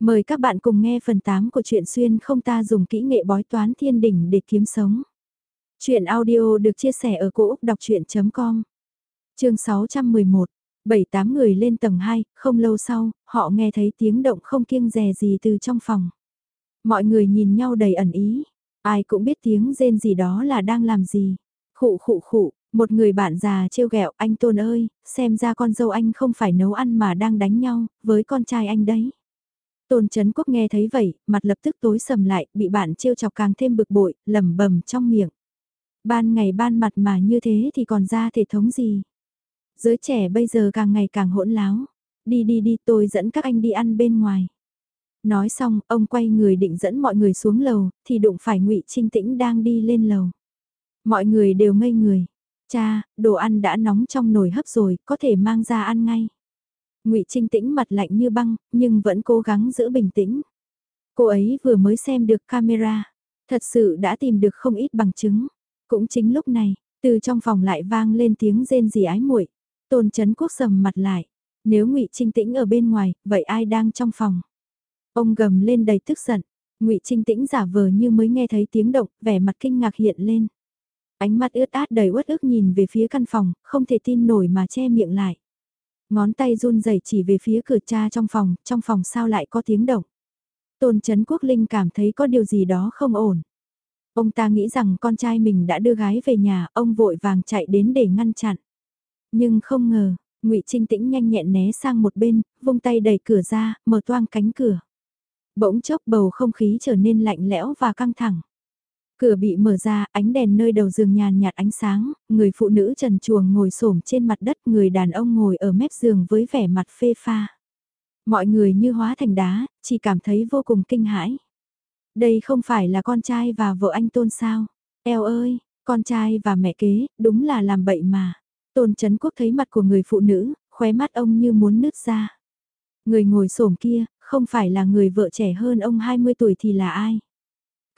Mời các bạn cùng nghe phần 8 của truyện xuyên không ta dùng kỹ nghệ bói toán thiên đỉnh để kiếm sống. Chuyện audio được chia sẻ ở cỗ đọc chuyện.com Chương 611 Bảy tám người lên tầng 2, không lâu sau, họ nghe thấy tiếng động không kiêng dè gì từ trong phòng. Mọi người nhìn nhau đầy ẩn ý, ai cũng biết tiếng rên gì đó là đang làm gì. Khụ khụ khụ, một người bạn già trêu ghẹo anh Tôn ơi, xem ra con dâu anh không phải nấu ăn mà đang đánh nhau, với con trai anh đấy. Tôn Trấn Quốc nghe thấy vậy, mặt lập tức tối sầm lại, bị bạn trêu chọc càng thêm bực bội, lẩm bẩm trong miệng. Ban ngày ban mặt mà như thế thì còn ra thể thống gì? Giới trẻ bây giờ càng ngày càng hỗn láo. Đi đi đi tôi dẫn các anh đi ăn bên ngoài. Nói xong, ông quay người định dẫn mọi người xuống lầu, thì đụng phải ngụy Trinh Tĩnh đang đi lên lầu. Mọi người đều ngây người. Cha, đồ ăn đã nóng trong nồi hấp rồi, có thể mang ra ăn ngay. Ngụy Trinh tĩnh mặt lạnh như băng, nhưng vẫn cố gắng giữ bình tĩnh. Cô ấy vừa mới xem được camera, thật sự đã tìm được không ít bằng chứng. Cũng chính lúc này, từ trong phòng lại vang lên tiếng rên rỉ ái muội. Tôn Chấn Quốc sầm mặt lại. Nếu Ngụy Trinh Tĩnh ở bên ngoài, vậy ai đang trong phòng? Ông gầm lên đầy tức giận. Ngụy Trinh Tĩnh giả vờ như mới nghe thấy tiếng động, vẻ mặt kinh ngạc hiện lên. Ánh mắt ướt át đầy uất ức nhìn về phía căn phòng, không thể tin nổi mà che miệng lại. Ngón tay run rẩy chỉ về phía cửa cha trong phòng, trong phòng sao lại có tiếng động. Tôn Trấn Quốc Linh cảm thấy có điều gì đó không ổn. Ông ta nghĩ rằng con trai mình đã đưa gái về nhà, ông vội vàng chạy đến để ngăn chặn. Nhưng không ngờ, ngụy Trinh Tĩnh nhanh nhẹn né sang một bên, vung tay đẩy cửa ra, mở toang cánh cửa. Bỗng chốc bầu không khí trở nên lạnh lẽo và căng thẳng. Cửa bị mở ra, ánh đèn nơi đầu giường nhàn nhạt ánh sáng, người phụ nữ trần chuồng ngồi xổm trên mặt đất, người đàn ông ngồi ở mép giường với vẻ mặt phê pha. Mọi người như hóa thành đá, chỉ cảm thấy vô cùng kinh hãi. Đây không phải là con trai và vợ anh Tôn sao? Eo ơi, con trai và mẹ kế, đúng là làm bậy mà. Tôn Trấn Quốc thấy mặt của người phụ nữ, khóe mắt ông như muốn nứt ra. Người ngồi xổm kia, không phải là người vợ trẻ hơn ông 20 tuổi thì là ai?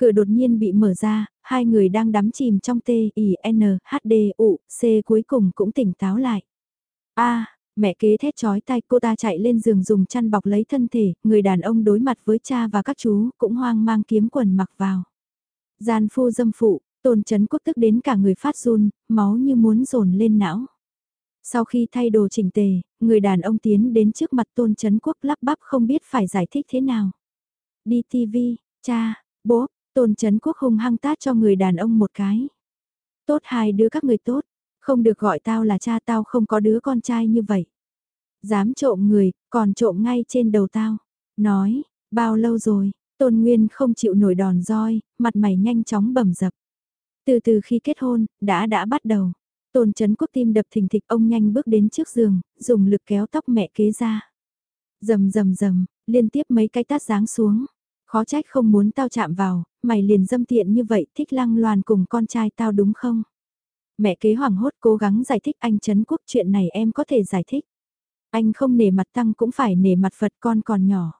Cửa đột nhiên bị mở ra, hai người đang đắm chìm trong T, I, N, H, D, U, C cuối cùng cũng tỉnh táo lại. a mẹ kế thét chói tay cô ta chạy lên giường dùng chăn bọc lấy thân thể, người đàn ông đối mặt với cha và các chú cũng hoang mang kiếm quần mặc vào. Gian phu dâm phụ, tôn chấn quốc tức đến cả người phát run, máu như muốn dồn lên não. Sau khi thay đồ chỉnh tề, người đàn ông tiến đến trước mặt tôn chấn quốc lắp bắp không biết phải giải thích thế nào. Đi TV, cha, bố, Tôn Trấn Quốc hung hăng tát cho người đàn ông một cái. Tốt hai đứa các người tốt, không được gọi tao là cha tao không có đứa con trai như vậy. Dám trộm người, còn trộm ngay trên đầu tao. Nói, bao lâu rồi, Tôn Nguyên không chịu nổi đòn roi, mặt mày nhanh chóng bầm dập. Từ từ khi kết hôn, đã đã bắt đầu. Tôn Trấn Quốc tim đập thình thịch ông nhanh bước đến trước giường, dùng lực kéo tóc mẹ kế ra. Dầm dầm dầm, liên tiếp mấy cái tát giáng xuống. Khó trách không muốn tao chạm vào, mày liền dâm tiện như vậy thích lăng loàn cùng con trai tao đúng không? Mẹ kế hoảng hốt cố gắng giải thích anh Trấn Quốc chuyện này em có thể giải thích. Anh không nể mặt tăng cũng phải nể mặt Phật con còn nhỏ.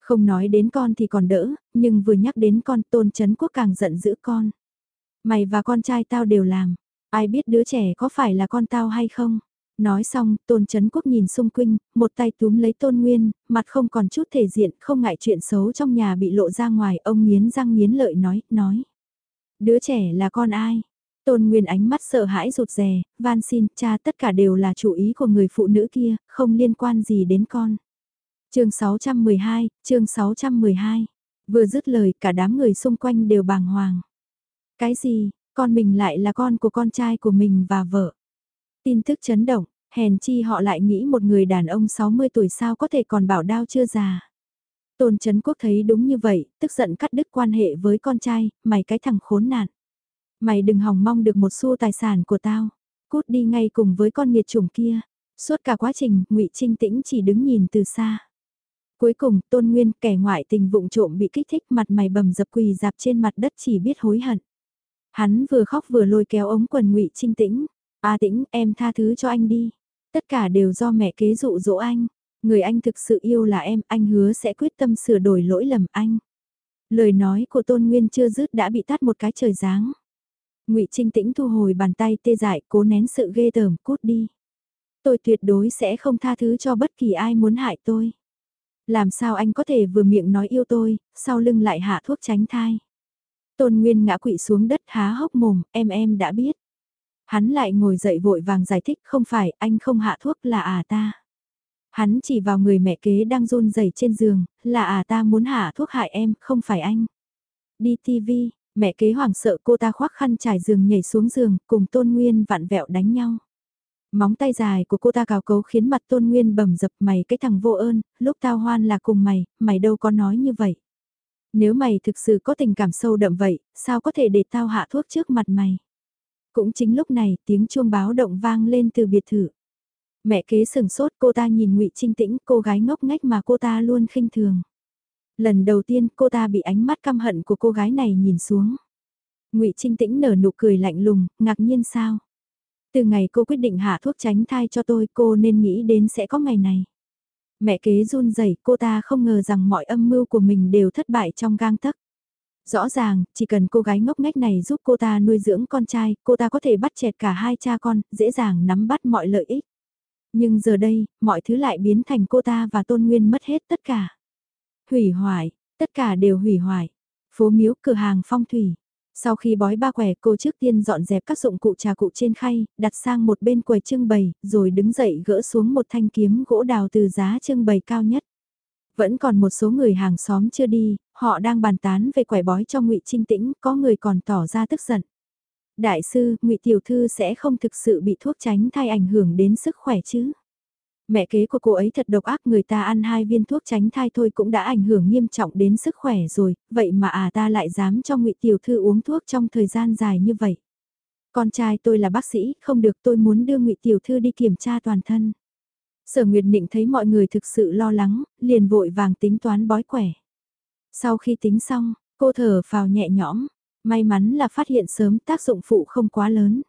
Không nói đến con thì còn đỡ, nhưng vừa nhắc đến con tôn Trấn Quốc càng giận dữ con. Mày và con trai tao đều làm, ai biết đứa trẻ có phải là con tao hay không? Nói xong, Tôn Trấn Quốc nhìn xung quanh, một tay túm lấy Tôn Nguyên, mặt không còn chút thể diện, không ngại chuyện xấu trong nhà bị lộ ra ngoài, ông nghiến răng nghiến lợi nói, nói. Đứa trẻ là con ai? Tôn Nguyên ánh mắt sợ hãi rụt rè, van xin, cha tất cả đều là chủ ý của người phụ nữ kia, không liên quan gì đến con. chương 612, chương 612. Vừa dứt lời, cả đám người xung quanh đều bàng hoàng. Cái gì, con mình lại là con của con trai của mình và vợ. Tin tức chấn động, hèn chi họ lại nghĩ một người đàn ông 60 tuổi sao có thể còn bảo đao chưa già. Tôn Trấn Quốc thấy đúng như vậy, tức giận cắt đứt quan hệ với con trai, mày cái thằng khốn nạn. Mày đừng hòng mong được một xu tài sản của tao, cút đi ngay cùng với con nghiệt chủng kia. Suốt cả quá trình, ngụy Trinh Tĩnh chỉ đứng nhìn từ xa. Cuối cùng, Tôn Nguyên, kẻ ngoại tình vụng trộm bị kích thích mặt mày bầm dập quỳ dạp trên mặt đất chỉ biết hối hận. Hắn vừa khóc vừa lôi kéo ống quần ngụy Trinh Tĩnh, A tĩnh, em tha thứ cho anh đi. Tất cả đều do mẹ kế dụ dỗ anh. Người anh thực sự yêu là em, anh hứa sẽ quyết tâm sửa đổi lỗi lầm anh. Lời nói của Tôn Nguyên chưa dứt đã bị tắt một cái trời giáng. Ngụy Trinh Tĩnh thu hồi bàn tay tê dại, cố nén sự ghê tởm, cút đi. Tôi tuyệt đối sẽ không tha thứ cho bất kỳ ai muốn hại tôi. Làm sao anh có thể vừa miệng nói yêu tôi, sau lưng lại hạ thuốc tránh thai. Tôn Nguyên ngã quỵ xuống đất há hốc mồm, em em đã biết. Hắn lại ngồi dậy vội vàng giải thích không phải anh không hạ thuốc là à ta. Hắn chỉ vào người mẹ kế đang run rẩy trên giường, là à ta muốn hạ thuốc hại em, không phải anh. Đi TV, mẹ kế hoảng sợ cô ta khoác khăn trải giường nhảy xuống giường, cùng Tôn Nguyên vặn vẹo đánh nhau. Móng tay dài của cô ta cào cấu khiến mặt Tôn Nguyên bầm dập mày cái thằng vô ơn, lúc tao hoan là cùng mày, mày đâu có nói như vậy. Nếu mày thực sự có tình cảm sâu đậm vậy, sao có thể để tao hạ thuốc trước mặt mày? Cũng chính lúc này, tiếng chuông báo động vang lên từ biệt thự. Mẹ kế sừng sốt cô ta nhìn ngụy Trinh Tĩnh, cô gái ngốc nghếch mà cô ta luôn khinh thường. Lần đầu tiên cô ta bị ánh mắt căm hận của cô gái này nhìn xuống. ngụy Trinh Tĩnh nở nụ cười lạnh lùng, ngạc nhiên sao? Từ ngày cô quyết định hạ thuốc tránh thai cho tôi cô nên nghĩ đến sẽ có ngày này. Mẹ kế run rẩy cô ta không ngờ rằng mọi âm mưu của mình đều thất bại trong gang tấc. Rõ ràng, chỉ cần cô gái ngốc nghếch này giúp cô ta nuôi dưỡng con trai, cô ta có thể bắt chẹt cả hai cha con, dễ dàng nắm bắt mọi lợi ích. Nhưng giờ đây, mọi thứ lại biến thành cô ta và Tôn Nguyên mất hết tất cả. Hủy hoại, tất cả đều hủy hoại. Phố miếu cửa hàng phong thủy. Sau khi bói ba quẻ cô trước tiên dọn dẹp các dụng cụ trà cụ trên khay, đặt sang một bên quầy trưng bày, rồi đứng dậy gỡ xuống một thanh kiếm gỗ đào từ giá trưng bày cao nhất. Vẫn còn một số người hàng xóm chưa đi, họ đang bàn tán về quẻ bói cho ngụy Trinh Tĩnh, có người còn tỏ ra tức giận. Đại sư, ngụy Tiểu Thư sẽ không thực sự bị thuốc tránh thai ảnh hưởng đến sức khỏe chứ? Mẹ kế của cô ấy thật độc ác người ta ăn hai viên thuốc tránh thai thôi cũng đã ảnh hưởng nghiêm trọng đến sức khỏe rồi, vậy mà à ta lại dám cho ngụy Tiểu Thư uống thuốc trong thời gian dài như vậy. Con trai tôi là bác sĩ, không được tôi muốn đưa ngụy Tiểu Thư đi kiểm tra toàn thân. Sở Nguyệt Nịnh thấy mọi người thực sự lo lắng, liền vội vàng tính toán bói quẻ. Sau khi tính xong, cô thở phào nhẹ nhõm, may mắn là phát hiện sớm tác dụng phụ không quá lớn.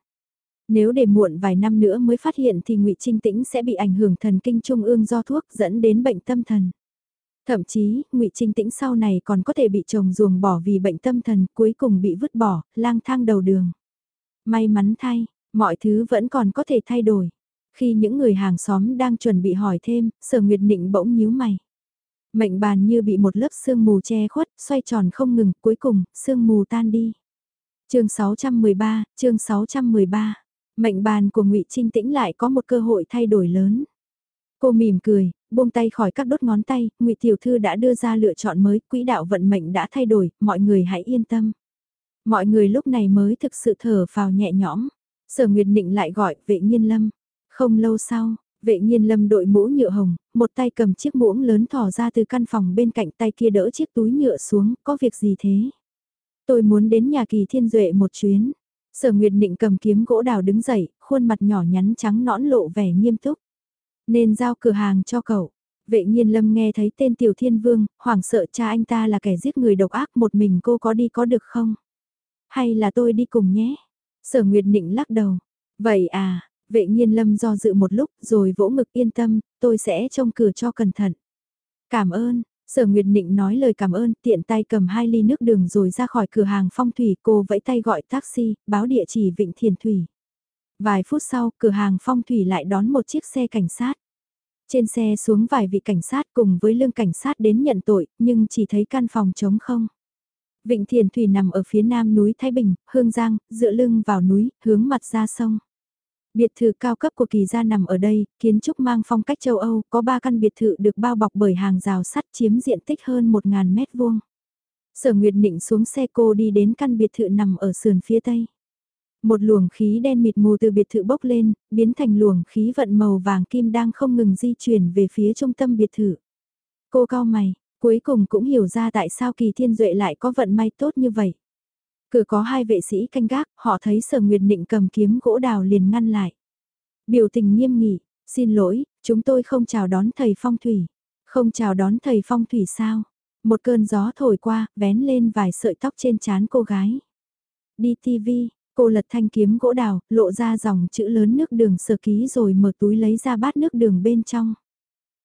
Nếu để muộn vài năm nữa mới phát hiện thì ngụy Trinh Tĩnh sẽ bị ảnh hưởng thần kinh trung ương do thuốc dẫn đến bệnh tâm thần. Thậm chí, ngụy Trinh Tĩnh sau này còn có thể bị chồng ruồng bỏ vì bệnh tâm thần cuối cùng bị vứt bỏ, lang thang đầu đường. May mắn thay, mọi thứ vẫn còn có thể thay đổi. Khi những người hàng xóm đang chuẩn bị hỏi thêm, sở nguyệt nịnh bỗng nhíu mày. Mệnh bàn như bị một lớp sương mù che khuất, xoay tròn không ngừng, cuối cùng, sương mù tan đi. chương 613, chương 613. Mệnh bàn của ngụy Trinh Tĩnh lại có một cơ hội thay đổi lớn. Cô mỉm cười, buông tay khỏi các đốt ngón tay, ngụy Tiểu Thư đã đưa ra lựa chọn mới, quỹ đạo vận mệnh đã thay đổi, mọi người hãy yên tâm. Mọi người lúc này mới thực sự thở vào nhẹ nhõm. Sở Nguyệt Nịnh lại gọi vệ nhiên lâm. Không lâu sau, vệ nhiên lâm đội mũ nhựa hồng, một tay cầm chiếc muỗng lớn thò ra từ căn phòng bên cạnh tay kia đỡ chiếc túi nhựa xuống, có việc gì thế? Tôi muốn đến nhà kỳ thiên duệ một chuyến. Sở Nguyệt Định cầm kiếm gỗ đào đứng dậy, khuôn mặt nhỏ nhắn trắng nõn lộ vẻ nghiêm túc. Nên giao cửa hàng cho cậu. Vệ nhiên lâm nghe thấy tên Tiểu Thiên Vương, hoảng sợ cha anh ta là kẻ giết người độc ác một mình cô có đi có được không? Hay là tôi đi cùng nhé? Sở Nguyệt Định lắc đầu. Vậy à, vệ nhiên lâm do dự một lúc rồi vỗ ngực yên tâm, tôi sẽ trông cửa cho cẩn thận. Cảm ơn, Sở Nguyệt Nịnh nói lời cảm ơn, tiện tay cầm hai ly nước đường rồi ra khỏi cửa hàng phong thủy, cô vẫy tay gọi taxi, báo địa chỉ Vịnh Thiền Thủy. Vài phút sau, cửa hàng phong thủy lại đón một chiếc xe cảnh sát. Trên xe xuống vài vị cảnh sát cùng với lương cảnh sát đến nhận tội, nhưng chỉ thấy căn phòng trống không. Vịnh Thiền Thủy nằm ở phía nam núi Thái Bình, Hương Giang, dựa lưng vào núi, hướng mặt ra sông. Biệt thự cao cấp của kỳ gia nằm ở đây, kiến trúc mang phong cách châu Âu, có 3 căn biệt thự được bao bọc bởi hàng rào sắt chiếm diện tích hơn 1.000 mét vuông. Sở Nguyệt Nịnh xuống xe cô đi đến căn biệt thự nằm ở sườn phía tây. Một luồng khí đen mịt mù từ biệt thự bốc lên, biến thành luồng khí vận màu vàng kim đang không ngừng di chuyển về phía trung tâm biệt thự. Cô cao mày, cuối cùng cũng hiểu ra tại sao kỳ thiên duệ lại có vận may tốt như vậy. Cửa có hai vệ sĩ canh gác, họ thấy sở nguyệt định cầm kiếm gỗ đào liền ngăn lại. Biểu tình nghiêm nghị, xin lỗi, chúng tôi không chào đón thầy phong thủy. Không chào đón thầy phong thủy sao? Một cơn gió thổi qua, vén lên vài sợi tóc trên trán cô gái. Đi TV, cô lật thanh kiếm gỗ đào, lộ ra dòng chữ lớn nước đường sơ ký rồi mở túi lấy ra bát nước đường bên trong.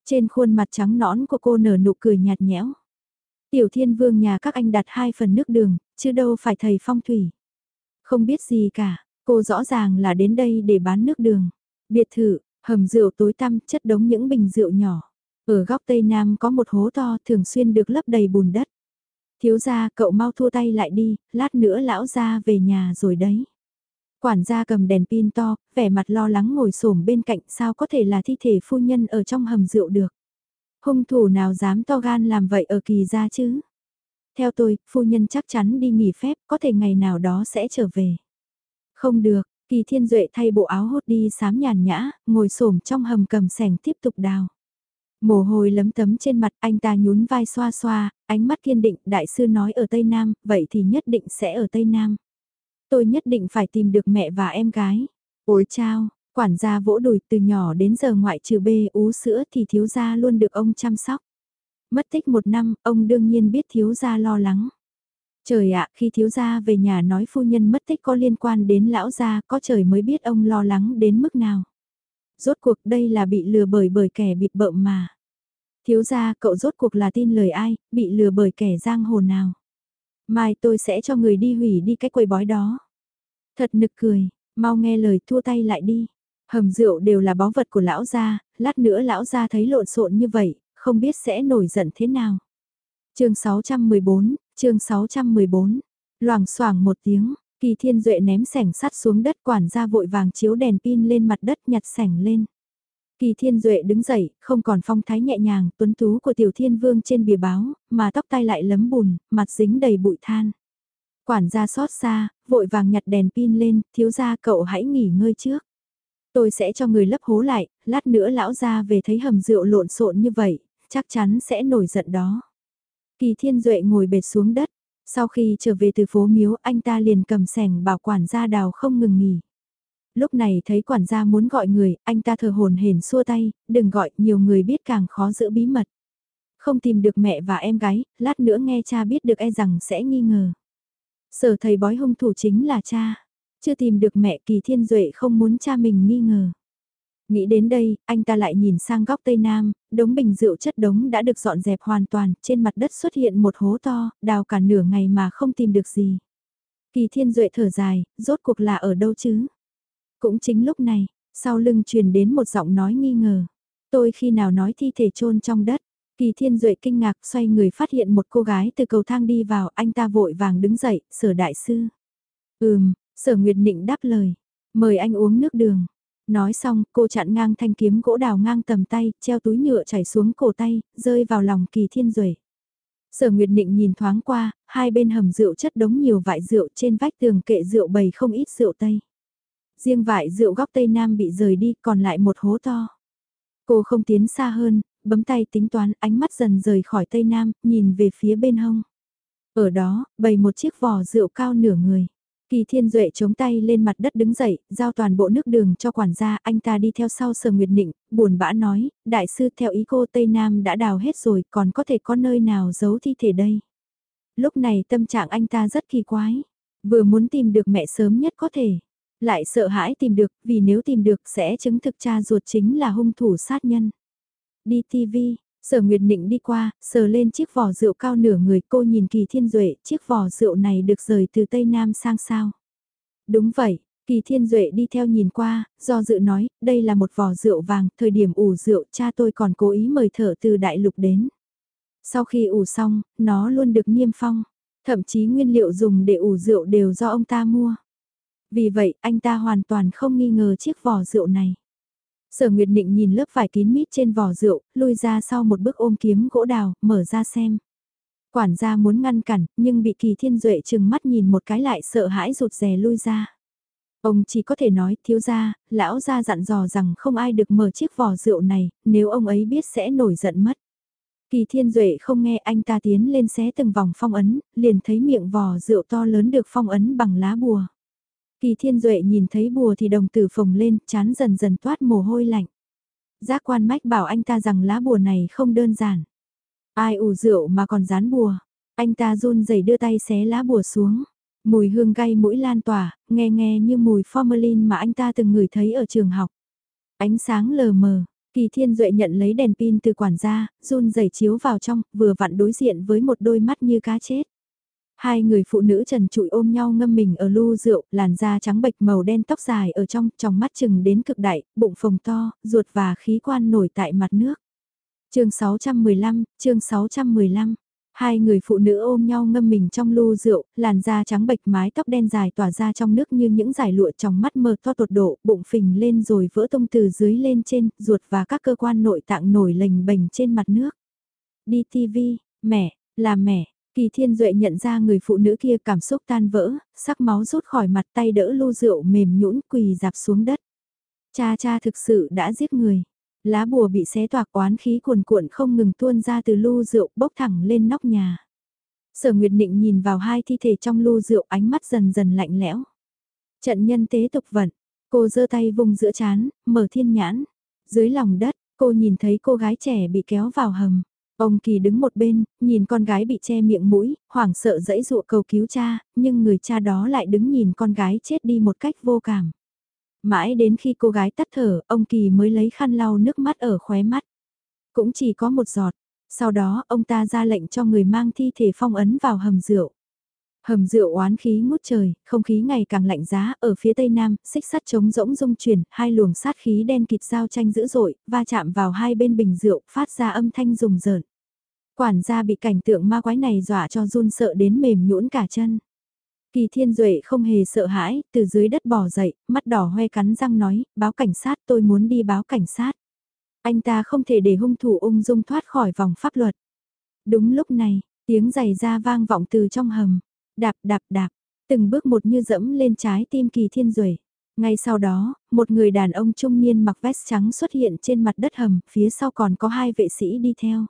Trên khuôn mặt trắng nõn của cô nở nụ cười nhạt nhẽo. Tiểu thiên vương nhà các anh đặt hai phần nước đường, chứ đâu phải thầy phong thủy. Không biết gì cả, cô rõ ràng là đến đây để bán nước đường. Biệt thự, hầm rượu tối tăm chất đống những bình rượu nhỏ. Ở góc tây nam có một hố to thường xuyên được lấp đầy bùn đất. Thiếu gia cậu mau thua tay lại đi, lát nữa lão gia về nhà rồi đấy. Quản gia cầm đèn pin to, vẻ mặt lo lắng ngồi xổm bên cạnh sao có thể là thi thể phu nhân ở trong hầm rượu được. Hung thủ nào dám to gan làm vậy ở kỳ gia chứ? Theo tôi, phu nhân chắc chắn đi nghỉ phép, có thể ngày nào đó sẽ trở về. Không được, kỳ thiên duệ thay bộ áo hốt đi sám nhàn nhã, ngồi xổm trong hầm cầm sẻng tiếp tục đào. Mồ hôi lấm tấm trên mặt anh ta nhún vai xoa xoa, ánh mắt kiên định, đại sư nói ở Tây Nam, vậy thì nhất định sẽ ở Tây Nam. Tôi nhất định phải tìm được mẹ và em gái. Ôi chao, quản gia vỗ đùi từ nhỏ đến giờ ngoại trừ bê ú sữa thì thiếu gia luôn được ông chăm sóc. Mất tích một năm, ông đương nhiên biết thiếu gia lo lắng. Trời ạ, khi thiếu gia về nhà nói phu nhân mất tích có liên quan đến lão gia, có trời mới biết ông lo lắng đến mức nào. Rốt cuộc đây là bị lừa bởi bởi kẻ bịt bợm mà. Thiếu gia, cậu rốt cuộc là tin lời ai, bị lừa bởi kẻ giang hồ nào. Mai tôi sẽ cho người đi hủy đi cái quầy bói đó. Thật nực cười, mau nghe lời thua tay lại đi. Hầm rượu đều là báu vật của lão gia, lát nữa lão gia thấy lộn xộn như vậy, không biết sẽ nổi giận thế nào. chương 614, chương 614, loảng xoảng một tiếng, kỳ thiên duệ ném sẻng sắt xuống đất quản gia vội vàng chiếu đèn pin lên mặt đất nhặt sẻng lên. Kỳ Thiên Duệ đứng dậy, không còn phong thái nhẹ nhàng, tuấn tú của Tiểu Thiên Vương trên bìa báo, mà tóc tai lại lấm bùn, mặt dính đầy bụi than. Quản gia xót xa, vội vàng nhặt đèn pin lên, thiếu gia cậu hãy nghỉ ngơi trước. Tôi sẽ cho người lấp hố lại, lát nữa lão gia về thấy hầm rượu lộn xộn như vậy, chắc chắn sẽ nổi giận đó. Kỳ Thiên Duệ ngồi bệt xuống đất, sau khi trở về từ phố miếu anh ta liền cầm sẻng bảo quản gia đào không ngừng nghỉ lúc này thấy quản gia muốn gọi người, anh ta thờ hồn hển xua tay, đừng gọi, nhiều người biết càng khó giữ bí mật. Không tìm được mẹ và em gái, lát nữa nghe cha biết được e rằng sẽ nghi ngờ. Sở thầy bói hung thủ chính là cha. Chưa tìm được mẹ kỳ thiên duệ không muốn cha mình nghi ngờ. Nghĩ đến đây, anh ta lại nhìn sang góc tây nam, đống bình rượu chất đống đã được dọn dẹp hoàn toàn, trên mặt đất xuất hiện một hố to, đào cả nửa ngày mà không tìm được gì. Kỳ thiên duệ thở dài, rốt cuộc là ở đâu chứ? Cũng chính lúc này, sau lưng truyền đến một giọng nói nghi ngờ. Tôi khi nào nói thi thể chôn trong đất, Kỳ Thiên Duệ kinh ngạc xoay người phát hiện một cô gái từ cầu thang đi vào, anh ta vội vàng đứng dậy, sở đại sư. Ừm, sở Nguyệt Nịnh đáp lời, mời anh uống nước đường. Nói xong, cô chặn ngang thanh kiếm gỗ đào ngang tầm tay, treo túi nhựa chảy xuống cổ tay, rơi vào lòng Kỳ Thiên Duệ. Sở Nguyệt Nịnh nhìn thoáng qua, hai bên hầm rượu chất đống nhiều vại rượu trên vách tường kệ rượu bầy không ít rượu tây. Riêng vại rượu góc Tây Nam bị rời đi còn lại một hố to. Cô không tiến xa hơn, bấm tay tính toán ánh mắt dần rời khỏi Tây Nam, nhìn về phía bên hông. Ở đó, bày một chiếc vò rượu cao nửa người. Kỳ Thiên Duệ chống tay lên mặt đất đứng dậy, giao toàn bộ nước đường cho quản gia, anh ta đi theo sau Sở Nguyệt Nịnh, buồn bã nói, đại sư theo ý cô Tây Nam đã đào hết rồi, còn có thể có nơi nào giấu thi thể đây. Lúc này tâm trạng anh ta rất kỳ quái, vừa muốn tìm được mẹ sớm nhất có thể, lại sợ hãi tìm được, vì nếu tìm được sẽ chứng thực cha ruột chính là hung thủ sát nhân. Đi TV, sở Nguyệt Nịnh đi qua, sờ lên chiếc vỏ rượu cao nửa người cô nhìn Kỳ Thiên Duệ, chiếc vỏ rượu này được rời từ Tây Nam sang sao. Đúng vậy, Kỳ Thiên Duệ đi theo nhìn qua, do dự nói, đây là một vỏ rượu vàng, thời điểm ủ rượu cha tôi còn cố ý mời thợ từ đại lục đến. Sau khi ủ xong, nó luôn được niêm phong, thậm chí nguyên liệu dùng để ủ rượu đều do ông ta mua. Vì vậy, anh ta hoàn toàn không nghi ngờ chiếc vỏ rượu này. Sở Nguyệt Nịnh nhìn lớp vải kín mít trên vỏ rượu, lui ra sau một bước ôm kiếm gỗ đào, mở ra xem. Quản gia muốn ngăn cản, nhưng bị kỳ thiên duệ chừng mắt nhìn một cái lại sợ hãi rụt rè lui ra. Ông chỉ có thể nói, thiếu gia, lão gia dặn dò rằng không ai được mở chiếc vỏ rượu này, nếu ông ấy biết sẽ nổi giận mất. Kỳ thiên duệ không nghe anh ta tiến lên xé từng vòng phong ấn, liền thấy miệng vỏ rượu to lớn được phong ấn bằng lá bùa. Kỳ Thiên Duệ nhìn thấy bùa thì đồng tử phồng lên, chán dần dần toát mồ hôi lạnh. Giác quan mách bảo anh ta rằng lá bùa này không đơn giản. Ai ủ rượu mà còn dán bùa. Anh ta run rẩy đưa tay xé lá bùa xuống. Mùi hương gay mũi lan tỏa, nghe nghe như mùi formalin mà anh ta từng ngửi thấy ở trường học. Ánh sáng lờ mờ, Kỳ Thiên Duệ nhận lấy đèn pin từ quản gia, run rẩy chiếu vào trong, vừa vặn đối diện với một đôi mắt như cá chết. Hai người phụ nữ trần trụi ôm nhau ngâm mình ở lu rượu, làn da trắng bệch màu đen tóc dài ở trong, trong mắt chừng đến cực đại, bụng phồng to, ruột và khí quan nổi tại mặt nước. chương 615, chương 615. Hai người phụ nữ ôm nhau ngâm mình trong lu rượu, làn da trắng bệch mái tóc đen dài tỏa ra trong nước như những giải lụa trong mắt mờ to tột độ, bụng phình lên rồi vỡ tung từ dưới lên trên, ruột và các cơ quan nội tạng nổi lềnh bềnh trên mặt nước. Đi TV, mẹ, là mẹ, Kỳ Thiên Duệ nhận ra người phụ nữ kia cảm xúc tan vỡ, sắc máu rút khỏi mặt tay đỡ lu rượu mềm nhũn quỳ dạp xuống đất. Cha cha thực sự đã giết người. Lá bùa bị xé toạc oán khí cuồn cuộn không ngừng tuôn ra từ lu rượu bốc thẳng lên nóc nhà. Sở Nguyệt Nịnh nhìn vào hai thi thể trong lu rượu ánh mắt dần dần lạnh lẽo. Trận nhân tế tục vận, cô giơ tay vùng giữa chán, mở thiên nhãn. Dưới lòng đất, cô nhìn thấy cô gái trẻ bị kéo vào hầm. Ông Kỳ đứng một bên, nhìn con gái bị che miệng mũi, hoảng sợ dẫy dụa cầu cứu cha, nhưng người cha đó lại đứng nhìn con gái chết đi một cách vô cảm. Mãi đến khi cô gái tắt thở, ông Kỳ mới lấy khăn lau nước mắt ở khóe mắt. Cũng chỉ có một giọt. Sau đó, ông ta ra lệnh cho người mang thi thể phong ấn vào hầm rượu. Hầm rượu oán khí ngút trời, không khí ngày càng lạnh giá, ở phía tây nam, xích sắt chống rỗng rung chuyển, hai luồng sát khí đen kịt giao tranh dữ dội, va chạm vào hai bên bình rượu, phát ra âm thanh rùng rợn. Quản gia bị cảnh tượng ma quái này dọa cho run sợ đến mềm nhũn cả chân. Kỳ Thiên Duệ không hề sợ hãi, từ dưới đất bò dậy, mắt đỏ hoe cắn răng nói, báo cảnh sát tôi muốn đi báo cảnh sát. Anh ta không thể để hung thủ ung dung thoát khỏi vòng pháp luật. Đúng lúc này, tiếng giày da vang vọng từ trong hầm, đạp đạp đạp, từng bước một như dẫm lên trái tim Kỳ Thiên Duệ. Ngay sau đó, một người đàn ông trung niên mặc vest trắng xuất hiện trên mặt đất hầm, phía sau còn có hai vệ sĩ đi theo.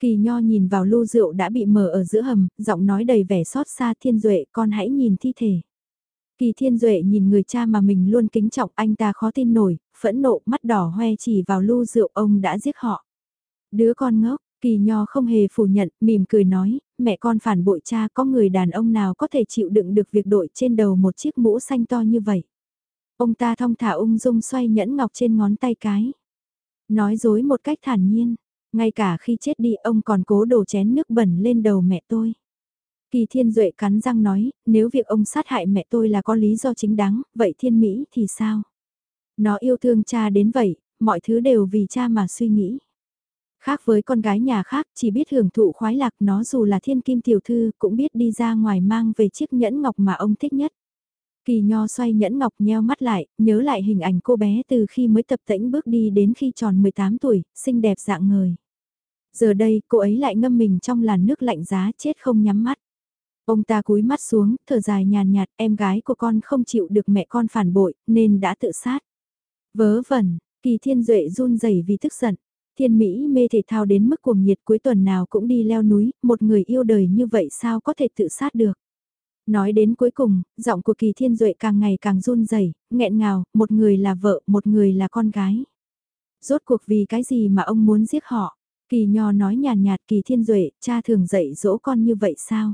Kỳ nho nhìn vào lu rượu đã bị mở ở giữa hầm, giọng nói đầy vẻ xót xa thiên duệ con hãy nhìn thi thể. Kỳ thiên duệ nhìn người cha mà mình luôn kính trọng anh ta khó tin nổi, phẫn nộ mắt đỏ hoe chỉ vào lu rượu ông đã giết họ. Đứa con ngốc, kỳ nho không hề phủ nhận, mỉm cười nói, mẹ con phản bội cha có người đàn ông nào có thể chịu đựng được việc đội trên đầu một chiếc mũ xanh to như vậy. Ông ta thong thả ung dung xoay nhẫn ngọc trên ngón tay cái. Nói dối một cách thản nhiên, ngay cả khi chết đi ông còn cố đổ chén nước bẩn lên đầu mẹ tôi. Kỳ Thiên Duệ cắn răng nói, nếu việc ông sát hại mẹ tôi là có lý do chính đáng, vậy Thiên Mỹ thì sao? Nó yêu thương cha đến vậy, mọi thứ đều vì cha mà suy nghĩ. Khác với con gái nhà khác, chỉ biết hưởng thụ khoái lạc nó dù là thiên kim tiểu thư cũng biết đi ra ngoài mang về chiếc nhẫn ngọc mà ông thích nhất. Kỳ nho xoay nhẫn ngọc nheo mắt lại, nhớ lại hình ảnh cô bé từ khi mới tập tĩnh bước đi đến khi tròn 18 tuổi, xinh đẹp dạng người Giờ đây cô ấy lại ngâm mình trong làn nước lạnh giá chết không nhắm mắt. Ông ta cúi mắt xuống, thở dài nhàn nhạt, em gái của con không chịu được mẹ con phản bội, nên đã tự sát. Vớ vẩn, kỳ thiên duệ run rẩy vì tức giận. Thiên Mỹ mê thể thao đến mức cuồng nhiệt cuối tuần nào cũng đi leo núi, một người yêu đời như vậy sao có thể tự sát được. Nói đến cuối cùng, giọng của kỳ thiên duệ càng ngày càng run rẩy nghẹn ngào, một người là vợ, một người là con gái. Rốt cuộc vì cái gì mà ông muốn giết họ? Kỳ nho nói nhàn nhạt, kỳ thiên duệ, cha thường dạy dỗ con như vậy sao?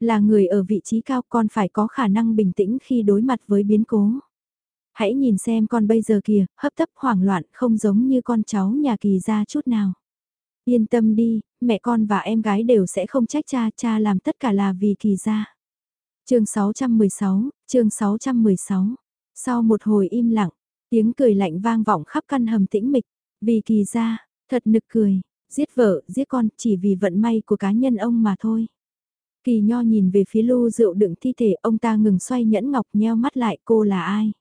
Là người ở vị trí cao con phải có khả năng bình tĩnh khi đối mặt với biến cố. Hãy nhìn xem con bây giờ kìa, hấp tấp hoảng loạn không giống như con cháu nhà kỳ ra chút nào. Yên tâm đi, mẹ con và em gái đều sẽ không trách cha, cha làm tất cả là vì kỳ ra. chương 616, chương 616. Sau một hồi im lặng, tiếng cười lạnh vang vọng khắp căn hầm tĩnh mịch, vì kỳ ra, Thật nực cười, giết vợ, giết con chỉ vì vận may của cá nhân ông mà thôi. Kỳ nho nhìn về phía lưu rượu đựng thi thể ông ta ngừng xoay nhẫn ngọc nheo mắt lại cô là ai?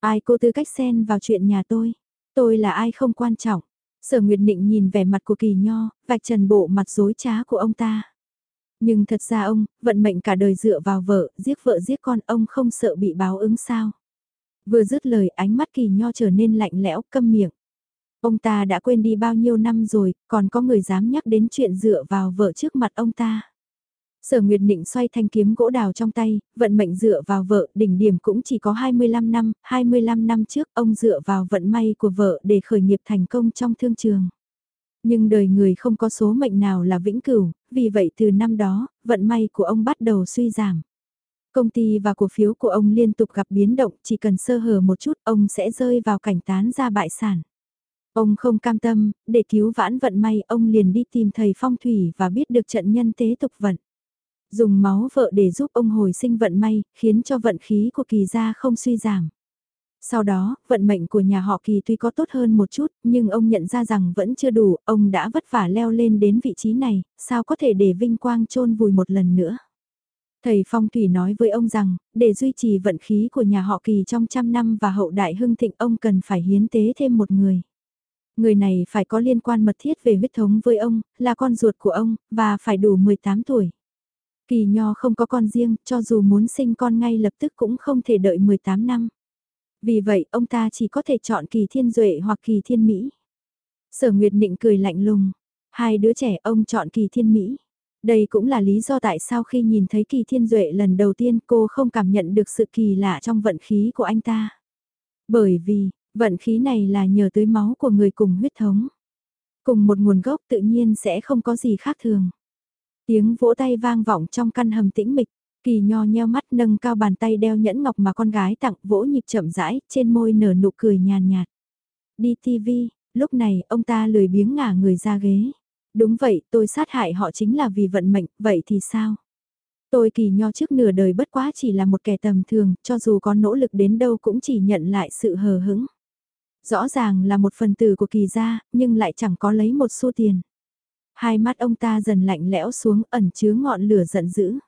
Ai cô tư cách xen vào chuyện nhà tôi? Tôi là ai không quan trọng. Sở Nguyệt Nịnh nhìn vẻ mặt của kỳ nho, vạch trần bộ mặt dối trá của ông ta. Nhưng thật ra ông, vận mệnh cả đời dựa vào vợ, giết vợ giết con ông không sợ bị báo ứng sao. Vừa dứt lời ánh mắt kỳ nho trở nên lạnh lẽo, câm miệng. Ông ta đã quên đi bao nhiêu năm rồi, còn có người dám nhắc đến chuyện dựa vào vợ trước mặt ông ta. Sở Nguyệt Nịnh xoay thanh kiếm gỗ đào trong tay, vận mệnh dựa vào vợ, đỉnh điểm cũng chỉ có 25 năm, 25 năm trước ông dựa vào vận may của vợ để khởi nghiệp thành công trong thương trường. Nhưng đời người không có số mệnh nào là vĩnh cửu, vì vậy từ năm đó, vận may của ông bắt đầu suy giảm. Công ty và cổ phiếu của ông liên tục gặp biến động, chỉ cần sơ hở một chút ông sẽ rơi vào cảnh tán ra bại sản. Ông không cam tâm, để cứu vãn vận may ông liền đi tìm thầy phong thủy và biết được trận nhân tế tục vận. Dùng máu vợ để giúp ông hồi sinh vận may, khiến cho vận khí của kỳ gia không suy giảm. Sau đó, vận mệnh của nhà họ Kỳ tuy có tốt hơn một chút, nhưng ông nhận ra rằng vẫn chưa đủ, ông đã vất vả leo lên đến vị trí này, sao có thể để vinh quang chôn vùi một lần nữa. Thầy Phong Thủy nói với ông rằng, để duy trì vận khí của nhà họ Kỳ trong trăm năm và hậu đại hưng thịnh ông cần phải hiến tế thêm một người. Người này phải có liên quan mật thiết về huyết thống với ông, là con ruột của ông, và phải đủ 18 tuổi. Kỳ Nho không có con riêng, cho dù muốn sinh con ngay lập tức cũng không thể đợi 18 năm. Vì vậy, ông ta chỉ có thể chọn Kỳ Thiên Duệ hoặc Kỳ Thiên Mỹ. Sở Nguyệt Nịnh cười lạnh lùng. Hai đứa trẻ ông chọn Kỳ Thiên Mỹ. Đây cũng là lý do tại sao khi nhìn thấy Kỳ Thiên Duệ lần đầu tiên cô không cảm nhận được sự kỳ lạ trong vận khí của anh ta. Bởi vì, vận khí này là nhờ tới máu của người cùng huyết thống. Cùng một nguồn gốc tự nhiên sẽ không có gì khác thường. Tiếng vỗ tay vang vọng trong căn hầm tĩnh mịch, kỳ nho nheo mắt nâng cao bàn tay đeo nhẫn ngọc mà con gái tặng vỗ nhịp chậm rãi, trên môi nở nụ cười nhàn nhạt. Đi TV, lúc này ông ta lười biếng ngả người ra ghế. Đúng vậy, tôi sát hại họ chính là vì vận mệnh, vậy thì sao? Tôi kỳ nho trước nửa đời bất quá chỉ là một kẻ tầm thường, cho dù có nỗ lực đến đâu cũng chỉ nhận lại sự hờ hững. Rõ ràng là một phần tử của kỳ gia, nhưng lại chẳng có lấy một xu tiền. Hai mắt ông ta dần lạnh lẽo xuống ẩn chứa ngọn lửa giận dữ.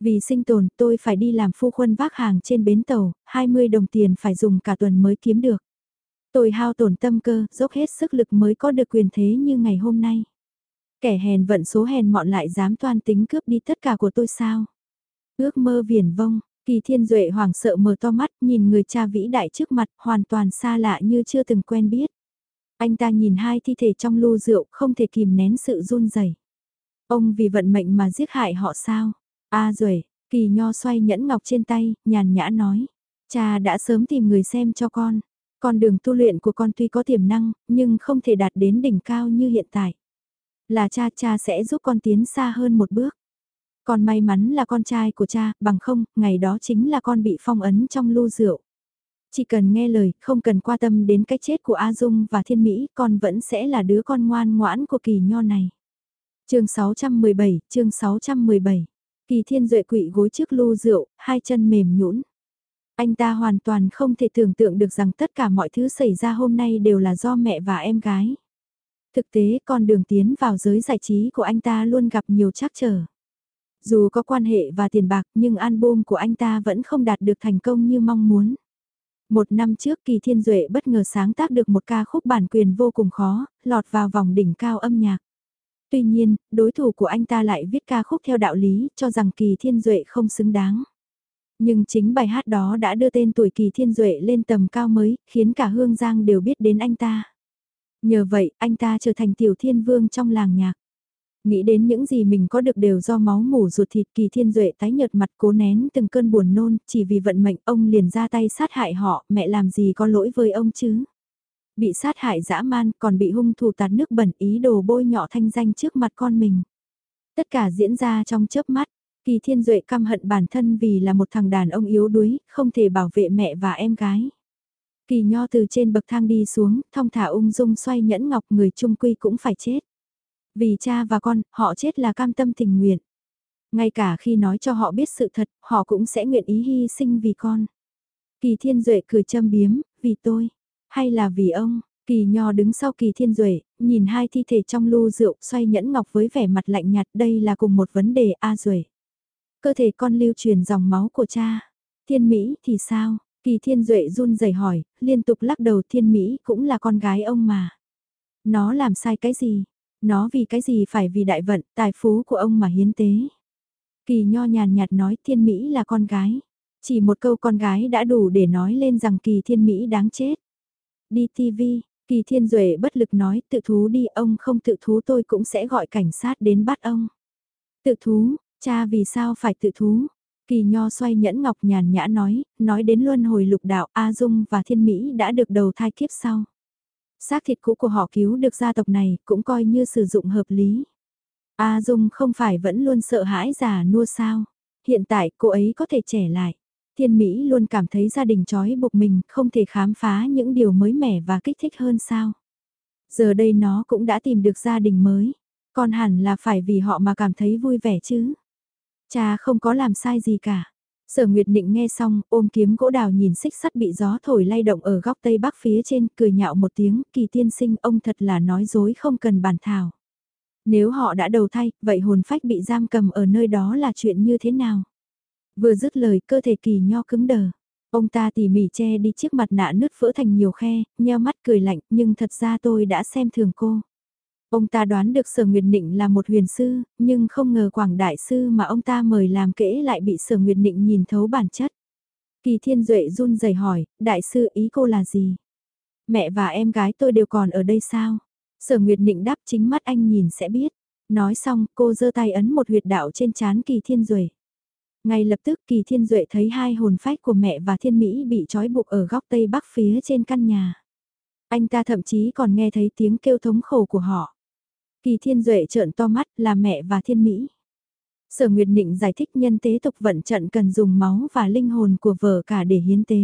Vì sinh tồn tôi phải đi làm phu khuân vác hàng trên bến tàu, 20 đồng tiền phải dùng cả tuần mới kiếm được. Tôi hao tổn tâm cơ, dốc hết sức lực mới có được quyền thế như ngày hôm nay. Kẻ hèn vận số hèn mọn lại dám toan tính cướp đi tất cả của tôi sao? Ước mơ viển vông, kỳ thiên duệ hoàng sợ mở to mắt nhìn người cha vĩ đại trước mặt hoàn toàn xa lạ như chưa từng quen biết. Anh ta nhìn hai thi thể trong lu rượu không thể kìm nén sự run rẩy. Ông vì vận mệnh mà giết hại họ sao? A à rồi, kỳ nho xoay nhẫn ngọc trên tay, nhàn nhã nói. Cha đã sớm tìm người xem cho con. Con đường tu luyện của con tuy có tiềm năng, nhưng không thể đạt đến đỉnh cao như hiện tại. Là cha cha sẽ giúp con tiến xa hơn một bước. Con may mắn là con trai của cha, bằng không, ngày đó chính là con bị phong ấn trong lu rượu. Chỉ cần nghe lời, không cần quan tâm đến cái chết của A Dung và Thiên Mỹ, con vẫn sẽ là đứa con ngoan ngoãn của kỳ nho này. chương 617, chương 617. Kỳ Thiên Duệ quỵ gối trước lu rượu, hai chân mềm nhũn. Anh ta hoàn toàn không thể tưởng tượng được rằng tất cả mọi thứ xảy ra hôm nay đều là do mẹ và em gái. Thực tế con đường tiến vào giới giải trí của anh ta luôn gặp nhiều trắc trở. Dù có quan hệ và tiền bạc nhưng album của anh ta vẫn không đạt được thành công như mong muốn. Một năm trước Kỳ Thiên Duệ bất ngờ sáng tác được một ca khúc bản quyền vô cùng khó, lọt vào vòng đỉnh cao âm nhạc. Tuy nhiên, đối thủ của anh ta lại viết ca khúc theo đạo lý, cho rằng Kỳ Thiên Duệ không xứng đáng. Nhưng chính bài hát đó đã đưa tên tuổi Kỳ Thiên Duệ lên tầm cao mới, khiến cả Hương Giang đều biết đến anh ta. Nhờ vậy, anh ta trở thành tiểu thiên vương trong làng nhạc. Nghĩ đến những gì mình có được đều do máu mủ ruột thịt kỳ thiên duệ tái nhợt mặt cố nén từng cơn buồn nôn, chỉ vì vận mệnh ông liền ra tay sát hại họ, mẹ làm gì có lỗi với ông chứ. Bị sát hại dã man còn bị hung thủ tạt nước bẩn ý đồ bôi nhọ thanh danh trước mặt con mình. Tất cả diễn ra trong chớp mắt, kỳ thiên duệ căm hận bản thân vì là một thằng đàn ông yếu đuối, không thể bảo vệ mẹ và em gái. Kỳ nho từ trên bậc thang đi xuống, thong thả ung dung xoay nhẫn ngọc người trung quy cũng phải chết. Vì cha và con, họ chết là cam tâm tình nguyện. Ngay cả khi nói cho họ biết sự thật, họ cũng sẽ nguyện ý hy sinh vì con. Kỳ Thiên Duệ cười châm biếm, vì tôi, hay là vì ông, Kỳ Nho đứng sau Kỳ Thiên Duệ, nhìn hai thi thể trong lu rượu xoay nhẫn ngọc với vẻ mặt lạnh nhạt đây là cùng một vấn đề A Duệ. Cơ thể con lưu truyền dòng máu của cha, Thiên Mỹ thì sao? Kỳ Thiên Duệ run rẩy hỏi, liên tục lắc đầu Thiên Mỹ cũng là con gái ông mà. Nó làm sai cái gì? Nó vì cái gì phải vì đại vận, tài phú của ông mà hiến tế. Kỳ nho nhàn nhạt nói thiên Mỹ là con gái. Chỉ một câu con gái đã đủ để nói lên rằng kỳ thiên Mỹ đáng chết. Đi TV, kỳ thiên duệ bất lực nói tự thú đi ông không tự thú tôi cũng sẽ gọi cảnh sát đến bắt ông. Tự thú, cha vì sao phải tự thú? Kỳ nho xoay nhẫn ngọc nhàn nhã nói, nói đến luân hồi lục đạo A Dung và Thiên Mỹ đã được đầu thai kiếp sau. Xác thịt cũ của họ cứu được gia tộc này cũng coi như sử dụng hợp lý. A Dung không phải vẫn luôn sợ hãi già nua sao. Hiện tại cô ấy có thể trẻ lại. Thiên Mỹ luôn cảm thấy gia đình trói buộc mình, không thể khám phá những điều mới mẻ và kích thích hơn sao. Giờ đây nó cũng đã tìm được gia đình mới. Còn hẳn là phải vì họ mà cảm thấy vui vẻ chứ. Cha không có làm sai gì cả. Sở Nguyệt Nịnh nghe xong, ôm kiếm gỗ đào nhìn xích sắt bị gió thổi lay động ở góc tây bắc phía trên, cười nhạo một tiếng, kỳ tiên sinh ông thật là nói dối không cần bàn thảo. Nếu họ đã đầu thai, vậy hồn phách bị giam cầm ở nơi đó là chuyện như thế nào? Vừa dứt lời cơ thể kỳ nho cứng đờ. Ông ta tỉ mỉ che đi chiếc mặt nạ nứt vỡ thành nhiều khe, nheo mắt cười lạnh, nhưng thật ra tôi đã xem thường cô. Ông ta đoán được Sở Nguyệt Nịnh là một huyền sư, nhưng không ngờ Quảng Đại Sư mà ông ta mời làm kễ lại bị Sở Nguyệt Nịnh nhìn thấu bản chất. Kỳ Thiên Duệ run rẩy hỏi, Đại Sư ý cô là gì? Mẹ và em gái tôi đều còn ở đây sao? Sở Nguyệt Nịnh đáp chính mắt anh nhìn sẽ biết. Nói xong, cô giơ tay ấn một huyệt đạo trên chán Kỳ Thiên Duệ. Ngay lập tức Kỳ Thiên Duệ thấy hai hồn phách của mẹ và Thiên Mỹ bị trói buộc ở góc tây bắc phía trên căn nhà. Anh ta thậm chí còn nghe thấy tiếng kêu thống khổ của họ. Kỳ Thiên Duệ trợn to mắt là mẹ và Thiên Mỹ. Sở Nguyệt Nịnh giải thích nhân tế tục vận trận cần dùng máu và linh hồn của vợ cả để hiến tế.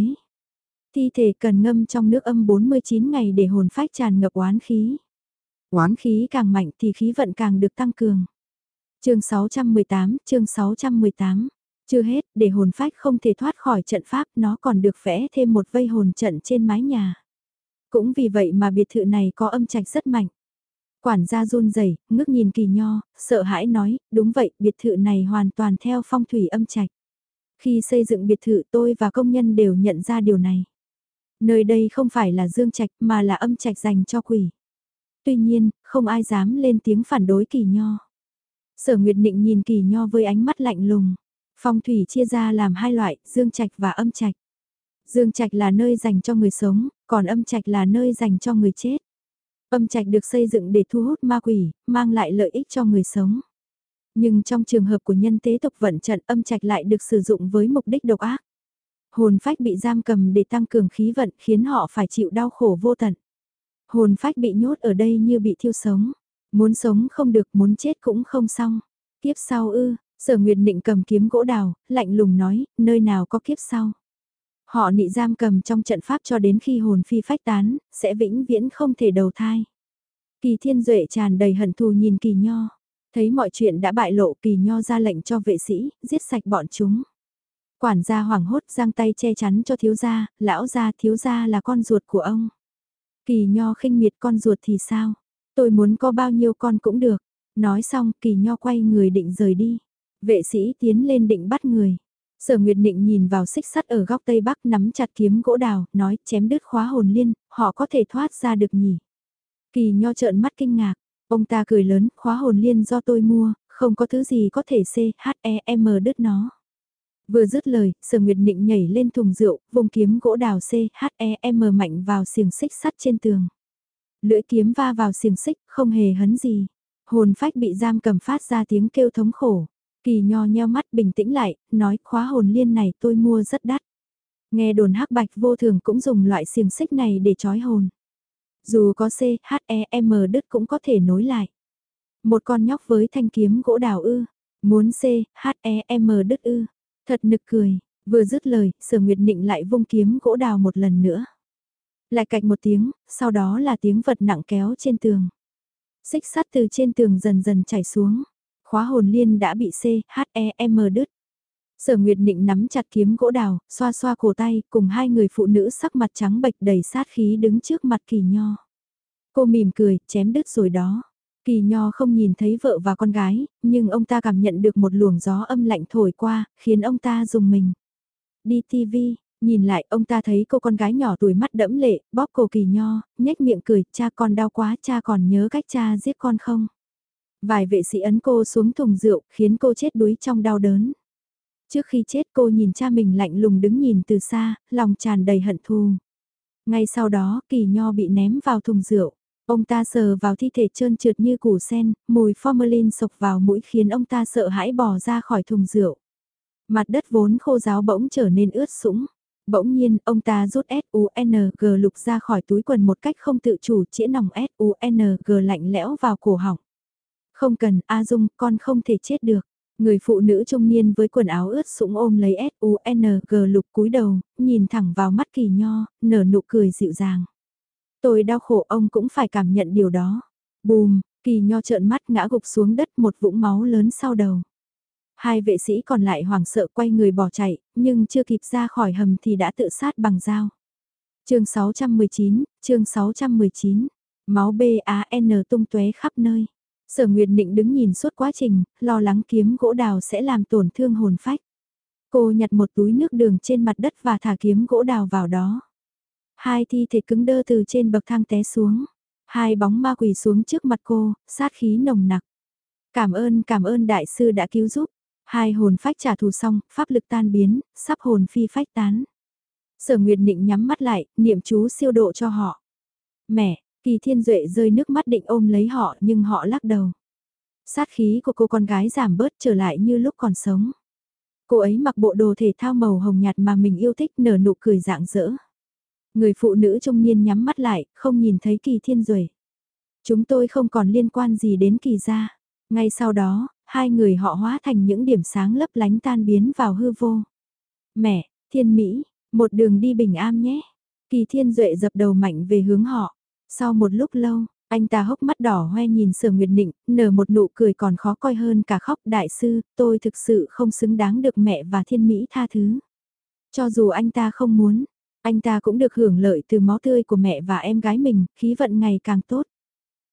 Thi thể cần ngâm trong nước âm 49 ngày để hồn phách tràn ngập oán khí. Oán khí càng mạnh thì khí vận càng được tăng cường. chương 618, chương 618. Chưa hết, để hồn phách không thể thoát khỏi trận pháp nó còn được vẽ thêm một vây hồn trận trên mái nhà. Cũng vì vậy mà biệt thự này có âm trạch rất mạnh. Quản gia run rẩy ngước nhìn kỳ nho, sợ hãi nói, đúng vậy, biệt thự này hoàn toàn theo phong thủy âm trạch. Khi xây dựng biệt thự tôi và công nhân đều nhận ra điều này. Nơi đây không phải là dương trạch mà là âm trạch dành cho quỷ. Tuy nhiên, không ai dám lên tiếng phản đối kỳ nho. Sở Nguyệt Nịnh nhìn kỳ nho với ánh mắt lạnh lùng. Phong thủy chia ra làm hai loại, dương trạch và âm trạch. Dương trạch là nơi dành cho người sống, còn âm trạch là nơi dành cho người chết. Âm trạch được xây dựng để thu hút ma quỷ, mang lại lợi ích cho người sống. Nhưng trong trường hợp của nhân tế tộc vận trận âm trạch lại được sử dụng với mục đích độc ác. Hồn phách bị giam cầm để tăng cường khí vận khiến họ phải chịu đau khổ vô tận. Hồn phách bị nhốt ở đây như bị thiêu sống. Muốn sống không được, muốn chết cũng không xong. Kiếp sau ư, sở nguyệt định cầm kiếm gỗ đào, lạnh lùng nói, nơi nào có kiếp sau. Họ nị giam cầm trong trận pháp cho đến khi hồn phi phách tán, sẽ vĩnh viễn không thể đầu thai. Kỳ thiên duệ tràn đầy hận thù nhìn kỳ nho. Thấy mọi chuyện đã bại lộ kỳ nho ra lệnh cho vệ sĩ, giết sạch bọn chúng. Quản gia hoảng hốt giang tay che chắn cho thiếu gia, lão gia thiếu gia là con ruột của ông. Kỳ nho khinh miệt con ruột thì sao? Tôi muốn có bao nhiêu con cũng được. Nói xong kỳ nho quay người định rời đi. Vệ sĩ tiến lên định bắt người. Sở Nguyệt Nịnh nhìn vào xích sắt ở góc tây bắc nắm chặt kiếm gỗ đào, nói chém đứt khóa hồn liên, họ có thể thoát ra được nhỉ. Kỳ nho trợn mắt kinh ngạc, ông ta cười lớn, khóa hồn liên do tôi mua, không có thứ gì có thể C, H, E, M đứt nó. Vừa dứt lời, Sở Nguyệt Nịnh nhảy lên thùng rượu, vùng kiếm gỗ đào C, H, E, M mạnh vào xiềng xích sắt trên tường. Lưỡi kiếm va vào xiềng xích, không hề hấn gì. Hồn phách bị giam cầm phát ra tiếng kêu thống khổ. Kỳ nho nheo mắt bình tĩnh lại, nói khóa hồn liên này tôi mua rất đắt. Nghe đồn hắc bạch vô thường cũng dùng loại xiềng xích này để trói hồn. Dù có C, H, E, M đứt cũng có thể nối lại. Một con nhóc với thanh kiếm gỗ đào ư, muốn C, H, E, M đứt ư. Thật nực cười, vừa dứt lời, sở nguyệt nịnh lại vung kiếm gỗ đào một lần nữa. Lại cạch một tiếng, sau đó là tiếng vật nặng kéo trên tường. Xích sắt từ trên tường dần dần chảy xuống khóa hồn liên đã bị C, H, E, M đứt. Sở Nguyệt Nịnh nắm chặt kiếm gỗ đào, xoa xoa cổ tay, cùng hai người phụ nữ sắc mặt trắng bệch đầy sát khí đứng trước mặt kỳ nho. Cô mỉm cười, chém đứt rồi đó. Kỳ nho không nhìn thấy vợ và con gái, nhưng ông ta cảm nhận được một luồng gió âm lạnh thổi qua, khiến ông ta dùng mình. Đi TV, nhìn lại ông ta thấy cô con gái nhỏ tuổi mắt đẫm lệ, bóp cổ kỳ nho, nhếch miệng cười, cha con đau quá, cha còn nhớ cách cha giết con không? Vài vệ sĩ ấn cô xuống thùng rượu, khiến cô chết đuối trong đau đớn. Trước khi chết cô nhìn cha mình lạnh lùng đứng nhìn từ xa, lòng tràn đầy hận thù. Ngay sau đó, kỳ nho bị ném vào thùng rượu. Ông ta sờ vào thi thể trơn trượt như củ sen, mùi formalin sộc vào mũi khiến ông ta sợ hãi bỏ ra khỏi thùng rượu. Mặt đất vốn khô ráo bỗng trở nên ướt sũng. Bỗng nhiên, ông ta rút S-U-N-G lục ra khỏi túi quần một cách không tự chủ chĩa nòng S-U-N-G lạnh lẽo vào cổ họng. Không cần, A Dung, con không thể chết được. Người phụ nữ trung niên với quần áo ướt sũng ôm lấy S-U-N-G lục cúi đầu, nhìn thẳng vào mắt kỳ nho, nở nụ cười dịu dàng. Tôi đau khổ ông cũng phải cảm nhận điều đó. Bùm, kỳ nho trợn mắt ngã gục xuống đất một vũng máu lớn sau đầu. Hai vệ sĩ còn lại hoảng sợ quay người bỏ chạy, nhưng chưa kịp ra khỏi hầm thì đã tự sát bằng dao. chương 619, chương 619, máu B-A-N tung tóe khắp nơi. Sở Nguyệt Định đứng nhìn suốt quá trình, lo lắng kiếm gỗ đào sẽ làm tổn thương hồn phách. Cô nhặt một túi nước đường trên mặt đất và thả kiếm gỗ đào vào đó. Hai thi thể cứng đơ từ trên bậc thang té xuống. Hai bóng ma quỷ xuống trước mặt cô, sát khí nồng nặc. Cảm ơn cảm ơn đại sư đã cứu giúp. Hai hồn phách trả thù xong, pháp lực tan biến, sắp hồn phi phách tán. Sở Nguyệt Định nhắm mắt lại, niệm chú siêu độ cho họ. Mẹ, Kỳ Thiên Duệ rơi nước mắt định ôm lấy họ nhưng họ lắc đầu. Sát khí của cô con gái giảm bớt trở lại như lúc còn sống. Cô ấy mặc bộ đồ thể thao màu hồng nhạt mà mình yêu thích nở nụ cười dạng dỡ. Người phụ nữ trung niên nhắm mắt lại, không nhìn thấy Kỳ Thiên Duệ. Chúng tôi không còn liên quan gì đến Kỳ gia. Ngay sau đó, hai người họ hóa thành những điểm sáng lấp lánh tan biến vào hư vô. Mẹ, Thiên Mỹ, một đường đi bình an nhé. Kỳ Thiên Duệ dập đầu mạnh về hướng họ. Sau một lúc lâu, anh ta hốc mắt đỏ hoe nhìn Sở Nguyệt Định, nở một nụ cười còn khó coi hơn cả khóc đại sư, tôi thực sự không xứng đáng được mẹ và thiên mỹ tha thứ. Cho dù anh ta không muốn, anh ta cũng được hưởng lợi từ máu tươi của mẹ và em gái mình, khí vận ngày càng tốt.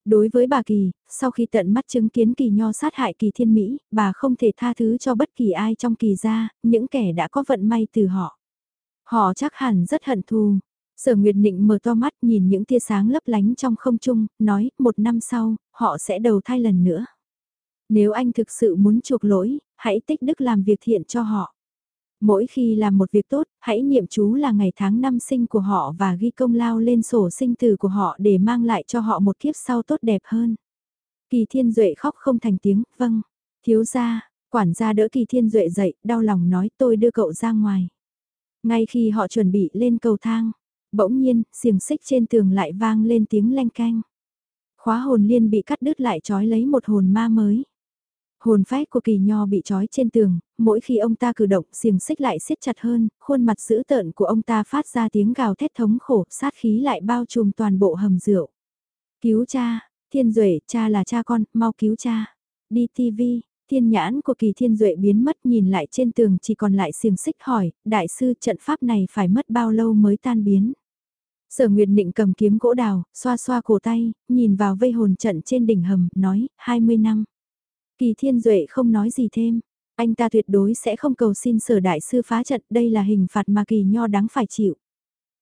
Đối với bà Kỳ, sau khi tận mắt chứng kiến Kỳ Nho sát hại Kỳ Thiên Mỹ, bà không thể tha thứ cho bất kỳ ai trong Kỳ gia, những kẻ đã có vận may từ họ. Họ chắc hẳn rất hận thù, Sở Nguyệt Nịnh mở to mắt nhìn những tia sáng lấp lánh trong không trung, nói, một năm sau, họ sẽ đầu thai lần nữa. Nếu anh thực sự muốn chuộc lỗi, hãy tích đức làm việc thiện cho họ. Mỗi khi làm một việc tốt, hãy niệm chú là ngày tháng năm sinh của họ và ghi công lao lên sổ sinh tử của họ để mang lại cho họ một kiếp sau tốt đẹp hơn. Kỳ Thiên Duệ khóc không thành tiếng, vâng. Thiếu gia, quản gia đỡ Kỳ Thiên Duệ dậy, đau lòng nói tôi đưa cậu ra ngoài. Ngay khi họ chuẩn bị lên cầu thang, Bỗng nhiên, xiềng xích trên tường lại vang lên tiếng leng canh. Khóa hồn liên bị cắt đứt lại trói lấy một hồn ma mới. Hồn phách của kỳ nho bị trói trên tường, mỗi khi ông ta cử động xiềng xích lại siết chặt hơn, khuôn mặt dữ tợn của ông ta phát ra tiếng gào thét thống khổ, sát khí lại bao trùm toàn bộ hầm rượu. Cứu cha, thiên duệ cha là cha con, mau cứu cha. Đi TV, thiên nhãn của kỳ thiên duệ biến mất nhìn lại trên tường chỉ còn lại xiềng xích hỏi, đại sư trận pháp này phải mất bao lâu mới tan biến. Sở Nguyệt Nịnh cầm kiếm gỗ đào, xoa xoa cổ tay, nhìn vào vây hồn trận trên đỉnh hầm, nói, 20 năm. Kỳ Thiên Duệ không nói gì thêm, anh ta tuyệt đối sẽ không cầu xin sở đại sư phá trận, đây là hình phạt mà Kỳ Nho đáng phải chịu.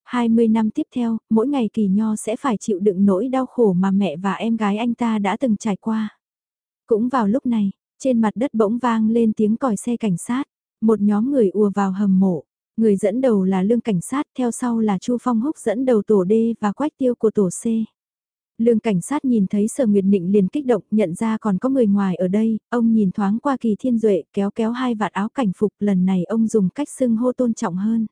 20 năm tiếp theo, mỗi ngày Kỳ Nho sẽ phải chịu đựng nỗi đau khổ mà mẹ và em gái anh ta đã từng trải qua. Cũng vào lúc này, trên mặt đất bỗng vang lên tiếng còi xe cảnh sát, một nhóm người ùa vào hầm mộ. Người dẫn đầu là lương cảnh sát, theo sau là Chu Phong Húc dẫn đầu tổ D và quách tiêu của tổ C. Lương cảnh sát nhìn thấy Sở Nguyệt Định liền kích động nhận ra còn có người ngoài ở đây, ông nhìn thoáng qua kỳ thiên duệ kéo kéo hai vạt áo cảnh phục lần này ông dùng cách xưng hô tôn trọng hơn.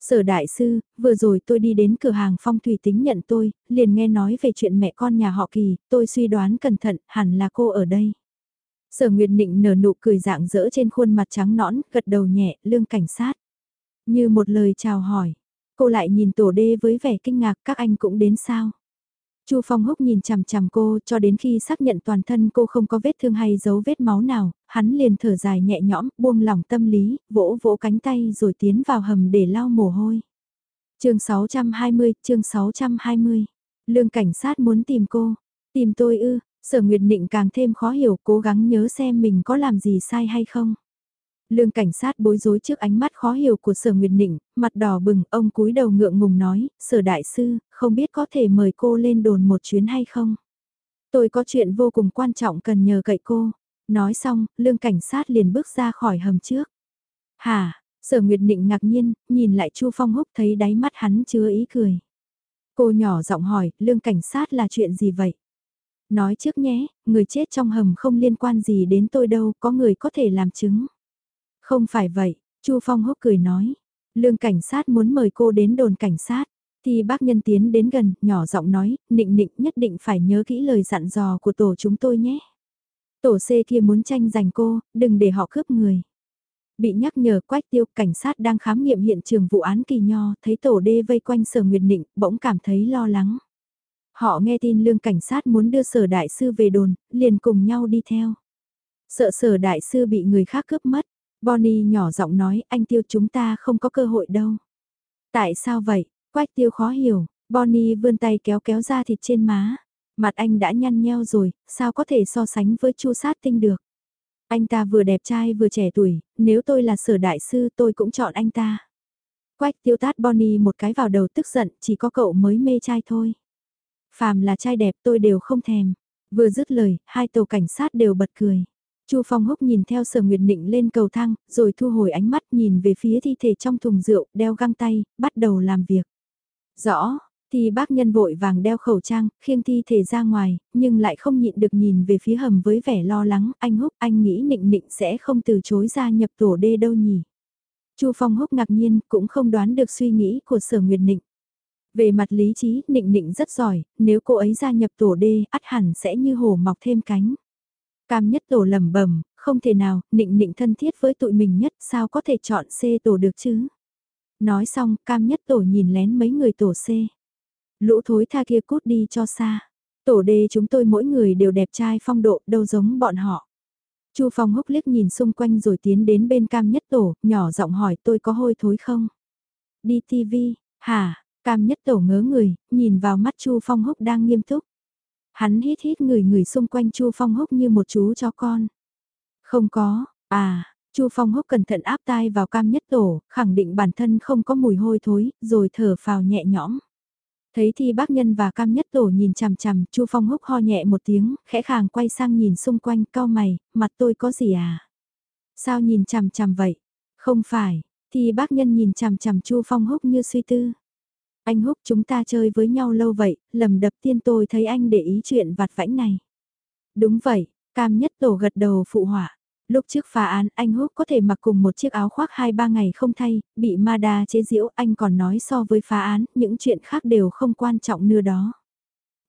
Sở đại sư, vừa rồi tôi đi đến cửa hàng phong thủy tính nhận tôi, liền nghe nói về chuyện mẹ con nhà họ kỳ, tôi suy đoán cẩn thận, hẳn là cô ở đây. Sở Nguyệt Định nở nụ cười dạng dỡ trên khuôn mặt trắng nõn, gật đầu nhẹ, lương cảnh sát. Như một lời chào hỏi, cô lại nhìn tổ đê với vẻ kinh ngạc các anh cũng đến sao. Chu Phong Húc nhìn chằm chằm cô cho đến khi xác nhận toàn thân cô không có vết thương hay dấu vết máu nào, hắn liền thở dài nhẹ nhõm, buông lỏng tâm lý, vỗ vỗ cánh tay rồi tiến vào hầm để lau mồ hôi. chương 620, chương 620. Lương cảnh sát muốn tìm cô. Tìm tôi ư, sở nguyệt nịnh càng thêm khó hiểu cố gắng nhớ xem mình có làm gì sai hay không. Lương cảnh sát bối rối trước ánh mắt khó hiểu của sở Nguyệt Nịnh, mặt đỏ bừng, ông cúi đầu ngượng ngùng nói, sở đại sư, không biết có thể mời cô lên đồn một chuyến hay không? Tôi có chuyện vô cùng quan trọng cần nhờ cậy cô. Nói xong, lương cảnh sát liền bước ra khỏi hầm trước. Hà, sở Nguyệt Nịnh ngạc nhiên, nhìn lại Chu Phong Húc thấy đáy mắt hắn chứa ý cười. Cô nhỏ giọng hỏi, lương cảnh sát là chuyện gì vậy? Nói trước nhé, người chết trong hầm không liên quan gì đến tôi đâu, có người có thể làm chứng. Không phải vậy, Chu Phong hốc cười nói. Lương cảnh sát muốn mời cô đến đồn cảnh sát. Thì bác nhân tiến đến gần, nhỏ giọng nói, nịnh nịnh nhất định phải nhớ kỹ lời dặn dò của tổ chúng tôi nhé. Tổ C kia muốn tranh giành cô, đừng để họ cướp người. Bị nhắc nhở quách tiêu, cảnh sát đang khám nghiệm hiện trường vụ án kỳ nho, thấy tổ D vây quanh sở Nguyệt Nịnh, bỗng cảm thấy lo lắng. Họ nghe tin lương cảnh sát muốn đưa sở đại sư về đồn, liền cùng nhau đi theo. Sợ sở đại sư bị người khác cướp mất. Bonnie nhỏ giọng nói anh tiêu chúng ta không có cơ hội đâu. Tại sao vậy? Quách tiêu khó hiểu. Bonnie vươn tay kéo kéo ra thịt trên má. Mặt anh đã nhăn nheo rồi, sao có thể so sánh với chu sát tinh được. Anh ta vừa đẹp trai vừa trẻ tuổi, nếu tôi là sở đại sư tôi cũng chọn anh ta. Quách tiêu tát Bonnie một cái vào đầu tức giận, chỉ có cậu mới mê trai thôi. Phàm là trai đẹp tôi đều không thèm. Vừa dứt lời, hai tàu cảnh sát đều bật cười. Chu Phong Húc nhìn theo Sở Nguyệt Nịnh lên cầu thang, rồi thu hồi ánh mắt nhìn về phía thi thể trong thùng rượu, đeo găng tay, bắt đầu làm việc. Rõ, thì bác nhân vội vàng đeo khẩu trang, khiêng thi thể ra ngoài, nhưng lại không nhịn được nhìn về phía hầm với vẻ lo lắng, anh Húc anh nghĩ Nịnh Nịnh sẽ không từ chối gia nhập tổ đê đâu nhỉ. Chu Phong Húc ngạc nhiên, cũng không đoán được suy nghĩ của Sở Nguyệt Nịnh. Về mặt lý trí, Nịnh Nịnh rất giỏi, nếu cô ấy gia nhập tổ đê, ắt hẳn sẽ như hổ mọc thêm cánh. Cam nhất tổ lầm bẩm không thể nào, Nịnh Nịnh thân thiết với tụi mình nhất, sao có thể chọn C tổ được chứ? Nói xong, cam nhất tổ nhìn lén mấy người tổ C. Lũ thối tha kia cút đi cho xa. Tổ D chúng tôi mỗi người đều đẹp trai phong độ, đâu giống bọn họ. Chu Phong hốc liếc nhìn xung quanh rồi tiến đến bên cam nhất tổ, nhỏ giọng hỏi tôi có hôi thối không? Đi TV, hả? Cam nhất tổ ngớ người, nhìn vào mắt Chu Phong hốc đang nghiêm túc. Hắn hít hít người người xung quanh Chu Phong húc như một chú chó con. Không có, à, Chu Phong húc cẩn thận áp tai vào cam nhất tổ, khẳng định bản thân không có mùi hôi thối, rồi thở phào nhẹ nhõm. Thấy thi bác nhân và cam nhất tổ nhìn chằm chằm, Chu Phong húc ho nhẹ một tiếng, khẽ khàng quay sang nhìn xung quanh, cao mày, mặt tôi có gì à? Sao nhìn chằm chằm vậy? Không phải, thi bác nhân nhìn chằm chằm Chu Phong húc như suy tư. Anh húc chúng ta chơi với nhau lâu vậy, lầm đập tiên tôi thấy anh để ý chuyện vặt vãnh này. Đúng vậy, cam nhất tổ gật đầu phụ hỏa. Lúc trước phá án anh Húc có thể mặc cùng một chiếc áo khoác 2-3 ngày không thay, bị ma đa chế diễu anh còn nói so với phá án, những chuyện khác đều không quan trọng nữa đó.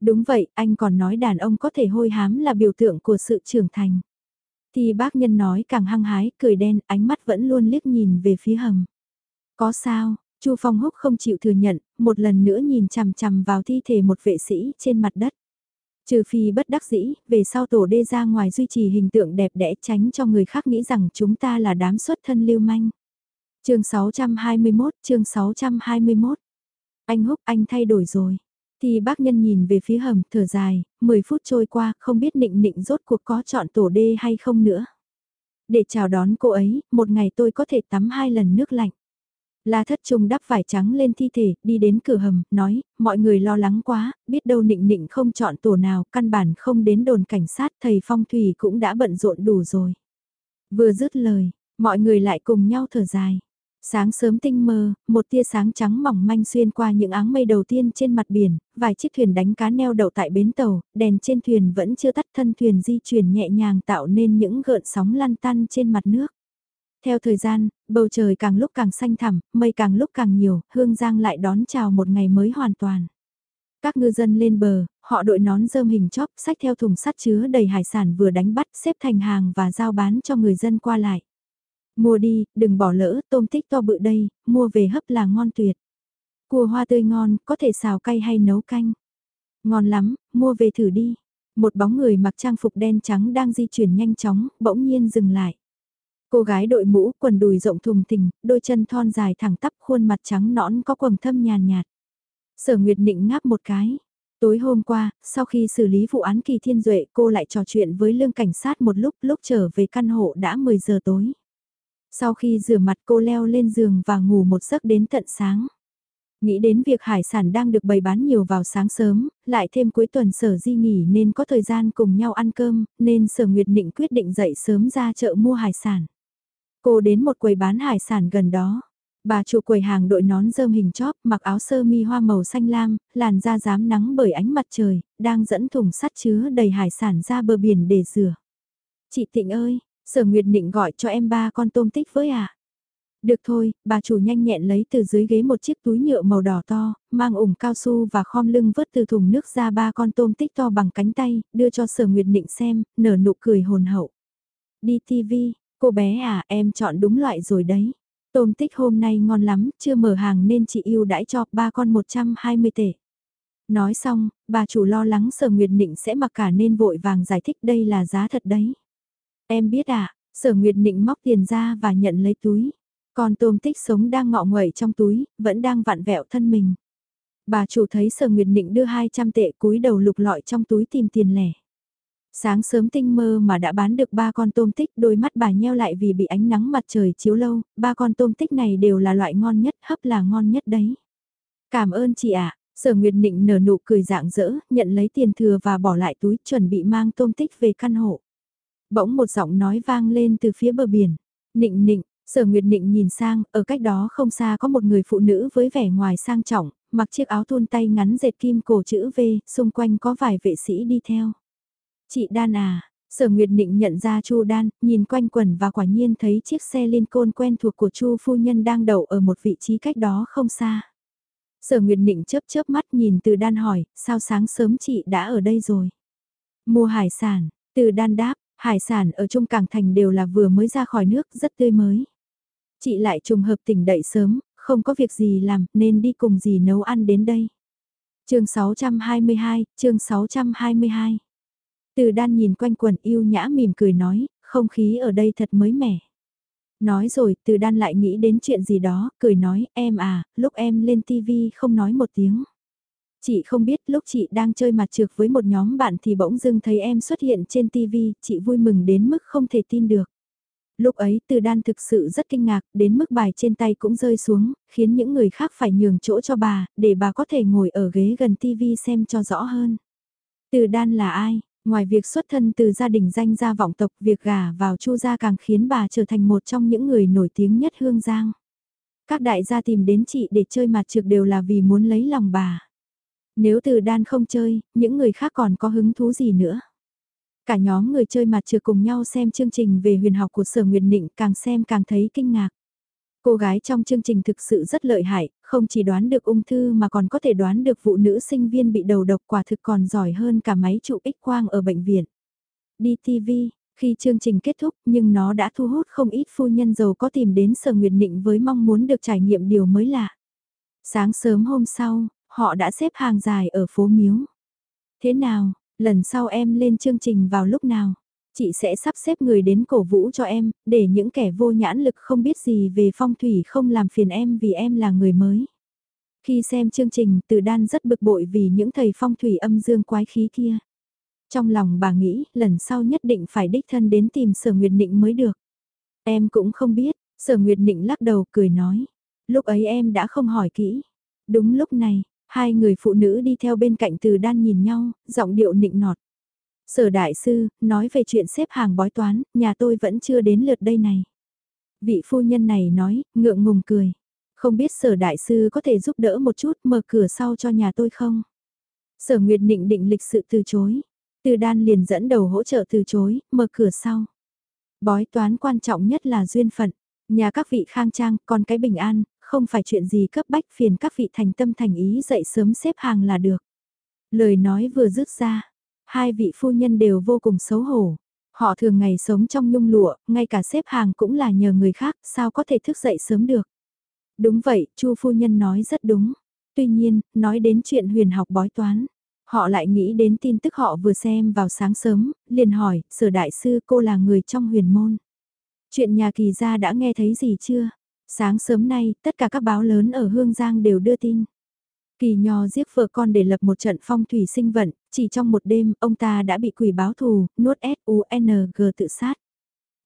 Đúng vậy, anh còn nói đàn ông có thể hôi hám là biểu tượng của sự trưởng thành. Thì bác nhân nói càng hăng hái, cười đen, ánh mắt vẫn luôn liếc nhìn về phía hầm. Có sao, Chu Phong Húc không chịu thừa nhận, một lần nữa nhìn chằm chằm vào thi thể một vệ sĩ trên mặt đất. Trừ phi bất đắc dĩ, về sau tổ đê ra ngoài duy trì hình tượng đẹp đẽ tránh cho người khác nghĩ rằng chúng ta là đám xuất thân lưu manh. chương 621, chương 621. Anh húc anh thay đổi rồi. Thì bác nhân nhìn về phía hầm thở dài, 10 phút trôi qua không biết nịnh nịnh rốt cuộc có chọn tổ đê hay không nữa. Để chào đón cô ấy, một ngày tôi có thể tắm hai lần nước lạnh. La thất trung đắp vải trắng lên thi thể, đi đến cửa hầm, nói, mọi người lo lắng quá, biết đâu nịnh nịnh không chọn tổ nào, căn bản không đến đồn cảnh sát, thầy phong thủy cũng đã bận rộn đủ rồi. Vừa dứt lời, mọi người lại cùng nhau thở dài. Sáng sớm tinh mơ, một tia sáng trắng mỏng manh xuyên qua những áng mây đầu tiên trên mặt biển, vài chiếc thuyền đánh cá neo đậu tại bến tàu, đèn trên thuyền vẫn chưa tắt thân thuyền di chuyển nhẹ nhàng tạo nên những gợn sóng lăn tăn trên mặt nước. Theo thời gian, bầu trời càng lúc càng xanh thẳm, mây càng lúc càng nhiều, Hương Giang lại đón chào một ngày mới hoàn toàn. Các ngư dân lên bờ, họ đội nón rơm hình chóp, sách theo thùng sắt chứa đầy hải sản vừa đánh bắt xếp thành hàng và giao bán cho người dân qua lại. Mua đi, đừng bỏ lỡ, tôm tích to bự đây, mua về hấp là ngon tuyệt. Cua hoa tươi ngon, có thể xào cay hay nấu canh. Ngon lắm, mua về thử đi. Một bóng người mặc trang phục đen trắng đang di chuyển nhanh chóng, bỗng nhiên dừng lại. Cô gái đội mũ, quần đùi rộng thùng thình, đôi chân thon dài thẳng tắp khuôn mặt trắng nõn có quầng thâm nhàn nhạt. Sở Nguyệt Nịnh ngáp một cái. Tối hôm qua, sau khi xử lý vụ án Kỳ Thiên Duệ cô lại trò chuyện với lương cảnh sát một lúc lúc trở về căn hộ đã 10 giờ tối. Sau khi rửa mặt cô leo lên giường và ngủ một giấc đến tận sáng. Nghĩ đến việc hải sản đang được bày bán nhiều vào sáng sớm, lại thêm cuối tuần sở di nghỉ nên có thời gian cùng nhau ăn cơm, nên sở Nguyệt Nịnh quyết định dậy sớm ra chợ mua hải sản. Cô đến một quầy bán hải sản gần đó. Bà chủ quầy hàng đội nón rơm hình chóp, mặc áo sơ mi hoa màu xanh lam, làn da dám nắng bởi ánh mặt trời, đang dẫn thùng sắt chứa đầy hải sản ra bờ biển để rửa. Chị Tịnh ơi, sở Nguyệt Nịnh gọi cho em ba con tôm tích với à? Được thôi, bà chủ nhanh nhẹn lấy từ dưới ghế một chiếc túi nhựa màu đỏ to, mang ủng cao su và khom lưng vớt từ thùng nước ra ba con tôm tích to bằng cánh tay, đưa cho sở Nguyệt Nịnh xem, nở nụ cười hồn hậu. Đi TV, Cô bé à, em chọn đúng loại rồi đấy. Tôm tích hôm nay ngon lắm, chưa mở hàng nên chị yêu đãi cho ba con 120 tệ. Nói xong, bà chủ lo lắng sở Nguyệt Nịnh sẽ mặc cả nên vội vàng giải thích đây là giá thật đấy. Em biết à, sở nguyệt nịnh móc tiền ra và nhận lấy túi. còn tôm tích sống đang ngọ nguậy trong túi, vẫn đang vặn vẹo thân mình. Bà chủ thấy sở nguyệt nịnh đưa 200 tệ cúi đầu lục lọi trong túi tìm tiền lẻ. Sáng sớm tinh mơ mà đã bán được ba con tôm tích đôi mắt bà nheo lại vì bị ánh nắng mặt trời chiếu lâu, ba con tôm tích này đều là loại ngon nhất, hấp là ngon nhất đấy. Cảm ơn chị ạ, sở nguyệt nịnh nở nụ cười dạng dỡ, nhận lấy tiền thừa và bỏ lại túi chuẩn bị mang tôm tích về căn hộ. Bỗng một giọng nói vang lên từ phía bờ biển. Nịnh nịnh, sở nguyệt nịnh nhìn sang, ở cách đó không xa có một người phụ nữ với vẻ ngoài sang trọng, mặc chiếc áo thun tay ngắn dệt kim cổ chữ V, xung quanh có vài vệ sĩ đi theo. Chị Đan à, sở nguyệt nịnh nhận ra Chu Đan, nhìn quanh quần và quả nhiên thấy chiếc xe liên côn quen thuộc của Chu phu nhân đang đậu ở một vị trí cách đó không xa. Sở Nguyệt Nịnh chớp chớp mắt nhìn từ đan hỏi, sao sáng sớm chị đã ở đây rồi? Mua hải sản, từ đan đáp, hải sản ở Trung Cảng Thành đều là vừa mới ra khỏi nước, rất tươi mới. Chị lại trùng hợp tỉnh dậy sớm, không có việc gì làm, nên đi cùng gì nấu ăn đến đây. chương 622, chương 622. Từ đan nhìn quanh quần yêu nhã mỉm cười nói, không khí ở đây thật mới mẻ. Nói rồi, từ đan lại nghĩ đến chuyện gì đó, cười nói, em à, lúc em lên TV không nói một tiếng. Chị không biết lúc chị đang chơi mặt trược với một nhóm bạn thì bỗng dưng thấy em xuất hiện trên TV, chị vui mừng đến mức không thể tin được. Lúc ấy từ đan thực sự rất kinh ngạc, đến mức bài trên tay cũng rơi xuống, khiến những người khác phải nhường chỗ cho bà, để bà có thể ngồi ở ghế gần TV xem cho rõ hơn. Từ đan là ai? Ngoài việc xuất thân từ gia đình danh gia vọng tộc, việc gả vào Chu gia càng khiến bà trở thành một trong những người nổi tiếng nhất Hương Giang. Các đại gia tìm đến chị để chơi mặt trược đều là vì muốn lấy lòng bà. Nếu từ đan không chơi, những người khác còn có hứng thú gì nữa. Cả nhóm người chơi mặt trược cùng nhau xem chương trình về huyền học của Sở Nguyệt Nịnh càng xem càng thấy kinh ngạc. Cô gái trong chương trình thực sự rất lợi hại, không chỉ đoán được ung thư mà còn có thể đoán được vụ nữ sinh viên bị đầu độc quả thực còn giỏi hơn cả máy chụp x-quang ở bệnh viện. Đi TV, khi chương trình kết thúc nhưng nó đã thu hút không ít phu nhân giàu có tìm đến Sở Nguyệt Nịnh với mong muốn được trải nghiệm điều mới lạ. Sáng sớm hôm sau, họ đã xếp hàng dài ở phố Miếu. Thế nào, lần sau em lên chương trình vào lúc nào? Chị sẽ sắp xếp người đến cổ vũ cho em, để những kẻ vô nhãn lực không biết gì về phong thủy không làm phiền em vì em là người mới. Khi xem chương trình, từ đan rất bực bội vì những thầy phong thủy âm dương quái khí kia. Trong lòng bà nghĩ, lần sau nhất định phải đích thân đến tìm sở Nguyệt Nịnh mới được. Em cũng không biết, sở Nguyệt Nịnh lắc đầu cười nói. Lúc ấy em đã không hỏi kỹ. Đúng lúc này, hai người phụ nữ đi theo bên cạnh từ đan nhìn nhau, giọng điệu nịnh nọt. Sở đại sư, nói về chuyện xếp hàng bói toán, nhà tôi vẫn chưa đến lượt đây này. Vị phu nhân này nói, ngượng ngùng cười. Không biết sở đại sư có thể giúp đỡ một chút mở cửa sau cho nhà tôi không? Sở Nguyệt định định lịch sự từ chối. Từ đan liền dẫn đầu hỗ trợ từ chối, mở cửa sau. Bói toán quan trọng nhất là duyên phận. Nhà các vị khang trang, còn cái bình an, không phải chuyện gì cấp bách phiền các vị thành tâm thành ý dậy sớm xếp hàng là được. Lời nói vừa dứt ra, Hai vị phu nhân đều vô cùng xấu hổ. Họ thường ngày sống trong nhung lụa, ngay cả xếp hàng cũng là nhờ người khác, sao có thể thức dậy sớm được. Đúng vậy, Chu phu nhân nói rất đúng. Tuy nhiên, nói đến chuyện huyền học bói toán, họ lại nghĩ đến tin tức họ vừa xem vào sáng sớm, liền hỏi, sở đại sư cô là người trong huyền môn. Chuyện nhà kỳ gia đã nghe thấy gì chưa? Sáng sớm nay, tất cả các báo lớn ở Hương Giang đều đưa tin. Kỳ nho giết vợ con để lập một trận phong thủy sinh vận, chỉ trong một đêm ông ta đã bị quỷ báo thù, nuốt S-U-N-G tự sát.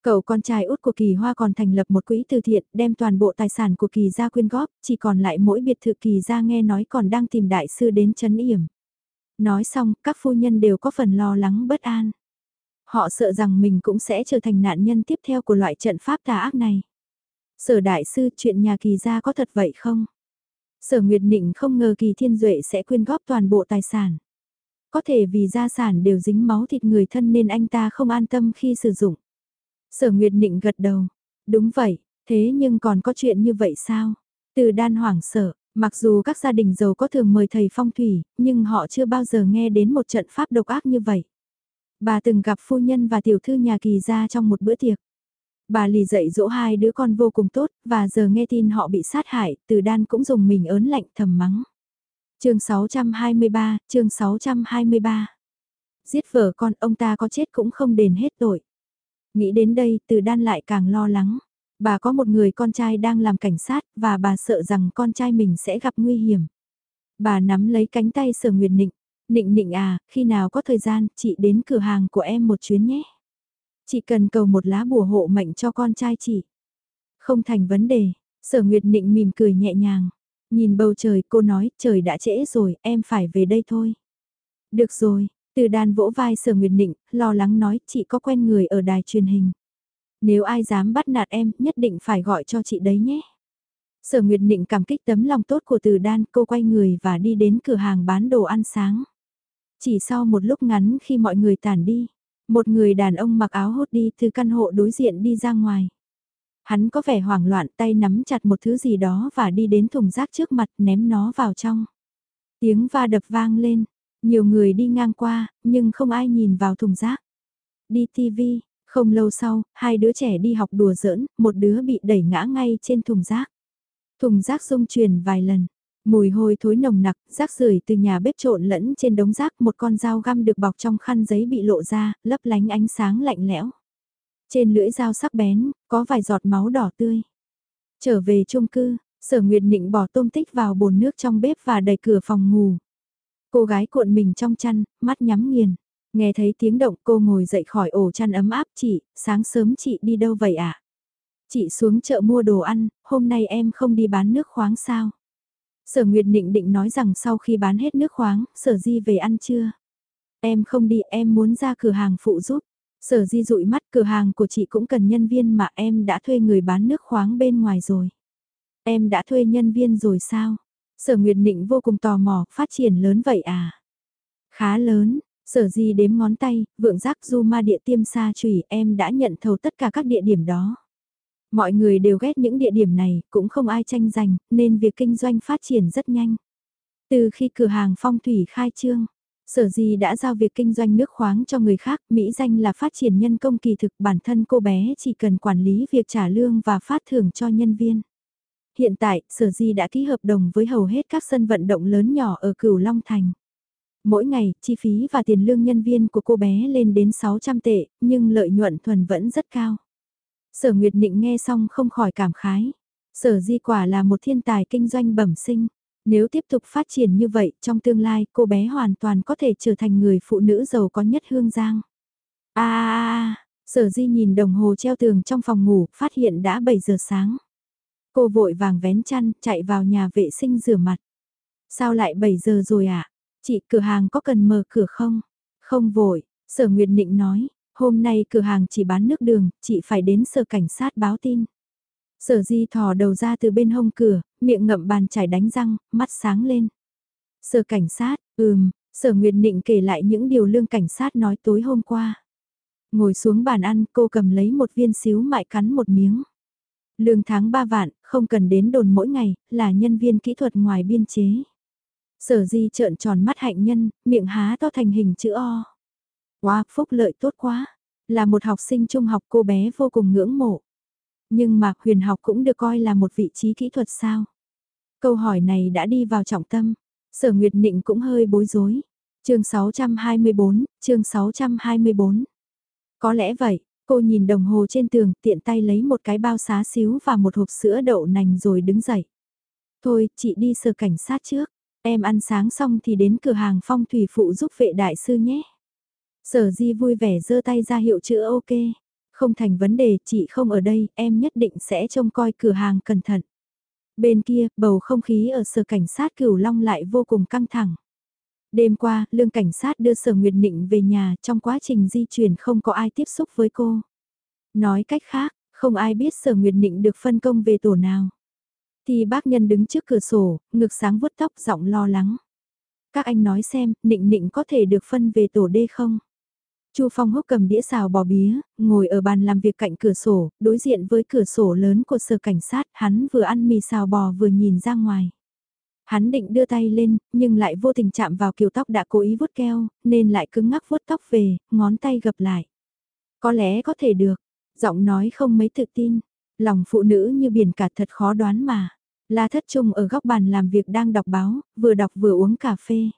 Cậu con trai út của Kỳ Hoa còn thành lập một quỹ từ thiện, đem toàn bộ tài sản của Kỳ gia quyên góp, chỉ còn lại mỗi biệt thự Kỳ gia nghe nói còn đang tìm đại sư đến chấn yểm. Nói xong, các phu nhân đều có phần lo lắng bất an. Họ sợ rằng mình cũng sẽ trở thành nạn nhân tiếp theo của loại trận pháp tà ác này. Sở đại sư chuyện nhà Kỳ gia có thật vậy không? Sở Nguyệt Nịnh không ngờ Kỳ Thiên Duệ sẽ quyên góp toàn bộ tài sản. Có thể vì gia sản đều dính máu thịt người thân nên anh ta không an tâm khi sử dụng. Sở Nguyệt Nịnh gật đầu. Đúng vậy, thế nhưng còn có chuyện như vậy sao? Từ đan hoảng sợ, mặc dù các gia đình giàu có thường mời thầy phong thủy, nhưng họ chưa bao giờ nghe đến một trận pháp độc ác như vậy. Bà từng gặp phu nhân và tiểu thư nhà kỳ gia trong một bữa tiệc. Bà lì dạy dỗ hai đứa con vô cùng tốt, và giờ nghe tin họ bị sát hại, từ đan cũng dùng mình ớn lạnh thầm mắng. chương 623, chương 623. Giết vợ con ông ta có chết cũng không đền hết tội. Nghĩ đến đây từ đan lại càng lo lắng. Bà có một người con trai đang làm cảnh sát và bà sợ rằng con trai mình sẽ gặp nguy hiểm. Bà nắm lấy cánh tay sở nguyệt nịnh. Nịnh nịnh à, khi nào có thời gian, chị đến cửa hàng của em một chuyến nhé chỉ cần cầu một lá bùa hộ mệnh cho con trai chị. Không thành vấn đề, sở nguyệt nịnh mỉm cười nhẹ nhàng. Nhìn bầu trời cô nói trời đã trễ rồi em phải về đây thôi. Được rồi, từ đàn vỗ vai sở nguyệt nịnh, lo lắng nói chị có quen người ở đài truyền hình. Nếu ai dám bắt nạt em nhất định phải gọi cho chị đấy nhé. Sở Nguyệt Nịnh cảm kích tấm lòng tốt của từ đan cô quay người và đi đến cửa hàng bán đồ ăn sáng. Chỉ sau một lúc ngắn khi mọi người tản đi, một người đàn ông mặc áo hốt đi từ căn hộ đối diện đi ra ngoài. Hắn có vẻ hoảng loạn tay nắm chặt một thứ gì đó và đi đến thùng rác trước mặt ném nó vào trong. Tiếng va đập vang lên, nhiều người đi ngang qua, nhưng không ai nhìn vào thùng rác. Đi TV, không lâu sau, hai đứa trẻ đi học đùa giỡn, một đứa bị đẩy ngã ngay trên thùng rác. Thùng rác rung chuyển vài lần, Mùi hôi thối nồng nặc, rác rưởi từ nhà bếp trộn lẫn trên đống rác một con dao găm được bọc trong khăn giấy bị lộ ra, lấp lánh ánh sáng lạnh lẽo. Trên lưỡi dao sắc bén, có vài giọt máu đỏ tươi. Trở về chung cư, sở nguyệt nịnh bỏ tôm tích vào bồn nước trong bếp và đẩy cửa phòng ngủ. Cô gái cuộn mình trong chăn, mắt nhắm nghiền. Nghe thấy tiếng động cô ngồi dậy khỏi ổ chăn ấm áp chị, sáng sớm chị đi đâu vậy ạ? À? Chị xuống chợ mua đồ ăn, hôm nay em không đi bán nước khoáng sao? Sở Nguyệt Nịnh định nói rằng sau khi bán hết nước khoáng, Sở Di về ăn trưa. Em không đi, em muốn ra cửa hàng phụ giúp. Sở Di dụi mắt cửa hàng của chị cũng cần nhân viên mà em đã thuê người bán nước khoáng bên ngoài rồi. Em đã thuê nhân viên rồi sao? Sở Nguyệt Nịnh vô cùng tò mò, phát triển lớn vậy à? Khá lớn, sở di đếm ngón tay, vượng giác du ma địa tiêm xa chủy em đã nhận thầu tất cả các địa điểm đó. Mọi người đều ghét những địa điểm này, cũng không ai tranh giành, nên việc kinh doanh phát triển rất nhanh. Từ khi cửa hàng phong thủy khai trương, sở gì đã giao việc kinh doanh nước khoáng cho người khác, Mỹ danh là phát triển nhân công kỳ thực bản thân cô bé chỉ cần quản lý việc trả lương và phát thưởng cho nhân viên. Hiện tại, sở di đã ký hợp đồng với hầu hết các sân vận động lớn nhỏ ở Cửu Long Thành. Mỗi ngày, chi phí và tiền lương nhân viên của cô bé lên đến 600 tệ, nhưng lợi nhuận thuần vẫn rất cao. Sở Nguyệt Nịnh nghe xong không khỏi cảm khái. Sở Di quả là một thiên tài kinh doanh bẩm sinh. Nếu tiếp tục phát triển như vậy, trong tương lai cô bé hoàn toàn có thể trở thành người phụ nữ giàu có nhất hương giang. À, Sở Di nhìn đồng hồ treo tường trong phòng ngủ, phát hiện đã 7 giờ sáng. Cô vội vàng vén chăn, chạy vào nhà vệ sinh rửa mặt. Sao lại 7 giờ rồi ạ? À? Chị cửa hàng có cần mở cửa không? Không vội, Sở Nguyệt Nịnh nói, Hôm nay cửa hàng chỉ bán nước đường, chị phải đến sở cảnh sát báo tin. Sở di thò đầu ra từ bên hông cửa, miệng ngậm bàn chải đánh răng, mắt sáng lên. Sở cảnh sát, ừm, sở Nguyệt Nịnh kể lại những điều lương cảnh sát nói tối hôm qua. Ngồi xuống bàn ăn cô cầm lấy một viên xíu mại cắn một miếng. Lương tháng 3 vạn, không cần đến đồn mỗi ngày, là nhân viên kỹ thuật ngoài biên chế. Sở di trợn tròn mắt hạnh nhân, miệng há to thành hình chữ O. Wow, phúc lợi tốt quá. Là một học sinh trung học cô bé vô cùng ngưỡng mộ. Nhưng mà huyền học cũng được coi là một vị trí kỹ thuật sao? Câu hỏi này đã đi vào trọng tâm. Sở Nguyệt Nịnh cũng hơi bối rối. chương 624, chương 624. Có lẽ vậy, cô nhìn đồng hồ trên tường tiện tay lấy một cái bao xá xíu và một hộp sữa đậu nành rồi đứng dậy. Thôi, chị đi sở cảnh sát trước. Em ăn sáng xong thì đến cửa hàng phong thủy phụ giúp vệ đại sư nhé. Sở di vui vẻ giơ tay ra hiệu chữ ok. Không thành vấn đề, chị không ở đây, em nhất định sẽ trông coi cửa hàng cẩn thận. Bên kia, bầu không khí ở sở cảnh sát cửu long lại vô cùng căng thẳng. Đêm qua, lương cảnh sát đưa sở Nguyệt Nịnh về nhà, trong quá trình di chuyển không có ai tiếp xúc với cô. Nói cách khác, không ai biết sở Nguyệt Nịnh được phân công về tổ nào. Thì bác nhân đứng trước cửa sổ, ngực sáng vuốt tóc giọng lo lắng. Các anh nói xem, Nịnh Nịnh có thể được phân về tổ D không? Chu Phong húc cầm đĩa xào bò bía, ngồi ở bàn làm việc cạnh cửa sổ, đối diện với cửa sổ lớn của sở cảnh sát, hắn vừa ăn mì xào bò vừa nhìn ra ngoài. Hắn định đưa tay lên, nhưng lại vô tình chạm vào kiểu tóc đã cố ý vuốt keo, nên lại cứng ngắc vuốt tóc về, ngón tay gập lại. Có lẽ có thể được, giọng nói không mấy tự tin, lòng phụ nữ như biển cả thật khó đoán mà. La Thất Trung ở góc bàn làm việc đang đọc báo, vừa đọc vừa uống cà phê.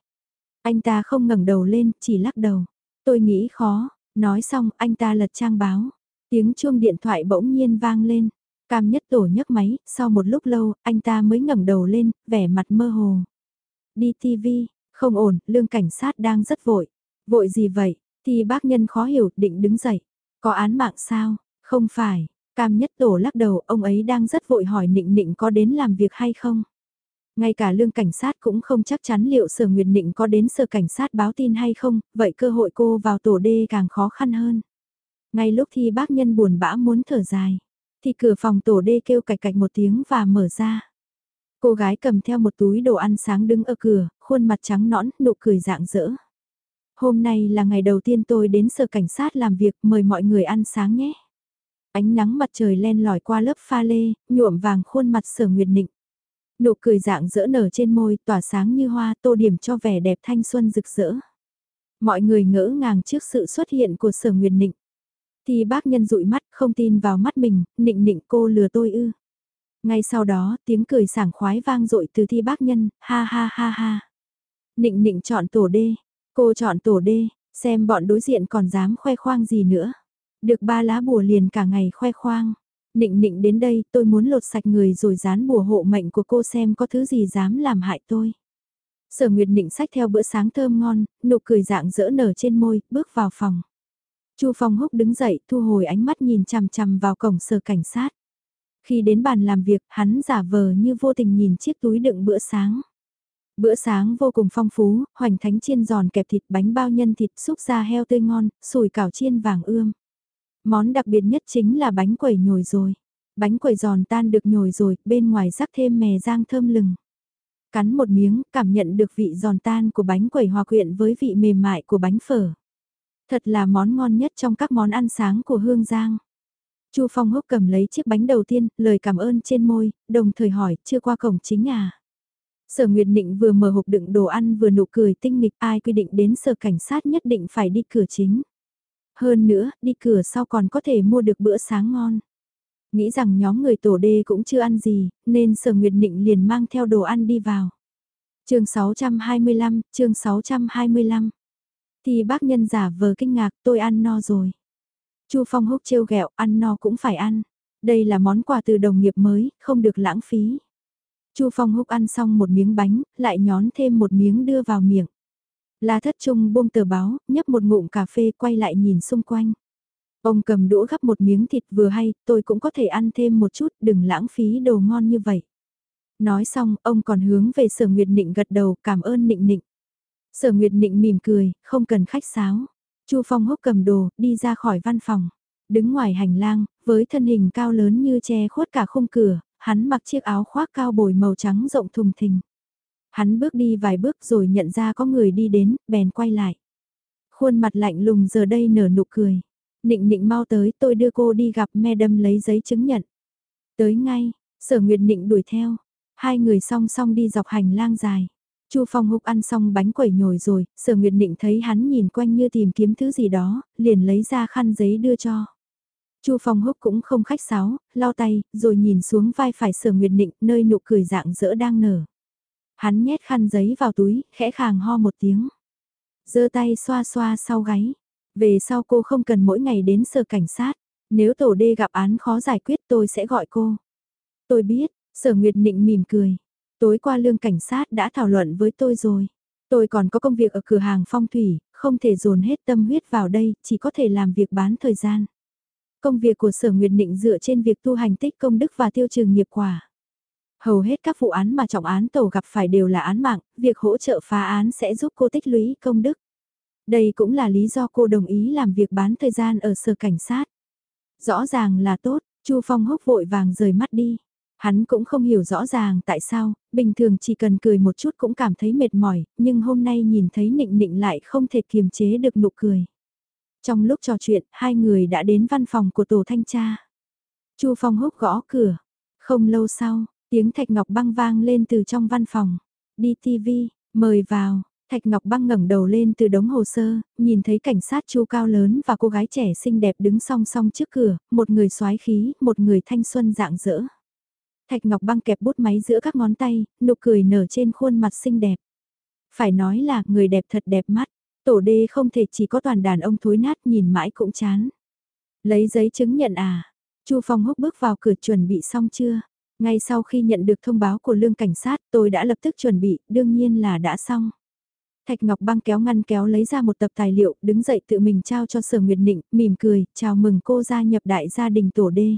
Anh ta không ngẩng đầu lên, chỉ lắc đầu. Tôi nghĩ khó, nói xong anh ta lật trang báo. Tiếng chuông điện thoại bỗng nhiên vang lên. Cam nhất tổ nhấc máy, sau một lúc lâu, anh ta mới ngẩng đầu lên, vẻ mặt mơ hồ. Đi TV, không ổn, lương cảnh sát đang rất vội. Vội gì vậy? Thì bác nhân khó hiểu, định đứng dậy. Có án mạng sao? Không phải. Cam nhất tổ lắc đầu, ông ấy đang rất vội hỏi nịnh nịnh có đến làm việc hay không? Ngay cả lương cảnh sát cũng không chắc chắn liệu sở Nguyệt Nịnh có đến sở cảnh sát báo tin hay không, vậy cơ hội cô vào tổ đê càng khó khăn hơn. Ngay lúc thì bác nhân buồn bã muốn thở dài, thì cửa phòng tổ đê kêu cạch cạch một tiếng và mở ra. Cô gái cầm theo một túi đồ ăn sáng đứng ở cửa, khuôn mặt trắng nõn, nụ cười rạng rỡ. Hôm nay là ngày đầu tiên tôi đến sở cảnh sát làm việc, mời mọi người ăn sáng nhé. Ánh nắng mặt trời len lỏi qua lớp pha lê, nhuộm vàng khuôn mặt sở nguyệt nịnh. Nụ cười dạng dỡ nở trên môi, tỏa sáng như hoa, tô điểm cho vẻ đẹp thanh xuân rực rỡ. Mọi người ngỡ ngàng trước sự xuất hiện của sở nguyệt nịnh. Thì bác nhân dụi mắt, không tin vào mắt mình, nịnh nịnh cô lừa tôi ư. Ngay sau đó, tiếng cười sảng khoái vang dội từ thi bác nhân, ha ha ha ha. Nịnh nịnh chọn tổ đê, cô chọn tổ đê, xem bọn đối diện còn dám khoe khoang gì nữa. Được ba lá bùa liền cả ngày khoe khoang. Nịnh nịnh đến đây tôi muốn lột sạch người rồi dán bùa hộ mệnh của cô xem có thứ gì dám làm hại tôi. Sở Nguyệt Nịnh sách theo bữa sáng thơm ngon, nụ cười dạng dỡ nở trên môi, bước vào phòng. Chu Phong Húc đứng dậy, thu hồi ánh mắt nhìn chằm chằm vào cổng sở cảnh sát. Khi đến bàn làm việc, hắn giả vờ như vô tình nhìn chiếc túi đựng bữa sáng. Bữa sáng vô cùng phong phú, hoành thánh chiên giòn kẹp thịt bánh bao nhân thịt xúc ra heo tươi ngon, sủi cảo chiên vàng ươm. Món đặc biệt nhất chính là bánh quẩy nhồi rồi. Bánh quẩy giòn tan được nhồi rồi, bên ngoài rắc thêm mè rang thơm lừng. Cắn một miếng, cảm nhận được vị giòn tan của bánh quẩy hòa quyện với vị mềm mại của bánh phở. Thật là món ngon nhất trong các món ăn sáng của Hương Giang. Chu Phong húc cầm lấy chiếc bánh đầu tiên, lời cảm ơn trên môi, đồng thời hỏi, chưa qua cổng chính à? Sở Nguyệt Nịnh vừa mở hộp đựng đồ ăn vừa nụ cười tinh nghịch ai quy định đến sở cảnh sát nhất định phải đi cửa chính. Hơn nữa, đi cửa sau còn có thể mua được bữa sáng ngon. Nghĩ rằng nhóm người tổ đê cũng chưa ăn gì, nên Sở Nguyệt Nịnh liền mang theo đồ ăn đi vào. chương 625, chương 625. Thì bác nhân giả vờ kinh ngạc tôi ăn no rồi. Chu Phong húc trêu ghẹo ăn no cũng phải ăn. Đây là món quà từ đồng nghiệp mới, không được lãng phí. Chu Phong húc ăn xong một miếng bánh, lại nhón thêm một miếng đưa vào miệng. La thất trung buông tờ báo, nhấp một ngụm cà phê quay lại nhìn xung quanh. Ông cầm đũa gắp một miếng thịt vừa hay, tôi cũng có thể ăn thêm một chút, đừng lãng phí đồ ngon như vậy. Nói xong, ông còn hướng về sở Nguyệt Nịnh gật đầu, cảm ơn Nịnh Nịnh. Sở Nguyệt Nịnh mỉm cười, không cần khách sáo. Chu Phong hốc cầm đồ, đi ra khỏi văn phòng. Đứng ngoài hành lang, với thân hình cao lớn như che khuất cả khung cửa, hắn mặc chiếc áo khoác cao bồi màu trắng rộng thùng thình. Hắn bước đi vài bước rồi nhận ra có người đi đến, bèn quay lại. Khuôn mặt lạnh lùng giờ đây nở nụ cười. Nịnh nịnh mau tới tôi đưa cô đi gặp me đâm lấy giấy chứng nhận. Tới ngay, sở nguyệt nịnh đuổi theo. Hai người song song đi dọc hành lang dài. Chu Phong Húc ăn xong bánh quẩy nhồi rồi, Sở Nguyệt Nịnh thấy hắn nhìn quanh như tìm kiếm thứ gì đó, liền lấy ra khăn giấy đưa cho. Chu Phong Húc cũng không khách sáo, lau tay, rồi nhìn xuống vai phải Sở Nguyệt Nịnh, nơi nụ cười dạng dỡ đang nở. Hắn nhét khăn giấy vào túi, khẽ khàng ho một tiếng. giơ tay xoa xoa sau gáy. Về sau cô không cần mỗi ngày đến sở cảnh sát. Nếu tổ đê gặp án khó giải quyết tôi sẽ gọi cô. Tôi biết, sở Nguyệt Nịnh mỉm cười. Tối qua lương cảnh sát đã thảo luận với tôi rồi. Tôi còn có công việc ở cửa hàng phong thủy, không thể dồn hết tâm huyết vào đây, chỉ có thể làm việc bán thời gian. Công việc của sở Nguyệt Nịnh dựa trên việc tu hành tích công đức và tiêu trừ nghiệp quả. Hầu hết các vụ án mà trọng án tàu gặp phải đều là án mạng, việc hỗ trợ phá án sẽ giúp cô tích lũy công đức. Đây cũng là lý do cô đồng ý làm việc bán thời gian ở sở cảnh sát. Rõ ràng là tốt, Chu Phong hốc vội vàng rời mắt đi. Hắn cũng không hiểu rõ ràng tại sao, bình thường chỉ cần cười một chút cũng cảm thấy mệt mỏi, nhưng hôm nay nhìn thấy nịnh nịnh lại không thể kiềm chế được nụ cười. Trong lúc trò chuyện, hai người đã đến văn phòng của tổ thanh tra. Chu Phong húc gõ cửa. Không lâu sau, Tiếng Thạch Ngọc Băng vang lên từ trong văn phòng. Đi TV, mời vào. Thạch Ngọc Băng ngẩng đầu lên từ đống hồ sơ, nhìn thấy cảnh sát chu cao lớn và cô gái trẻ xinh đẹp đứng song song trước cửa, một người soái khí, một người thanh xuân dạng dỡ. Thạch Ngọc Băng kẹp bút máy giữa các ngón tay, nụ cười nở trên khuôn mặt xinh đẹp. Phải nói là người đẹp thật đẹp mắt, tổ đê không thể chỉ có toàn đàn ông thối nát nhìn mãi cũng chán. Lấy giấy chứng nhận à? Chu Phong húc bước vào cửa chuẩn bị xong chưa? Ngay sau khi nhận được thông báo của lương cảnh sát tôi đã lập tức chuẩn bị, đương nhiên là đã xong. Thạch Ngọc Băng kéo ngăn kéo lấy ra một tập tài liệu, đứng dậy tự mình trao cho Sở Nguyệt Nịnh, mỉm cười, chào mừng cô gia nhập đại gia đình tổ đê.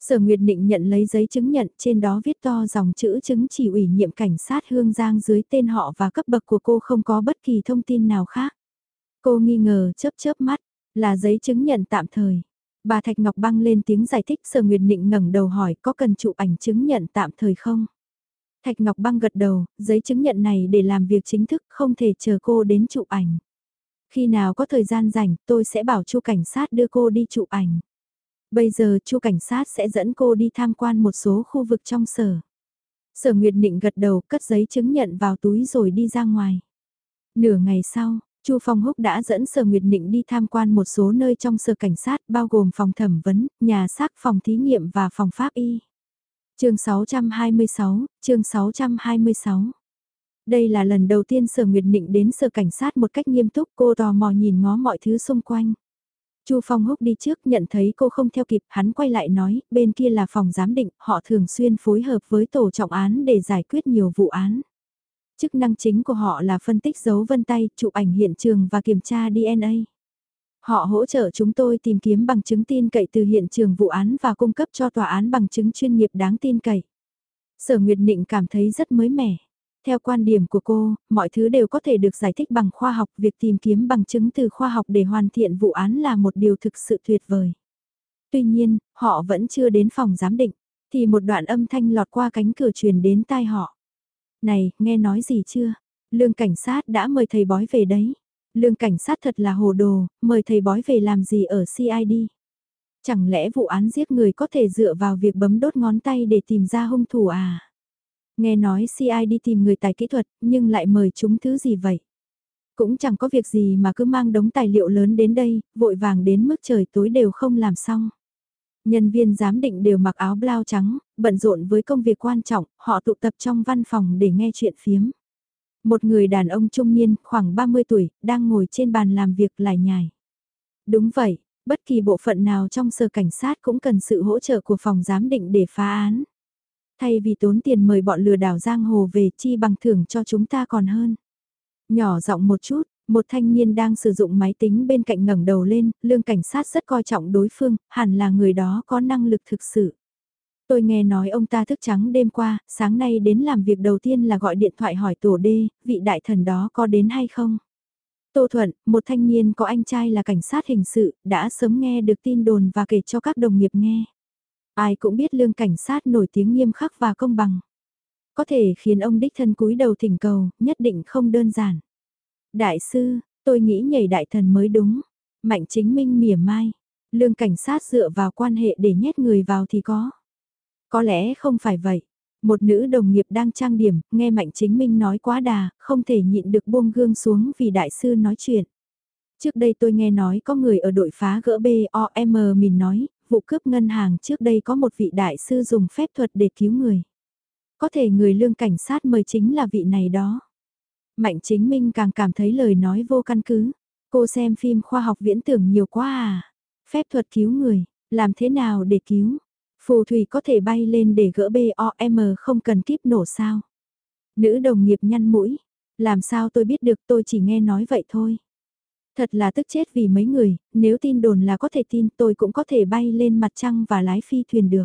Sở Nguyệt Nịnh nhận lấy giấy chứng nhận, trên đó viết to dòng chữ chứng chỉ ủy nhiệm cảnh sát Hương Giang dưới tên họ và cấp bậc của cô không có bất kỳ thông tin nào khác. Cô nghi ngờ chớp chớp mắt, là giấy chứng nhận tạm thời. Bà Thạch Ngọc Băng lên tiếng giải thích Sở Nguyệt Nịnh ngẩng đầu hỏi có cần chụp ảnh chứng nhận tạm thời không? Thạch Ngọc Băng gật đầu, giấy chứng nhận này để làm việc chính thức không thể chờ cô đến chụp ảnh. Khi nào có thời gian rảnh tôi sẽ bảo chu cảnh sát đưa cô đi chụp ảnh. Bây giờ chu cảnh sát sẽ dẫn cô đi tham quan một số khu vực trong sở. Sở Nguyệt Nịnh gật đầu cất giấy chứng nhận vào túi rồi đi ra ngoài. Nửa ngày sau, Chu Phong Húc đã dẫn Sở Nguyệt Nịnh đi tham quan một số nơi trong sở cảnh sát bao gồm phòng thẩm vấn, nhà xác, phòng thí nghiệm và phòng pháp y. chương 626, chương 626. Đây là lần đầu tiên Sở Nguyệt Nịnh đến sở cảnh sát một cách nghiêm túc cô tò mò nhìn ngó mọi thứ xung quanh. Chu Phong Húc đi trước nhận thấy cô không theo kịp, hắn quay lại nói, bên kia là phòng giám định, họ thường xuyên phối hợp với tổ trọng án để giải quyết nhiều vụ án. Chức năng chính của họ là phân tích dấu vân tay, chụp ảnh hiện trường và kiểm tra DNA. Họ hỗ trợ chúng tôi tìm kiếm bằng chứng tin cậy từ hiện trường vụ án và cung cấp cho tòa án bằng chứng chuyên nghiệp đáng tin cậy. Sở Nguyệt Nịnh cảm thấy rất mới mẻ. Theo quan điểm của cô, mọi thứ đều có thể được giải thích bằng khoa học, việc tìm kiếm bằng chứng từ khoa học để hoàn thiện vụ án là một điều thực sự tuyệt vời. Tuy nhiên, họ vẫn chưa đến phòng giám định, thì một đoạn âm thanh lọt qua cánh cửa truyền đến tai họ. Này, nghe nói gì chưa? Lương cảnh sát đã mời thầy bói về đấy. Lương cảnh sát thật là hồ đồ, mời thầy bói về làm gì ở CID? Chẳng lẽ vụ án giết người có thể dựa vào việc bấm đốt ngón tay để tìm ra hung thủ à? Nghe nói CID tìm người tài kỹ thuật, nhưng lại mời chúng thứ gì vậy? Cũng chẳng có việc gì mà cứ mang đống tài liệu lớn đến đây, vội vàng đến mức trời tối đều không làm xong. Nhân viên giám định đều mặc áo blau trắng, bận rộn với công việc quan trọng, họ tụ tập trong văn phòng để nghe chuyện phiếm. Một người đàn ông trung niên, khoảng 30 tuổi, đang ngồi trên bàn làm việc lại nhải. Đúng vậy, bất kỳ bộ phận nào trong sở cảnh sát cũng cần sự hỗ trợ của phòng giám định để phá án. Thay vì tốn tiền mời bọn lừa đảo giang hồ về chi bằng thưởng cho chúng ta còn hơn. Nhỏ giọng một chút, một thanh niên đang sử dụng máy tính bên cạnh ngẩng đầu lên, lương cảnh sát rất coi trọng đối phương, hẳn là người đó có năng lực thực sự. Tôi nghe nói ông ta thức trắng đêm qua, sáng nay đến làm việc đầu tiên là gọi điện thoại hỏi tổ đê, vị đại thần đó có đến hay không? Tô Thuận, một thanh niên có anh trai là cảnh sát hình sự, đã sớm nghe được tin đồn và kể cho các đồng nghiệp nghe. Ai cũng biết lương cảnh sát nổi tiếng nghiêm khắc và công bằng. Có thể khiến ông đích thân cúi đầu thỉnh cầu, nhất định không đơn giản. Đại sư, tôi nghĩ nhảy đại thần mới đúng. Mạnh chính minh mỉa mai. Lương cảnh sát dựa vào quan hệ để nhét người vào thì có. Có lẽ không phải vậy. Một nữ đồng nghiệp đang trang điểm, nghe Mạnh Chính Minh nói quá đà, không thể nhịn được buông gương xuống vì đại sư nói chuyện. Trước đây tôi nghe nói có người ở đội phá gỡ BOM mình nói, vụ cướp ngân hàng trước đây có một vị đại sư dùng phép thuật để cứu người. Có thể người lương cảnh sát mời chính là vị này đó. Mạnh chính minh càng cảm thấy lời nói vô căn cứ. Cô xem phim khoa học viễn tưởng nhiều quá à. Phép thuật cứu người, làm thế nào để cứu? Phù thủy có thể bay lên để gỡ BOM không cần kíp nổ sao? Nữ đồng nghiệp nhăn mũi. Làm sao tôi biết được tôi chỉ nghe nói vậy thôi. Thật là tức chết vì mấy người, nếu tin đồn là có thể tin tôi cũng có thể bay lên mặt trăng và lái phi thuyền được.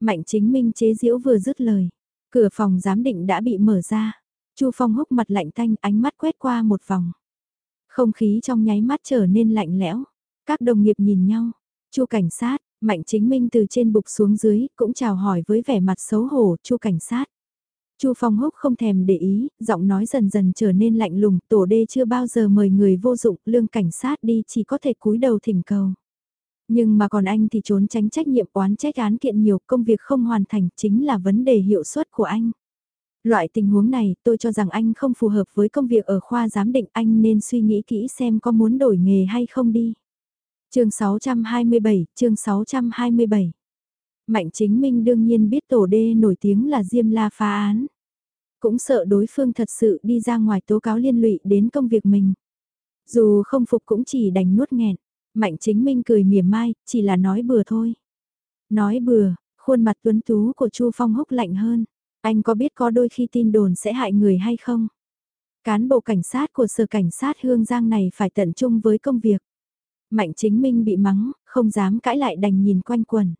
Mạnh chính minh chế diễu vừa dứt lời. Cửa phòng giám định đã bị mở ra. Chu Phong húc mặt lạnh tanh ánh mắt quét qua một vòng. Không khí trong nháy mắt trở nên lạnh lẽo. Các đồng nghiệp nhìn nhau. Chu cảnh sát, Mạnh Chính Minh từ trên bục xuống dưới, cũng chào hỏi với vẻ mặt xấu hổ, Chu cảnh sát. Chu Phong Húc không thèm để ý, giọng nói dần dần trở nên lạnh lùng, tổ đê chưa bao giờ mời người vô dụng, lương cảnh sát đi chỉ có thể cúi đầu thỉnh cầu. Nhưng mà còn anh thì trốn tránh trách nhiệm oán trách án kiện nhiều, công việc không hoàn thành chính là vấn đề hiệu suất của anh. Loại tình huống này, tôi cho rằng anh không phù hợp với công việc ở khoa giám định, anh nên suy nghĩ kỹ xem có muốn đổi nghề hay không đi chương 627, chương 627 Mạnh chính minh đương nhiên biết tổ đê nổi tiếng là Diêm La phá án. Cũng sợ đối phương thật sự đi ra ngoài tố cáo liên lụy đến công việc mình. Dù không phục cũng chỉ đành nuốt nghẹn. Mạnh chính minh cười mỉa mai, chỉ là nói bừa thôi. Nói bừa, khuôn mặt tuấn tú của Chu Phong húc lạnh hơn. Anh có biết có đôi khi tin đồn sẽ hại người hay không? Cán bộ cảnh sát của sở cảnh sát Hương Giang này phải tận trung với công việc. Mạnh chính minh bị mắng, không dám cãi lại đành nhìn quanh quần.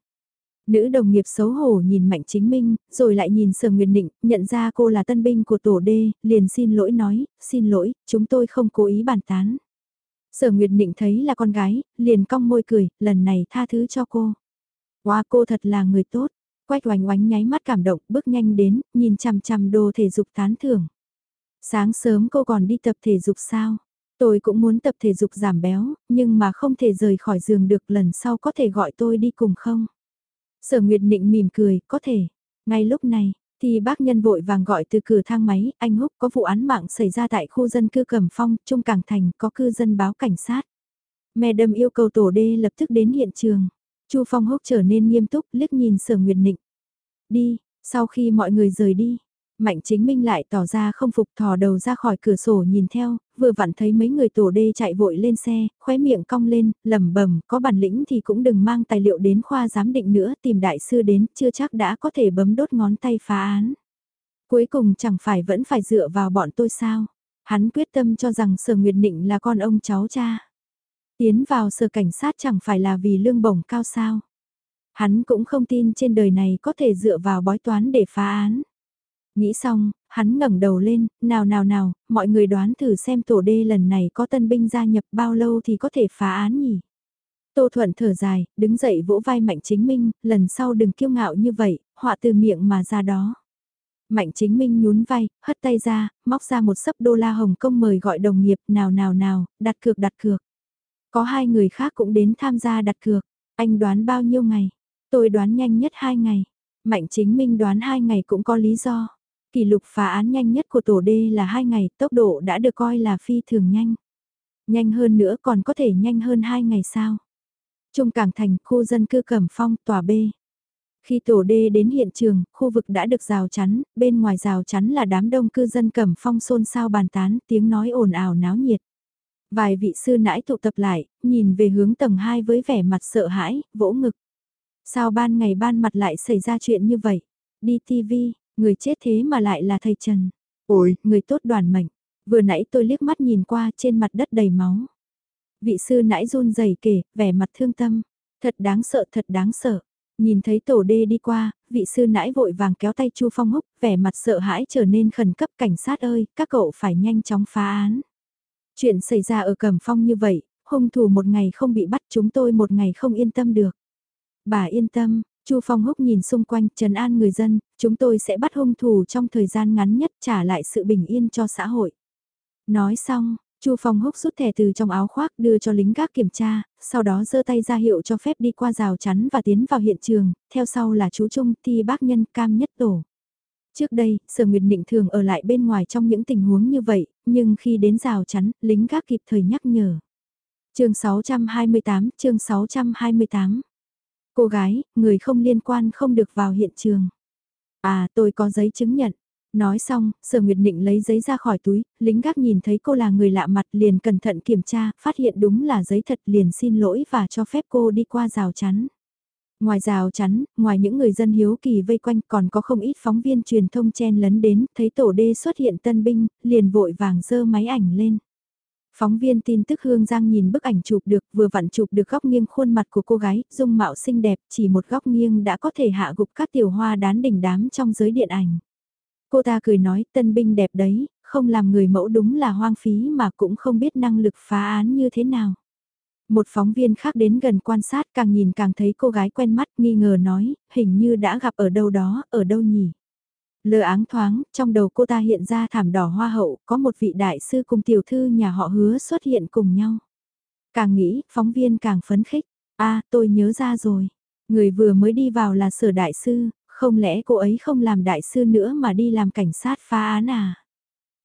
Nữ đồng nghiệp xấu hổ nhìn Mạnh Chính Minh, rồi lại nhìn Sở Nguyệt Định, nhận ra cô là tân binh của tổ D, liền xin lỗi nói, xin lỗi, chúng tôi không cố ý bàn tán. Sở Nguyệt Định thấy là con gái, liền cong môi cười, lần này tha thứ cho cô. Wow cô thật là người tốt, quách oánh oánh nháy mắt cảm động, bước nhanh đến, nhìn chằm chằm đồ thể dục tán thưởng. Sáng sớm cô còn đi tập thể dục sao? Tôi cũng muốn tập thể dục giảm béo, nhưng mà không thể rời khỏi giường được lần sau có thể gọi tôi đi cùng không? Sở Nguyệt Nịnh mỉm cười, có thể. Ngay lúc này, thì bác nhân vội vàng gọi từ cửa thang máy, anh Húc có vụ án mạng xảy ra tại khu dân cư Cẩm Phong, Trung Cảng Thành, có cư dân báo cảnh sát. Mẹ đâm yêu cầu tổ đê lập tức đến hiện trường. Chu Phong Húc trở nên nghiêm túc, liếc nhìn Sở Nguyệt Nịnh. Đi, sau khi mọi người rời đi, Mạnh chính minh lại tỏ ra không phục thò đầu ra khỏi cửa sổ nhìn theo, vừa vặn thấy mấy người tổ đê chạy vội lên xe, khóe miệng cong lên, lẩm bẩm có bản lĩnh thì cũng đừng mang tài liệu đến khoa giám định nữa, tìm đại sư đến, chưa chắc đã có thể bấm đốt ngón tay phá án. Cuối cùng chẳng phải vẫn phải dựa vào bọn tôi sao? Hắn quyết tâm cho rằng Sở Nguyệt Nịnh là con ông cháu cha. Tiến vào sở cảnh sát chẳng phải là vì lương bổng cao sao. Hắn cũng không tin trên đời này có thể dựa vào bói toán để phá án. Nghĩ xong, hắn ngẩng đầu lên, nào nào nào, mọi người đoán thử xem tổ đê lần này có tân binh gia nhập bao lâu thì có thể phá án nhỉ. Tô Thuận thở dài, đứng dậy vỗ vai Mạnh Chính Minh, lần sau đừng kiêu ngạo như vậy, họa từ miệng mà ra đó. Mạnh Chính Minh nhún vai, hất tay ra, móc ra một sấp đô la Hồng Kông mời gọi đồng nghiệp, nào nào nào, đặt cược đặt cược. Có hai người khác cũng đến tham gia đặt cược, anh đoán bao nhiêu ngày? Tôi đoán nhanh nhất hai ngày. Mạnh Chính Minh đoán hai ngày cũng có lý do. Kỷ lục phá án nhanh nhất của tổ D là 2 ngày, tốc độ đã được coi là phi thường nhanh. Nhanh hơn nữa còn có thể nhanh hơn 2 ngày sao? Trung Cảng Thành, khu dân cư Cẩm Phong, tòa B. Khi tổ D đến hiện trường, khu vực đã được rào chắn, bên ngoài rào chắn là đám đông cư dân Cẩm Phong xôn xao bàn tán, tiếng nói ồn ào náo nhiệt. Vài vị sư nãi tụ tập lại, nhìn về hướng tầng 2 với vẻ mặt sợ hãi, vỗ ngực. Sao ban ngày ban mặt lại xảy ra chuyện như vậy? Đi TV, Người chết thế mà lại là thầy Trần. Ôi, người tốt đoàn mệnh. Vừa nãy tôi liếc mắt nhìn qua trên mặt đất đầy máu. Vị sư nãy run rẩy kể, vẻ mặt thương tâm. Thật đáng sợ, thật đáng sợ. Nhìn thấy tổ đê đi qua, vị sư nãy vội vàng kéo tay Chu Phong Húc, vẻ mặt sợ hãi trở nên khẩn cấp cảnh sát ơi, các cậu phải nhanh chóng phá án. Chuyện xảy ra ở Cẩm Phong như vậy, hung thủ một ngày không bị bắt chúng tôi một ngày không yên tâm được. Bà yên tâm, Chu Phong Húc nhìn xung quanh, trấn an người dân, chúng tôi sẽ bắt hung thủ trong thời gian ngắn nhất trả lại sự bình yên cho xã hội. Nói xong, Chu Phong Húc rút thẻ từ trong áo khoác đưa cho lính gác kiểm tra, sau đó giơ tay ra hiệu cho phép đi qua rào chắn và tiến vào hiện trường, theo sau là chú Trung Thi Bác Nhân Cam Nhất Tổ. Trước đây, Sở Nguyệt Định thường ở lại bên ngoài trong những tình huống như vậy, nhưng khi đến rào chắn, lính gác kịp thời nhắc nhở. chương 628, chương 628 Cô gái, người không liên quan không được vào hiện trường. À, tôi có giấy chứng nhận. Nói xong, Sở Nguyệt Định lấy giấy ra khỏi túi, lính gác nhìn thấy cô là người lạ mặt liền cẩn thận kiểm tra, phát hiện đúng là giấy thật liền xin lỗi và cho phép cô đi qua rào chắn. Ngoài rào chắn, ngoài những người dân hiếu kỳ vây quanh còn có không ít phóng viên truyền thông chen lấn đến, thấy tổ đê xuất hiện tân binh, liền vội vàng dơ máy ảnh lên. Phóng viên tin tức Hương Giang nhìn bức ảnh chụp được vừa vặn chụp được góc nghiêng khuôn mặt của cô gái, dung mạo xinh đẹp, chỉ một góc nghiêng đã có thể hạ gục các tiểu hoa đán đỉnh đám trong giới điện ảnh. Cô ta cười nói tân binh đẹp đấy, không làm người mẫu đúng là hoang phí mà cũng không biết năng lực phá án như thế nào. Một phóng viên khác đến gần quan sát càng nhìn càng thấy cô gái quen mắt nghi ngờ nói, hình như đã gặp ở đâu đó, ở đâu nhỉ? Lơ áng thoáng, trong đầu cô ta hiện ra thảm đỏ hoa hậu, có một vị đại sư cùng tiểu thư nhà họ hứa xuất hiện cùng nhau. Càng nghĩ, phóng viên càng phấn khích. a tôi nhớ ra rồi. Người vừa mới đi vào là sở đại sư, không lẽ cô ấy không làm đại sư nữa mà đi làm cảnh sát phá án à?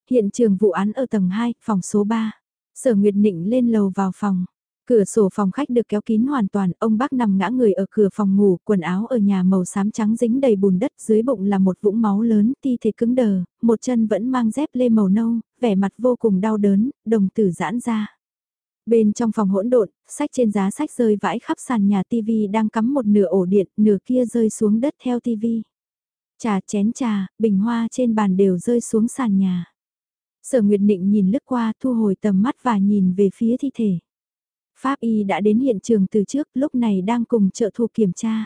Hiện trường vụ án ở tầng 2, phòng số 3. Sở Nguyệt Nịnh lên lầu vào phòng. Cửa sổ phòng khách được kéo kín hoàn toàn, ông bác nằm ngã người ở cửa phòng ngủ, quần áo ở nhà màu xám trắng dính đầy bùn đất, dưới bụng là một vũng máu lớn, ti thể cứng đờ, một chân vẫn mang dép lê màu nâu, vẻ mặt vô cùng đau đớn, đồng tử giãn ra. Bên trong phòng hỗn độn, sách trên giá sách rơi vãi khắp sàn nhà tivi đang cắm một nửa ổ điện, nửa kia rơi xuống đất theo tivi. Trà chén trà, bình hoa trên bàn đều rơi xuống sàn nhà. Sở Nguyệt Nịnh nhìn lướt qua thu hồi tầm mắt và nhìn về phía thi thể. Pháp y đã đến hiện trường từ trước, lúc này đang cùng trợ thủ kiểm tra.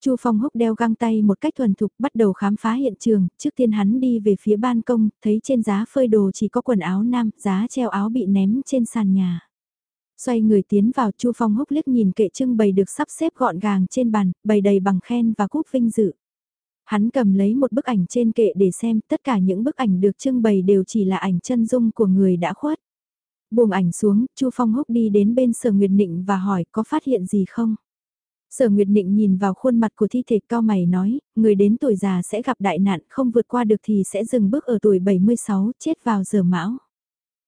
Chu Phong húc đeo găng tay một cách thuần thục bắt đầu khám phá hiện trường, trước tiên hắn đi về phía ban công, thấy trên giá phơi đồ chỉ có quần áo nam, giá treo áo bị ném trên sàn nhà. Xoay người tiến vào Chu Phong húc liếc nhìn kệ trưng bày được sắp xếp gọn gàng trên bàn, bày đầy bằng khen và cúp vinh dự. Hắn cầm lấy một bức ảnh trên kệ để xem, tất cả những bức ảnh được trưng bày đều chỉ là ảnh chân dung của người đã khuất. Buông ảnh xuống, Chu Phong húc đi đến bên Sở Nguyệt Nịnh và hỏi có phát hiện gì không? Sở Nguyệt Nịnh nhìn vào khuôn mặt của thi thể cao mày nói, người đến tuổi già sẽ gặp đại nạn không vượt qua được thì sẽ dừng bước ở tuổi 76, chết vào giờ mão.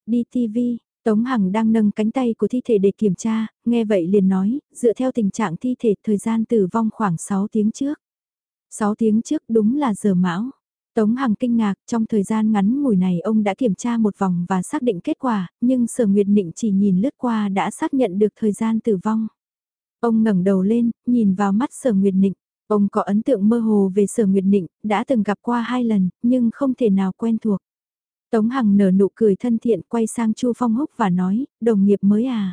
Đi TV, Tống Hằng đang nâng cánh tay của thi thể để kiểm tra, nghe vậy liền nói, dựa theo tình trạng thi thể thời gian tử vong khoảng 6 tiếng trước. 6 tiếng trước đúng là giờ mão. Tống Hằng kinh ngạc, trong thời gian ngắn ngủi này ông đã kiểm tra một vòng và xác định kết quả, nhưng Sở Nguyệt Nịnh chỉ nhìn lướt qua đã xác nhận được thời gian tử vong. Ông ngẩng đầu lên, nhìn vào mắt Sở Nguyệt Nịnh. Ông có ấn tượng mơ hồ về Sở Nguyệt Nịnh, đã từng gặp qua hai lần, nhưng không thể nào quen thuộc. Tống Hằng nở nụ cười thân thiện quay sang Chu Phong Húc và nói, đồng nghiệp mới à?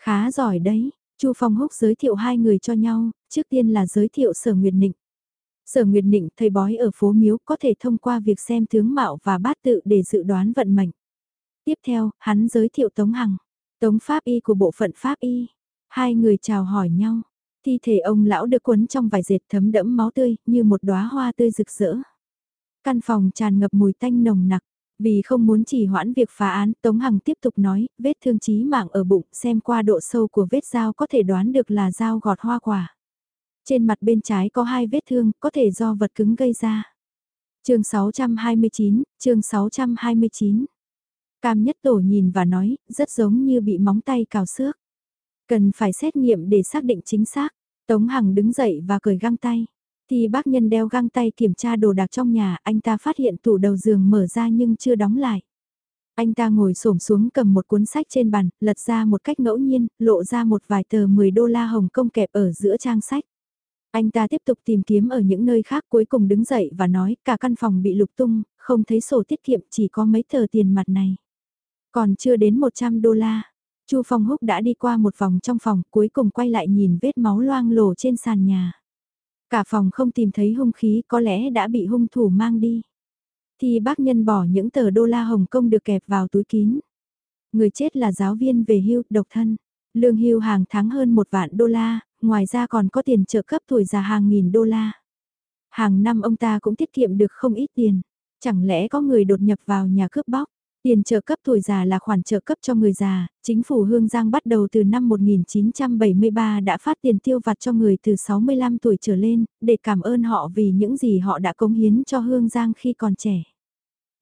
Khá giỏi đấy, Chu Phong Húc giới thiệu hai người cho nhau, trước tiên là giới thiệu Sở Nguyệt Nịnh. Sở Nguyệt Nịnh thầy bói ở phố Miếu có thể thông qua việc xem tướng mạo và bát tự để dự đoán vận mệnh. Tiếp theo, hắn giới thiệu Tống Hằng, Tống Pháp Y của bộ phận Pháp Y. Hai người chào hỏi nhau. Thi thể ông lão được quấn trong vài dệt thấm đẫm máu tươi, như một đóa hoa tươi rực rỡ. Căn phòng tràn ngập mùi tanh nồng nặc. Vì không muốn chỉ hoãn việc phá án, Tống Hằng tiếp tục nói, vết thương chí mạng ở bụng, xem qua độ sâu của vết dao có thể đoán được là dao gọt hoa quả. Trên mặt bên trái có hai vết thương, có thể do vật cứng gây ra. chương 629, chương 629. Cam nhất tổ nhìn và nói, rất giống như bị móng tay cào xước. Cần phải xét nghiệm để xác định chính xác. Tống Hằng đứng dậy và cởi găng tay. Thì bác nhân đeo găng tay kiểm tra đồ đạc trong nhà, anh ta phát hiện tủ đầu giường mở ra nhưng chưa đóng lại. Anh ta ngồi xổm xuống cầm một cuốn sách trên bàn, lật ra một cách ngẫu nhiên, lộ ra một vài tờ 10 đô la Hồng Kông kẹp ở giữa trang sách. Anh ta tiếp tục tìm kiếm ở những nơi khác cuối cùng đứng dậy và nói cả căn phòng bị lục tung, không thấy sổ tiết kiệm chỉ có mấy tờ tiền mặt này. Còn chưa đến 100 đô la. Chu Phong Húc đã đi qua một vòng trong phòng, cuối cùng quay lại nhìn vết máu loang lổ trên sàn nhà. Cả phòng không tìm thấy hung khí, có lẽ đã bị hung thủ mang đi. Thì bác nhân bỏ những tờ đô la Hồng Kông được kẹp vào túi kín. Người chết là giáo viên về hưu, độc thân. Lương hưu hàng tháng hơn một vạn đô la, ngoài ra còn có tiền trợ cấp tuổi già hàng nghìn đô la. Hàng năm ông ta cũng tiết kiệm được không ít tiền. Chẳng lẽ có người đột nhập vào nhà cướp bóc? Tiền trợ cấp tuổi già là khoản trợ cấp cho người già, chính phủ Hương Giang bắt đầu từ năm 1973 đã phát tiền tiêu vặt cho người từ 65 tuổi trở lên, để cảm ơn họ vì những gì họ đã cống hiến cho Hương Giang khi còn trẻ.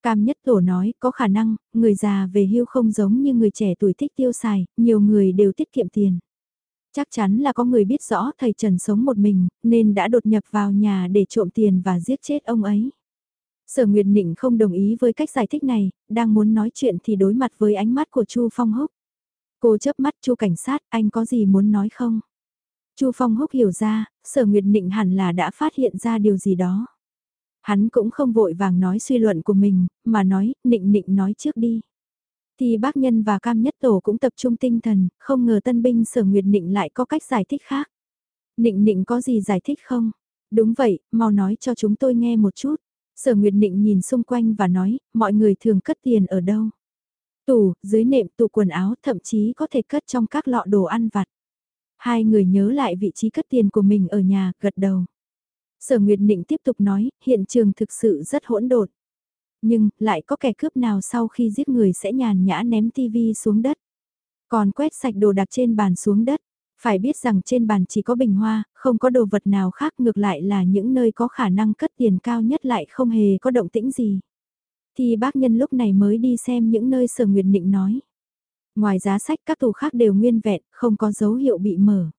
Cam Nhất Tổ nói, có khả năng, người già về hưu không giống như người trẻ tuổi thích tiêu xài, nhiều người đều tiết kiệm tiền. Chắc chắn là có người biết rõ thầy Trần sống một mình, nên đã đột nhập vào nhà để trộm tiền và giết chết ông ấy. Sở Nguyệt Nịnh không đồng ý với cách giải thích này, đang muốn nói chuyện thì đối mặt với ánh mắt của Chu Phong Húc. Cô chớp mắt Chu cảnh sát, anh có gì muốn nói không? Chu Phong Húc hiểu ra, Sở Nguyệt Nịnh hẳn là đã phát hiện ra điều gì đó. Hắn cũng không vội vàng nói suy luận của mình, mà nói, Nịnh Nịnh nói trước đi. Thì bác nhân và cam nhất tổ cũng tập trung tinh thần, không ngờ tân binh Sở Nguyệt Nịnh lại có cách giải thích khác. Nịnh Nịnh có gì giải thích không? Đúng vậy, mau nói cho chúng tôi nghe một chút. Sở Nguyệt Nịnh nhìn xung quanh và nói, mọi người thường cất tiền ở đâu? Tủ, dưới nệm tủ quần áo, thậm chí có thể cất trong các lọ đồ ăn vặt. Hai người nhớ lại vị trí cất tiền của mình ở nhà, gật đầu. Sở Nguyệt Nịnh tiếp tục nói, hiện trường thực sự rất hỗn độn. Nhưng, lại có kẻ cướp nào sau khi giết người sẽ nhàn nhã ném tivi xuống đất. Còn quét sạch đồ đặt trên bàn xuống đất. Phải biết rằng trên bàn chỉ có bình hoa, không có đồ vật nào khác ngược lại là những nơi có khả năng cất tiền cao nhất lại không hề có động tĩnh gì. Thì bác nhân lúc này mới đi xem những nơi sở nguyệt định nói. Ngoài giá sách các tủ khác đều nguyên vẹn, không có dấu hiệu bị mở.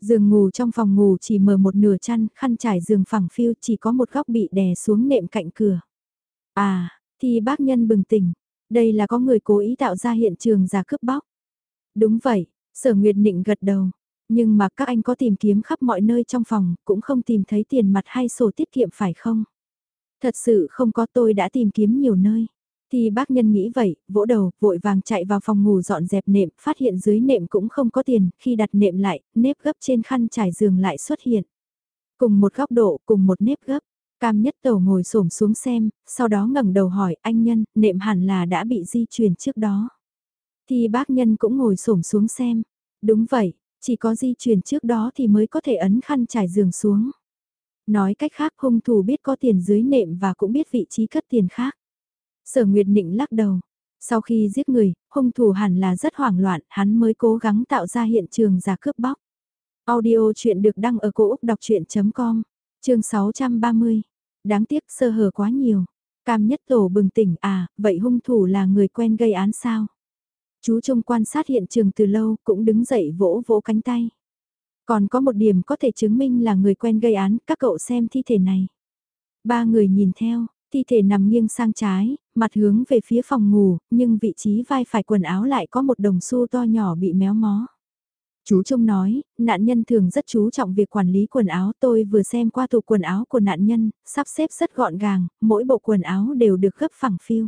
Giường ngủ trong phòng ngủ chỉ mở một nửa chăn, khăn trải giường phẳng phiu chỉ có một góc bị đè xuống nệm cạnh cửa. À, thì bác nhân bừng tỉnh, đây là có người cố ý tạo ra hiện trường giả cướp bóc. Đúng vậy, sở Nguyệt Nịnh gật đầu. Nhưng mà các anh có tìm kiếm khắp mọi nơi trong phòng, cũng không tìm thấy tiền mặt hay sổ tiết kiệm phải không? Thật sự không có tôi đã tìm kiếm nhiều nơi. Thì bác nhân nghĩ vậy, vỗ đầu, vội vàng chạy vào phòng ngủ dọn dẹp nệm, phát hiện dưới nệm cũng không có tiền, khi đặt nệm lại, nếp gấp trên khăn trải giường lại xuất hiện. Cùng một góc độ, cùng một nếp gấp, cam nhất tàu ngồi xổm xuống xem, sau đó ngẩng đầu hỏi anh nhân, nệm hẳn là đã bị di chuyển trước đó. Thì bác nhân cũng ngồi xổm xuống xem, đúng vậy, chỉ có di chuyển trước đó thì mới có thể ấn khăn trải giường xuống. Nói cách khác hung thủ biết có tiền dưới nệm và cũng biết vị trí cất tiền khác. Sở Nguyệt Nịnh lắc đầu. Sau khi giết người, hung thủ hẳn là rất hoảng loạn, hắn mới cố gắng tạo ra hiện trường giả cướp bóc. Audio chuyện được đăng ở cổ Úc đọc chuyện.com, chương 630. Đáng tiếc sơ hở quá nhiều. Cam nhất tổ bừng tỉnh à, vậy hung thủ là người quen gây án sao? Chú trông quan sát hiện trường từ lâu cũng đứng dậy vỗ vỗ cánh tay. Còn có một điểm có thể chứng minh là người quen gây án, các cậu xem thi thể này. Ba người nhìn theo, thi thể nằm nghiêng sang trái, mặt hướng về phía phòng ngủ, nhưng vị trí vai phải quần áo lại có một đồng xu to nhỏ bị méo mó. Chú Trung nói, nạn nhân thường rất chú trọng việc quản lý quần áo. Tôi vừa xem qua tủ quần áo của nạn nhân, sắp xếp rất gọn gàng, mỗi bộ quần áo đều được gấp phẳng phiu.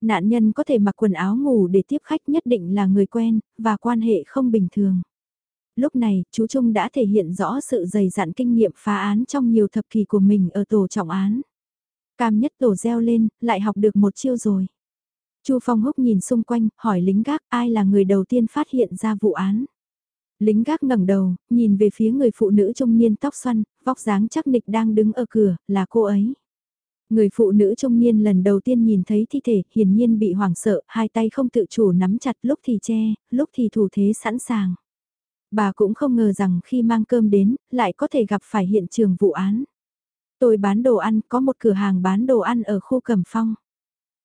Nạn nhân có thể mặc quần áo ngủ để tiếp khách nhất định là người quen, và quan hệ không bình thường. Lúc này, chú Trung đã thể hiện rõ sự dày dặn kinh nghiệm phá án trong nhiều thập kỷ của mình ở tổ trọng án. Cam nhất tổ reo lên, lại học được một chiêu rồi. Chu Phong Húc nhìn xung quanh, hỏi lính gác ai là người đầu tiên phát hiện ra vụ án. Lính gác ngẩng đầu, nhìn về phía người phụ nữ trung niên tóc xoăn, vóc dáng chắc nịch đang đứng ở cửa, là cô ấy. Người phụ nữ trung niên lần đầu tiên nhìn thấy thi thể, hiển nhiên bị hoảng sợ, hai tay không tự chủ nắm chặt lúc thì che, lúc thì thủ thế sẵn sàng. Bà cũng không ngờ rằng khi mang cơm đến, lại có thể gặp phải hiện trường vụ án. Tôi bán đồ ăn, có một cửa hàng bán đồ ăn ở khu Cẩm Phong.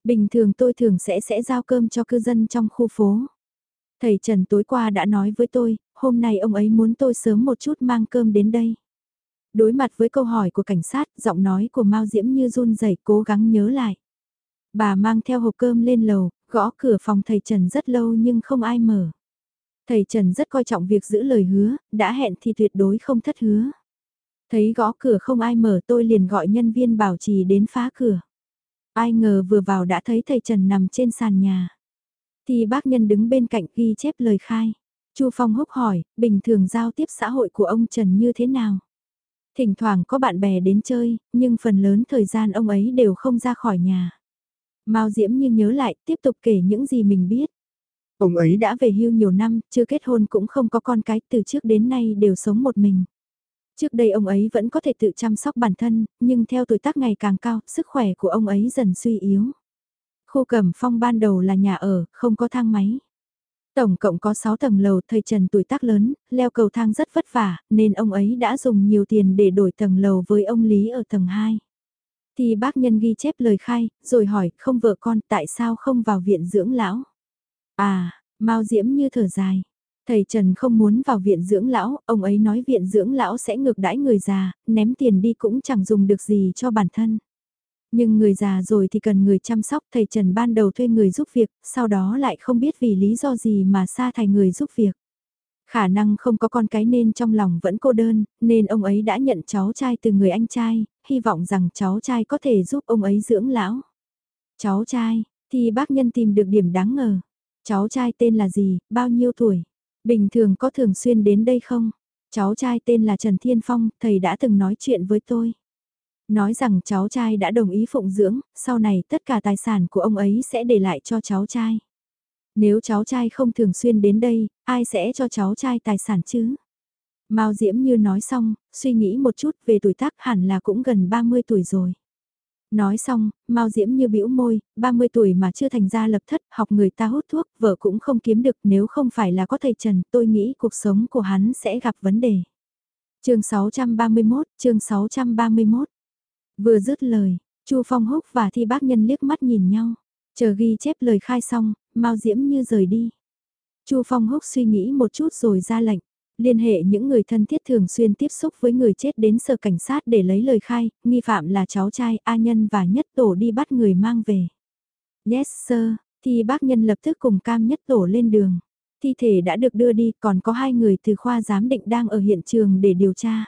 Bình thường tôi thường sẽ sẽ giao cơm cho cư dân trong khu phố. Thầy Trần tối qua đã nói với tôi, hôm nay ông ấy muốn tôi sớm một chút mang cơm đến đây. Đối mặt với câu hỏi của cảnh sát, giọng nói của Mao Diễm như run rẩy cố gắng nhớ lại. Bà mang theo hộp cơm lên lầu, gõ cửa phòng thầy Trần rất lâu nhưng không ai mở. Thầy Trần rất coi trọng việc giữ lời hứa, đã hẹn thì tuyệt đối không thất hứa. Thấy gõ cửa không ai mở tôi liền gọi nhân viên bảo trì đến phá cửa. Ai ngờ vừa vào đã thấy thầy Trần nằm trên sàn nhà. Thì bác nhân đứng bên cạnh ghi chép lời khai. Chu Phong húc hỏi, bình thường giao tiếp xã hội của ông Trần như thế nào? Thỉnh thoảng có bạn bè đến chơi, nhưng phần lớn thời gian ông ấy đều không ra khỏi nhà. Mao Diễm như nhớ lại, tiếp tục kể những gì mình biết. Ông ấy đã về hưu nhiều năm, chưa kết hôn cũng không có con cái, từ trước đến nay đều sống một mình. Trước đây ông ấy vẫn có thể tự chăm sóc bản thân, nhưng theo tuổi tác ngày càng cao, sức khỏe của ông ấy dần suy yếu. Khu cẩm phong ban đầu là nhà ở, không có thang máy. Tổng cộng có 6 tầng lầu, thầy Trần tuổi tác lớn, leo cầu thang rất vất vả, nên ông ấy đã dùng nhiều tiền để đổi tầng lầu với ông Lý ở tầng 2. Thì bác nhân ghi chép lời khai, rồi hỏi, không vợ con, tại sao không vào viện dưỡng lão? À, Mao Diễm như thở dài. Thầy Trần không muốn vào viện dưỡng lão, ông ấy nói viện dưỡng lão sẽ ngược đãi người già, ném tiền đi cũng chẳng dùng được gì cho bản thân. Nhưng người già rồi thì cần người chăm sóc, thầy Trần ban đầu thuê người giúp việc, sau đó lại không biết vì lý do gì mà xa thành người giúp việc. Khả năng không có con cái nên trong lòng vẫn cô đơn, nên ông ấy đã nhận cháu trai từ người anh trai, hy vọng rằng cháu trai có thể giúp ông ấy dưỡng lão. Cháu trai, thì bác nhân tìm được điểm đáng ngờ. Cháu trai tên là gì, bao nhiêu tuổi? Bình thường có thường xuyên đến đây không? Cháu trai tên là Trần Thiên Phong, thầy đã từng nói chuyện với tôi. Nói rằng cháu trai đã đồng ý phụng dưỡng, sau này tất cả tài sản của ông ấy sẽ để lại cho cháu trai. Nếu cháu trai không thường xuyên đến đây, ai sẽ cho cháu trai tài sản chứ? Mao Diễm như nói xong, suy nghĩ một chút về tuổi tác hẳn là cũng gần 30 tuổi rồi. Nói xong, Mao Diễm như bĩu môi, 30 tuổi mà chưa thành ra lập thất, học người ta hút thuốc, vợ cũng không kiếm được nếu không phải là có thầy Trần, tôi nghĩ cuộc sống của hắn sẽ gặp vấn đề. chương 631, chương 631. Vừa dứt lời, Chu Phong Húc và Thi Bác Nhân liếc mắt nhìn nhau, chờ ghi chép lời khai xong, Mao Diễm như rời đi. Chu Phong Húc suy nghĩ một chút rồi ra lệnh, liên hệ những người thân thiết thường xuyên tiếp xúc với người chết đến sở cảnh sát để lấy lời khai, nghi phạm là cháu trai A Nhân và Nhất Tổ đi bắt người mang về. Yes sir, thì bác nhân lập tức cùng cam Nhất Tổ lên đường. Thi thể đã được đưa đi, còn có hai người từ khoa giám định đang ở hiện trường để điều tra.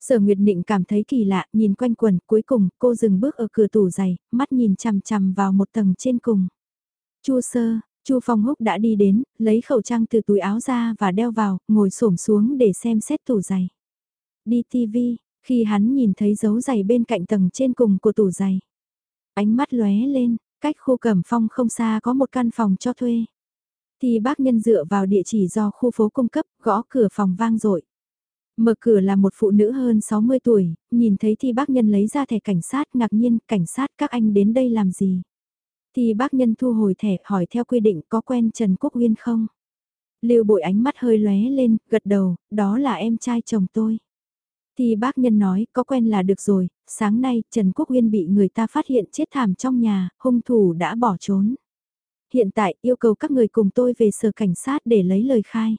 Sở Nguyệt Nịnh cảm thấy kỳ lạ, nhìn quanh quần, cuối cùng cô dừng bước ở cửa tủ giày, mắt nhìn chằm chằm vào một tầng trên cùng. Chu sơ, Chu Phong Húc đã đi đến, lấy khẩu trang từ túi áo ra và đeo vào, ngồi xổm xuống để xem xét tủ giày. Đi TV, khi hắn nhìn thấy dấu giày bên cạnh tầng trên cùng của tủ giày. Ánh mắt lóe lên, cách khu cẩm phong không xa có một căn phòng cho thuê. Thì bác nhân dựa vào địa chỉ do khu phố cung cấp, gõ cửa phòng vang dội Mở cửa là một phụ nữ hơn 60 tuổi, nhìn thấy thì bác nhân lấy ra thẻ cảnh sát ngạc nhiên, cảnh sát các anh đến đây làm gì? Thì bác nhân thu hồi thẻ hỏi theo quy định có quen Trần Quốc Uyên không? Lưu bội ánh mắt hơi lóe lên, gật đầu, đó là em trai chồng tôi. Thì bác nhân nói có quen là được rồi, sáng nay Trần Quốc Uyên bị người ta phát hiện chết thảm trong nhà, hung thủ đã bỏ trốn. Hiện tại yêu cầu các người cùng tôi về sở cảnh sát để lấy lời khai.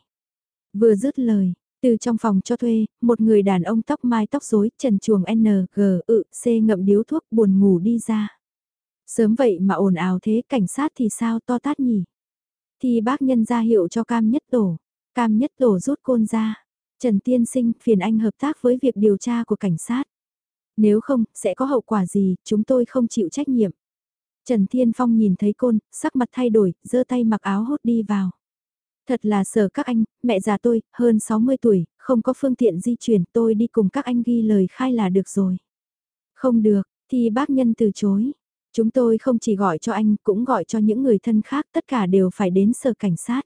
Vừa dứt lời, từ trong phòng cho thuê, một người đàn ông tóc mai tóc rối, trần chuồng N, G, ự, C ngậm điếu thuốc buồn ngủ đi ra. Sớm vậy mà ồn ào thế cảnh sát thì sao to tát nhỉ? Thì bác nhân ra hiệu cho cam nhất tổ. Cam nhất tổ rút côn ra. Trần Tiên Sinh phiền anh hợp tác với việc điều tra của cảnh sát. Nếu không, sẽ có hậu quả gì, chúng tôi không chịu trách nhiệm. Trần Thiên Phong nhìn thấy côn, sắc mặt thay đổi, giơ tay mặc áo hốt đi vào. Thật là sợ các anh, mẹ già tôi, hơn 60 tuổi, không có phương tiện di chuyển, tôi đi cùng các anh ghi lời khai là được rồi. Không được, thì bác nhân từ chối. Chúng tôi không chỉ gọi cho anh, cũng gọi cho những người thân khác, tất cả đều phải đến sở cảnh sát.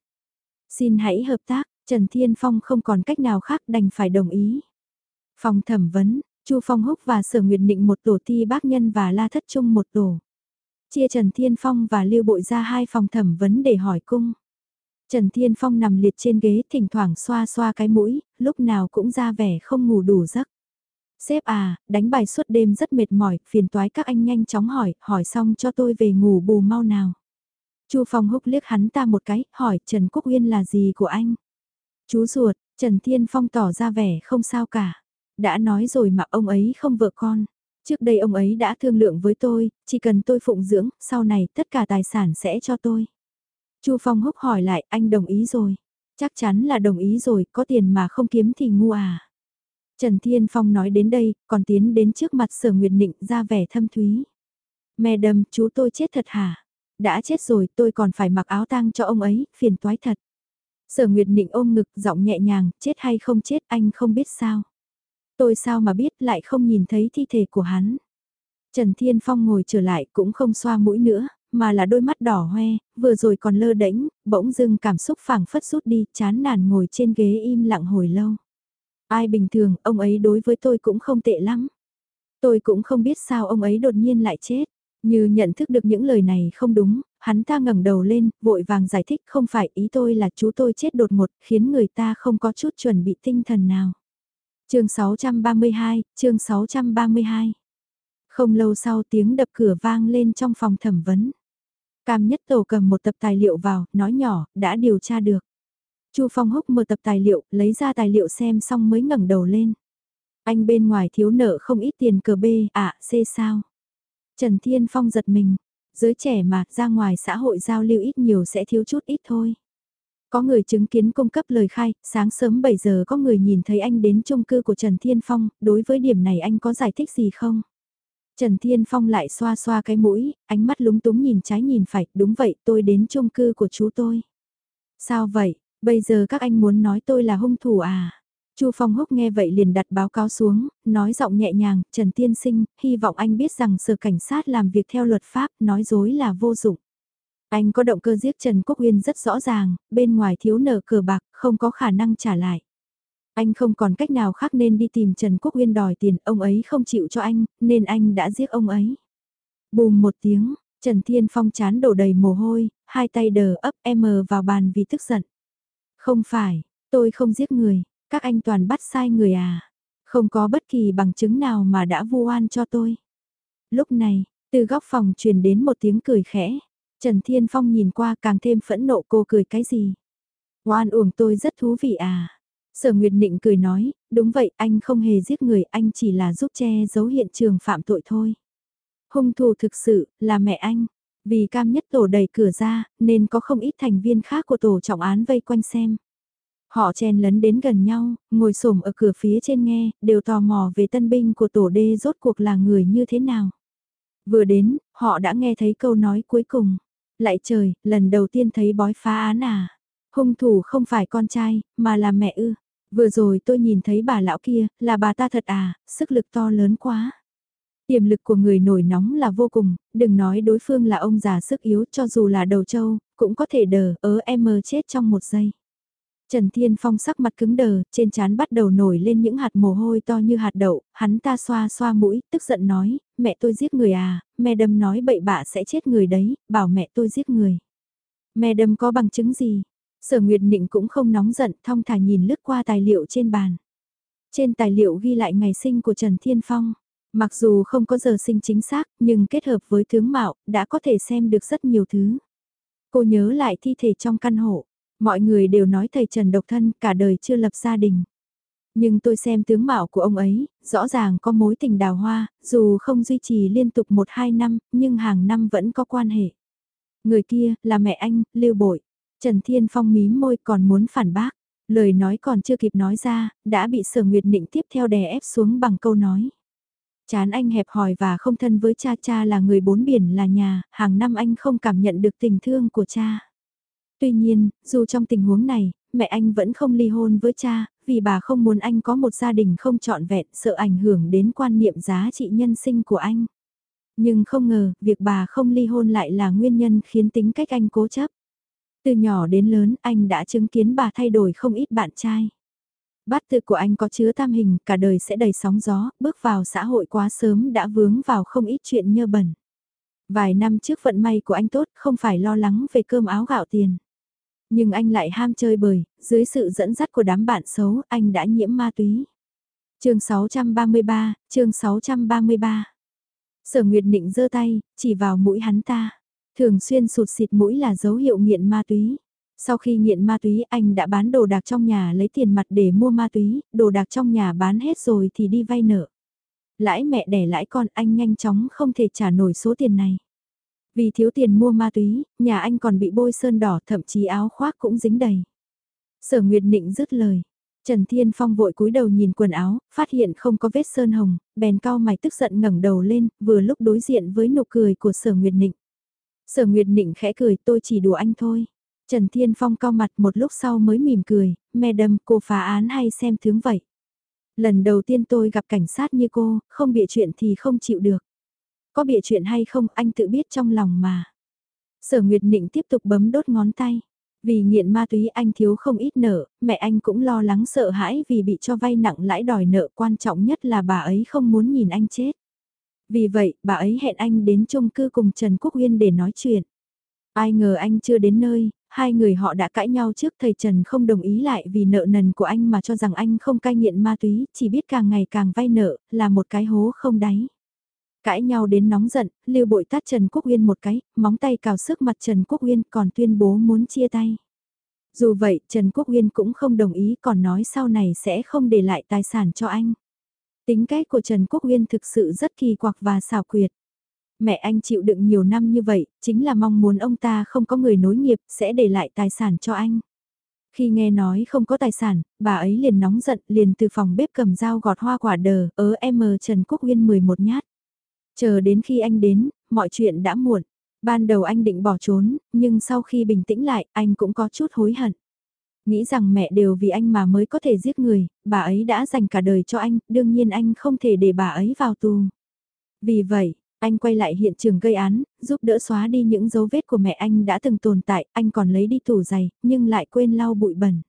Xin hãy hợp tác, Trần Thiên Phong không còn cách nào khác đành phải đồng ý. Phòng thẩm vấn, Chu Phong Húc và Sở Nguyệt Định một tổ thi bác nhân và La Thất Trung một tổ. Chia Trần Thiên Phong và Lưu Bội ra hai phòng thẩm vấn để hỏi cung. Trần Thiên Phong nằm liệt trên ghế thỉnh thoảng xoa xoa cái mũi, lúc nào cũng ra vẻ không ngủ đủ giấc. Sếp à, đánh bài suốt đêm rất mệt mỏi, phiền toái các anh nhanh chóng hỏi, hỏi xong cho tôi về ngủ bù mau nào. Chu Phong húc liếc hắn ta một cái, hỏi Trần Quốc Uyên là gì của anh? Chú ruột, Trần Thiên Phong tỏ ra vẻ không sao cả. Đã nói rồi mà ông ấy không vợ con. Trước đây ông ấy đã thương lượng với tôi, chỉ cần tôi phụng dưỡng, sau này tất cả tài sản sẽ cho tôi. Chu Phong húc hỏi lại, anh đồng ý rồi. Chắc chắn là đồng ý rồi, có tiền mà không kiếm thì ngu à. Trần Thiên Phong nói đến đây, còn tiến đến trước mặt sở Nguyệt Nịnh ra vẻ thâm thúy. Mẹ đầm, chú tôi chết thật hả? Đã chết rồi, tôi còn phải mặc áo tang cho ông ấy, phiền toái thật. Sở Nguyệt Nịnh ôm ngực, giọng nhẹ nhàng, chết hay không chết anh không biết sao. Tôi sao mà biết lại không nhìn thấy thi thể của hắn. Trần Thiên Phong ngồi trở lại cũng không xoa mũi nữa, mà là đôi mắt đỏ hoe, vừa rồi còn lơ đễnh, bỗng dưng cảm xúc phảng phất rút đi, chán nản ngồi trên ghế im lặng hồi lâu. Ai bình thường, ông ấy đối với tôi cũng không tệ lắm. Tôi cũng không biết sao ông ấy đột nhiên lại chết. Như nhận thức được những lời này không đúng, hắn ta ngẩng đầu lên, vội vàng giải thích không phải ý tôi là chú tôi chết đột ngột, khiến người ta không có chút chuẩn bị tinh thần nào. chương 632, chương 632. Không lâu sau tiếng đập cửa vang lên trong phòng thẩm vấn. Cam nhất tổ cầm một tập tài liệu vào, nói nhỏ, đã điều tra được. Chu Phong húc mở tập tài liệu, lấy ra tài liệu xem xong mới ngẩng đầu lên. Anh bên ngoài thiếu nợ không ít tiền cờ B, à, C sao? Trần Thiên Phong giật mình, giới trẻ mà ra ngoài xã hội giao lưu ít nhiều sẽ thiếu chút ít thôi. Có người chứng kiến cung cấp lời khai, sáng sớm 7 giờ có người nhìn thấy anh đến chung cư của Trần Thiên Phong, đối với điểm này anh có giải thích gì không? Trần Thiên Phong lại xoa xoa cái mũi, ánh mắt lúng túng nhìn trái nhìn phải, đúng vậy tôi đến chung cư của chú tôi. Sao vậy, bây giờ các anh muốn nói tôi là hung thủ à? Chu Phong Húc nghe vậy liền đặt báo cáo xuống, nói giọng nhẹ nhàng, Trần Tiên Sinh, hy vọng anh biết rằng sở cảnh sát làm việc theo luật pháp, nói dối là vô dụng. Anh có động cơ giết Trần Quốc Uyên rất rõ ràng, bên ngoài thiếu nợ cờ bạc, không có khả năng trả lại. Anh không còn cách nào khác nên đi tìm Trần Quốc Uyên đòi tiền, ông ấy không chịu cho anh, nên anh đã giết ông ấy. Bùm một tiếng, Trần Thiên Phong chán đổ đầy mồ hôi, hai tay đờ ấp em vào bàn vì tức giận. Không phải, tôi không giết người, các anh toàn bắt sai người à. Không có bất kỳ bằng chứng nào mà đã vu oan cho tôi. Lúc này, từ góc phòng truyền đến một tiếng cười khẽ. Trần Thiên Phong nhìn qua càng thêm phẫn nộ cô cười cái gì. Oan uổng tôi rất thú vị à. Sở Nguyệt Nịnh cười nói, đúng vậy anh không hề giết người anh chỉ là giúp che giấu hiện trường phạm tội thôi. Hung thủ thực sự là mẹ anh. Vì cam nhất tổ đẩy cửa ra, nên có không ít thành viên khác của tổ trọng án vây quanh xem. Họ chen lấn đến gần nhau, ngồi xổm ở cửa phía trên nghe, đều tò mò về tân binh của tổ đê rốt cuộc là người như thế nào. Vừa đến, họ đã nghe thấy câu nói cuối cùng. Lại trời, lần đầu tiên thấy bói phá án à. Hung thủ không phải con trai, mà là mẹ ư. Vừa rồi tôi nhìn thấy bà lão kia, là bà ta thật à, sức lực to lớn quá. Tiềm lực của người nổi nóng là vô cùng, đừng nói đối phương là ông già sức yếu cho dù là đầu trâu, cũng có thể đờ ớ em chết trong một giây. Trần Thiên Phong sắc mặt cứng đờ, trên trán bắt đầu nổi lên những hạt mồ hôi to như hạt đậu, hắn ta xoa xoa mũi, tức giận nói, mẹ tôi giết người à, mẹ đâm nói bậy bạ sẽ chết người đấy, bảo mẹ tôi giết người. Mẹ đâm có bằng chứng gì? Sở Nguyệt Nịnh cũng không nóng giận, thong thả nhìn lướt qua tài liệu trên bàn. Trên tài liệu ghi lại ngày sinh của Trần Thiên Phong. Mặc dù không có giờ sinh chính xác, nhưng kết hợp với tướng mạo, đã có thể xem được rất nhiều thứ. Cô nhớ lại thi thể trong căn hộ. Mọi người đều nói thầy Trần độc thân, cả đời chưa lập gia đình. Nhưng tôi xem tướng mạo của ông ấy, rõ ràng có mối tình đào hoa, dù không duy trì liên tục 1-2 năm, nhưng hàng năm vẫn có quan hệ. Người kia, là mẹ anh, Lưu Bội. Trần Thiên Phong mím môi còn muốn phản bác. Lời nói còn chưa kịp nói ra, đã bị sở nguyệt nịnh tiếp theo đè ép xuống bằng câu nói. Chán anh hẹp hòi và không thân với cha cha là người bốn biển là nhà, hàng năm anh không cảm nhận được tình thương của cha. Tuy nhiên, dù trong tình huống này, mẹ anh vẫn không ly hôn với cha, vì bà không muốn anh có một gia đình không trọn vẹn, sợ ảnh hưởng đến quan niệm giá trị nhân sinh của anh. Nhưng không ngờ, việc bà không ly hôn lại là nguyên nhân khiến tính cách anh cố chấp. Từ nhỏ đến lớn, anh đã chứng kiến bà thay đổi không ít bạn trai. Bát tự của anh có chứa tam hình, cả đời sẽ đầy sóng gió, bước vào xã hội quá sớm đã vướng vào không ít chuyện nhơ bẩn. Vài năm trước vận may của anh tốt, không phải lo lắng về cơm áo gạo tiền. Nhưng anh lại ham chơi bời, dưới sự dẫn dắt của đám bạn xấu, anh đã nhiễm ma túy. chương 633, chương 633. Sở Nguyệt Nịnh giơ tay, chỉ vào mũi hắn ta. Thường xuyên sụt xịt mũi là dấu hiệu nghiện ma túy. Sau khi nghiện ma túy anh đã bán đồ đạc trong nhà lấy tiền mặt để mua ma túy, đồ đạc trong nhà bán hết rồi thì đi vay nợ. Lãi mẹ đẻ lãi con anh nhanh chóng không thể trả nổi số tiền này. Vì thiếu tiền mua ma túy, nhà anh còn bị bôi sơn đỏ thậm chí áo khoác cũng dính đầy. Sở Nguyệt Nịnh dứt lời. Trần Thiên Phong vội cúi đầu nhìn quần áo, phát hiện không có vết sơn hồng, bèn cao mày tức giận ngẩng đầu lên, vừa lúc đối diện với nụ cười của Sở Nguyệt Nịnh. Sở Nguyệt Nịnh khẽ cười tôi chỉ đùa anh thôi. Trần Thiên Phong cao mặt một lúc sau mới mỉm cười, madam cô phá án hay xem tướng vậy. Lần đầu tiên tôi gặp cảnh sát như cô, không bịa chuyện thì không chịu được. Có bịa chuyện hay không anh tự biết trong lòng mà. Sở Nguyệt Nịnh tiếp tục bấm đốt ngón tay. Vì nghiện ma túy anh thiếu không ít nợ, mẹ anh cũng lo lắng sợ hãi vì bị cho vay nặng lãi đòi nợ quan trọng nhất là bà ấy không muốn nhìn anh chết. Vì vậy, bà ấy hẹn anh đến chung cư cùng Trần Quốc Huyên để nói chuyện. Ai ngờ anh chưa đến nơi, hai người họ đã cãi nhau trước thầy Trần không đồng ý lại vì nợ nần của anh mà cho rằng anh không cai nghiện ma túy, chỉ biết càng ngày càng vay nợ, là một cái hố không đáy. Cãi nhau đến nóng giận, Lưu Bội tát Trần Quốc Uyên một cái, móng tay cào sức mặt Trần Quốc Uyên còn tuyên bố muốn chia tay. Dù vậy, Trần Quốc Uyên cũng không đồng ý còn nói sau này sẽ không để lại tài sản cho anh. Tính cách của Trần Quốc Uyên thực sự rất kỳ quặc và xảo quyệt. Mẹ anh chịu đựng nhiều năm như vậy, chính là mong muốn ông ta không có người nối nghiệp, sẽ để lại tài sản cho anh. Khi nghe nói không có tài sản, bà ấy liền nóng giận, liền từ phòng bếp cầm dao gọt hoa quả đờ, ớ m Trần Quốc Uyên 11 nhát. Chờ đến khi anh đến, mọi chuyện đã muộn. Ban đầu anh định bỏ trốn, nhưng sau khi bình tĩnh lại, anh cũng có chút hối hận. Nghĩ rằng mẹ đều vì anh mà mới có thể giết người, bà ấy đã dành cả đời cho anh, đương nhiên anh không thể để bà ấy vào tù. Vì vậy, anh quay lại hiện trường gây án, giúp đỡ xóa đi những dấu vết của mẹ anh đã từng tồn tại, anh còn lấy đi tủ giày, nhưng lại quên lau bụi bẩn.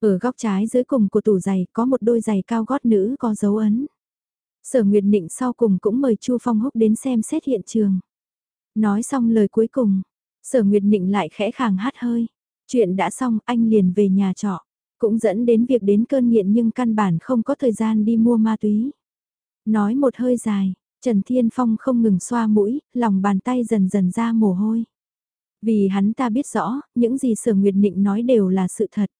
Ở góc trái dưới cùng của tủ giày có một đôi giày cao gót nữ có dấu ấn. Sở Nguyệt Nịnh sau cùng cũng mời Chu Phong Húc đến xem xét hiện trường. Nói xong lời cuối cùng, Sở Nguyệt Nịnh lại khẽ khàng hát hơi. Chuyện đã xong, anh liền về nhà trọ. Cũng dẫn đến việc đến cơn nghiện nhưng căn bản không có thời gian đi mua ma túy. Nói một hơi dài, Trần Thiên Phong không ngừng xoa mũi, lòng bàn tay dần dần ra mồ hôi. Vì hắn ta biết rõ, những gì Sở Nguyệt Nịnh nói đều là sự thật.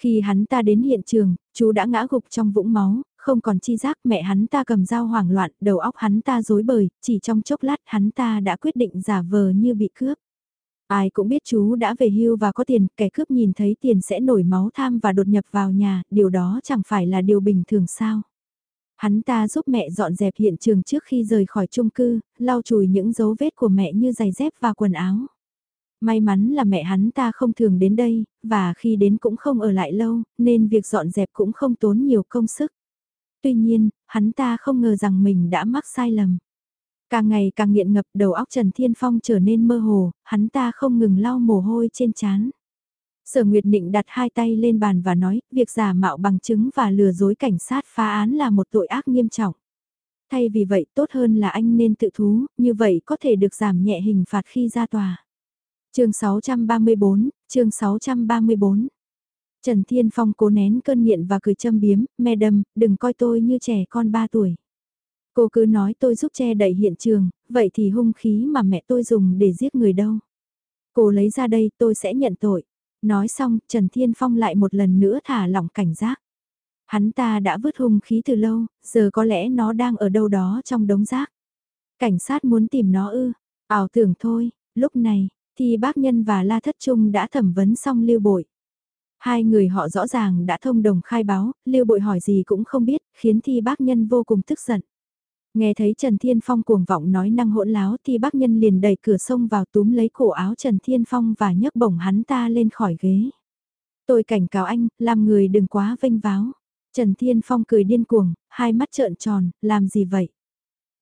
Khi hắn ta đến hiện trường, chú đã ngã gục trong vũng máu, không còn chi giác mẹ hắn ta cầm dao hoảng loạn, đầu óc hắn ta rối bời, chỉ trong chốc lát hắn ta đã quyết định giả vờ như bị cướp. Ai cũng biết chú đã về hưu và có tiền, kẻ cướp nhìn thấy tiền sẽ nổi máu tham và đột nhập vào nhà, điều đó chẳng phải là điều bình thường sao. Hắn ta giúp mẹ dọn dẹp hiện trường trước khi rời khỏi chung cư, lau chùi những dấu vết của mẹ như giày dép và quần áo. May mắn là mẹ hắn ta không thường đến đây, và khi đến cũng không ở lại lâu, nên việc dọn dẹp cũng không tốn nhiều công sức. Tuy nhiên, hắn ta không ngờ rằng mình đã mắc sai lầm. Càng ngày càng nghiện ngập đầu óc Trần Thiên Phong trở nên mơ hồ, hắn ta không ngừng lau mồ hôi trên trán. Sở Nguyệt Định đặt hai tay lên bàn và nói, việc giả mạo bằng chứng và lừa dối cảnh sát phá án là một tội ác nghiêm trọng. Thay vì vậy tốt hơn là anh nên tự thú, như vậy có thể được giảm nhẹ hình phạt khi ra tòa. chương 634, chương 634 Trần Thiên Phong cố nén cơn nghiện và cười châm biếm, madam, đừng coi tôi như trẻ con 3 tuổi. Cô cứ nói tôi giúp che đậy hiện trường, vậy thì hung khí mà mẹ tôi dùng để giết người đâu. Cô lấy ra đây tôi sẽ nhận tội. Nói xong, Trần Thiên Phong lại một lần nữa thả lỏng cảnh giác. Hắn ta đã vứt hung khí từ lâu, giờ có lẽ nó đang ở đâu đó trong đống rác. Cảnh sát muốn tìm nó ư, ảo tưởng thôi, lúc này, thì bác nhân và La Thất Trung đã thẩm vấn xong lưu bội. Hai người họ rõ ràng đã thông đồng khai báo, lưu bội hỏi gì cũng không biết, khiến thi bác nhân vô cùng tức giận. Nghe thấy Trần Thiên Phong cuồng vọng nói năng hỗn láo thì bác nhân liền đẩy cửa sông vào túm lấy cổ áo Trần Thiên Phong và nhấc bổng hắn ta lên khỏi ghế. Tôi cảnh cáo anh, làm người đừng quá vênh váo. Trần Thiên Phong cười điên cuồng, hai mắt trợn tròn, làm gì vậy?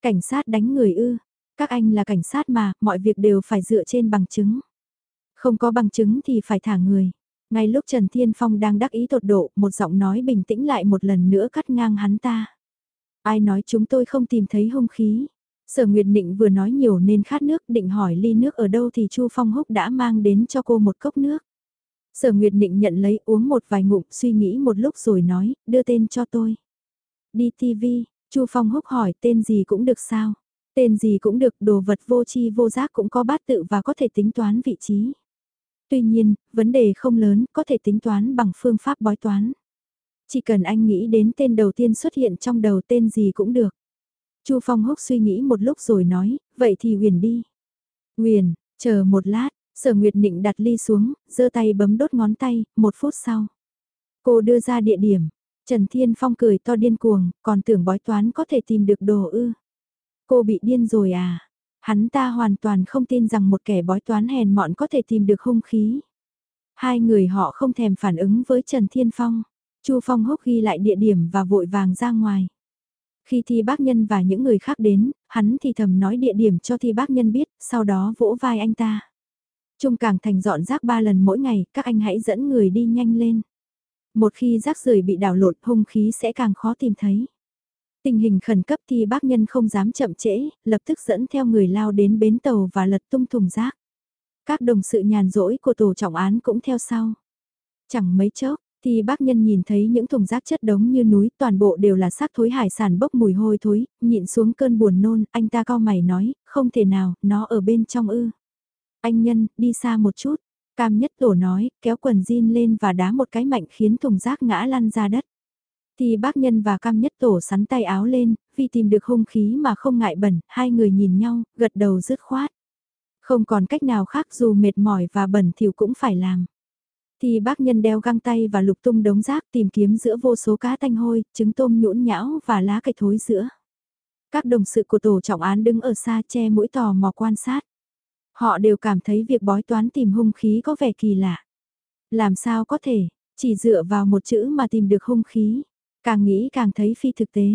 Cảnh sát đánh người ư? Các anh là cảnh sát mà, mọi việc đều phải dựa trên bằng chứng. Không có bằng chứng thì phải thả người. Ngay lúc Trần Thiên Phong đang đắc ý tột độ, một giọng nói bình tĩnh lại một lần nữa cắt ngang hắn ta. Ai nói chúng tôi không tìm thấy hung khí. Sở Nguyệt Định vừa nói nhiều nên khát nước định hỏi ly nước ở đâu thì Chu Phong Húc đã mang đến cho cô một cốc nước. Sở Nguyệt Định nhận lấy uống một vài ngụm suy nghĩ một lúc rồi nói, đưa tên cho tôi. Đi TV, Chu Phong Húc hỏi tên gì cũng được sao? Tên gì cũng được, đồ vật vô chi vô giác cũng có bát tự và có thể tính toán vị trí. Tuy nhiên, vấn đề không lớn, có thể tính toán bằng phương pháp bói toán. Chỉ cần anh nghĩ đến tên đầu tiên xuất hiện trong đầu tên gì cũng được. Chu Phong Húc suy nghĩ một lúc rồi nói, vậy thì Huyền đi. Huyền, chờ một lát, Sở Nguyệt Nịnh đặt ly xuống, giơ tay bấm đốt ngón tay, một phút sau. Cô đưa ra địa điểm, Trần Thiên Phong cười to điên cuồng, còn tưởng bói toán có thể tìm được đồ ư. Cô bị điên rồi à? Hắn ta hoàn toàn không tin rằng một kẻ bói toán hèn mọn có thể tìm được hung khí. Hai người họ không thèm phản ứng với Trần Thiên Phong. Chu Phong húc ghi lại địa điểm và vội vàng ra ngoài. Khi thi bác nhân và những người khác đến, hắn thì thầm nói địa điểm cho thi bác nhân biết, sau đó vỗ vai anh ta. Trung càng thành dọn rác ba lần mỗi ngày, các anh hãy dẫn người đi nhanh lên. Một khi rác rưởi bị đảo lộn hung khí sẽ càng khó tìm thấy. Tình hình khẩn cấp thì bác nhân không dám chậm trễ, lập tức dẫn theo người lao đến bến tàu và lật tung thùng rác. Các đồng sự nhàn rỗi của tổ trọng án cũng theo sau. Chẳng mấy chốc, thì bác nhân nhìn thấy những thùng rác chất đống như núi, toàn bộ đều là xác thối hải sản bốc mùi hôi thối, nhịn xuống cơn buồn nôn, anh ta cao mày nói, không thể nào, nó ở bên trong ư. Anh nhân, đi xa một chút, cam nhất tổ nói, kéo quần jean lên và đá một cái mạnh khiến thùng rác ngã lăn ra đất. Thì bác nhân và cam nhất tổ sắn tay áo lên, vì tìm được hung khí mà không ngại bẩn, hai người nhìn nhau, gật đầu dứt khoát. Không còn cách nào khác dù mệt mỏi và bẩn thỉu cũng phải làm. Thì bác nhân đeo găng tay và lục tung đống rác tìm kiếm giữa vô số cá tanh hôi, trứng tôm nhũn nhão và lá cây thối giữa. Các đồng sự của tổ trọng án đứng ở xa che mũi tò mò quan sát. Họ đều cảm thấy việc bói toán tìm hung khí có vẻ kỳ lạ. Làm sao có thể, chỉ dựa vào một chữ mà tìm được hung khí. Càng nghĩ càng thấy phi thực tế.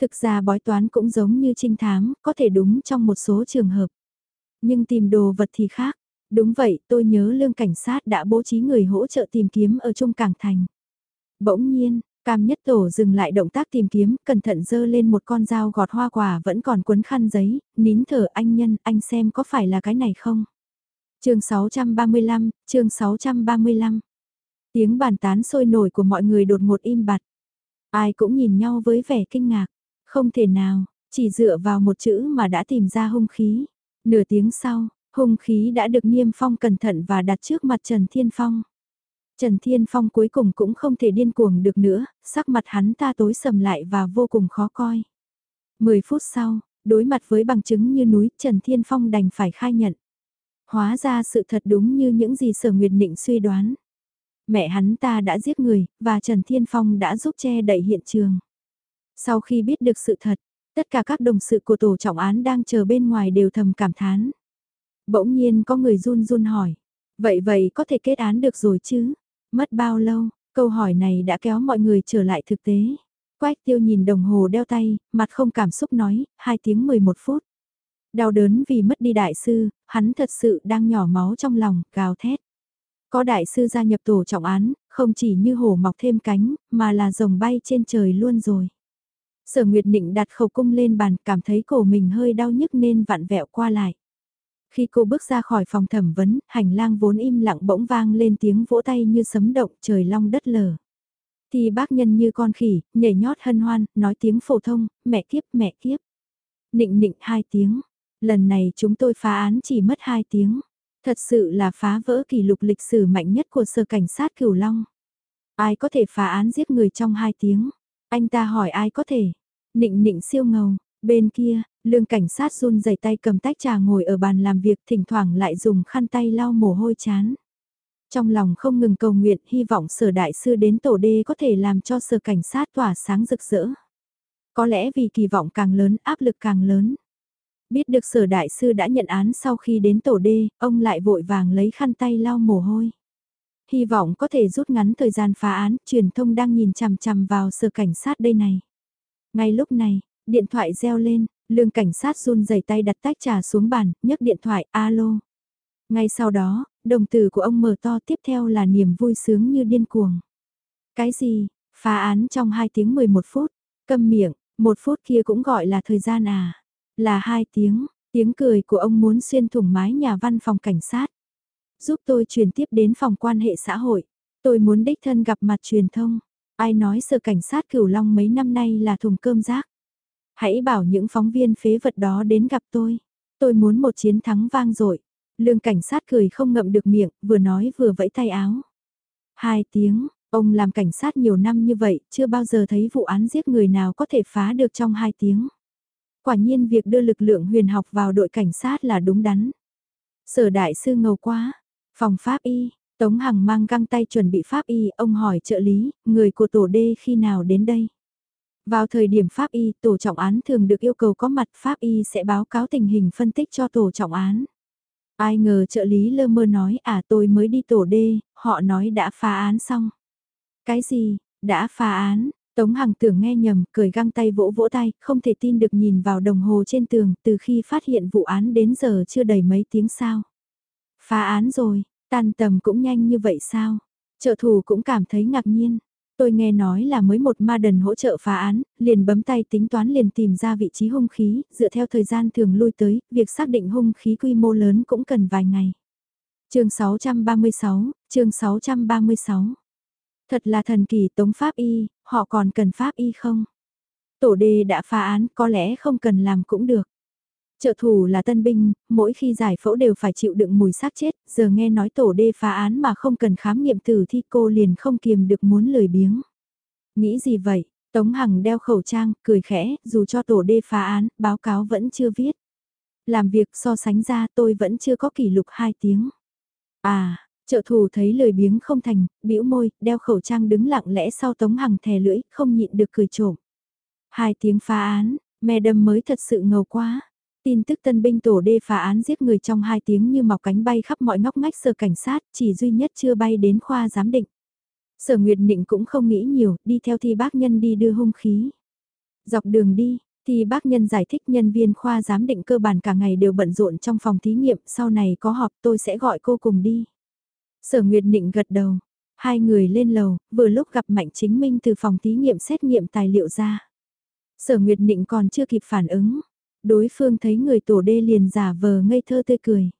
Thực ra bói toán cũng giống như trinh thám, có thể đúng trong một số trường hợp. Nhưng tìm đồ vật thì khác. Đúng vậy, tôi nhớ lương cảnh sát đã bố trí người hỗ trợ tìm kiếm ở Trung Cảng Thành. Bỗng nhiên, Cam Nhất Tổ dừng lại động tác tìm kiếm, cẩn thận dơ lên một con dao gọt hoa quả vẫn còn cuốn khăn giấy, nín thở anh nhân, anh xem có phải là cái này không? chương 635, chương 635. Tiếng bàn tán sôi nổi của mọi người đột ngột im bặt. Ai cũng nhìn nhau với vẻ kinh ngạc. Không thể nào, chỉ dựa vào một chữ mà đã tìm ra hung khí. Nửa tiếng sau, hung khí đã được Niêm Phong cẩn thận và đặt trước mặt Trần Thiên Phong. Trần Thiên Phong cuối cùng cũng không thể điên cuồng được nữa, sắc mặt hắn ta tối sầm lại và vô cùng khó coi. Mười phút sau, đối mặt với bằng chứng như núi, Trần Thiên Phong đành phải khai nhận. Hóa ra sự thật đúng như những gì Sở Nguyệt Nịnh suy đoán. Mẹ hắn ta đã giết người, và Trần Thiên Phong đã giúp che đậy hiện trường. Sau khi biết được sự thật, tất cả các đồng sự của tổ trọng án đang chờ bên ngoài đều thầm cảm thán. Bỗng nhiên có người run run hỏi, vậy vậy có thể kết án được rồi chứ? Mất bao lâu? Câu hỏi này đã kéo mọi người trở lại thực tế. Quách tiêu nhìn đồng hồ đeo tay, mặt không cảm xúc nói, 2 tiếng 11 phút. Đau đớn vì mất đi đại sư, hắn thật sự đang nhỏ máu trong lòng, gào thét. Có đại sư gia nhập tổ trọng án, không chỉ như hổ mọc thêm cánh, mà là rồng bay trên trời luôn rồi. Sở Nguyệt Nịnh đặt khẩu cung lên bàn, cảm thấy cổ mình hơi đau nhức nên vặn vẹo qua lại. Khi cô bước ra khỏi phòng thẩm vấn, hành lang vốn im lặng bỗng vang lên tiếng vỗ tay như sấm động trời long đất lở. Thì bác nhân như con khỉ, nhảy nhót hân hoan, nói tiếng phổ thông, mẹ kiếp mẹ kiếp. Nịnh nịnh hai tiếng, lần này chúng tôi phá án chỉ mất hai tiếng. Thật sự là phá vỡ kỷ lục lịch sử mạnh nhất của sở cảnh sát Cửu Long. Ai có thể phá án giết người trong hai tiếng? Anh ta hỏi ai có thể? Nịnh nịnh siêu ngầu, bên kia, lương cảnh sát run rẩy tay cầm tách trà ngồi ở bàn làm việc thỉnh thoảng lại dùng khăn tay lau mồ hôi chán. Trong lòng không ngừng cầu nguyện hy vọng sở đại sư đến tổ đê có thể làm cho sở cảnh sát tỏa sáng rực rỡ. Có lẽ vì kỳ vọng càng lớn áp lực càng lớn. Biết được sở đại sư đã nhận án sau khi đến tổ đê, ông lại vội vàng lấy khăn tay lau mồ hôi. Hy vọng có thể rút ngắn thời gian phá án, truyền thông đang nhìn chằm chằm vào sở cảnh sát đây này. Ngay lúc này, điện thoại reo lên, lương cảnh sát run rẩy tay đặt tách trà xuống bàn, nhấc điện thoại, alo. Ngay sau đó, đồng tử của ông mở to tiếp theo là niềm vui sướng như điên cuồng. Cái gì, phá án trong 2 tiếng 11 phút, câm miệng, một phút kia cũng gọi là thời gian à. Là hai tiếng, tiếng cười của ông muốn xuyên thủng mái nhà văn phòng cảnh sát. Giúp tôi truyền tiếp đến phòng quan hệ xã hội. Tôi muốn đích thân gặp mặt truyền thông. Ai nói sở cảnh sát cửu long mấy năm nay là thùng cơm rác. Hãy bảo những phóng viên phế vật đó đến gặp tôi. Tôi muốn một chiến thắng vang dội. Lương cảnh sát cười không ngậm được miệng, vừa nói vừa vẫy tay áo. Hai tiếng, ông làm cảnh sát nhiều năm như vậy, chưa bao giờ thấy vụ án giết người nào có thể phá được trong hai tiếng. Quả nhiên việc đưa lực lượng huyền học vào đội cảnh sát là đúng đắn. Sở đại sư ngầu quá, phòng pháp y, Tống Hằng mang găng tay chuẩn bị pháp y, ông hỏi trợ lý, người của tổ đê khi nào đến đây? Vào thời điểm pháp y, tổ trọng án thường được yêu cầu có mặt pháp y sẽ báo cáo tình hình phân tích cho tổ trọng án. Ai ngờ trợ lý lơ mơ nói à tôi mới đi tổ D, họ nói đã phá án xong. Cái gì, đã phá án, Tống Hằng tưởng nghe nhầm, cười găng tay vỗ vỗ tay, không thể tin được nhìn vào đồng hồ trên tường, từ khi phát hiện vụ án đến giờ chưa đầy mấy tiếng sao. Phá án rồi, tan tầm cũng nhanh như vậy sao? Trợ thủ cũng cảm thấy ngạc nhiên. Tôi nghe nói là mới một ma đần hỗ trợ phá án, liền bấm tay tính toán liền tìm ra vị trí hung khí, dựa theo thời gian thường lui tới, việc xác định hung khí quy mô lớn cũng cần vài ngày. chương 636, chương 636 Thật là thần kỳ tống pháp y, họ còn cần pháp y không? Tổ đề đã phá án, có lẽ không cần làm cũng được. Trợ thủ là tân binh, mỗi khi giải phẫu đều phải chịu đựng mùi xác chết, giờ nghe nói tổ đê phá án mà không cần khám nghiệm tử thi cô liền không kiềm được muốn lười biếng. Nghĩ gì vậy? Tống Hằng đeo khẩu trang, cười khẽ, dù cho tổ đê phá án, báo cáo vẫn chưa viết. Làm việc so sánh ra tôi vẫn chưa có kỷ lục 2 tiếng. À, Trợ thủ thấy lời biếng không thành, bĩu môi, đeo khẩu trang đứng lặng lẽ sau tống hằng thè lưỡi, không nhịn được cười trộm. Hai tiếng phá án, mẹ đâm mới thật sự ngầu quá. Tin tức tân binh tổ đê phá án giết người trong hai tiếng như mọc cánh bay khắp mọi ngóc ngách sở cảnh sát, chỉ duy nhất chưa bay đến khoa giám định. Sở Nguyệt Nịnh cũng không nghĩ nhiều, đi theo thi bác nhân đi đưa hung khí. Dọc đường đi, thì bác nhân giải thích nhân viên khoa giám định cơ bản cả ngày đều bận rộn trong phòng thí nghiệm, sau này có họp tôi sẽ gọi cô cùng đi. Sở Nguyệt Nịnh gật đầu, hai người lên lầu, vừa lúc gặp Mạnh Chính Minh từ phòng thí nghiệm xét nghiệm tài liệu ra. Sở Nguyệt Nịnh còn chưa kịp phản ứng, đối phương thấy người tổ đê liền giả vờ ngây thơ tươi cười.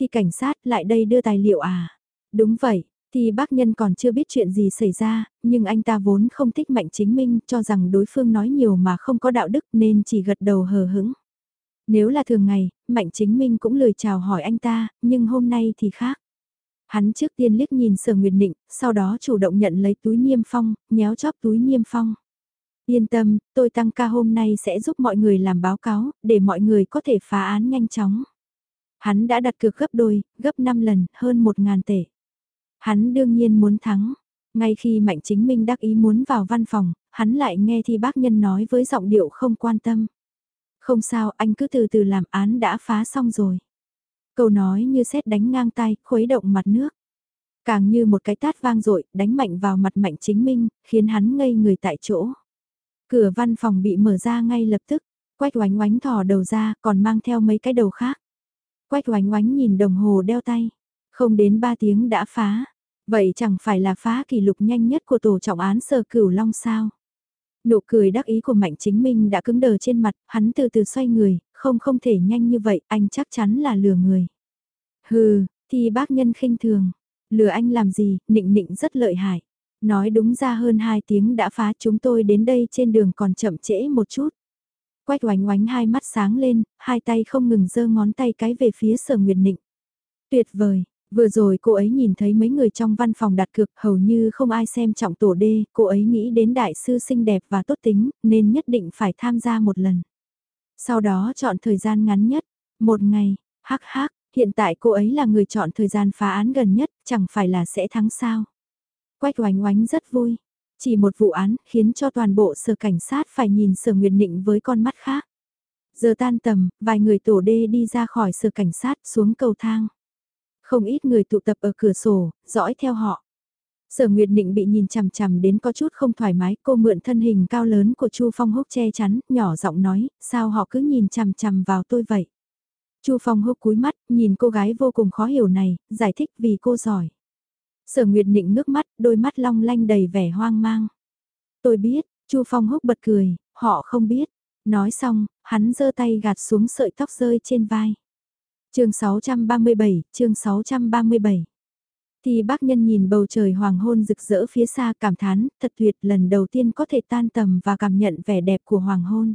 Thì cảnh sát lại đây đưa tài liệu à? Đúng vậy, thì bác nhân còn chưa biết chuyện gì xảy ra, nhưng anh ta vốn không thích Mạnh Chính Minh cho rằng đối phương nói nhiều mà không có đạo đức nên chỉ gật đầu hờ hững. Nếu là thường ngày, Mạnh Chính Minh cũng lời chào hỏi anh ta, nhưng hôm nay thì khác. Hắn trước tiên liếc nhìn sở nguyệt định, sau đó chủ động nhận lấy túi niêm phong, nhéo chóp túi niêm phong. Yên tâm, tôi tăng ca hôm nay sẽ giúp mọi người làm báo cáo, để mọi người có thể phá án nhanh chóng. Hắn đã đặt cược gấp đôi, gấp 5 lần, hơn 1.000 tệ. Hắn đương nhiên muốn thắng. Ngay khi Mạnh Chính Minh đắc ý muốn vào văn phòng, hắn lại nghe thi bác nhân nói với giọng điệu không quan tâm. Không sao, anh cứ từ từ làm án đã phá xong rồi. Câu nói như xét đánh ngang tay, khuấy động mặt nước. Càng như một cái tát vang dội đánh mạnh vào mặt Mạnh Chính Minh, khiến hắn ngây người tại chỗ. Cửa văn phòng bị mở ra ngay lập tức, Quách oánh oánh thò đầu ra còn mang theo mấy cái đầu khác. Quách oánh oánh nhìn đồng hồ đeo tay, không đến 3 tiếng đã phá. Vậy chẳng phải là phá kỷ lục nhanh nhất của tổ trọng án sơ cửu long sao? Nụ cười đắc ý của Mạnh Chính Minh đã cứng đờ trên mặt, hắn từ từ xoay người, không không thể nhanh như vậy, anh chắc chắn là lừa người. Hừ, thì bác nhân khinh thường, lừa anh làm gì, nịnh nịnh rất lợi hại. Nói đúng ra hơn 2 tiếng đã phá chúng tôi đến đây trên đường còn chậm trễ một chút. Quách oánh oánh hai mắt sáng lên, hai tay không ngừng giơ ngón tay cái về phía sở nguyệt nịnh. Tuyệt vời, vừa rồi cô ấy nhìn thấy mấy người trong văn phòng đặt cược hầu như không ai xem trọng tổ đê, cô ấy nghĩ đến đại sư xinh đẹp và tốt tính, nên nhất định phải tham gia một lần. Sau đó chọn thời gian ngắn nhất, một ngày, hắc hắc, hiện tại cô ấy là người chọn thời gian phá án gần nhất, chẳng phải là sẽ thắng sao. Quách oánh oánh rất vui. Chỉ một vụ án khiến cho toàn bộ sở cảnh sát phải nhìn sở nguyệt định với con mắt khác. Giờ tan tầm, vài người tổ đê đi ra khỏi sở cảnh sát xuống cầu thang. Không ít người tụ tập ở cửa sổ, dõi theo họ. Sở Nguyệt Định bị nhìn chằm chằm đến có chút không thoải mái, cô mượn thân hình cao lớn của Chu Phong Húc che chắn, nhỏ giọng nói, sao họ cứ nhìn chằm chằm vào tôi vậy? Chu Phong Húc cúi mắt, nhìn cô gái vô cùng khó hiểu này, giải thích vì cô giỏi. Sở Nguyệt Nịnh ngước mắt, đôi mắt long lanh đầy vẻ hoang mang. Tôi biết, Chu Phong húc bật cười, họ không biết. Nói xong, hắn giơ tay gạt xuống sợi tóc rơi trên vai. chương 637, chương 637. Thì bác nhân nhìn bầu trời hoàng hôn rực rỡ phía xa cảm thán, thật tuyệt lần đầu tiên có thể tan tầm và cảm nhận vẻ đẹp của hoàng hôn.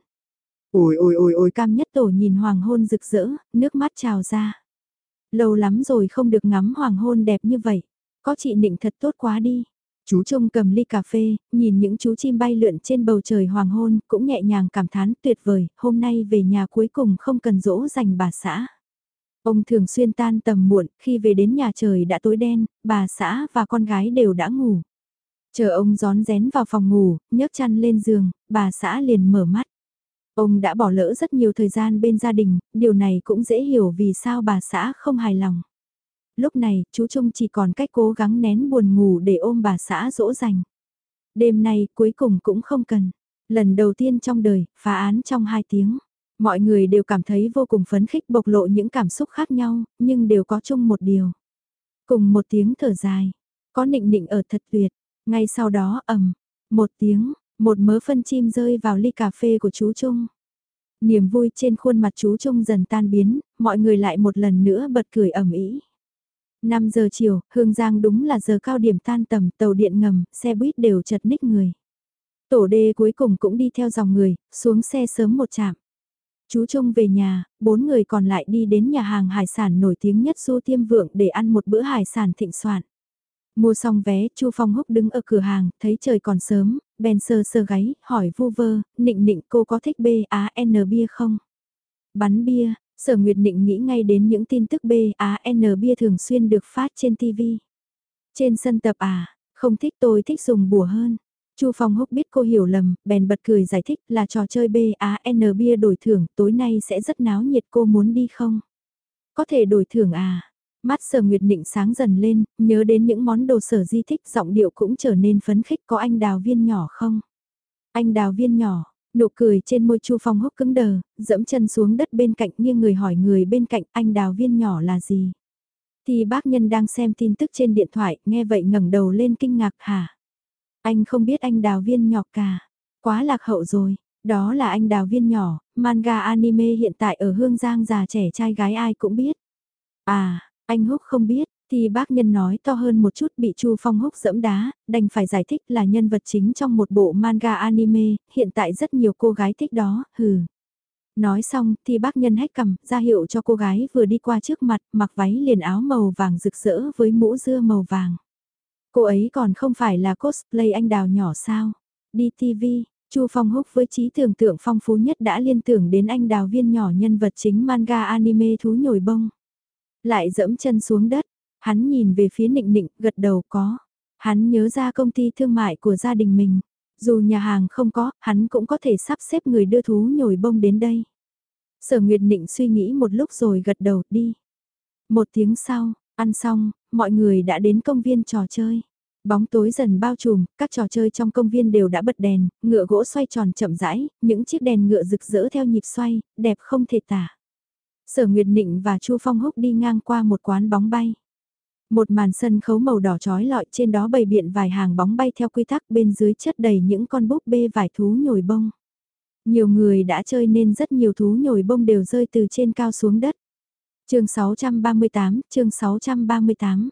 Ôi ôi ôi ôi cam nhất tổ nhìn hoàng hôn rực rỡ, nước mắt trào ra. Lâu lắm rồi không được ngắm hoàng hôn đẹp như vậy. Có chị nịnh thật tốt quá đi. Chú Trung cầm ly cà phê, nhìn những chú chim bay lượn trên bầu trời hoàng hôn, cũng nhẹ nhàng cảm thán tuyệt vời, hôm nay về nhà cuối cùng không cần dỗ dành bà xã. Ông thường xuyên tan tầm muộn, khi về đến nhà trời đã tối đen, bà xã và con gái đều đã ngủ. Chờ ông gión rén vào phòng ngủ, nhấc chăn lên giường, bà xã liền mở mắt. Ông đã bỏ lỡ rất nhiều thời gian bên gia đình, điều này cũng dễ hiểu vì sao bà xã không hài lòng lúc này chú Trung chỉ còn cách cố gắng nén buồn ngủ để ôm bà xã dỗ dành. Đêm nay cuối cùng cũng không cần. Lần đầu tiên trong đời, phá án trong hai tiếng. Mọi người đều cảm thấy vô cùng phấn khích bộc lộ những cảm xúc khác nhau, nhưng đều có chung một điều. Cùng một tiếng thở dài, có nịnh nịnh ở thật tuyệt, ngay sau đó ầm, một tiếng, một mớ phân chim rơi vào ly cà phê của chú Trung. Niềm vui trên khuôn mặt chú Trung dần tan biến, mọi người lại một lần nữa bật cười ầm ĩ. 5 giờ chiều, Hương Giang đúng là giờ cao điểm tan tầm, tàu điện ngầm, xe buýt đều chật ních người. Tổ đê cuối cùng cũng đi theo dòng người, xuống xe sớm một chạm. Chú Trung về nhà, bốn người còn lại đi đến nhà hàng hải sản nổi tiếng nhất Du Tiêm Vượng để ăn một bữa hải sản thịnh soạn. Mua xong vé, Chu Phong Húc đứng ở cửa hàng, thấy trời còn sớm, bèn sơ sơ gáy, hỏi vu vơ, nịnh nịnh cô có thích B-A-N bia không? Bắn bia, Sở Nguyệt Định nghĩ ngay đến những tin tức B, A, N bia thường xuyên được phát trên TV. Trên sân tập à, không thích tôi thích dùng bùa hơn. Chu Phong Húc biết cô hiểu lầm, bèn bật cười giải thích là trò chơi B, A, N bia đổi thưởng, tối nay sẽ rất náo nhiệt cô muốn đi không? Có thể đổi thưởng à? Mắt sở nguyệt định sáng dần lên, nhớ đến những món đồ sở di thích giọng điệu cũng trở nên phấn khích có anh đào viên nhỏ không? Anh đào viên nhỏ, Nụ cười trên môi Chu Phong húc cứng đờ, dẫm chân xuống đất bên cạnh nghiêng người hỏi người bên cạnh anh đào viên nhỏ là gì. Thì bác nhân đang xem tin tức trên điện thoại, nghe vậy ngẩng đầu lên kinh ngạc hả? Anh không biết anh đào viên nhỏ cả. Quá lạc hậu rồi, đó là anh đào viên nhỏ, manga anime hiện tại ở Hương Giang già trẻ trai gái ai cũng biết. À, anh Húc không biết, thì bác nhân nói to hơn một chút bị Chu Phong húc dẫm đá, đành phải giải thích là nhân vật chính trong một bộ manga anime, hiện tại rất nhiều cô gái thích đó, hừ. Nói xong thì bác nhân hách cầm, ra hiệu cho cô gái vừa đi qua trước mặt, mặc váy liền áo màu vàng rực rỡ với mũ dưa màu vàng. Cô ấy còn không phải là cosplay anh đào nhỏ sao? Đi TV, Chu Phong Húc với trí tưởng tượng phong phú nhất đã liên tưởng đến anh đào viên nhỏ nhân vật chính manga anime thú nhồi bông. Lại dẫm chân xuống đất, hắn nhìn về phía nịnh nịnh, gật đầu có. Hắn nhớ ra công ty thương mại của gia đình mình. Dù nhà hàng không có, hắn cũng có thể sắp xếp người đưa thú nhồi bông đến đây. Sở Nguyệt Nịnh suy nghĩ một lúc rồi gật đầu, đi. Một tiếng sau, ăn xong, mọi người đã đến công viên trò chơi. Bóng tối dần bao trùm, các trò chơi trong công viên đều đã bật đèn, ngựa gỗ xoay tròn chậm rãi, những chiếc đèn ngựa rực rỡ theo nhịp xoay, đẹp không thể tả. Sở Nguyệt Nịnh và Chu Phong Húc đi ngang qua một quán bóng bay. Một màn sân khấu màu đỏ trói lọi trên đó bày biện vài hàng bóng bay theo quy tắc bên dưới chất đầy những con búp bê vải thú nhồi bông. Nhiều người đã chơi nên rất nhiều thú nhồi bông đều rơi từ trên cao xuống đất. chương 638, chương 638.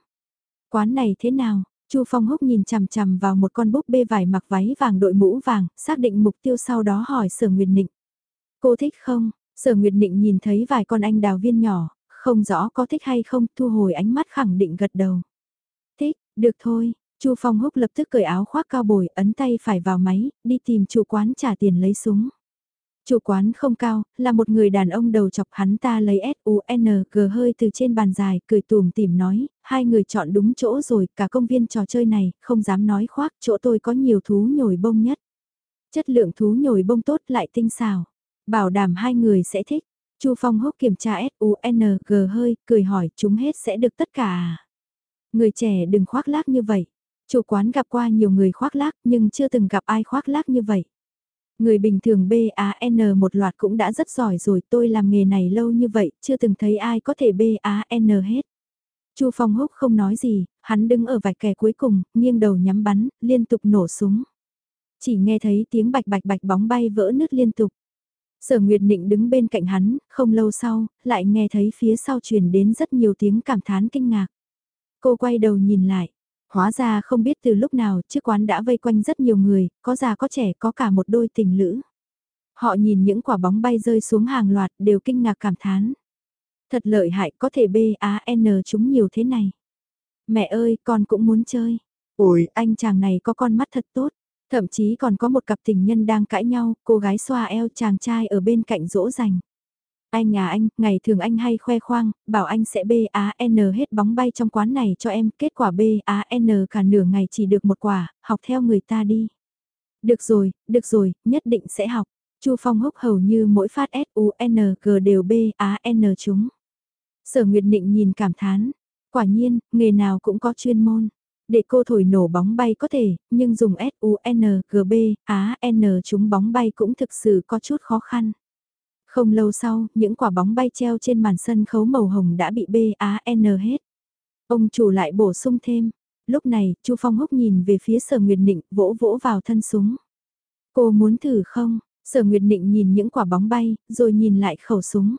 Quán này thế nào? Chu Phong Húc nhìn chằm chằm vào một con búp bê vải mặc váy vàng đội mũ vàng, xác định mục tiêu sau đó hỏi Sở Nguyệt Nịnh. Cô thích không? Sở Nguyệt Nịnh nhìn thấy vài con anh đào viên nhỏ, không rõ có thích hay không, thu hồi ánh mắt khẳng định gật đầu. Thích, được thôi, Chu Phong Húc lập tức cởi áo khoác cao bồi, ấn tay phải vào máy, đi tìm chủ quán trả tiền lấy súng. Chủ quán không cao, là một người đàn ông đầu chọc hắn ta lấy S-U-N-G hơi từ trên bàn dài, cười tùm tìm nói, hai người chọn đúng chỗ rồi, cả công viên trò chơi này, không dám nói khoác, chỗ tôi có nhiều thú nhồi bông nhất. Chất lượng thú nhồi bông tốt lại tinh xào, bảo đảm hai người sẽ thích. Chu Phong hốc kiểm tra S-U-N-G hơi, cười hỏi chúng hết sẽ được tất cả à? Người trẻ đừng khoác lác như vậy. Chủ quán gặp qua nhiều người khoác lác nhưng chưa từng gặp ai khoác lác như vậy. Người bình thường BAN một loạt cũng đã rất giỏi rồi tôi làm nghề này lâu như vậy chưa từng thấy ai có thể BAN hết. Chu Phong Húc không nói gì, hắn đứng ở vạch kè cuối cùng, nghiêng đầu nhắm bắn, liên tục nổ súng. Chỉ nghe thấy tiếng bạch bạch bạch bóng bay vỡ nứt liên tục. Sở Nguyệt Nịnh đứng bên cạnh hắn, không lâu sau, lại nghe thấy phía sau truyền đến rất nhiều tiếng cảm thán kinh ngạc. Cô quay đầu nhìn lại, hóa ra không biết từ lúc nào chiếc quán đã vây quanh rất nhiều người, có già có trẻ có cả một đôi tình lữ. Họ nhìn những quả bóng bay rơi xuống hàng loạt đều kinh ngạc cảm thán. Thật lợi hại có thể B-A-N chúng nhiều thế này. Mẹ ơi con cũng muốn chơi. Ôi anh chàng này có con mắt thật tốt. Thậm chí còn có một cặp tình nhân đang cãi nhau, cô gái xoa eo chàng trai ở bên cạnh dỗ dành. Anh nhà anh, ngày thường anh hay khoe khoang, bảo anh sẽ B-A-N hết bóng bay trong quán này cho em, kết quả B-A-N cả nửa ngày chỉ được một quả, học theo người ta đi. Được rồi, được rồi, nhất định sẽ học. Chu Phong húc hầu như mỗi phát S-U-N-G đều B-A-N chúng. Sở Nguyệt Nịnh nhìn cảm thán, quả nhiên, nghề nào cũng có chuyên môn. Để cô thổi nổ bóng bay có thể, nhưng dùng S-U-N-G-B, A-N chúng bóng bay cũng thực sự có chút khó khăn. Không lâu sau, những quả bóng bay treo trên màn sân khấu màu hồng đã bị B-A-N hết. Ông chủ lại bổ sung thêm. Lúc này, Chu Phong Húc nhìn về phía Sở Nguyệt Nịnh, vỗ vỗ vào thân súng. Cô muốn thử không? Sở Nguyệt Nịnh nhìn những quả bóng bay, rồi nhìn lại khẩu súng.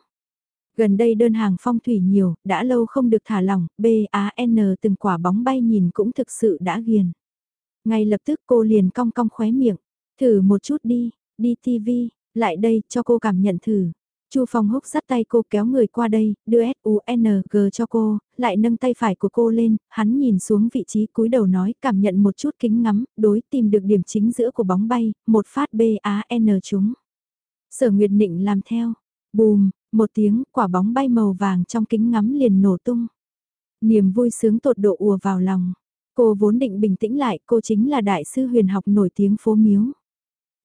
Gần đây đơn hàng phong thủy nhiều, đã lâu không được thả lỏng, B-A-N từng quả bóng bay nhìn cũng thực sự đã ghiền. Ngay lập tức cô liền cong cong khóe miệng, thử một chút đi, đi TV, lại đây cho cô cảm nhận thử. Chu Phong Húc dắt tay cô kéo người qua đây, đưa S-U-N-G cho cô, lại nâng tay phải của cô lên, hắn nhìn xuống vị trí cúi đầu nói cảm nhận một chút kính ngắm, đối tìm được điểm chính giữa của bóng bay, một phát B-A-N chúng. Sở Nguyệt Nịnh làm theo, bùm, một tiếng quả bóng bay màu vàng trong kính ngắm liền nổ tung. Niềm vui sướng tột độ ùa vào lòng. Cô vốn định bình tĩnh lại, cô chính là đại sư huyền học nổi tiếng phố miếu.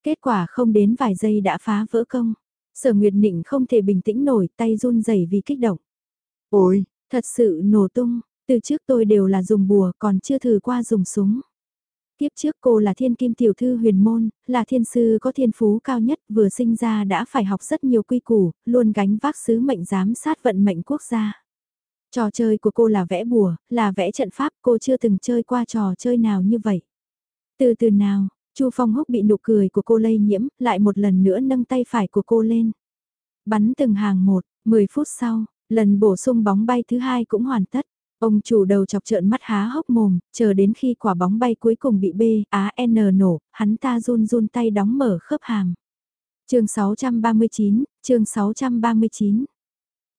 Kết quả không đến vài giây đã phá vỡ công. Sở Nguyệt Nịnh không thể bình tĩnh nổi, tay run rẩy vì kích động. Ôi, thật sự nổ tung, từ trước tôi đều là dùng bùa còn chưa thử qua dùng súng. Tiếp trước cô là thiên kim tiểu thư huyền môn, là thiên sư có thiên phú cao nhất vừa sinh ra đã phải học rất nhiều quy củ, luôn gánh vác sứ mệnh giám sát vận mệnh quốc gia. Trò chơi của cô là vẽ bùa, là vẽ trận pháp, cô chưa từng chơi qua trò chơi nào như vậy. Từ từ nào, Chu Phong Húc bị nụ cười của cô lây nhiễm, lại một lần nữa nâng tay phải của cô lên. Bắn từng hàng một, 10 phút sau, lần bổ sung bóng bay thứ hai cũng hoàn tất. Ông chủ đầu chọc trợn mắt há hốc mồm, chờ đến khi quả bóng bay cuối cùng bị B, Á, N nổ, hắn ta run run tay đóng mở khớp hàm. chương 639, chương 639.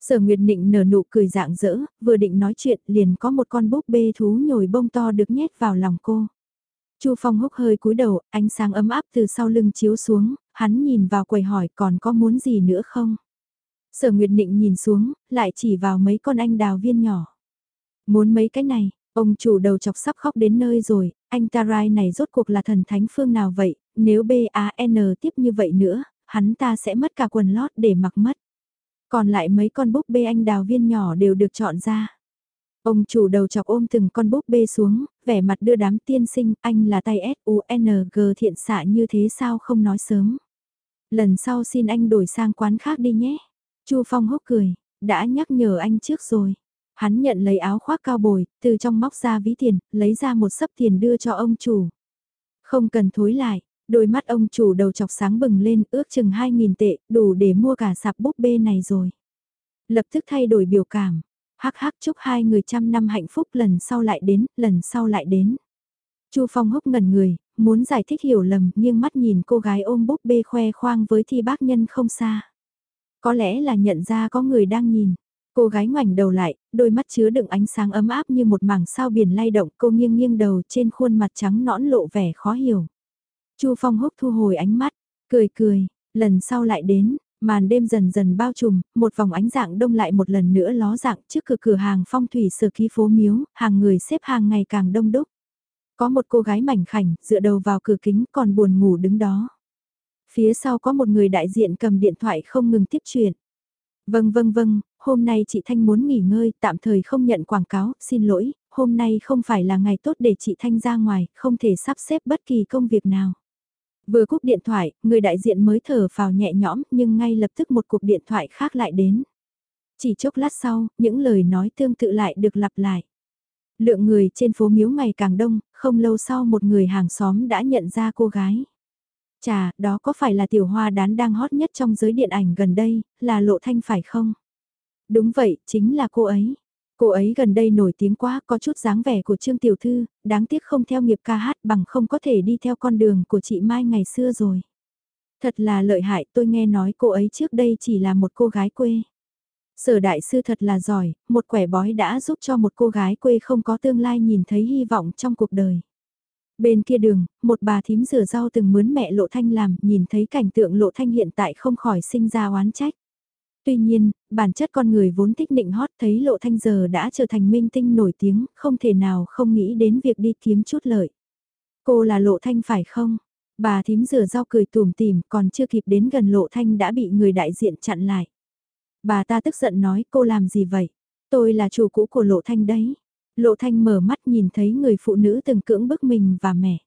Sở Nguyệt Nịnh nở nụ cười dạng dỡ, vừa định nói chuyện liền có một con búp bê thú nhồi bông to được nhét vào lòng cô. Chu Phong húc hơi cúi đầu, ánh sáng ấm áp từ sau lưng chiếu xuống, hắn nhìn vào quầy hỏi còn có muốn gì nữa không? Sở Nguyệt Nịnh nhìn xuống, lại chỉ vào mấy con anh đào viên nhỏ. Muốn mấy cái này, ông chủ đầu chọc sắp khóc đến nơi rồi, anh Tarai này rốt cuộc là thần thánh phương nào vậy, nếu BAN tiếp như vậy nữa, hắn ta sẽ mất cả quần lót để mặc mất. Còn lại mấy con búp bê anh đào viên nhỏ đều được chọn ra. Ông chủ đầu chọc ôm từng con búp bê xuống, vẻ mặt đưa đám tiên sinh, anh là tay S-U-N-G thiện xạ như thế sao không nói sớm. Lần sau xin anh đổi sang quán khác đi nhé. Chu Phong hốc cười, đã nhắc nhở anh trước rồi. Hắn nhận lấy áo khoác cao bồi, từ trong móc ra ví tiền, lấy ra một sấp tiền đưa cho ông chủ. Không cần thối lại, đôi mắt ông chủ đầu chọc sáng bừng lên ước chừng 2.000 tệ, đủ để mua cả sạp búp bê này rồi. Lập tức thay đổi biểu cảm, hắc hắc chúc hai người trăm năm hạnh phúc lần sau lại đến, lần sau lại đến. Chu Phong hốc ngẩn người, muốn giải thích hiểu lầm nhưng mắt nhìn cô gái ôm búp bê khoe khoang với thi bác nhân không xa. Có lẽ là nhận ra có người đang nhìn. Cô gái ngoảnh đầu lại, đôi mắt chứa đựng ánh sáng ấm áp như một mảng sao biển lay động cô nghiêng nghiêng đầu trên khuôn mặt trắng nõn lộ vẻ khó hiểu. Chu Phong húc thu hồi ánh mắt, cười cười, lần sau lại đến, màn đêm dần dần bao trùm, một vòng ánh dạng đông lại một lần nữa ló dạng trước cửa cửa hàng phong thủy sở ký phố miếu, hàng người xếp hàng ngày càng đông đúc. Có một cô gái mảnh khảnh, dựa đầu vào cửa kính còn buồn ngủ đứng đó. Phía sau có một người đại diện cầm điện thoại không ngừng tiếp chuyện. Vâng vâng vâng, hôm nay chị Thanh muốn nghỉ ngơi, tạm thời không nhận quảng cáo, xin lỗi, hôm nay không phải là ngày tốt để chị Thanh ra ngoài, không thể sắp xếp bất kỳ công việc nào. Vừa cúp điện thoại, người đại diện mới thở vào nhẹ nhõm nhưng ngay lập tức một cuộc điện thoại khác lại đến. Chỉ chốc lát sau, những lời nói tương tự lại được lặp lại. Lượng người trên phố miếu ngày càng đông, không lâu sau một người hàng xóm đã nhận ra cô gái. Chà, đó có phải là tiểu hoa đán đang hot nhất trong giới điện ảnh gần đây, là lộ thanh phải không? Đúng vậy, chính là cô ấy. Cô ấy gần đây nổi tiếng quá, có chút dáng vẻ của Trương Tiểu Thư, đáng tiếc không theo nghiệp ca hát bằng không có thể đi theo con đường của chị Mai ngày xưa rồi. Thật là lợi hại, tôi nghe nói cô ấy trước đây chỉ là một cô gái quê. Sở đại sư thật là giỏi, một quẻ bói đã giúp cho một cô gái quê không có tương lai nhìn thấy hy vọng trong cuộc đời. Bên kia đường, một bà thím rửa rau từng mướn mẹ Lộ Thanh làm, nhìn thấy cảnh tượng Lộ Thanh hiện tại không khỏi sinh ra oán trách. Tuy nhiên, bản chất con người vốn thích nịnh hót thấy Lộ Thanh giờ đã trở thành minh tinh nổi tiếng, không thể nào không nghĩ đến việc đi kiếm chút lợi. Cô là Lộ Thanh phải không? Bà thím rửa rau cười tùm tìm còn chưa kịp đến gần Lộ Thanh đã bị người đại diện chặn lại. Bà ta tức giận nói cô làm gì vậy? Tôi là chủ cũ của Lộ Thanh đấy. Lộ Thanh mở mắt nhìn thấy người phụ nữ từng cưỡng bức mình và mẹ.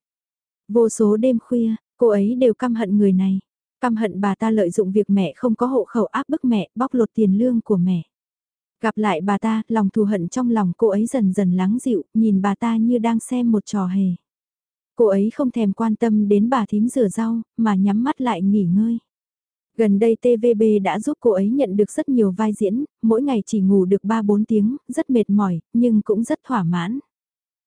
Vô số đêm khuya, cô ấy đều căm hận người này. Căm hận bà ta lợi dụng việc mẹ không có hộ khẩu áp bức mẹ, bóc lột tiền lương của mẹ. Gặp lại bà ta, lòng thù hận trong lòng cô ấy dần dần lắng dịu, nhìn bà ta như đang xem một trò hề. Cô ấy không thèm quan tâm đến bà thím rửa rau, mà nhắm mắt lại nghỉ ngơi. Gần đây TVB đã giúp cô ấy nhận được rất nhiều vai diễn, mỗi ngày chỉ ngủ được 3-4 tiếng, rất mệt mỏi, nhưng cũng rất thỏa mãn.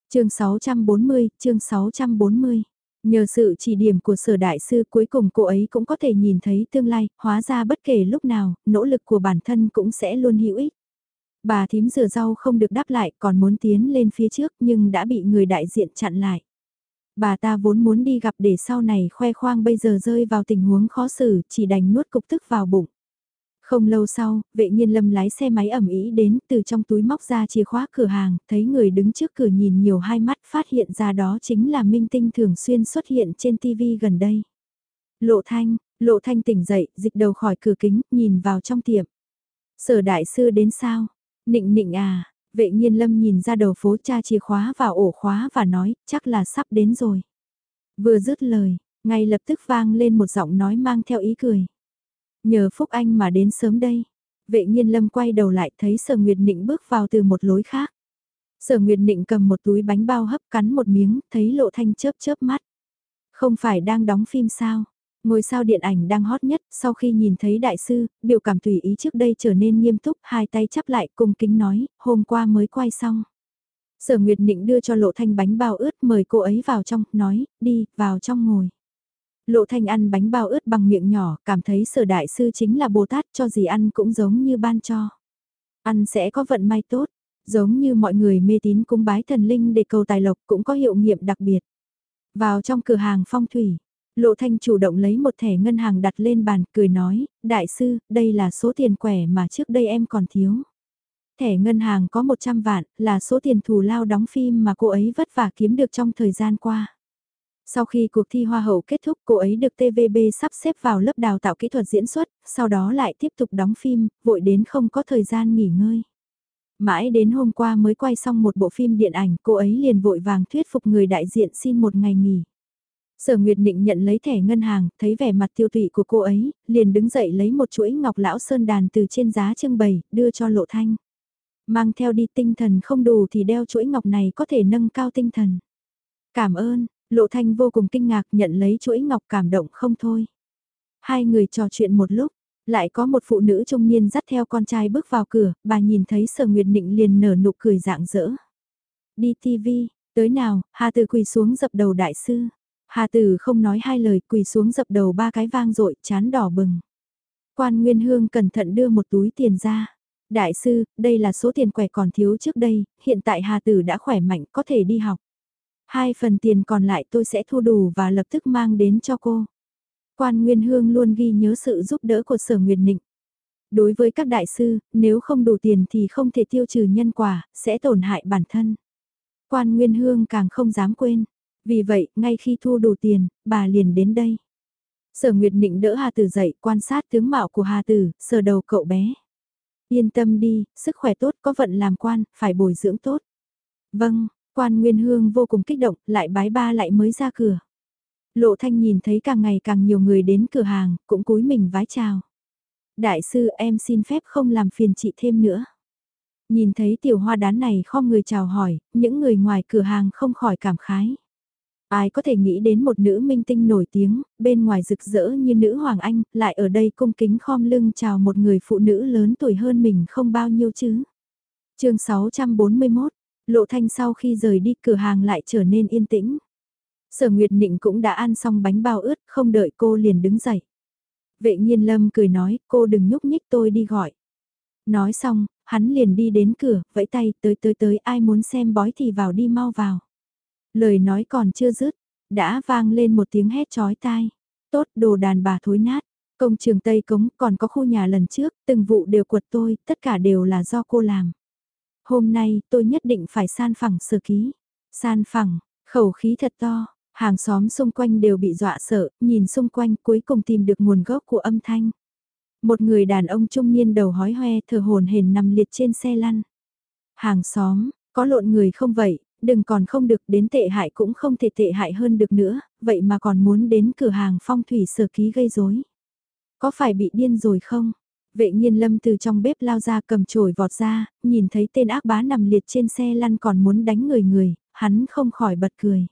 chương 640, chương 640. Nhờ sự chỉ điểm của sở đại sư cuối cùng cô ấy cũng có thể nhìn thấy tương lai, hóa ra bất kể lúc nào, nỗ lực của bản thân cũng sẽ luôn hữu ích. Bà thím rửa rau không được đáp lại còn muốn tiến lên phía trước nhưng đã bị người đại diện chặn lại. Bà ta vốn muốn đi gặp để sau này khoe khoang bây giờ rơi vào tình huống khó xử, chỉ đành nuốt cục tức vào bụng. Không lâu sau, vệ nhiên lâm lái xe máy ẩm ý đến từ trong túi móc ra chìa khóa cửa hàng, thấy người đứng trước cửa nhìn nhiều hai mắt phát hiện ra đó chính là minh tinh thường xuyên xuất hiện trên TV gần đây. Lộ thanh, lộ thanh tỉnh dậy, dịch đầu khỏi cửa kính, nhìn vào trong tiệm. Sở đại sư đến sao? Nịnh nịnh à, Vệ nhiên lâm nhìn ra đầu phố cha chìa khóa vào ổ khóa và nói, chắc là sắp đến rồi. Vừa dứt lời, ngay lập tức vang lên một giọng nói mang theo ý cười. Nhờ Phúc Anh mà đến sớm đây. Vệ nhiên lâm quay đầu lại thấy sở Nguyệt Nịnh bước vào từ một lối khác. Sở Nguyệt Nịnh cầm một túi bánh bao hấp cắn một miếng, thấy lộ thanh chớp chớp mắt. Không phải đang đóng phim sao? Ngôi sao điện ảnh đang hot nhất, sau khi nhìn thấy đại sư, biểu cảm tùy ý trước đây trở nên nghiêm túc, hai tay chắp lại cùng kính nói, hôm qua mới quay xong. Sở Nguyệt Nịnh đưa cho Lộ Thanh bánh bao ướt mời cô ấy vào trong, nói, đi, vào trong ngồi. Lộ thanh ăn bánh bao ướt bằng miệng nhỏ, cảm thấy sở đại sư chính là Bồ Tát cho gì ăn cũng giống như ban cho. Ăn sẽ có vận may tốt, giống như mọi người mê tín cúng bái thần linh để cầu tài lộc cũng có hiệu nghiệm đặc biệt. Vào trong cửa hàng phong thủy, Lộ Thanh chủ động lấy một thẻ ngân hàng đặt lên bàn, cười nói, đại sư, đây là số tiền quẻ mà trước đây em còn thiếu. Thẻ ngân hàng có 100 vạn, là số tiền thù lao đóng phim mà cô ấy vất vả kiếm được trong thời gian qua. Sau khi cuộc thi Hoa hậu kết thúc cô ấy được TVB sắp xếp vào lớp đào tạo kỹ thuật diễn xuất, sau đó lại tiếp tục đóng phim, vội đến không có thời gian nghỉ ngơi. Mãi đến hôm qua mới quay xong một bộ phim điện ảnh, cô ấy liền vội vàng thuyết phục người đại diện xin một ngày nghỉ. Sở Nguyệt Định nhận lấy thẻ ngân hàng, thấy vẻ mặt tiêu tụy của cô ấy, liền đứng dậy lấy một chuỗi ngọc lão sơn đàn từ trên giá trưng bày, đưa cho Lộ Thanh. Mang theo đi tinh thần không đủ thì đeo chuỗi ngọc này có thể nâng cao tinh thần. Cảm ơn, Lộ Thanh vô cùng kinh ngạc nhận lấy chuỗi ngọc cảm động không thôi. Hai người trò chuyện một lúc, lại có một phụ nữ trung niên dắt theo con trai bước vào cửa, bà nhìn thấy Sở Nguyệt Định liền nở nụ cười dạng dỡ. Đi TV, tới nào, Hà Từ quỳ xuống dập đầu đại sư. Hà Tử không nói hai lời quỳ xuống dập đầu ba cái vang dội chán đỏ bừng. Quan Nguyên Hương cẩn thận đưa một túi tiền ra. Đại sư, đây là số tiền quẻ còn thiếu trước đây, hiện tại Hà Tử đã khỏe mạnh có thể đi học. Hai phần tiền còn lại tôi sẽ thu đủ và lập tức mang đến cho cô. Quan Nguyên Hương luôn ghi nhớ sự giúp đỡ của Sở Nguyệt Nịnh. Đối với các đại sư, nếu không đủ tiền thì không thể tiêu trừ nhân quả, sẽ tổn hại bản thân. Quan Nguyên Hương càng không dám quên. Vì vậy, ngay khi thu đủ tiền, bà liền đến đây. Sở Nguyệt Nịnh đỡ Hà Tử dậy, quan sát tướng mạo của Hà Tử, sờ đầu cậu bé. Yên tâm đi, sức khỏe tốt, có vận làm quan, phải bồi dưỡng tốt. Vâng, quan Nguyên Hương vô cùng kích động, lại bái ba lại mới ra cửa. Lộ Thanh nhìn thấy càng ngày càng nhiều người đến cửa hàng, cũng cúi mình vái chào. Đại sư em xin phép không làm phiền chị thêm nữa. Nhìn thấy tiểu hoa đán này không người chào hỏi, những người ngoài cửa hàng không khỏi cảm khái. Ai có thể nghĩ đến một nữ minh tinh nổi tiếng, bên ngoài rực rỡ như nữ Hoàng Anh, lại ở đây cung kính khom lưng chào một người phụ nữ lớn tuổi hơn mình không bao nhiêu chứ. chương 641, Lộ Thanh sau khi rời đi cửa hàng lại trở nên yên tĩnh. Sở Nguyệt Nịnh cũng đã ăn xong bánh bao ướt, không đợi cô liền đứng dậy. Vệ nhiên lâm cười nói, cô đừng nhúc nhích tôi đi gọi. Nói xong, hắn liền đi đến cửa, vẫy tay, tới tới tới ai muốn xem bói thì vào đi mau vào. Lời nói còn chưa dứt, đã vang lên một tiếng hét chói tai. Tốt đồ đàn bà thối nát, công trường Tây Cống còn có khu nhà lần trước, từng vụ đều quật tôi, tất cả đều là do cô làm. Hôm nay tôi nhất định phải san phẳng sơ ký. San phẳng, khẩu khí thật to, hàng xóm xung quanh đều bị dọa sợ, nhìn xung quanh cuối cùng tìm được nguồn gốc của âm thanh. Một người đàn ông trung niên đầu hói hoe thờ hồn hền nằm liệt trên xe lăn. Hàng xóm, có lộn người không vậy, đừng còn không được đến tệ hại cũng không thể tệ hại hơn được nữa, vậy mà còn muốn đến cửa hàng phong thủy sở ký gây rối. Có phải bị điên rồi không? Vệ nhiên lâm từ trong bếp lao ra cầm chổi vọt ra, nhìn thấy tên ác bá nằm liệt trên xe lăn còn muốn đánh người người, hắn không khỏi bật cười.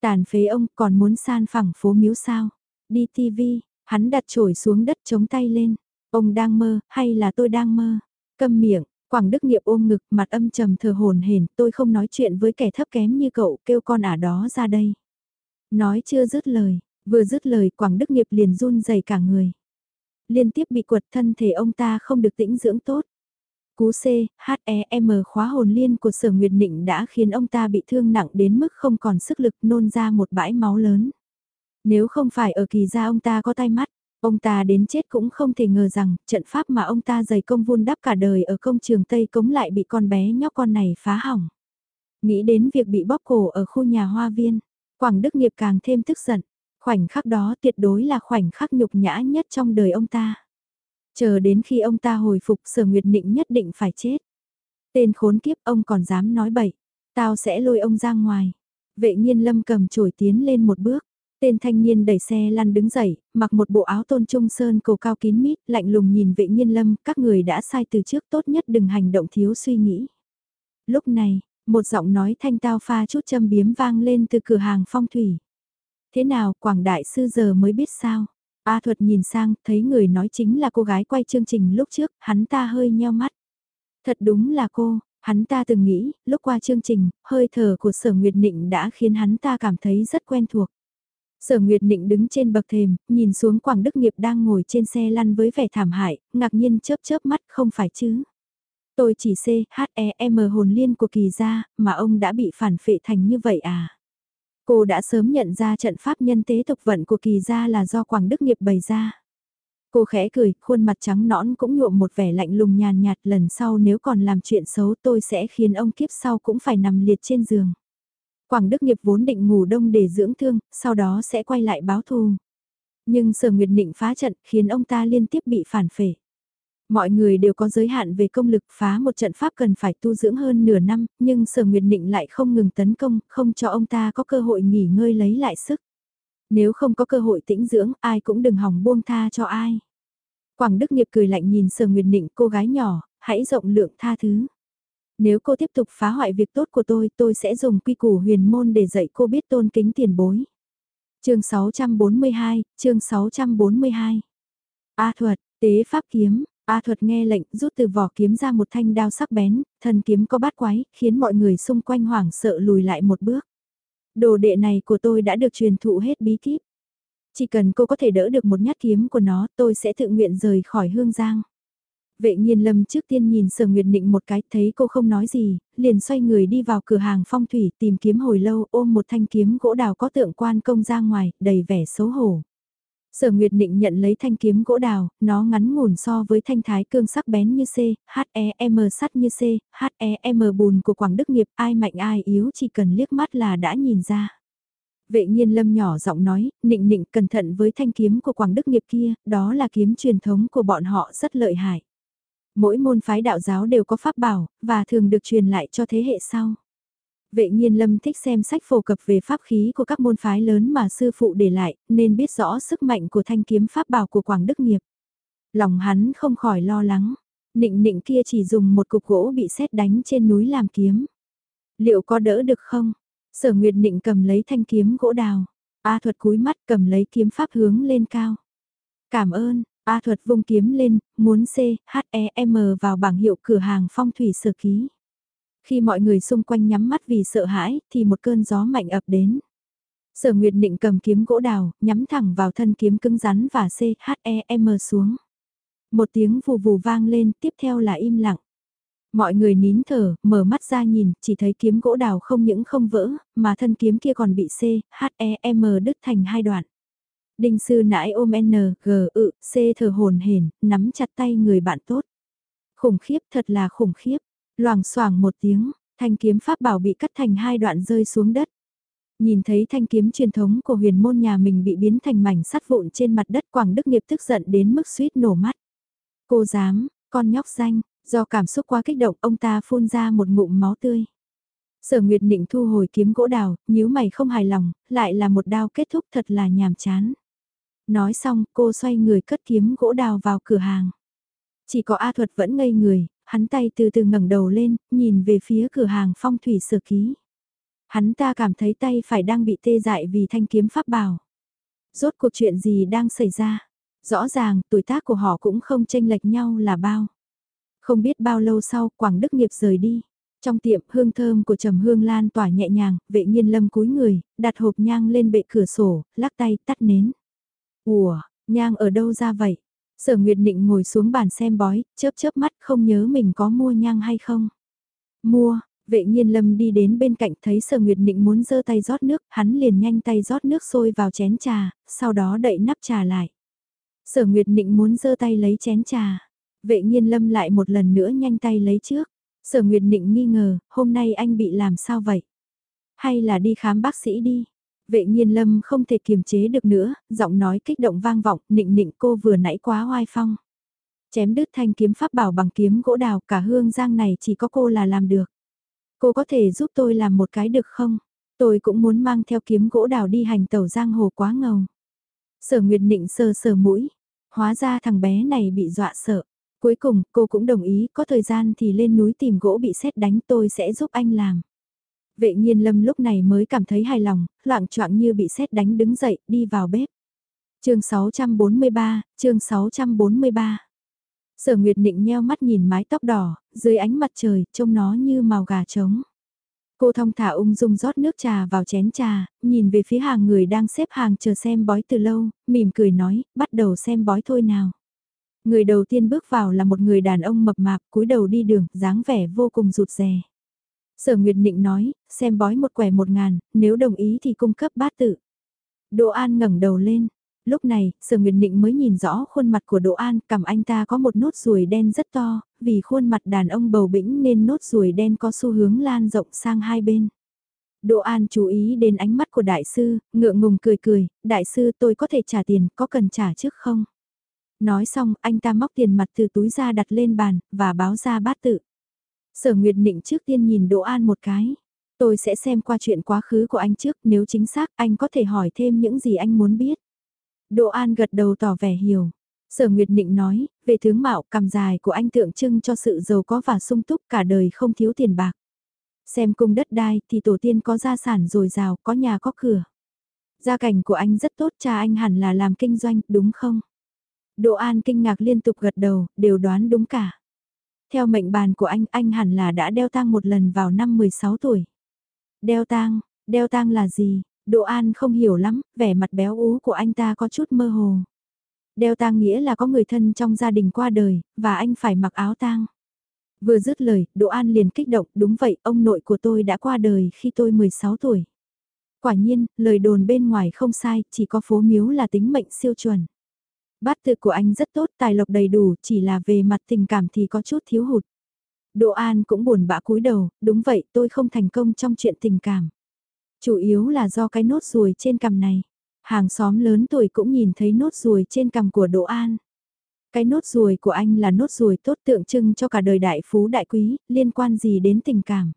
Tàn phế ông còn muốn san phẳng phố miếu sao? Đi tivi, hắn đặt chổi xuống đất chống tay lên. Ông đang mơ, hay là tôi đang mơ? Câm miệng, Quảng Đức Nghiệp ôm ngực mặt âm trầm thờ hồn hển, tôi không nói chuyện với kẻ thấp kém như cậu, kêu con ả đó ra đây. Nói chưa dứt lời, vừa dứt lời Quảng Đức Nghiệp liền run rẩy cả người. Liên tiếp bị quật thân thể ông ta không được tĩnh dưỡng tốt. Cú C, H, E, M khóa hồn liên của sở Nguyệt Nịnh đã khiến ông ta bị thương nặng đến mức không còn sức lực nôn ra một bãi máu lớn. Nếu không phải ở kỳ gia ông ta có tay mắt, Ông ta đến chết cũng không thể ngờ rằng trận pháp mà ông ta dày công vun đắp cả đời ở công trường Tây Cống lại bị con bé nhóc con này phá hỏng. Nghĩ đến việc bị bóp cổ ở khu nhà hoa viên, Quảng Đức Nghiệp càng thêm tức giận. Khoảnh khắc đó tuyệt đối là khoảnh khắc nhục nhã nhất trong đời ông ta. Chờ đến khi ông ta hồi phục sở nguyệt định nhất định phải chết. Tên khốn kiếp ông còn dám nói bậy. Tao sẽ lôi ông ra ngoài. Vệ nhiên lâm cầm chổi tiến lên một bước. Tên thanh niên đẩy xe lăn đứng dậy, mặc một bộ áo tôn trung sơn cổ cao kín mít, lạnh lùng nhìn vệ nhiên lâm, các người đã sai từ trước tốt nhất đừng hành động thiếu suy nghĩ. Lúc này, một giọng nói thanh tao pha chút châm biếm vang lên từ cửa hàng phong thủy. Thế nào, Quảng Đại Sư giờ mới biết sao? A thuật nhìn sang, thấy người nói chính là cô gái quay chương trình lúc trước, hắn ta hơi nheo mắt. Thật đúng là cô, hắn ta từng nghĩ, lúc qua chương trình, hơi thở của sở Nguyệt Nịnh đã khiến hắn ta cảm thấy rất quen thuộc. Sở Nguyệt Nịnh đứng trên bậc thềm, nhìn xuống Quảng Đức Nghiệp đang ngồi trên xe lăn với vẻ thảm hại, ngạc nhiên chớp chớp mắt không phải chứ. Tôi chỉ C, H, E, M hồn liên của kỳ gia, mà ông đã bị phản phệ thành như vậy à? Cô đã sớm nhận ra trận pháp nhân tế tục vận của kỳ gia là do Quảng Đức Nghiệp bày ra. Cô khẽ cười, khuôn mặt trắng nõn cũng nhuộm một vẻ lạnh lùng nhàn nhạt lần sau nếu còn làm chuyện xấu tôi sẽ khiến ông kiếp sau cũng phải nằm liệt trên giường. Quảng Đức Nghiệp vốn định ngủ đông để dưỡng thương, sau đó sẽ quay lại báo thù. Nhưng Sở Nguyệt Định phá trận khiến ông ta liên tiếp bị phản phệ. Mọi người đều có giới hạn về công lực phá một trận pháp cần phải tu dưỡng hơn nửa năm, nhưng Sở Nguyệt Định lại không ngừng tấn công, không cho ông ta có cơ hội nghỉ ngơi lấy lại sức. Nếu không có cơ hội tĩnh dưỡng, ai cũng đừng hỏng buông tha cho ai. Quảng Đức Nghiệp cười lạnh nhìn Sở Nguyệt Định cô gái nhỏ, hãy rộng lượng tha thứ. Nếu cô tiếp tục phá hoại việc tốt của tôi, tôi sẽ dùng quy củ huyền môn để dạy cô biết tôn kính tiền bối. chương 642, chương 642. A thuật, tế pháp kiếm, A thuật nghe lệnh rút từ vỏ kiếm ra một thanh đao sắc bén, thần kiếm có bát quái, khiến mọi người xung quanh hoảng sợ lùi lại một bước. Đồ đệ này của tôi đã được truyền thụ hết bí kíp. Chỉ cần cô có thể đỡ được một nhát kiếm của nó, tôi sẽ tự nguyện rời khỏi hương giang. Vệ nhiên lâm trước tiên nhìn sở nguyệt định một cái, thấy cô không nói gì, liền xoay người đi vào cửa hàng phong thủy tìm kiếm hồi lâu ôm một thanh kiếm gỗ đào có tượng quan công ra ngoài, đầy vẻ xấu hổ. Sở Nguyệt Định nhận lấy thanh kiếm gỗ đào, nó ngắn ngủn so với thanh thái cương sắc bén như C, H, E, M sắt như C, H, E, M bùn của Quảng Đức Nghiệp, ai mạnh ai yếu chỉ cần liếc mắt là đã nhìn ra. Vệ nhiên lâm nhỏ giọng nói, nịnh nịnh cẩn thận với thanh kiếm của Quảng Đức Nghiệp kia, đó là kiếm truyền thống của bọn họ rất lợi hại. Mỗi môn phái đạo giáo đều có pháp bảo, và thường được truyền lại cho thế hệ sau. Vệ nhiên lâm thích xem sách phổ cập về pháp khí của các môn phái lớn mà sư phụ để lại, nên biết rõ sức mạnh của thanh kiếm pháp bảo của Quảng Đức Nghiệp. Lòng hắn không khỏi lo lắng, nịnh nịnh kia chỉ dùng một cục gỗ bị sét đánh trên núi làm kiếm. Liệu có đỡ được không? Sở Nguyệt Nịnh cầm lấy thanh kiếm gỗ đào. A thuật cúi mắt cầm lấy kiếm pháp hướng lên cao. Cảm ơn, A thuật vung kiếm lên, muốn C, H, E, M vào bảng hiệu cửa hàng phong thủy sở ký. Khi mọi người xung quanh nhắm mắt vì sợ hãi, thì một cơn gió mạnh ập đến. Sở Nguyệt Định cầm kiếm gỗ đào, nhắm thẳng vào thân kiếm cứng rắn và C, H, E, M xuống. Một tiếng vù vù vang lên, tiếp theo là im lặng. Mọi người nín thở, mở mắt ra nhìn, chỉ thấy kiếm gỗ đào không những không vỡ, mà thân kiếm kia còn bị C, H, E, M đứt thành hai đoạn. Đinh sư nãi ôm N, G, ự, C thở hồn hển, nắm chặt tay người bạn tốt. Khủng khiếp thật là khủng khiếp. Loảng xoảng một tiếng, thanh kiếm pháp bảo bị cắt thành hai đoạn rơi xuống đất. Nhìn thấy thanh kiếm truyền thống của huyền môn nhà mình bị biến thành mảnh sắt vụn trên mặt đất Quảng Đức Nghiệp tức giận đến mức suýt nổ mắt. Cô dám, con nhóc danh, do cảm xúc quá kích động ông ta phun ra một ngụm máu tươi. Sở Nguyệt Định thu hồi kiếm gỗ đào, nhíu mày không hài lòng, lại là một đao kết thúc thật là nhàm chán. Nói xong, cô xoay người cất kiếm gỗ đào vào cửa hàng. Chỉ có A Thuật vẫn ngây người, hắn tay từ từ ngẩng đầu lên, nhìn về phía cửa hàng phong thủy sở ký. Hắn ta cảm thấy tay phải đang bị tê dại vì thanh kiếm pháp bảo. Rốt cuộc chuyện gì đang xảy ra? Rõ ràng, tuổi tác của họ cũng không chênh lệch nhau là bao. Không biết bao lâu sau, Quảng Đức Nghiệp rời đi. Trong tiệm, hương thơm của trầm hương lan tỏa nhẹ nhàng, vệ nhiên lâm cúi người, đặt hộp nhang lên bệ cửa sổ, lắc tay tắt nến. Ủa, nhang ở đâu ra vậy? Sở Nguyệt Định ngồi xuống bàn xem bói, chớp chớp mắt không nhớ mình có mua nhang hay không. Mua, vệ nhiên lâm đi đến bên cạnh thấy sở Nguyệt Định muốn giơ tay rót nước, hắn liền nhanh tay rót nước sôi vào chén trà, sau đó đậy nắp trà lại. Sở Nguyệt Định muốn giơ tay lấy chén trà, vệ nhiên lâm lại một lần nữa nhanh tay lấy trước. Sở Nguyệt Định nghi ngờ, hôm nay anh bị làm sao vậy? Hay là đi khám bác sĩ đi? Vệ nhiên lâm không thể kiềm chế được nữa, giọng nói kích động vang vọng, nịnh nịnh cô vừa nãy quá oai phong. Chém đứt thanh kiếm pháp bảo bằng kiếm gỗ đào cả hương giang này chỉ có cô là làm được. Cô có thể giúp tôi làm một cái được không? Tôi cũng muốn mang theo kiếm gỗ đào đi hành tàu giang hồ quá ngầu. Sở Nguyệt Nịnh sờ sờ mũi, hóa ra thằng bé này bị dọa sợ. Cuối cùng cô cũng đồng ý có thời gian thì lên núi tìm gỗ bị xét đánh tôi sẽ giúp anh làm. Vệ nhiên lâm lúc này mới cảm thấy hài lòng, loạn choạng như bị sét đánh đứng dậy, đi vào bếp. chương 643, chương 643. Sở Nguyệt Nịnh nheo mắt nhìn mái tóc đỏ, dưới ánh mặt trời, trông nó như màu gà trống. Cô thong thả ung dung rót nước trà vào chén trà, nhìn về phía hàng người đang xếp hàng chờ xem bói từ lâu, mỉm cười nói, bắt đầu xem bói thôi nào. Người đầu tiên bước vào là một người đàn ông mập mạp, cúi đầu đi đường, dáng vẻ vô cùng rụt rè. Sở Nguyệt Nịnh nói, xem bói một quẻ một ngàn, nếu đồng ý thì cung cấp bát tự. Đỗ An ngẩng đầu lên. Lúc này, Sở Nguyệt Nịnh mới nhìn rõ khuôn mặt của Đỗ An, cầm anh ta có một nốt ruồi đen rất to, vì khuôn mặt đàn ông bầu bĩnh nên nốt ruồi đen có xu hướng lan rộng sang hai bên. Đỗ An chú ý đến ánh mắt của đại sư, ngượng ngùng cười cười, đại sư tôi có thể trả tiền, có cần trả trước không? Nói xong, anh ta móc tiền mặt từ túi ra đặt lên bàn, và báo ra bát tự. Sở Nguyệt Nịnh trước tiên nhìn Đỗ An một cái. Tôi sẽ xem qua chuyện quá khứ của anh trước, nếu chính xác anh có thể hỏi thêm những gì anh muốn biết. Đỗ An gật đầu tỏ vẻ hiểu. Sở Nguyệt Nịnh nói, về tướng mạo cầm dài của anh tượng trưng cho sự giàu có và sung túc cả đời không thiếu tiền bạc. Xem cung đất đai thì tổ tiên có gia sản dồi dào, có nhà có cửa. Gia cảnh của anh rất tốt, cha anh hẳn là làm kinh doanh, đúng không? Đỗ An kinh ngạc liên tục gật đầu, đều đoán đúng cả. Theo mệnh bàn của anh, anh hẳn là đã đeo tang một lần vào năm 16 tuổi. Đeo tang, đeo tang là gì? Đỗ An không hiểu lắm, vẻ mặt béo ú của anh ta có chút mơ hồ. Đeo tang nghĩa là có người thân trong gia đình qua đời, và anh phải mặc áo tang. Vừa dứt lời, Đỗ An liền kích động, đúng vậy, ông nội của tôi đã qua đời khi tôi 16 tuổi. Quả nhiên, lời đồn bên ngoài không sai, chỉ có phố miếu là tính mệnh siêu chuẩn. Bát tự của anh rất tốt, tài lộc đầy đủ, chỉ là về mặt tình cảm thì có chút thiếu hụt. Đỗ An cũng buồn bã cúi đầu, đúng vậy tôi không thành công trong chuyện tình cảm. Chủ yếu là do cái nốt ruồi trên cằm này. Hàng xóm lớn tuổi cũng nhìn thấy nốt ruồi trên cằm của Đỗ An. Cái nốt ruồi của anh là nốt ruồi tốt tượng trưng cho cả đời đại phú đại quý, liên quan gì đến tình cảm.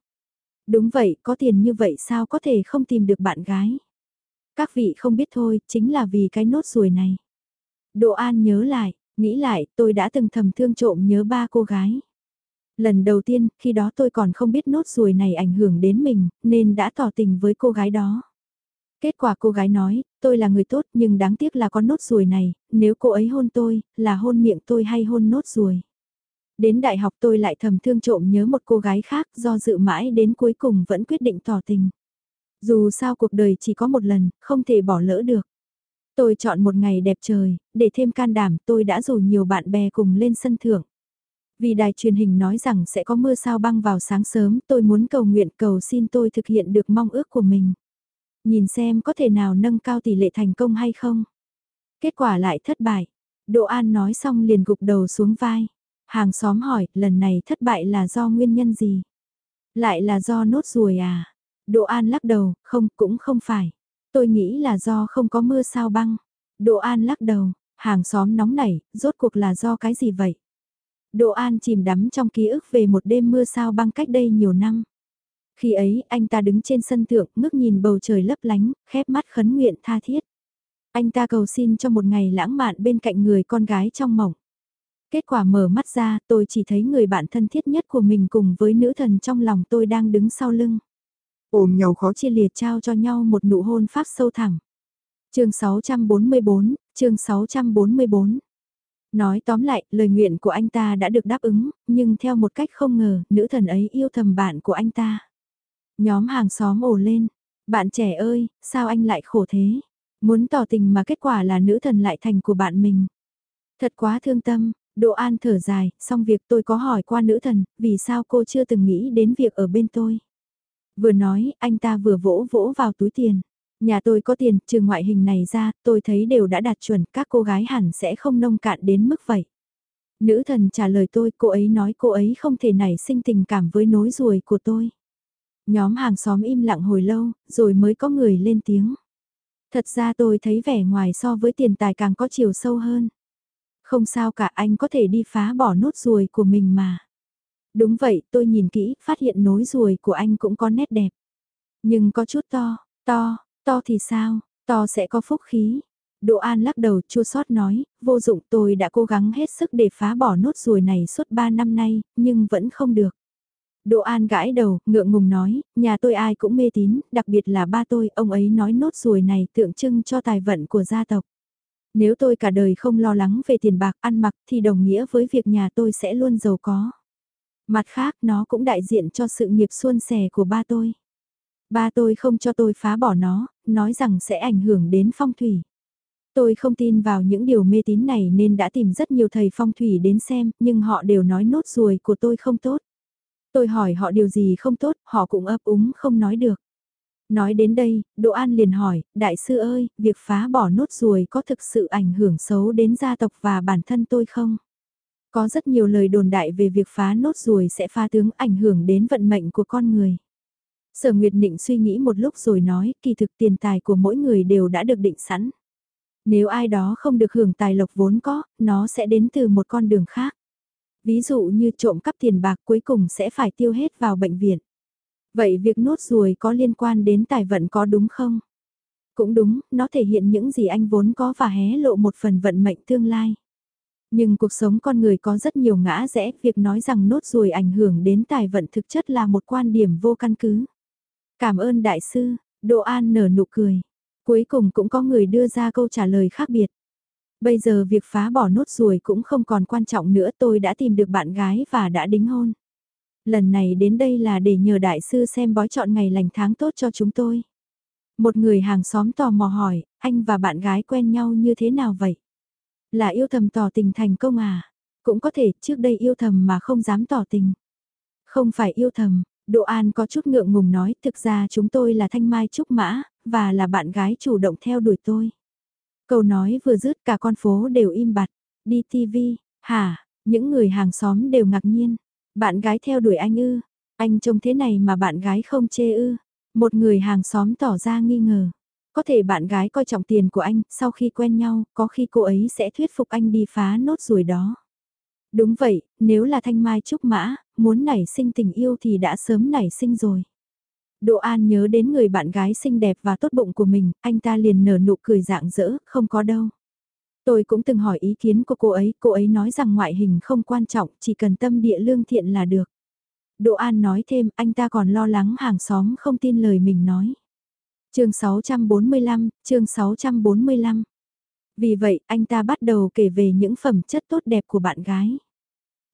Đúng vậy, có tiền như vậy sao có thể không tìm được bạn gái. Các vị không biết thôi, chính là vì cái nốt ruồi này. Đỗ An nhớ lại, nghĩ lại, tôi đã từng thầm thương trộm nhớ ba cô gái. Lần đầu tiên, khi đó tôi còn không biết nốt ruồi này ảnh hưởng đến mình, nên đã tỏ tình với cô gái đó. Kết quả cô gái nói, tôi là người tốt nhưng đáng tiếc là có nốt ruồi này, nếu cô ấy hôn tôi, là hôn miệng tôi hay hôn nốt ruồi. Đến đại học tôi lại thầm thương trộm nhớ một cô gái khác do dự mãi đến cuối cùng vẫn quyết định tỏ tình. Dù sao cuộc đời chỉ có một lần, không thể bỏ lỡ được. Tôi chọn một ngày đẹp trời, để thêm can đảm tôi đã rủ nhiều bạn bè cùng lên sân thượng. Vì đài truyền hình nói rằng sẽ có mưa sao băng vào sáng sớm, tôi muốn cầu nguyện cầu xin tôi thực hiện được mong ước của mình. Nhìn xem có thể nào nâng cao tỷ lệ thành công hay không. Kết quả lại thất bại. Đỗ An nói xong liền gục đầu xuống vai. Hàng xóm hỏi, lần này thất bại là do nguyên nhân gì? Lại là do nốt ruồi à? Đỗ An lắc đầu, không, cũng không phải. Tôi nghĩ là do không có mưa sao băng. Đỗ An lắc đầu, hàng xóm nóng nảy, rốt cuộc là do cái gì vậy? Đỗ An chìm đắm trong ký ức về một đêm mưa sao băng cách đây nhiều năm. Khi ấy, anh ta đứng trên sân thượng, ngước nhìn bầu trời lấp lánh, khép mắt khấn nguyện tha thiết. Anh ta cầu xin cho một ngày lãng mạn bên cạnh người con gái trong mộng. Kết quả mở mắt ra, tôi chỉ thấy người bạn thân thiết nhất của mình cùng với nữ thần trong lòng tôi đang đứng sau lưng. Ôm nhau khó chia liệt trao cho nhau một nụ hôn phát sâu thẳng. chương 644, chương 644. Nói tóm lại, lời nguyện của anh ta đã được đáp ứng, nhưng theo một cách không ngờ, nữ thần ấy yêu thầm bạn của anh ta. Nhóm hàng xóm ồ lên, bạn trẻ ơi, sao anh lại khổ thế? Muốn tỏ tình mà kết quả là nữ thần lại thành của bạn mình. Thật quá thương tâm, Đỗ An thở dài, xong việc tôi có hỏi qua nữ thần, vì sao cô chưa từng nghĩ đến việc ở bên tôi. Vừa nói, anh ta vừa vỗ vỗ vào túi tiền. Nhà tôi có tiền, trừ ngoại hình này ra, tôi thấy đều đã đạt chuẩn, các cô gái hẳn sẽ không nông cạn đến mức vậy. Nữ thần trả lời tôi, cô ấy nói cô ấy không thể nảy sinh tình cảm với nối ruồi của tôi. Nhóm hàng xóm im lặng hồi lâu, rồi mới có người lên tiếng. Thật ra tôi thấy vẻ ngoài so với tiền tài càng có chiều sâu hơn. Không sao cả anh có thể đi phá bỏ nốt ruồi của mình mà. Đúng vậy, tôi nhìn kỹ, phát hiện nối ruồi của anh cũng có nét đẹp. Nhưng có chút to, to, to thì sao, to sẽ có phúc khí. Đỗ An lắc đầu chua xót nói, vô dụng tôi đã cố gắng hết sức để phá bỏ nốt ruồi này suốt 3 năm nay, nhưng vẫn không được. Đỗ An gãi đầu, ngượng ngùng nói, nhà tôi ai cũng mê tín, đặc biệt là ba tôi, ông ấy nói nốt ruồi này tượng trưng cho tài vận của gia tộc. Nếu tôi cả đời không lo lắng về tiền bạc ăn mặc thì đồng nghĩa với việc nhà tôi sẽ luôn giàu có. Mặt khác nó cũng đại diện cho sự nghiệp suôn sẻ của ba tôi. Ba tôi không cho tôi phá bỏ nó, nói rằng sẽ ảnh hưởng đến phong thủy. Tôi không tin vào những điều mê tín này nên đã tìm rất nhiều thầy phong thủy đến xem, nhưng họ đều nói nốt ruồi của tôi không tốt. Tôi hỏi họ điều gì không tốt, họ cũng ấp úng không nói được. Nói đến đây, Đỗ An liền hỏi, đại sư ơi, việc phá bỏ nốt ruồi có thực sự ảnh hưởng xấu đến gia tộc và bản thân tôi không? Có rất nhiều lời đồn đại về việc phá nốt ruồi sẽ phá tướng ảnh hưởng đến vận mệnh của con người. Sở Nguyệt Nịnh suy nghĩ một lúc rồi nói, kỳ thực tiền tài của mỗi người đều đã được định sẵn. Nếu ai đó không được hưởng tài lộc vốn có, nó sẽ đến từ một con đường khác. Ví dụ như trộm cắp tiền bạc cuối cùng sẽ phải tiêu hết vào bệnh viện. Vậy việc nốt ruồi có liên quan đến tài vận có đúng không? Cũng đúng, nó thể hiện những gì anh vốn có và hé lộ một phần vận mệnh tương lai. Nhưng cuộc sống con người có rất nhiều ngã rẽ, việc nói rằng nốt ruồi ảnh hưởng đến tài vận thực chất là một quan điểm vô căn cứ. Cảm ơn đại sư, Đỗ An nở nụ cười. Cuối cùng cũng có người đưa ra câu trả lời khác biệt. Bây giờ việc phá bỏ nốt ruồi cũng không còn quan trọng nữa tôi đã tìm được bạn gái và đã đính hôn. Lần này đến đây là để nhờ đại sư xem bói chọn ngày lành tháng tốt cho chúng tôi. Một người hàng xóm tò mò hỏi, anh và bạn gái quen nhau như thế nào vậy? Là yêu thầm tỏ tình thành công à? Cũng có thể trước đây yêu thầm mà không dám tỏ tình. Không phải yêu thầm, Độ An có chút ngượng ngùng nói thực ra chúng tôi là Thanh Mai Trúc Mã, và là bạn gái chủ động theo đuổi tôi. Câu nói vừa dứt cả con phố đều im bặt, đi TV, hả, những người hàng xóm đều ngạc nhiên. Bạn gái theo đuổi anh ư, anh trông thế này mà bạn gái không chê ư. Một người hàng xóm tỏ ra nghi ngờ. Có thể bạn gái coi trọng tiền của anh, sau khi quen nhau, có khi cô ấy sẽ thuyết phục anh đi phá nốt ruồi đó. Đúng vậy, nếu là thanh mai trúc mã, muốn nảy sinh tình yêu thì đã sớm nảy sinh rồi. Đỗ An nhớ đến người bạn gái xinh đẹp và tốt bụng của mình, anh ta liền nở nụ cười dạng dỡ, không có đâu. Tôi cũng từng hỏi ý kiến của cô ấy, cô ấy nói rằng ngoại hình không quan trọng, chỉ cần tâm địa lương thiện là được. Đỗ An nói thêm, anh ta còn lo lắng hàng xóm không tin lời mình nói chương 645, chương 645. Vì vậy, anh ta bắt đầu kể về những phẩm chất tốt đẹp của bạn gái.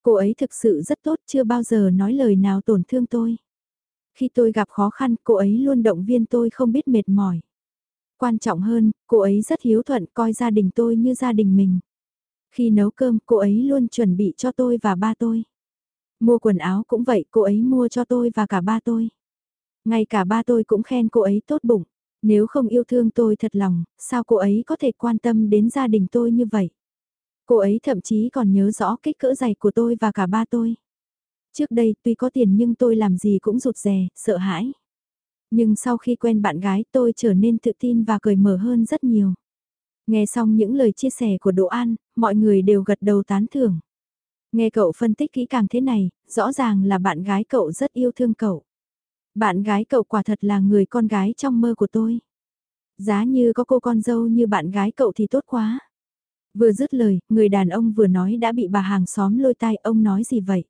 Cô ấy thực sự rất tốt, chưa bao giờ nói lời nào tổn thương tôi. Khi tôi gặp khó khăn, cô ấy luôn động viên tôi không biết mệt mỏi. Quan trọng hơn, cô ấy rất hiếu thuận coi gia đình tôi như gia đình mình. Khi nấu cơm, cô ấy luôn chuẩn bị cho tôi và ba tôi. Mua quần áo cũng vậy, cô ấy mua cho tôi và cả ba tôi. Ngay cả ba tôi cũng khen cô ấy tốt bụng. Nếu không yêu thương tôi thật lòng, sao cô ấy có thể quan tâm đến gia đình tôi như vậy? Cô ấy thậm chí còn nhớ rõ kích cỡ giày của tôi và cả ba tôi. Trước đây tuy có tiền nhưng tôi làm gì cũng rụt rè, sợ hãi. Nhưng sau khi quen bạn gái tôi trở nên tự tin và cởi mở hơn rất nhiều. Nghe xong những lời chia sẻ của Đỗ An, mọi người đều gật đầu tán thưởng. Nghe cậu phân tích kỹ càng thế này, rõ ràng là bạn gái cậu rất yêu thương cậu. Bạn gái cậu quả thật là người con gái trong mơ của tôi. Giá như có cô con dâu như bạn gái cậu thì tốt quá. Vừa dứt lời, người đàn ông vừa nói đã bị bà hàng xóm lôi tai ông nói gì vậy?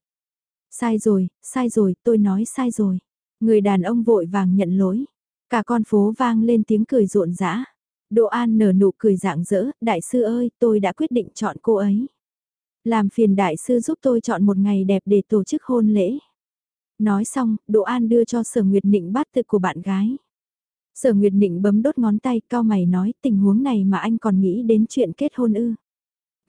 Sai rồi, sai rồi, tôi nói sai rồi. Người đàn ông vội vàng nhận lỗi. Cả con phố vang lên tiếng cười rộn rã. Đỗ An nở nụ cười dạng dỡ, đại sư ơi, tôi đã quyết định chọn cô ấy. Làm phiền đại sư giúp tôi chọn một ngày đẹp để tổ chức hôn lễ. Nói xong, Đỗ An đưa cho Sở Nguyệt Nịnh bát tự của bạn gái. Sở Nguyệt Nịnh bấm đốt ngón tay, cao mày nói tình huống này mà anh còn nghĩ đến chuyện kết hôn ư.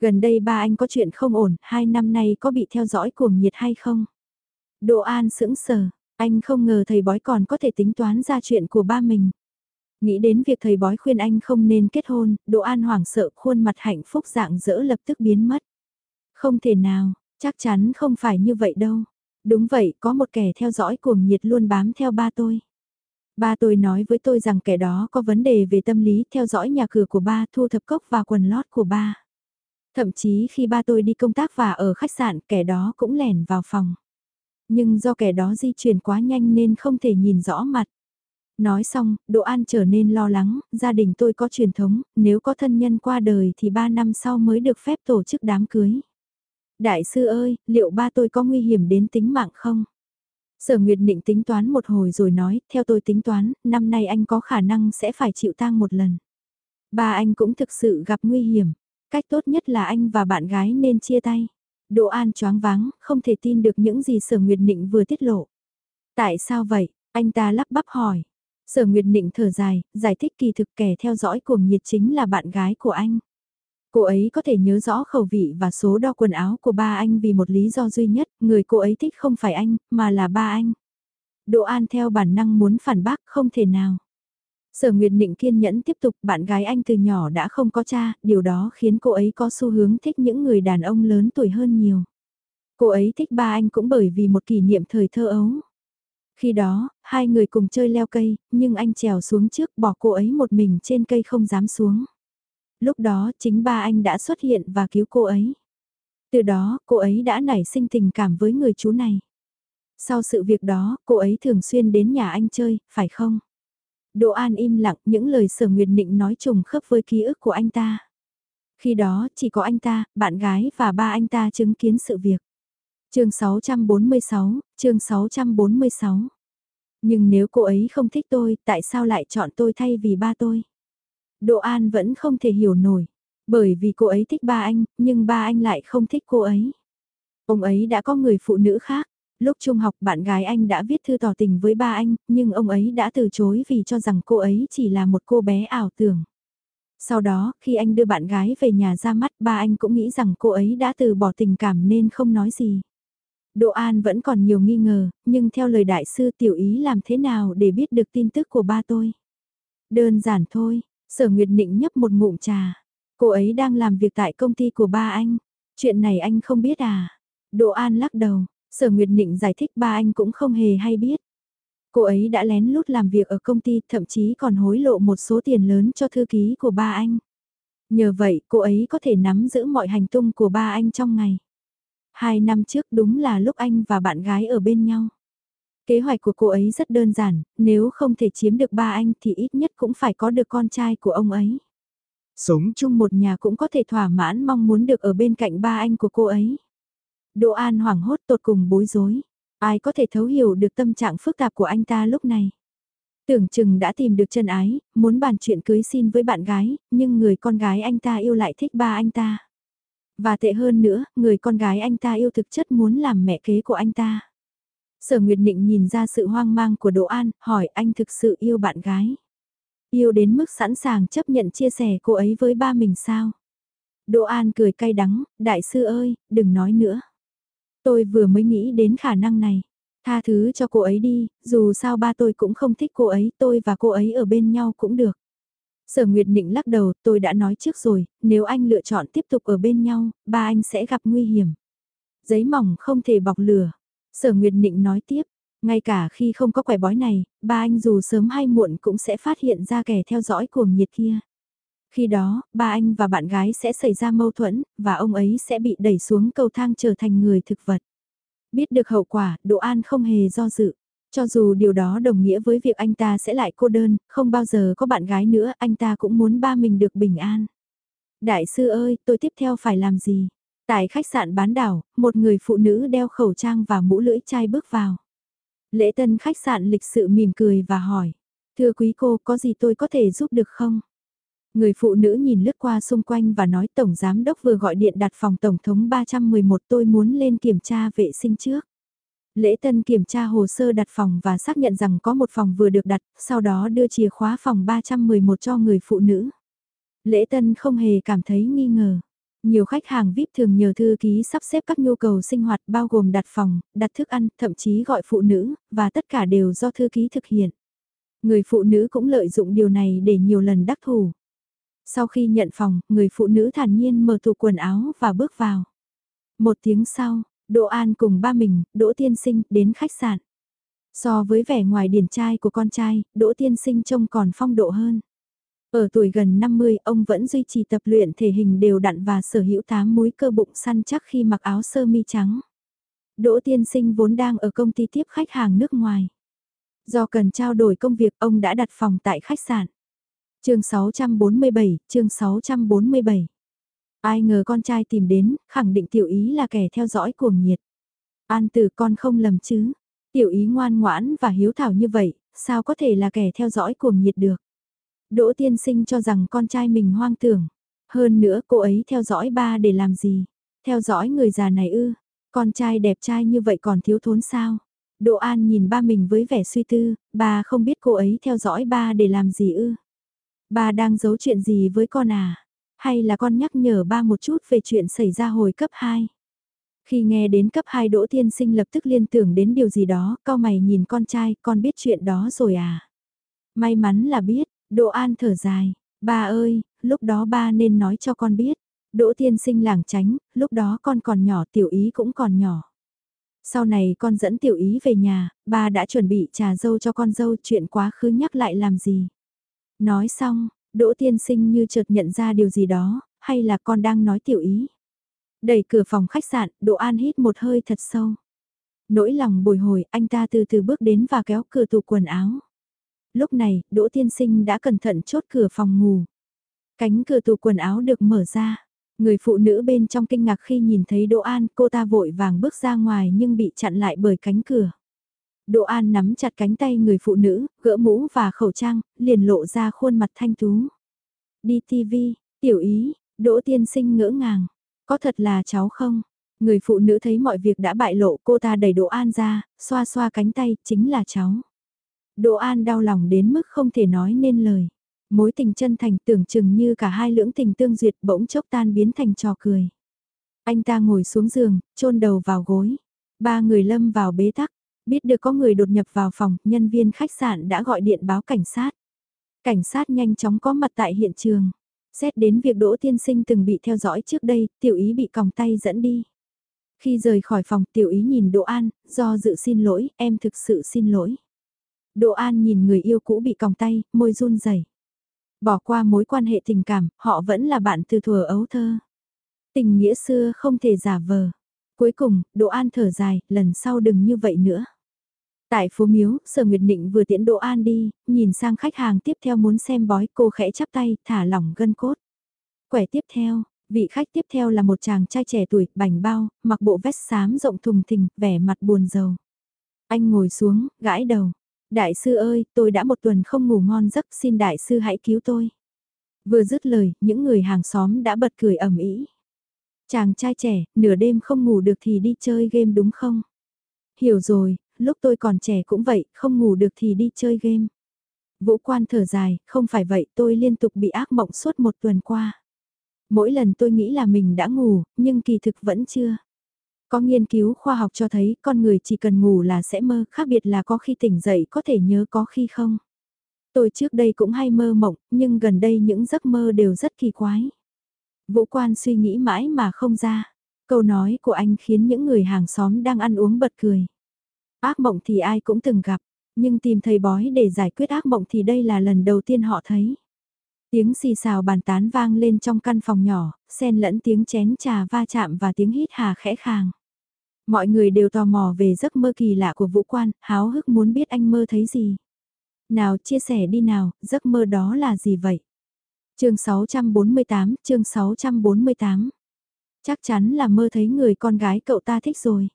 Gần đây ba anh có chuyện không ổn, hai năm nay có bị theo dõi cuồng nhiệt hay không? Đỗ An sững sờ, anh không ngờ thầy bói còn có thể tính toán ra chuyện của ba mình. Nghĩ đến việc thầy bói khuyên anh không nên kết hôn, Đỗ An hoảng sợ khuôn mặt hạnh phúc dạng dỡ lập tức biến mất. Không thể nào, chắc chắn không phải như vậy đâu. Đúng vậy, có một kẻ theo dõi cuồng nhiệt luôn bám theo ba tôi. Ba tôi nói với tôi rằng kẻ đó có vấn đề về tâm lý theo dõi nhà cửa của ba thu thập cốc và quần lót của ba. Thậm chí khi ba tôi đi công tác và ở khách sạn kẻ đó cũng lẻn vào phòng. Nhưng do kẻ đó di chuyển quá nhanh nên không thể nhìn rõ mặt. Nói xong, Đỗ An trở nên lo lắng, gia đình tôi có truyền thống, nếu có thân nhân qua đời thì ba năm sau mới được phép tổ chức đám cưới. Đại sư ơi, liệu ba tôi có nguy hiểm đến tính mạng không? Sở Nguyệt Định tính toán một hồi rồi nói, theo tôi tính toán, năm nay anh có khả năng sẽ phải chịu tang một lần. Ba anh cũng thực sự gặp nguy hiểm, cách tốt nhất là anh và bạn gái nên chia tay. Đỗ An choáng váng, không thể tin được những gì Sở Nguyệt Định vừa tiết lộ. Tại sao vậy? Anh ta lắp bắp hỏi. Sở Nguyệt Nịnh thở dài, giải thích kỳ thực kẻ theo dõi cuồng nhiệt chính là bạn gái của anh. Cô ấy có thể nhớ rõ khẩu vị và số đo quần áo của ba anh vì một lý do duy nhất, người cô ấy thích không phải anh, mà là ba anh. Đỗ An theo bản năng muốn phản bác không thể nào. Sở Nguyệt Nịnh kiên nhẫn tiếp tục bạn gái anh từ nhỏ đã không có cha, điều đó khiến cô ấy có xu hướng thích những người đàn ông lớn tuổi hơn nhiều. Cô ấy thích ba anh cũng bởi vì một kỷ niệm thời thơ ấu. Khi đó, hai người cùng chơi leo cây, nhưng anh trèo xuống trước bỏ cô ấy một mình trên cây không dám xuống. Lúc đó chính ba anh đã xuất hiện và cứu cô ấy. Từ đó, cô ấy đã nảy sinh tình cảm với người chú này. Sau sự việc đó, cô ấy thường xuyên đến nhà anh chơi, phải không? Đỗ An im lặng những lời sở nguyệt định nói trùng khớp với ký ức của anh ta. Khi đó, chỉ có anh ta, bạn gái và ba anh ta chứng kiến sự việc. chương 646, chương 646. Nhưng nếu cô ấy không thích tôi, tại sao lại chọn tôi thay vì ba tôi? Đỗ An vẫn không thể hiểu nổi. Bởi vì cô ấy thích ba anh, nhưng ba anh lại không thích cô ấy. Ông ấy đã có người phụ nữ khác. Lúc trung học bạn gái anh đã viết thư tỏ tình với ba anh, nhưng ông ấy đã từ chối vì cho rằng cô ấy chỉ là một cô bé ảo tưởng. Sau đó, khi anh đưa bạn gái về nhà ra mắt, ba anh cũng nghĩ rằng cô ấy đã từ bỏ tình cảm nên không nói gì. Đỗ An vẫn còn nhiều nghi ngờ, nhưng theo lời đại sư tiểu ý làm thế nào để biết được tin tức của ba tôi? Đơn giản thôi, sở Nguyệt Nịnh nhấp một ngụm trà. Cô ấy đang làm việc tại công ty của ba anh. Chuyện này anh không biết à? Đỗ An lắc đầu, sở Nguyệt Nịnh giải thích ba anh cũng không hề hay biết. Cô ấy đã lén lút làm việc ở công ty, thậm chí còn hối lộ một số tiền lớn cho thư ký của ba anh. Nhờ vậy, cô ấy có thể nắm giữ mọi hành tung của ba anh trong ngày. Hai năm trước đúng là lúc anh và bạn gái ở bên nhau. Kế hoạch của cô ấy rất đơn giản, nếu không thể chiếm được ba anh thì ít nhất cũng phải có được con trai của ông ấy. Sống chung một nhà cũng có thể thỏa mãn mong muốn được ở bên cạnh ba anh của cô ấy. Đỗ An hoảng hốt tột cùng bối rối. Ai có thể thấu hiểu được tâm trạng phức tạp của anh ta lúc này. Tưởng chừng đã tìm được chân ái, muốn bàn chuyện cưới xin với bạn gái, nhưng người con gái anh ta yêu lại thích ba anh ta. Và tệ hơn nữa, người con gái anh ta yêu thực chất muốn làm mẹ kế của anh ta. Sở Nguyệt Nịnh nhìn ra sự hoang mang của Đỗ An, hỏi anh thực sự yêu bạn gái. Yêu đến mức sẵn sàng chấp nhận chia sẻ cô ấy với ba mình sao? Đỗ An cười cay đắng, đại sư ơi, đừng nói nữa. Tôi vừa mới nghĩ đến khả năng này. Tha thứ cho cô ấy đi, dù sao ba tôi cũng không thích cô ấy, tôi và cô ấy ở bên nhau cũng được. Sở Nguyệt Nịnh lắc đầu, tôi đã nói trước rồi, nếu anh lựa chọn tiếp tục ở bên nhau, ba anh sẽ gặp nguy hiểm. Giấy mỏng không thể bọc lửa. Sở Nguyệt Nịnh nói tiếp, ngay cả khi không có quẻ bói này, ba anh dù sớm hay muộn cũng sẽ phát hiện ra kẻ theo dõi cuồng nhiệt kia. Khi đó, ba anh và bạn gái sẽ xảy ra mâu thuẫn, và ông ấy sẽ bị đẩy xuống cầu thang trở thành người thực vật. Biết được hậu quả, Đỗ An không hề do dự. Cho dù điều đó đồng nghĩa với việc anh ta sẽ lại cô đơn, không bao giờ có bạn gái nữa, anh ta cũng muốn ba mình được bình an. Đại sư ơi, tôi tiếp theo phải làm gì? Tại khách sạn bán đảo, một người phụ nữ đeo khẩu trang và mũ lưỡi chai bước vào. Lễ tân khách sạn lịch sự mỉm cười và hỏi. Thưa quý cô, có gì tôi có thể giúp được không? Người phụ nữ nhìn lướt qua xung quanh và nói Tổng Giám Đốc vừa gọi điện đặt phòng Tổng thống 311 tôi muốn lên kiểm tra vệ sinh trước. Lễ tân kiểm tra hồ sơ đặt phòng và xác nhận rằng có một phòng vừa được đặt, sau đó đưa chìa khóa phòng 311 cho người phụ nữ. Lễ tân không hề cảm thấy nghi ngờ. Nhiều khách hàng VIP thường nhờ thư ký sắp xếp các nhu cầu sinh hoạt bao gồm đặt phòng, đặt thức ăn, thậm chí gọi phụ nữ, và tất cả đều do thư ký thực hiện. Người phụ nữ cũng lợi dụng điều này để nhiều lần đắc thủ. Sau khi nhận phòng, người phụ nữ thản nhiên mở tủ quần áo và bước vào. Một tiếng sau, Đỗ An cùng ba mình, Đỗ Tiên Sinh, đến khách sạn. So với vẻ ngoài điển trai của con trai, Đỗ Tiên Sinh trông còn phong độ hơn. Ở tuổi gần 50, ông vẫn duy trì tập luyện thể hình đều đặn và sở hữu tám múi cơ bụng săn chắc khi mặc áo sơ mi trắng. Đỗ Tiên Sinh vốn đang ở công ty tiếp khách hàng nước ngoài. Do cần trao đổi công việc, ông đã đặt phòng tại khách sạn. Chương 647, chương 647. Ai ngờ con trai tìm đến, khẳng định tiểu ý là kẻ theo dõi cuồng nhiệt. An tử con không lầm chứ. Tiểu ý ngoan ngoãn và hiếu thảo như vậy, sao có thể là kẻ theo dõi cuồng nhiệt được. Đỗ tiên sinh cho rằng con trai mình hoang tưởng. Hơn nữa cô ấy theo dõi ba để làm gì? Theo dõi người già này ư? Con trai đẹp trai như vậy còn thiếu thốn sao? Đỗ An nhìn ba mình với vẻ suy tư, ba không biết cô ấy theo dõi ba để làm gì ư. Ba đang giấu chuyện gì với con à? Hay là con nhắc nhở ba một chút về chuyện xảy ra hồi cấp 2? Khi nghe đến cấp 2 Đỗ Tiên Sinh lập tức liên tưởng đến điều gì đó, cao mày nhìn con trai, con biết chuyện đó rồi à? May mắn là biết, Đỗ An thở dài, ba ơi, lúc đó ba nên nói cho con biết. Đỗ Tiên Sinh lảng tránh, lúc đó con còn nhỏ tiểu ý cũng còn nhỏ. Sau này con dẫn tiểu ý về nhà, ba đã chuẩn bị trà dâu cho con dâu chuyện quá khứ nhắc lại làm gì. Nói xong, Đỗ Tiên Sinh như chợt nhận ra điều gì đó, hay là con đang nói tiểu ý. Đẩy cửa phòng khách sạn, Đỗ An hít một hơi thật sâu. Nỗi lòng bồi hồi, anh ta từ từ bước đến và kéo cửa tủ quần áo. Lúc này, Đỗ Thiên Sinh đã cẩn thận chốt cửa phòng ngủ. Cánh cửa tủ quần áo được mở ra. Người phụ nữ bên trong kinh ngạc khi nhìn thấy Đỗ An, cô ta vội vàng bước ra ngoài nhưng bị chặn lại bởi cánh cửa. Đỗ An nắm chặt cánh tay người phụ nữ, gỡ mũ và khẩu trang, liền lộ ra khuôn mặt thanh tú. Đi TV, tiểu ý, Đỗ Tiên Sinh ngỡ ngàng. Có thật là cháu không? Người phụ nữ thấy mọi việc đã bại lộ cô ta đẩy Đỗ An ra, xoa xoa cánh tay, chính là cháu. Đỗ An đau lòng đến mức không thể nói nên lời. Mối tình chân thành tưởng chừng như cả hai lưỡng tình tương duyệt bỗng chốc tan biến thành trò cười. Anh ta ngồi xuống giường, chôn đầu vào gối. Ba người lâm vào bế tắc. Biết được có người đột nhập vào phòng, nhân viên khách sạn đã gọi điện báo cảnh sát. Cảnh sát nhanh chóng có mặt tại hiện trường. Xét đến việc Đỗ Tiên Sinh từng bị theo dõi trước đây, tiểu ý bị còng tay dẫn đi. Khi rời khỏi phòng tiểu ý nhìn Đỗ An, do dự xin lỗi, em thực sự xin lỗi. Đỗ An nhìn người yêu cũ bị còng tay, môi run rẩy. Bỏ qua mối quan hệ tình cảm, họ vẫn là bạn từ thuở ấu thơ. Tình nghĩa xưa không thể giả vờ. Cuối cùng, Đỗ An thở dài, lần sau đừng như vậy nữa. Tại phố miếu, Sở Nguyệt Định vừa tiễn Đỗ An đi, nhìn sang khách hàng tiếp theo muốn xem bói, cô khẽ chắp tay, thả lỏng gân cốt. Quẻ tiếp theo, vị khách tiếp theo là một chàng trai trẻ tuổi, bảnh bao, mặc bộ vest xám rộng thùng thình, vẻ mặt buồn rầu. Anh ngồi xuống, gãi đầu. Đại sư ơi, tôi đã một tuần không ngủ ngon giấc, xin đại sư hãy cứu tôi. Vừa dứt lời, những người hàng xóm đã bật cười ầm ĩ. Chàng trai trẻ, nửa đêm không ngủ được thì đi chơi game đúng không? Hiểu rồi, lúc tôi còn trẻ cũng vậy, không ngủ được thì đi chơi game. Vũ quan thở dài, không phải vậy tôi liên tục bị ác mộng suốt một tuần qua. Mỗi lần tôi nghĩ là mình đã ngủ, nhưng kỳ thực vẫn chưa. Có nghiên cứu khoa học cho thấy con người chỉ cần ngủ là sẽ mơ, khác biệt là có khi tỉnh dậy có thể nhớ có khi không. Tôi trước đây cũng hay mơ mộng, nhưng gần đây những giấc mơ đều rất kỳ quái. Vũ quan suy nghĩ mãi mà không ra. Câu nói của anh khiến những người hàng xóm đang ăn uống bật cười. Ác mộng thì ai cũng từng gặp, nhưng tìm thầy bói để giải quyết ác mộng thì đây là lần đầu tiên họ thấy. Tiếng xì xào bàn tán vang lên trong căn phòng nhỏ, xen lẫn tiếng chén trà va chạm và tiếng hít hà khẽ khàng. Mọi người đều tò mò về giấc mơ kỳ lạ của vũ quan, háo hức muốn biết anh mơ thấy gì. Nào chia sẻ đi nào, giấc mơ đó là gì vậy? chương 648, chương 648. Chắc chắn là mơ thấy người con gái cậu ta thích rồi.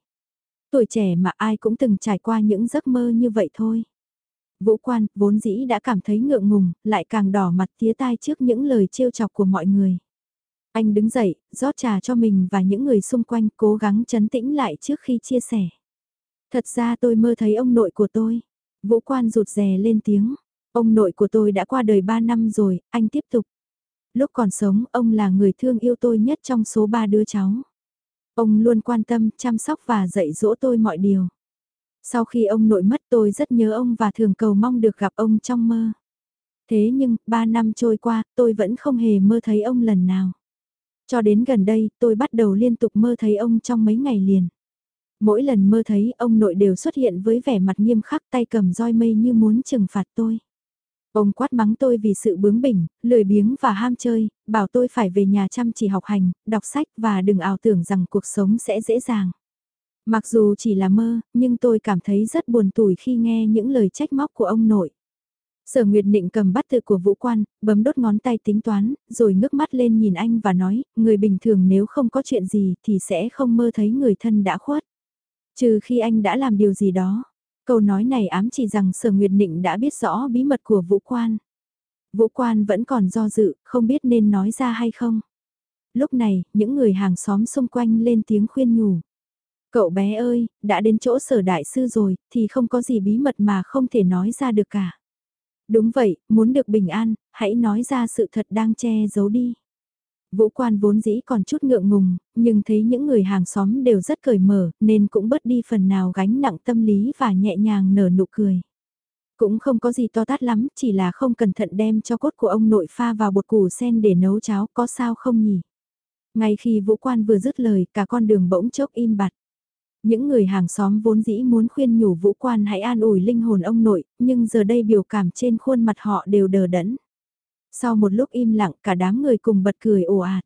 Tuổi trẻ mà ai cũng từng trải qua những giấc mơ như vậy thôi. Vũ quan, vốn dĩ đã cảm thấy ngượng ngùng, lại càng đỏ mặt tía tai trước những lời trêu chọc của mọi người. Anh đứng dậy, rót trà cho mình và những người xung quanh cố gắng chấn tĩnh lại trước khi chia sẻ. Thật ra tôi mơ thấy ông nội của tôi. Vũ quan rụt rè lên tiếng. Ông nội của tôi đã qua đời 3 năm rồi, anh tiếp tục. Lúc còn sống, ông là người thương yêu tôi nhất trong số ba đứa cháu. Ông luôn quan tâm, chăm sóc và dạy dỗ tôi mọi điều. Sau khi ông nội mất tôi rất nhớ ông và thường cầu mong được gặp ông trong mơ. Thế nhưng, ba năm trôi qua, tôi vẫn không hề mơ thấy ông lần nào. Cho đến gần đây, tôi bắt đầu liên tục mơ thấy ông trong mấy ngày liền. Mỗi lần mơ thấy ông nội đều xuất hiện với vẻ mặt nghiêm khắc tay cầm roi mây như muốn trừng phạt tôi. Ông quát mắng tôi vì sự bướng bỉnh, lười biếng và ham chơi, bảo tôi phải về nhà chăm chỉ học hành, đọc sách và đừng ảo tưởng rằng cuộc sống sẽ dễ dàng. Mặc dù chỉ là mơ, nhưng tôi cảm thấy rất buồn tủi khi nghe những lời trách móc của ông nội. Sở Nguyệt Nịnh cầm bắt tự của vũ quan, bấm đốt ngón tay tính toán, rồi ngước mắt lên nhìn anh và nói, người bình thường nếu không có chuyện gì thì sẽ không mơ thấy người thân đã khuất. Trừ khi anh đã làm điều gì đó. Câu nói này ám chỉ rằng Sở Nguyệt Nịnh đã biết rõ bí mật của vũ quan. Vũ quan vẫn còn do dự, không biết nên nói ra hay không. Lúc này, những người hàng xóm xung quanh lên tiếng khuyên nhủ. Cậu bé ơi, đã đến chỗ sở đại sư rồi, thì không có gì bí mật mà không thể nói ra được cả. Đúng vậy, muốn được bình an, hãy nói ra sự thật đang che giấu đi. Vũ quan vốn dĩ còn chút ngượng ngùng, nhưng thấy những người hàng xóm đều rất cởi mở, nên cũng bớt đi phần nào gánh nặng tâm lý và nhẹ nhàng nở nụ cười. Cũng không có gì to tát lắm, chỉ là không cẩn thận đem cho cốt của ông nội pha vào bột củ sen để nấu cháo, có sao không nhỉ? Ngay khi vũ quan vừa dứt lời, cả con đường bỗng chốc im bặt. Những người hàng xóm vốn dĩ muốn khuyên nhủ vũ quan hãy an ủi linh hồn ông nội, nhưng giờ đây biểu cảm trên khuôn mặt họ đều đờ đẫn. Sau một lúc im lặng cả đám người cùng bật cười ồ ạt.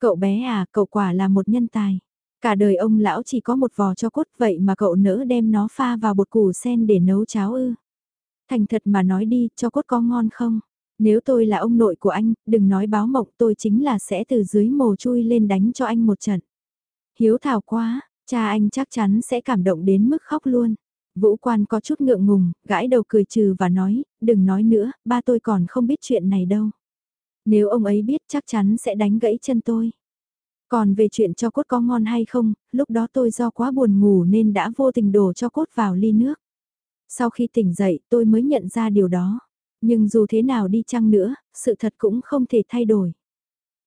Cậu bé à, cậu quả là một nhân tài. Cả đời ông lão chỉ có một vò cho cốt vậy mà cậu nỡ đem nó pha vào bột củ sen để nấu cháo ư. Thành thật mà nói đi, cho cốt có ngon không? Nếu tôi là ông nội của anh, đừng nói báo mộng tôi chính là sẽ từ dưới mồ chui lên đánh cho anh một trận. Hiếu thảo quá, cha anh chắc chắn sẽ cảm động đến mức khóc luôn. Vũ quan có chút ngượng ngùng, gãi đầu cười trừ và nói, đừng nói nữa, ba tôi còn không biết chuyện này đâu. Nếu ông ấy biết chắc chắn sẽ đánh gãy chân tôi. Còn về chuyện cho cốt có ngon hay không, lúc đó tôi do quá buồn ngủ nên đã vô tình đổ cho cốt vào ly nước. Sau khi tỉnh dậy tôi mới nhận ra điều đó. Nhưng dù thế nào đi chăng nữa, sự thật cũng không thể thay đổi.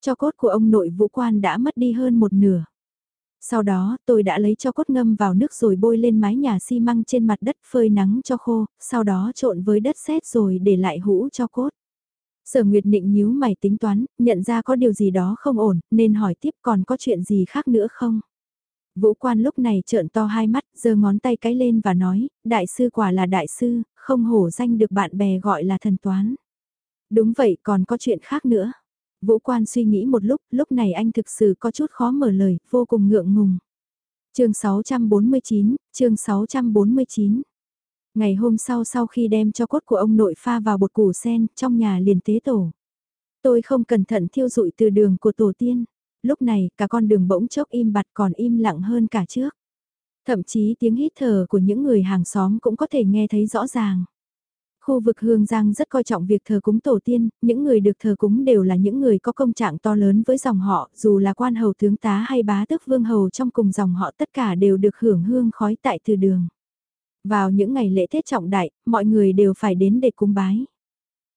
Cho cốt của ông nội vũ quan đã mất đi hơn một nửa. Sau đó, tôi đã lấy cho cốt ngâm vào nước rồi bôi lên mái nhà xi măng trên mặt đất phơi nắng cho khô, sau đó trộn với đất sét rồi để lại hũ cho cốt. Sở Nguyệt Nịnh nhíu mày tính toán, nhận ra có điều gì đó không ổn, nên hỏi tiếp còn có chuyện gì khác nữa không? Vũ quan lúc này trợn to hai mắt, giơ ngón tay cái lên và nói, đại sư quả là đại sư, không hổ danh được bạn bè gọi là thần toán. Đúng vậy còn có chuyện khác nữa. Vũ quan suy nghĩ một lúc, lúc này anh thực sự có chút khó mở lời, vô cùng ngượng ngùng. chương 649, chương 649. Ngày hôm sau sau khi đem cho cốt của ông nội pha vào bột củ sen, trong nhà liền tế tổ. Tôi không cẩn thận thiêu rụi từ đường của tổ tiên. Lúc này, cả con đường bỗng chốc im bặt còn im lặng hơn cả trước. Thậm chí tiếng hít thở của những người hàng xóm cũng có thể nghe thấy rõ ràng. Khu vực Hương Giang rất coi trọng việc thờ cúng tổ tiên, những người được thờ cúng đều là những người có công trạng to lớn với dòng họ, dù là quan hầu tướng tá hay bá tước vương hầu trong cùng dòng họ tất cả đều được hưởng hương khói tại từ đường. Vào những ngày lễ Tết trọng đại, mọi người đều phải đến để cúng bái.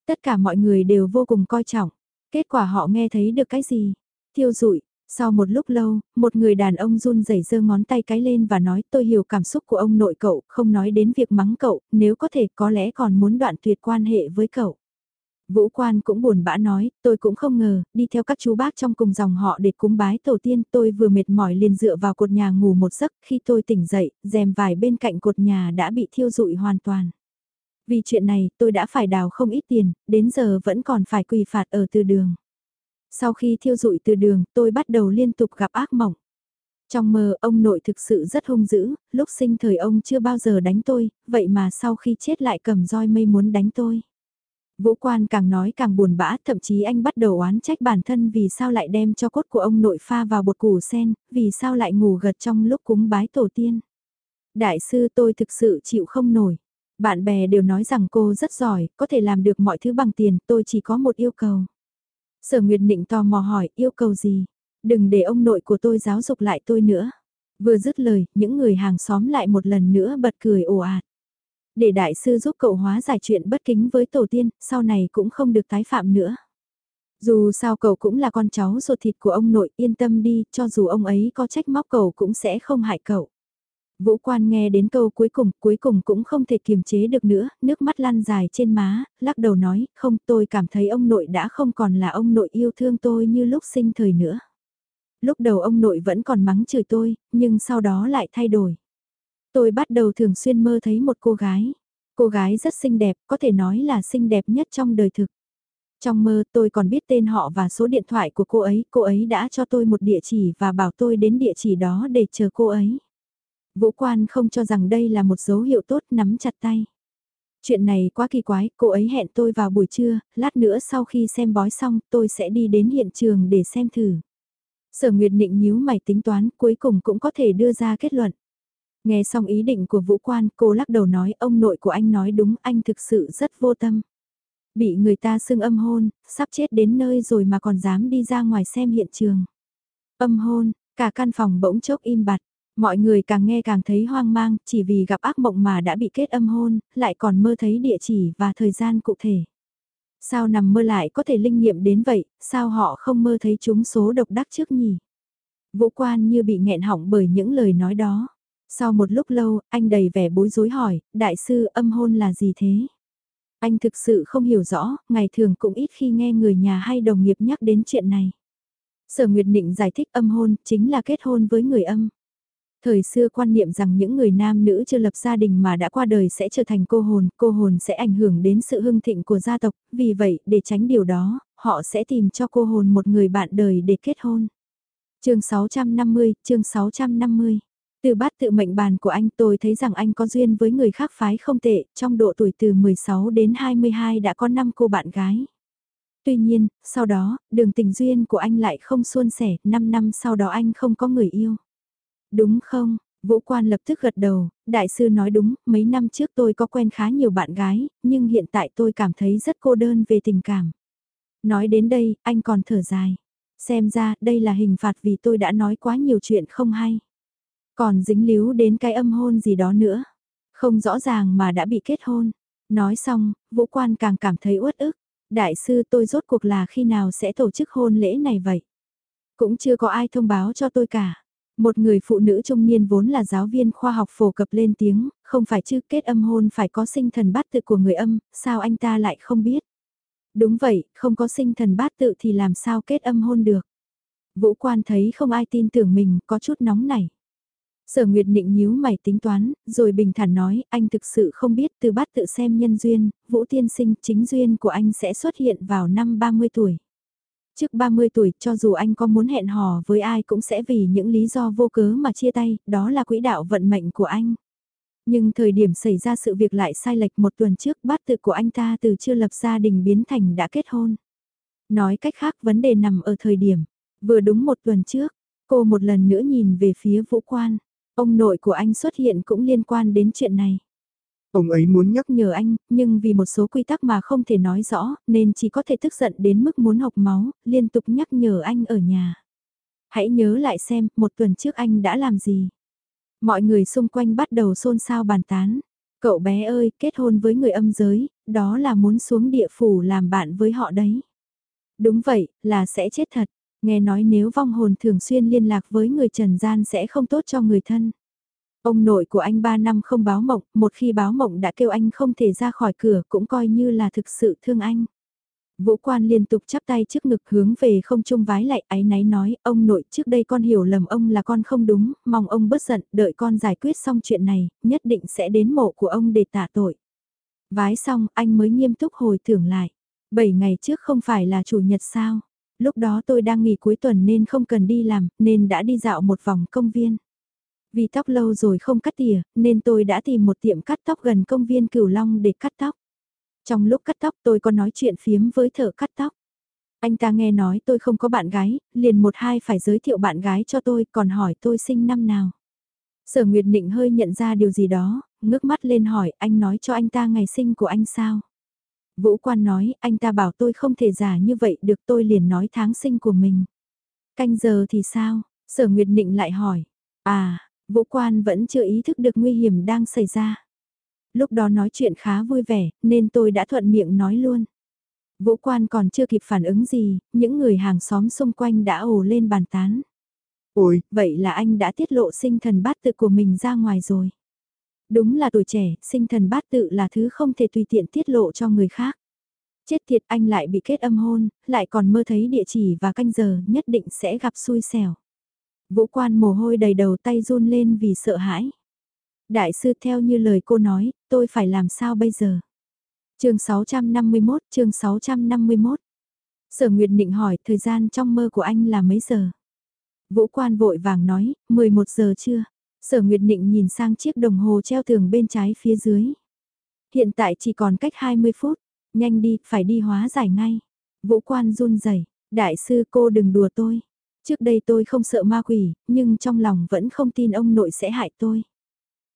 Tất cả mọi người đều vô cùng coi trọng. Kết quả họ nghe thấy được cái gì? Thiêu rụi, sau một lúc lâu, một người đàn ông run rẩy giơ ngón tay cái lên và nói tôi hiểu cảm xúc của ông nội cậu, không nói đến việc mắng cậu, nếu có thể có lẽ còn muốn đoạn tuyệt quan hệ với cậu. Vũ quan cũng buồn bã nói, tôi cũng không ngờ, đi theo các chú bác trong cùng dòng họ để cúng bái tổ tiên, tôi vừa mệt mỏi liền dựa vào cột nhà ngủ một giấc, khi tôi tỉnh dậy, rèm vải bên cạnh cột nhà đã bị thiêu rụi hoàn toàn. Vì chuyện này, tôi đã phải đào không ít tiền, đến giờ vẫn còn phải quỳ phạt ở từ đường. Sau khi thiêu rụi từ đường, tôi bắt đầu liên tục gặp ác mộng. Trong mơ, ông nội thực sự rất hung dữ, lúc sinh thời ông chưa bao giờ đánh tôi, vậy mà sau khi chết lại cầm roi mây muốn đánh tôi. Vũ quan càng nói càng buồn bã, thậm chí anh bắt đầu oán trách bản thân vì sao lại đem cho cốt của ông nội pha vào bột củ sen, vì sao lại ngủ gật trong lúc cúng bái tổ tiên. Đại sư tôi thực sự chịu không nổi. Bạn bè đều nói rằng cô rất giỏi, có thể làm được mọi thứ bằng tiền, tôi chỉ có một yêu cầu. Sở Nguyệt Nịnh tò mò hỏi yêu cầu gì? Đừng để ông nội của tôi giáo dục lại tôi nữa. Vừa dứt lời, những người hàng xóm lại một lần nữa bật cười ồ ạt. Để đại sư giúp cậu hóa giải chuyện bất kính với tổ tiên, sau này cũng không được tái phạm nữa. Dù sao cậu cũng là con cháu ruột thịt của ông nội, yên tâm đi, cho dù ông ấy có trách móc cậu cũng sẽ không hại cậu. Vũ quan nghe đến câu cuối cùng, cuối cùng cũng không thể kiềm chế được nữa, nước mắt lăn dài trên má, lắc đầu nói, không tôi cảm thấy ông nội đã không còn là ông nội yêu thương tôi như lúc sinh thời nữa. Lúc đầu ông nội vẫn còn mắng chửi tôi, nhưng sau đó lại thay đổi. Tôi bắt đầu thường xuyên mơ thấy một cô gái. Cô gái rất xinh đẹp, có thể nói là xinh đẹp nhất trong đời thực. Trong mơ tôi còn biết tên họ và số điện thoại của cô ấy, cô ấy đã cho tôi một địa chỉ và bảo tôi đến địa chỉ đó để chờ cô ấy. Vũ quan không cho rằng đây là một dấu hiệu tốt nắm chặt tay. Chuyện này quá kỳ quái, cô ấy hẹn tôi vào buổi trưa, lát nữa sau khi xem bói xong tôi sẽ đi đến hiện trường để xem thử. Sở Nguyệt định nhíu mày tính toán cuối cùng cũng có thể đưa ra kết luận. Nghe xong ý định của vũ quan cô lắc đầu nói ông nội của anh nói đúng anh thực sự rất vô tâm. Bị người ta xưng âm hôn, sắp chết đến nơi rồi mà còn dám đi ra ngoài xem hiện trường. Âm hôn, cả căn phòng bỗng chốc im bặt. Mọi người càng nghe càng thấy hoang mang, chỉ vì gặp ác mộng mà đã bị kết âm hôn, lại còn mơ thấy địa chỉ và thời gian cụ thể. Sao nằm mơ lại có thể linh nghiệm đến vậy, sao họ không mơ thấy chúng số độc đắc trước nhỉ? Vũ quan như bị nghẹn họng bởi những lời nói đó. Sau một lúc lâu, anh đầy vẻ bối rối hỏi, đại sư âm hôn là gì thế? Anh thực sự không hiểu rõ, ngày thường cũng ít khi nghe người nhà hay đồng nghiệp nhắc đến chuyện này. Sở Nguyệt Nịnh giải thích âm hôn chính là kết hôn với người âm. Thời xưa quan niệm rằng những người nam nữ chưa lập gia đình mà đã qua đời sẽ trở thành cô hồn, cô hồn sẽ ảnh hưởng đến sự hưng thịnh của gia tộc, vì vậy, để tránh điều đó, họ sẽ tìm cho cô hồn một người bạn đời để kết hôn. chương 650, chương 650 từ bát tự mệnh bàn của anh tôi thấy rằng anh có duyên với người khác phái không tệ, trong độ tuổi từ 16 đến 22 đã có 5 cô bạn gái. Tuy nhiên, sau đó, đường tình duyên của anh lại không suôn sẻ, 5 năm sau đó anh không có người yêu. Đúng không? Vũ quan lập tức gật đầu, đại sư nói đúng, mấy năm trước tôi có quen khá nhiều bạn gái, nhưng hiện tại tôi cảm thấy rất cô đơn về tình cảm. Nói đến đây, anh còn thở dài. Xem ra, đây là hình phạt vì tôi đã nói quá nhiều chuyện không hay. Còn dính líu đến cái âm hôn gì đó nữa. Không rõ ràng mà đã bị kết hôn. Nói xong, vũ quan càng cảm thấy uất ức. Đại sư tôi rốt cuộc là khi nào sẽ tổ chức hôn lễ này vậy? Cũng chưa có ai thông báo cho tôi cả. Một người phụ nữ trung niên vốn là giáo viên khoa học phổ cập lên tiếng, không phải chứ kết âm hôn phải có sinh thần bát tự của người âm, sao anh ta lại không biết? Đúng vậy, không có sinh thần bát tự thì làm sao kết âm hôn được? Vũ quan thấy không ai tin tưởng mình, có chút nóng nảy. Sở Nguyệt Nịnh nhíu mày tính toán, rồi bình thản nói, anh thực sự không biết từ bát tự xem nhân duyên, Vũ Tiên Sinh chính duyên của anh sẽ xuất hiện vào năm 30 tuổi. Trước 30 tuổi, cho dù anh có muốn hẹn hò với ai cũng sẽ vì những lý do vô cớ mà chia tay, đó là quỹ đạo vận mệnh của anh. Nhưng thời điểm xảy ra sự việc lại sai lệch một tuần trước bát tự của anh ta từ chưa lập gia đình biến thành đã kết hôn. Nói cách khác vấn đề nằm ở thời điểm, vừa đúng một tuần trước, cô một lần nữa nhìn về phía vũ quan. Ông nội của anh xuất hiện cũng liên quan đến chuyện này. Ông ấy muốn nhắc nhở anh, nhưng vì một số quy tắc mà không thể nói rõ, nên chỉ có thể tức giận đến mức muốn học máu, liên tục nhắc nhở anh ở nhà. Hãy nhớ lại xem, một tuần trước anh đã làm gì. Mọi người xung quanh bắt đầu xôn xao bàn tán. Cậu bé ơi, kết hôn với người âm giới, đó là muốn xuống địa phủ làm bạn với họ đấy. Đúng vậy, là sẽ chết thật. Nghe nói nếu vong hồn thường xuyên liên lạc với người trần gian sẽ không tốt cho người thân. Ông nội của anh 3 năm không báo mộng, một khi báo mộng đã kêu anh không thể ra khỏi cửa cũng coi như là thực sự thương anh. Vũ quan liên tục chắp tay trước ngực hướng về không trung vái lại ái náy nói, ông nội trước đây con hiểu lầm ông là con không đúng, mong ông bớt giận, đợi con giải quyết xong chuyện này, nhất định sẽ đến mộ của ông để tạ tội. Vái xong, anh mới nghiêm túc hồi tưởng lại. Bảy ngày trước không phải là chủ nhật sao? Lúc đó tôi đang nghỉ cuối tuần nên không cần đi làm, nên đã đi dạo một vòng công viên. Vì tóc lâu rồi không cắt tỉa, nên tôi đã tìm một tiệm cắt tóc gần công viên Cửu Long để cắt tóc. Trong lúc cắt tóc tôi có nói chuyện phiếm với thợ cắt tóc. Anh ta nghe nói tôi không có bạn gái, liền một hai phải giới thiệu bạn gái cho tôi, còn hỏi tôi sinh năm nào. Sở Nguyệt Nịnh hơi nhận ra điều gì đó, ngước mắt lên hỏi anh nói cho anh ta ngày sinh của anh sao. Vũ quan nói, anh ta bảo tôi không thể giả như vậy được tôi liền nói tháng sinh của mình. Canh giờ thì sao? Sở Nguyệt Nịnh lại hỏi. À, Vũ quan vẫn chưa ý thức được nguy hiểm đang xảy ra. Lúc đó nói chuyện khá vui vẻ, nên tôi đã thuận miệng nói luôn. Vũ quan còn chưa kịp phản ứng gì, những người hàng xóm xung quanh đã ồ lên bàn tán. Ôi, vậy là anh đã tiết lộ sinh thần bát tự của mình ra ngoài rồi. Đúng là tuổi trẻ, sinh thần bát tự là thứ không thể tùy tiện tiết lộ cho người khác. Chết thiệt anh lại bị kết âm hôn, lại còn mơ thấy địa chỉ và canh giờ nhất định sẽ gặp xui xẻo. Vũ quan mồ hôi đầy đầu tay run lên vì sợ hãi. Đại sư theo như lời cô nói, tôi phải làm sao bây giờ? chương 651, chương 651. Sở Nguyệt Định hỏi thời gian trong mơ của anh là mấy giờ? Vũ quan vội vàng nói, 11 giờ chưa? Sở Nguyệt Định nhìn sang chiếc đồng hồ treo tường bên trái phía dưới. Hiện tại chỉ còn cách 20 phút, nhanh đi, phải đi hóa giải ngay. Vũ quan run rẩy, đại sư cô đừng đùa tôi. Trước đây tôi không sợ ma quỷ, nhưng trong lòng vẫn không tin ông nội sẽ hại tôi.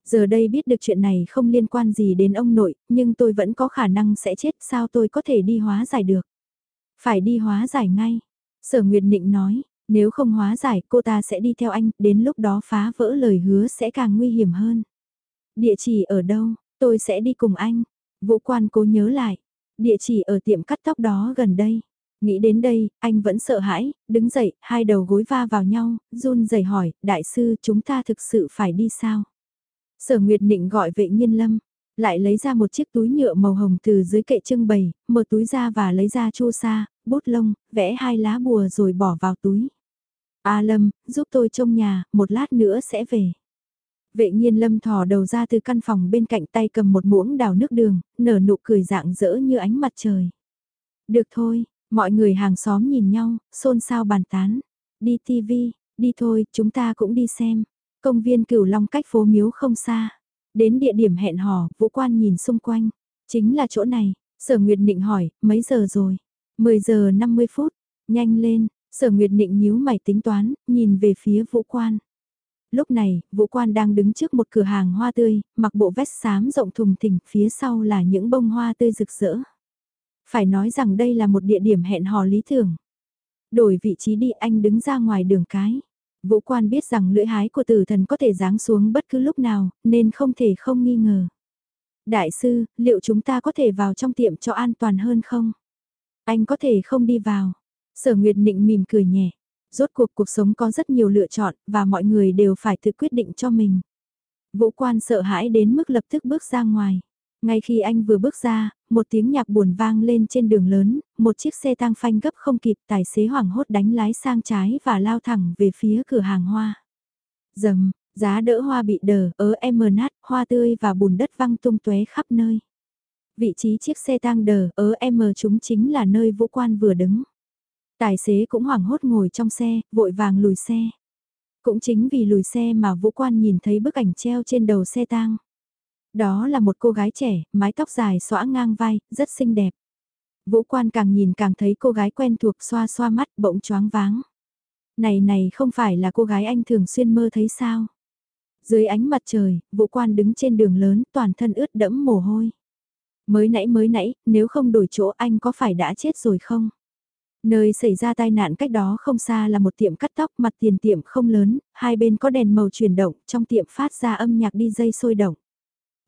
Giờ đây biết được chuyện này không liên quan gì đến ông nội, nhưng tôi vẫn có khả năng sẽ chết sao tôi có thể đi hóa giải được. Phải đi hóa giải ngay. Sở Nguyệt Nịnh nói, Nếu không hóa giải cô ta sẽ đi theo anh, đến lúc đó phá vỡ lời hứa sẽ càng nguy hiểm hơn. Địa chỉ ở đâu, tôi sẽ đi cùng anh. Vũ quan cố nhớ lại, địa chỉ ở tiệm cắt tóc đó gần đây. Nghĩ đến đây, anh vẫn sợ hãi, đứng dậy, hai đầu gối va vào nhau, run rẩy hỏi, đại sư chúng ta thực sự phải đi sao? Sở Nguyệt Nịnh gọi vệ nhiên lâm, lại lấy ra một chiếc túi nhựa màu hồng từ dưới kệ trưng bày, mở túi ra và lấy ra chu sa, bút lông, vẽ hai lá bùa rồi bỏ vào túi. A Lâm, giúp tôi trông nhà, một lát nữa sẽ về. Vệ nhiên Lâm thò đầu ra từ căn phòng bên cạnh tay cầm một muỗng đào nước đường, nở nụ cười dạng dỡ như ánh mặt trời. Được thôi, mọi người hàng xóm nhìn nhau, xôn xao bàn tán. Đi TV, đi thôi, chúng ta cũng đi xem. Công viên cửu long cách phố miếu không xa. Đến địa điểm hẹn hò, vũ quan nhìn xung quanh. Chính là chỗ này, sở nguyệt định hỏi, mấy giờ rồi? 10 giờ 50 phút, nhanh lên, sở nguyệt định nhíu mày tính toán, nhìn về phía vũ quan. Lúc này, vũ quan đang đứng trước một cửa hàng hoa tươi, mặc bộ vest xám rộng thùng thình, phía sau là những bông hoa tươi rực rỡ. Phải nói rằng đây là một địa điểm hẹn hò lý tưởng. Đổi vị trí đi anh đứng ra ngoài đường cái. Vũ quan biết rằng lưỡi hái của tử thần có thể giáng xuống bất cứ lúc nào, nên không thể không nghi ngờ. Đại sư, liệu chúng ta có thể vào trong tiệm cho an toàn hơn không? Anh có thể không đi vào. Sở Nguyệt Nịnh mỉm cười nhẹ. Rốt cuộc cuộc sống có rất nhiều lựa chọn và mọi người đều phải tự quyết định cho mình. Vũ quan sợ hãi đến mức lập tức bước ra ngoài. Ngay khi anh vừa bước ra, một tiếng nhạc buồn vang lên trên đường lớn, một chiếc xe tăng phanh gấp không kịp tài xế hoảng hốt đánh lái sang trái và lao thẳng về phía cửa hàng hoa. Dầm, giá đỡ hoa bị đờ, ớ em mờ nát, hoa tươi và bùn đất văng tung tóe khắp nơi. Vị trí chiếc xe tăng đờ, ớ em mờ chúng chính là nơi vũ quan vừa đứng. Tài xế cũng hoảng hốt ngồi trong xe, vội vàng lùi xe. Cũng chính vì lùi xe mà vũ quan nhìn thấy bức ảnh treo trên đầu xe tang. Đó là một cô gái trẻ, mái tóc dài xõa ngang vai, rất xinh đẹp. Vũ quan càng nhìn càng thấy cô gái quen thuộc xoa xoa mắt bỗng choáng váng. Này này không phải là cô gái anh thường xuyên mơ thấy sao? Dưới ánh mặt trời, vũ quan đứng trên đường lớn toàn thân ướt đẫm mồ hôi. Mới nãy mới nãy, nếu không đổi chỗ anh có phải đã chết rồi không? Nơi xảy ra tai nạn cách đó không xa là một tiệm cắt tóc mặt tiền tiệm không lớn, hai bên có đèn màu chuyển động, trong tiệm phát ra âm nhạc đi dây sôi động.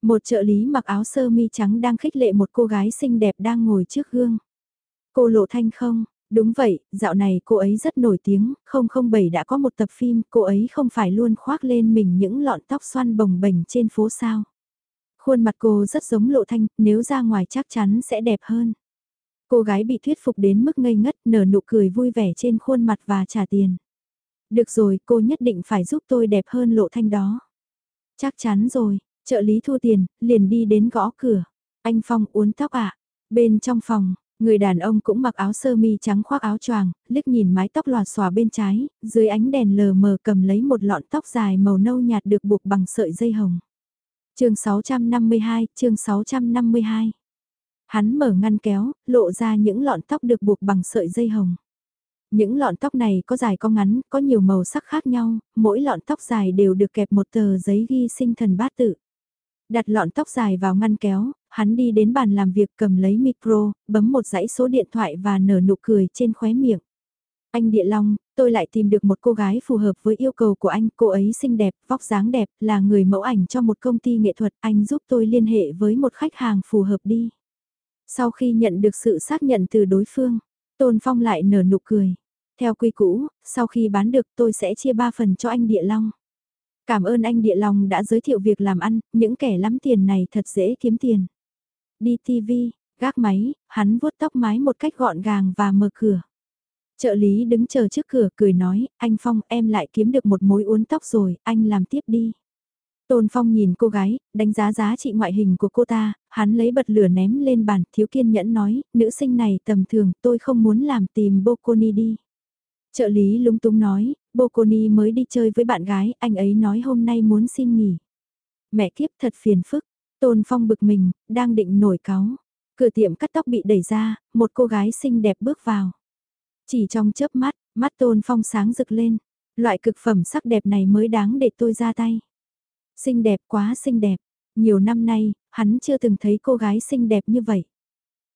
Một trợ lý mặc áo sơ mi trắng đang khích lệ một cô gái xinh đẹp đang ngồi trước gương. Cô lộ thanh không? Đúng vậy, dạo này cô ấy rất nổi tiếng, 007 đã có một tập phim, cô ấy không phải luôn khoác lên mình những lọn tóc xoăn bồng bềnh trên phố sao. Khuôn mặt cô rất giống lộ thanh, nếu ra ngoài chắc chắn sẽ đẹp hơn. Cô gái bị thuyết phục đến mức ngây ngất nở nụ cười vui vẻ trên khuôn mặt và trả tiền. Được rồi, cô nhất định phải giúp tôi đẹp hơn lộ thanh đó. Chắc chắn rồi, trợ lý thu tiền, liền đi đến gõ cửa. Anh Phong uốn tóc ạ. Bên trong phòng, người đàn ông cũng mặc áo sơ mi trắng khoác áo choàng, liếc nhìn mái tóc lòa xòa bên trái, dưới ánh đèn lờ mờ cầm lấy một lọn tóc dài màu nâu nhạt được buộc bằng sợi dây hồng. chương 652, chương 652. Hắn mở ngăn kéo, lộ ra những lọn tóc được buộc bằng sợi dây hồng. Những lọn tóc này có dài có ngắn, có nhiều màu sắc khác nhau, mỗi lọn tóc dài đều được kẹp một tờ giấy ghi sinh thần bát tự. Đặt lọn tóc dài vào ngăn kéo, hắn đi đến bàn làm việc cầm lấy micro, bấm một dãy số điện thoại và nở nụ cười trên khóe miệng. Anh Địa Long, tôi lại tìm được một cô gái phù hợp với yêu cầu của anh, cô ấy xinh đẹp, vóc dáng đẹp, là người mẫu ảnh cho một công ty nghệ thuật, anh giúp tôi liên hệ với một khách hàng phù hợp đi. Sau khi nhận được sự xác nhận từ đối phương, Tôn Phong lại nở nụ cười. Theo quy cũ, sau khi bán được tôi sẽ chia 3 phần cho anh Địa Long. Cảm ơn anh Địa Long đã giới thiệu việc làm ăn, những kẻ lắm tiền này thật dễ kiếm tiền. Đi TV, gác máy, hắn vuốt tóc mái một cách gọn gàng và mở cửa. Trợ lý đứng chờ trước cửa cười nói, anh Phong em lại kiếm được một mối uốn tóc rồi, anh làm tiếp đi. Tôn Phong nhìn cô gái, đánh giá giá trị ngoại hình của cô ta, hắn lấy bật lửa ném lên bàn, thiếu kiên nhẫn nói, nữ sinh này tầm thường, tôi không muốn làm tìm Boconi đi. Trợ lý lúng túng nói, Boconi mới đi chơi với bạn gái, anh ấy nói hôm nay muốn xin nghỉ. Mẹ kiếp thật phiền phức, Tôn Phong bực mình, đang định nổi cáu. Cửa tiệm cắt tóc bị đẩy ra, một cô gái xinh đẹp bước vào. Chỉ trong chớp mắt, mắt Tôn Phong sáng rực lên. Loại cực phẩm sắc đẹp này mới đáng để tôi ra tay. Xinh đẹp quá xinh đẹp. Nhiều năm nay, hắn chưa từng thấy cô gái xinh đẹp như vậy.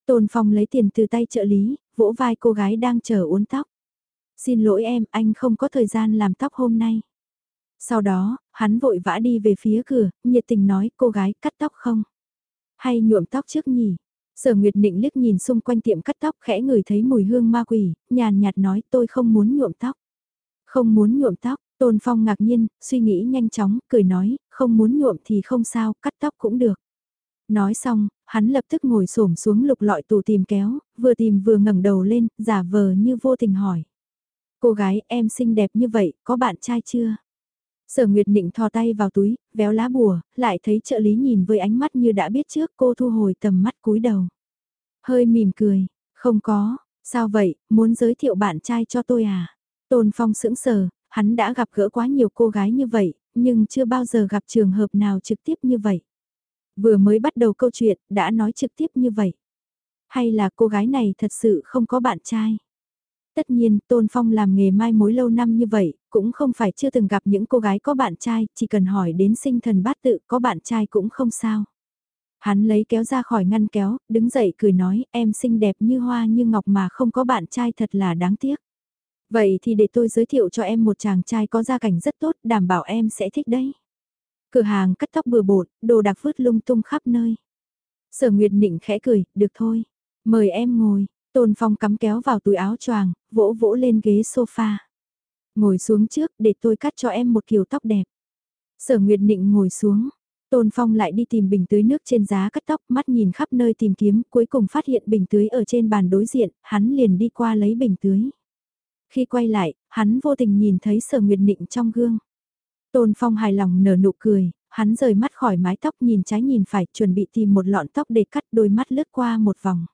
Tôn Phong lấy tiền từ tay trợ lý, vỗ vai cô gái đang chờ uốn tóc. Xin lỗi em, anh không có thời gian làm tóc hôm nay. Sau đó, hắn vội vã đi về phía cửa, nhiệt tình nói cô gái cắt tóc không? Hay nhuộm tóc trước nhỉ? Sở Nguyệt Nịnh liếc nhìn xung quanh tiệm cắt tóc khẽ ngửi thấy mùi hương ma quỷ, nhàn nhạt nói tôi không muốn nhuộm tóc. Không muốn nhuộm tóc, Tôn Phong ngạc nhiên, suy nghĩ nhanh chóng, cười nói, không muốn nhuộm thì không sao, cắt tóc cũng được. Nói xong, hắn lập tức ngồi xổm xuống lục lọi tủ tìm kéo, vừa tìm vừa ngẩng đầu lên, giả vờ như vô tình hỏi. Cô gái em xinh đẹp như vậy, có bạn trai chưa? Sở Nguyệt Nịnh thò tay vào túi, véo lá bùa, lại thấy trợ lý nhìn với ánh mắt như đã biết trước cô thu hồi tầm mắt cúi đầu. Hơi mỉm cười, không có, sao vậy, muốn giới thiệu bạn trai cho tôi à? Tôn Phong sững sờ, hắn đã gặp gỡ quá nhiều cô gái như vậy, nhưng chưa bao giờ gặp trường hợp nào trực tiếp như vậy. Vừa mới bắt đầu câu chuyện, đã nói trực tiếp như vậy. Hay là cô gái này thật sự không có bạn trai? Tất nhiên, Tôn Phong làm nghề mai mối lâu năm như vậy, cũng không phải chưa từng gặp những cô gái có bạn trai, chỉ cần hỏi đến sinh thần bát tự có bạn trai cũng không sao. Hắn lấy kéo ra khỏi ngăn kéo, đứng dậy cười nói, em xinh đẹp như hoa như ngọc mà không có bạn trai thật là đáng tiếc. Vậy thì để tôi giới thiệu cho em một chàng trai có gia cảnh rất tốt, đảm bảo em sẽ thích đấy. Cửa hàng cắt tóc bừa bột, đồ đặc vứt lung tung khắp nơi. Sở Nguyệt Nịnh khẽ cười, được thôi. Mời em ngồi, Tôn Phong cắm kéo vào túi áo choàng, vỗ vỗ lên ghế sofa. Ngồi xuống trước để tôi cắt cho em một kiểu tóc đẹp. Sở Nguyệt Nịnh ngồi xuống. Tôn Phong lại đi tìm bình tưới nước trên giá cắt tóc, mắt nhìn khắp nơi tìm kiếm, cuối cùng phát hiện bình tưới ở trên bàn đối diện, hắn liền đi qua lấy bình tưới. Khi quay lại, hắn vô tình nhìn thấy Sở Nguyệt Nịnh trong gương. Tôn Phong hài lòng nở nụ cười, hắn rời mắt khỏi mái tóc nhìn trái nhìn phải chuẩn bị tìm một lọn tóc để cắt đôi mắt lướt qua một vòng.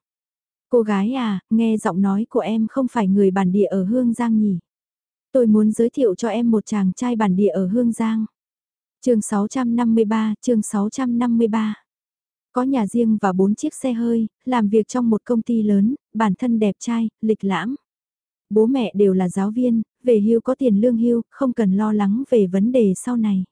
Cô gái à, nghe giọng nói của em không phải người bản địa ở Hương Giang nhỉ? Tôi muốn giới thiệu cho em một chàng trai bản địa ở Hương Giang. chương 653, chương 653. Có nhà riêng và bốn chiếc xe hơi, làm việc trong một công ty lớn, bản thân đẹp trai, lịch lãm. Bố mẹ đều là giáo viên, về hưu có tiền lương hưu, không cần lo lắng về vấn đề sau này.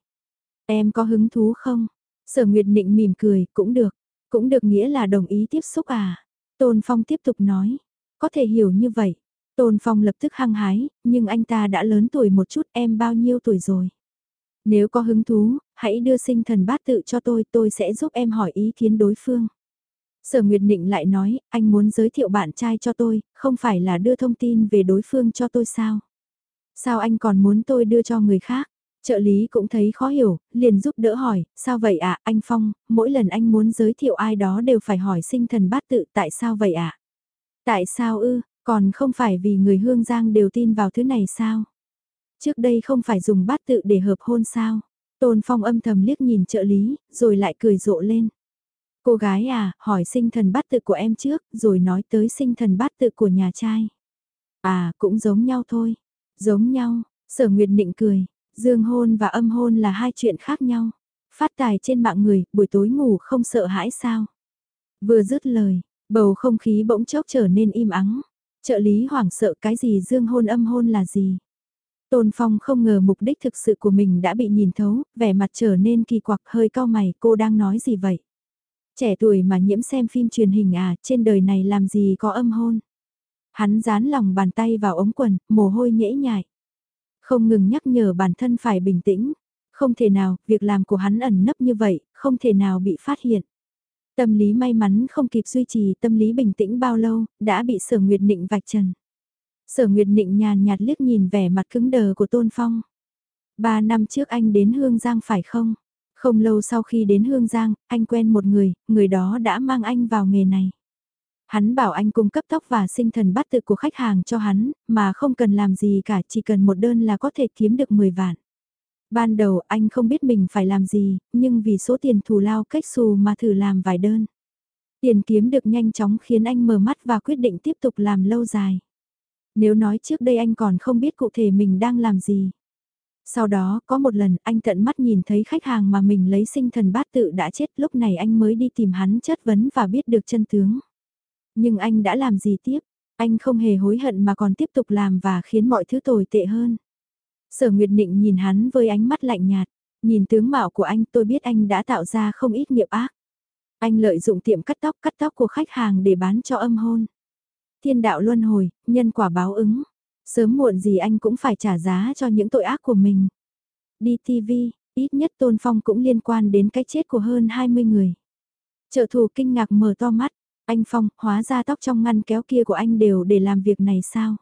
Em có hứng thú không? Sở Nguyệt Nịnh mỉm cười, cũng được. Cũng được nghĩa là đồng ý tiếp xúc à? Tôn Phong tiếp tục nói. Có thể hiểu như vậy. Tôn Phong lập tức hăng hái, nhưng anh ta đã lớn tuổi một chút em bao nhiêu tuổi rồi. Nếu có hứng thú, hãy đưa sinh thần bát tự cho tôi, tôi sẽ giúp em hỏi ý kiến đối phương. Sở Nguyệt Nịnh lại nói, anh muốn giới thiệu bạn trai cho tôi, không phải là đưa thông tin về đối phương cho tôi sao? Sao anh còn muốn tôi đưa cho người khác? Trợ lý cũng thấy khó hiểu, liền giúp đỡ hỏi, sao vậy ạ, anh Phong, mỗi lần anh muốn giới thiệu ai đó đều phải hỏi sinh thần bát tự tại sao vậy ạ? Tại sao ư, còn không phải vì người hương giang đều tin vào thứ này sao? Trước đây không phải dùng bát tự để hợp hôn sao? Tôn Phong âm thầm liếc nhìn trợ lý, rồi lại cười rộ lên. Cô gái à, hỏi sinh thần bát tự của em trước, rồi nói tới sinh thần bát tự của nhà trai. À, cũng giống nhau thôi. Giống nhau, sở nguyệt định cười, dương hôn và âm hôn là hai chuyện khác nhau. Phát tài trên mạng người, buổi tối ngủ không sợ hãi sao. Vừa dứt lời, bầu không khí bỗng chốc trở nên im ắng. Trợ lý hoảng sợ cái gì dương hôn âm hôn là gì. Tôn Phong không ngờ mục đích thực sự của mình đã bị nhìn thấu, vẻ mặt trở nên kỳ quặc hơi cao mày cô đang nói gì vậy. Trẻ tuổi mà nhiễm xem phim truyền hình à, trên đời này làm gì có âm hôn. Hắn dán lòng bàn tay vào ống quần, mồ hôi nhễ nhại. Không ngừng nhắc nhở bản thân phải bình tĩnh. Không thể nào, việc làm của hắn ẩn nấp như vậy, không thể nào bị phát hiện. Tâm lý may mắn không kịp duy trì tâm lý bình tĩnh bao lâu, đã bị sở nguyệt nịnh vạch trần. Sở nguyệt nịnh nhàn nhạt liếc nhìn vẻ mặt cứng đờ của Tôn Phong. Ba năm trước anh đến Hương Giang phải không? Không lâu sau khi đến Hương Giang, anh quen một người, người đó đã mang anh vào nghề này. Hắn bảo anh cung cấp tóc và sinh thần bắt tự của khách hàng cho hắn, mà không cần làm gì cả, chỉ cần một đơn là có thể kiếm được 10 vạn. Ban đầu anh không biết mình phải làm gì, nhưng vì số tiền thù lao cách xù mà thử làm vài đơn. Tiền kiếm được nhanh chóng khiến anh mở mắt và quyết định tiếp tục làm lâu dài. Nếu nói trước đây anh còn không biết cụ thể mình đang làm gì. Sau đó, có một lần anh tận mắt nhìn thấy khách hàng mà mình lấy sinh thần bát tự đã chết lúc này anh mới đi tìm hắn chất vấn và biết được chân tướng. Nhưng anh đã làm gì tiếp? Anh không hề hối hận mà còn tiếp tục làm và khiến mọi thứ tồi tệ hơn. Sở Nguyệt Nịnh nhìn hắn với ánh mắt lạnh nhạt. Nhìn tướng mạo của anh tôi biết anh đã tạo ra không ít nghiệp ác. Anh lợi dụng tiệm cắt tóc cắt tóc của khách hàng để bán cho âm hôn. Thiên đạo luân hồi, nhân quả báo ứng. Sớm muộn gì anh cũng phải trả giá cho những tội ác của mình. Đi TV, ít nhất Tôn Phong cũng liên quan đến cái chết của hơn 20 người. Trợ thủ kinh ngạc mở to mắt, anh Phong, hóa ra tóc trong ngăn kéo kia của anh đều để làm việc này sao?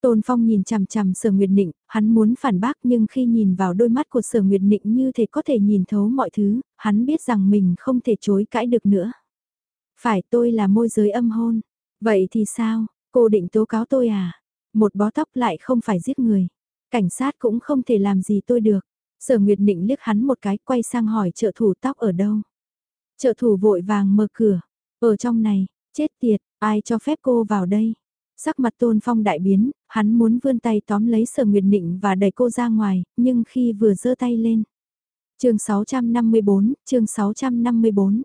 Tôn Phong nhìn chằm chằm Sở Nguyệt Nịnh, hắn muốn phản bác nhưng khi nhìn vào đôi mắt của Sở Nguyệt Nịnh như thể có thể nhìn thấu mọi thứ, hắn biết rằng mình không thể chối cãi được nữa. Phải tôi là môi giới âm hôn. Vậy thì sao, cô định tố cáo tôi à? Một bó tóc lại không phải giết người. Cảnh sát cũng không thể làm gì tôi được. Sở Nguyệt Nịnh liếc hắn một cái quay sang hỏi trợ thủ tóc ở đâu. Trợ thủ vội vàng mở cửa. Ở trong này, chết tiệt, ai cho phép cô vào đây? Sắc mặt tôn phong đại biến, hắn muốn vươn tay tóm lấy sở nguyệt nịnh và đẩy cô ra ngoài, nhưng khi vừa giơ tay lên. chương 654, chương 654.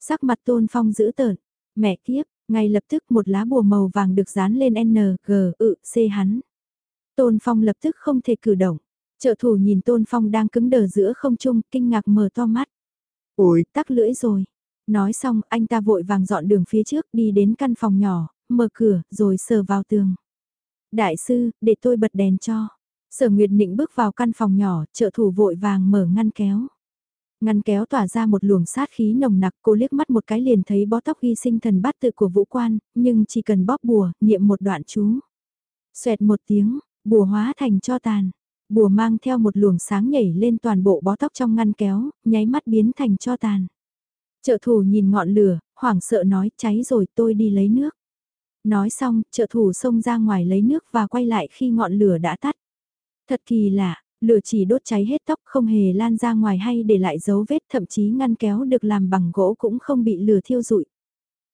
Sắc mặt tôn phong giữ tợn, mẹ kiếp, ngay lập tức một lá bùa màu vàng được dán lên N, G, ự, C hắn. Tôn phong lập tức không thể cử động. Trợ thủ nhìn tôn phong đang cứng đờ giữa không trung, kinh ngạc mở to mắt. Ôi, tắc lưỡi rồi. Nói xong, anh ta vội vàng dọn đường phía trước đi đến căn phòng nhỏ, mở cửa, rồi sờ vào tường. Đại sư, để tôi bật đèn cho. Sở Nguyệt Nịnh bước vào căn phòng nhỏ, trợ thủ vội vàng mở ngăn kéo. Ngăn kéo tỏa ra một luồng sát khí nồng nặc, cô liếc mắt một cái liền thấy bó tóc hy sinh thần bát tự của vũ quan, nhưng chỉ cần bóp bùa, niệm một đoạn chú. Xoẹt một tiếng, bùa hóa thành cho tàn. Bùa mang theo một luồng sáng nhảy lên toàn bộ bó tóc trong ngăn kéo, nháy mắt biến thành cho tàn. Trợ thủ nhìn ngọn lửa, hoảng sợ nói cháy rồi tôi đi lấy nước. Nói xong, trợ thủ xông ra ngoài lấy nước và quay lại khi ngọn lửa đã tắt. Thật kỳ lạ, lửa chỉ đốt cháy hết tóc không hề lan ra ngoài hay để lại dấu vết thậm chí ngăn kéo được làm bằng gỗ cũng không bị lửa thiêu rụi.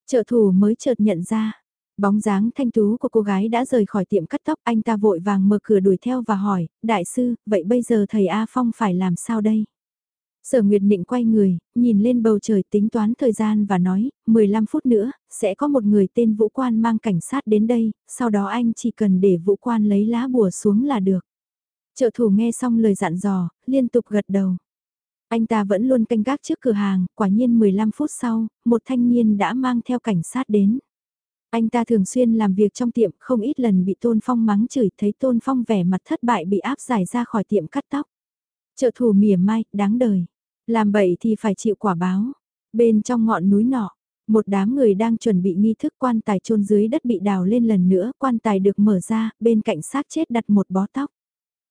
Trợ thủ mới chợt nhận ra, bóng dáng thanh tú của cô gái đã rời khỏi tiệm cắt tóc anh ta vội vàng mở cửa đuổi theo và hỏi, đại sư, vậy bây giờ thầy A Phong phải làm sao đây? Sở Nguyệt Định quay người, nhìn lên bầu trời tính toán thời gian và nói, 15 phút nữa, sẽ có một người tên Vũ Quan mang cảnh sát đến đây, sau đó anh chỉ cần để Vũ Quan lấy lá bùa xuống là được. Trợ thủ nghe xong lời dặn dò, liên tục gật đầu. Anh ta vẫn luôn canh gác trước cửa hàng, quả nhiên 15 phút sau, một thanh niên đã mang theo cảnh sát đến. Anh ta thường xuyên làm việc trong tiệm, không ít lần bị Tôn Phong mắng chửi, thấy Tôn Phong vẻ mặt thất bại bị áp giải ra khỏi tiệm cắt tóc. Trợ thủ mỉa mai, đáng đời. Làm vậy thì phải chịu quả báo. Bên trong ngọn núi nọ, một đám người đang chuẩn bị nghi thức quan tài chôn dưới đất bị đào lên lần nữa, quan tài được mở ra, bên cạnh xác chết đặt một bó tóc.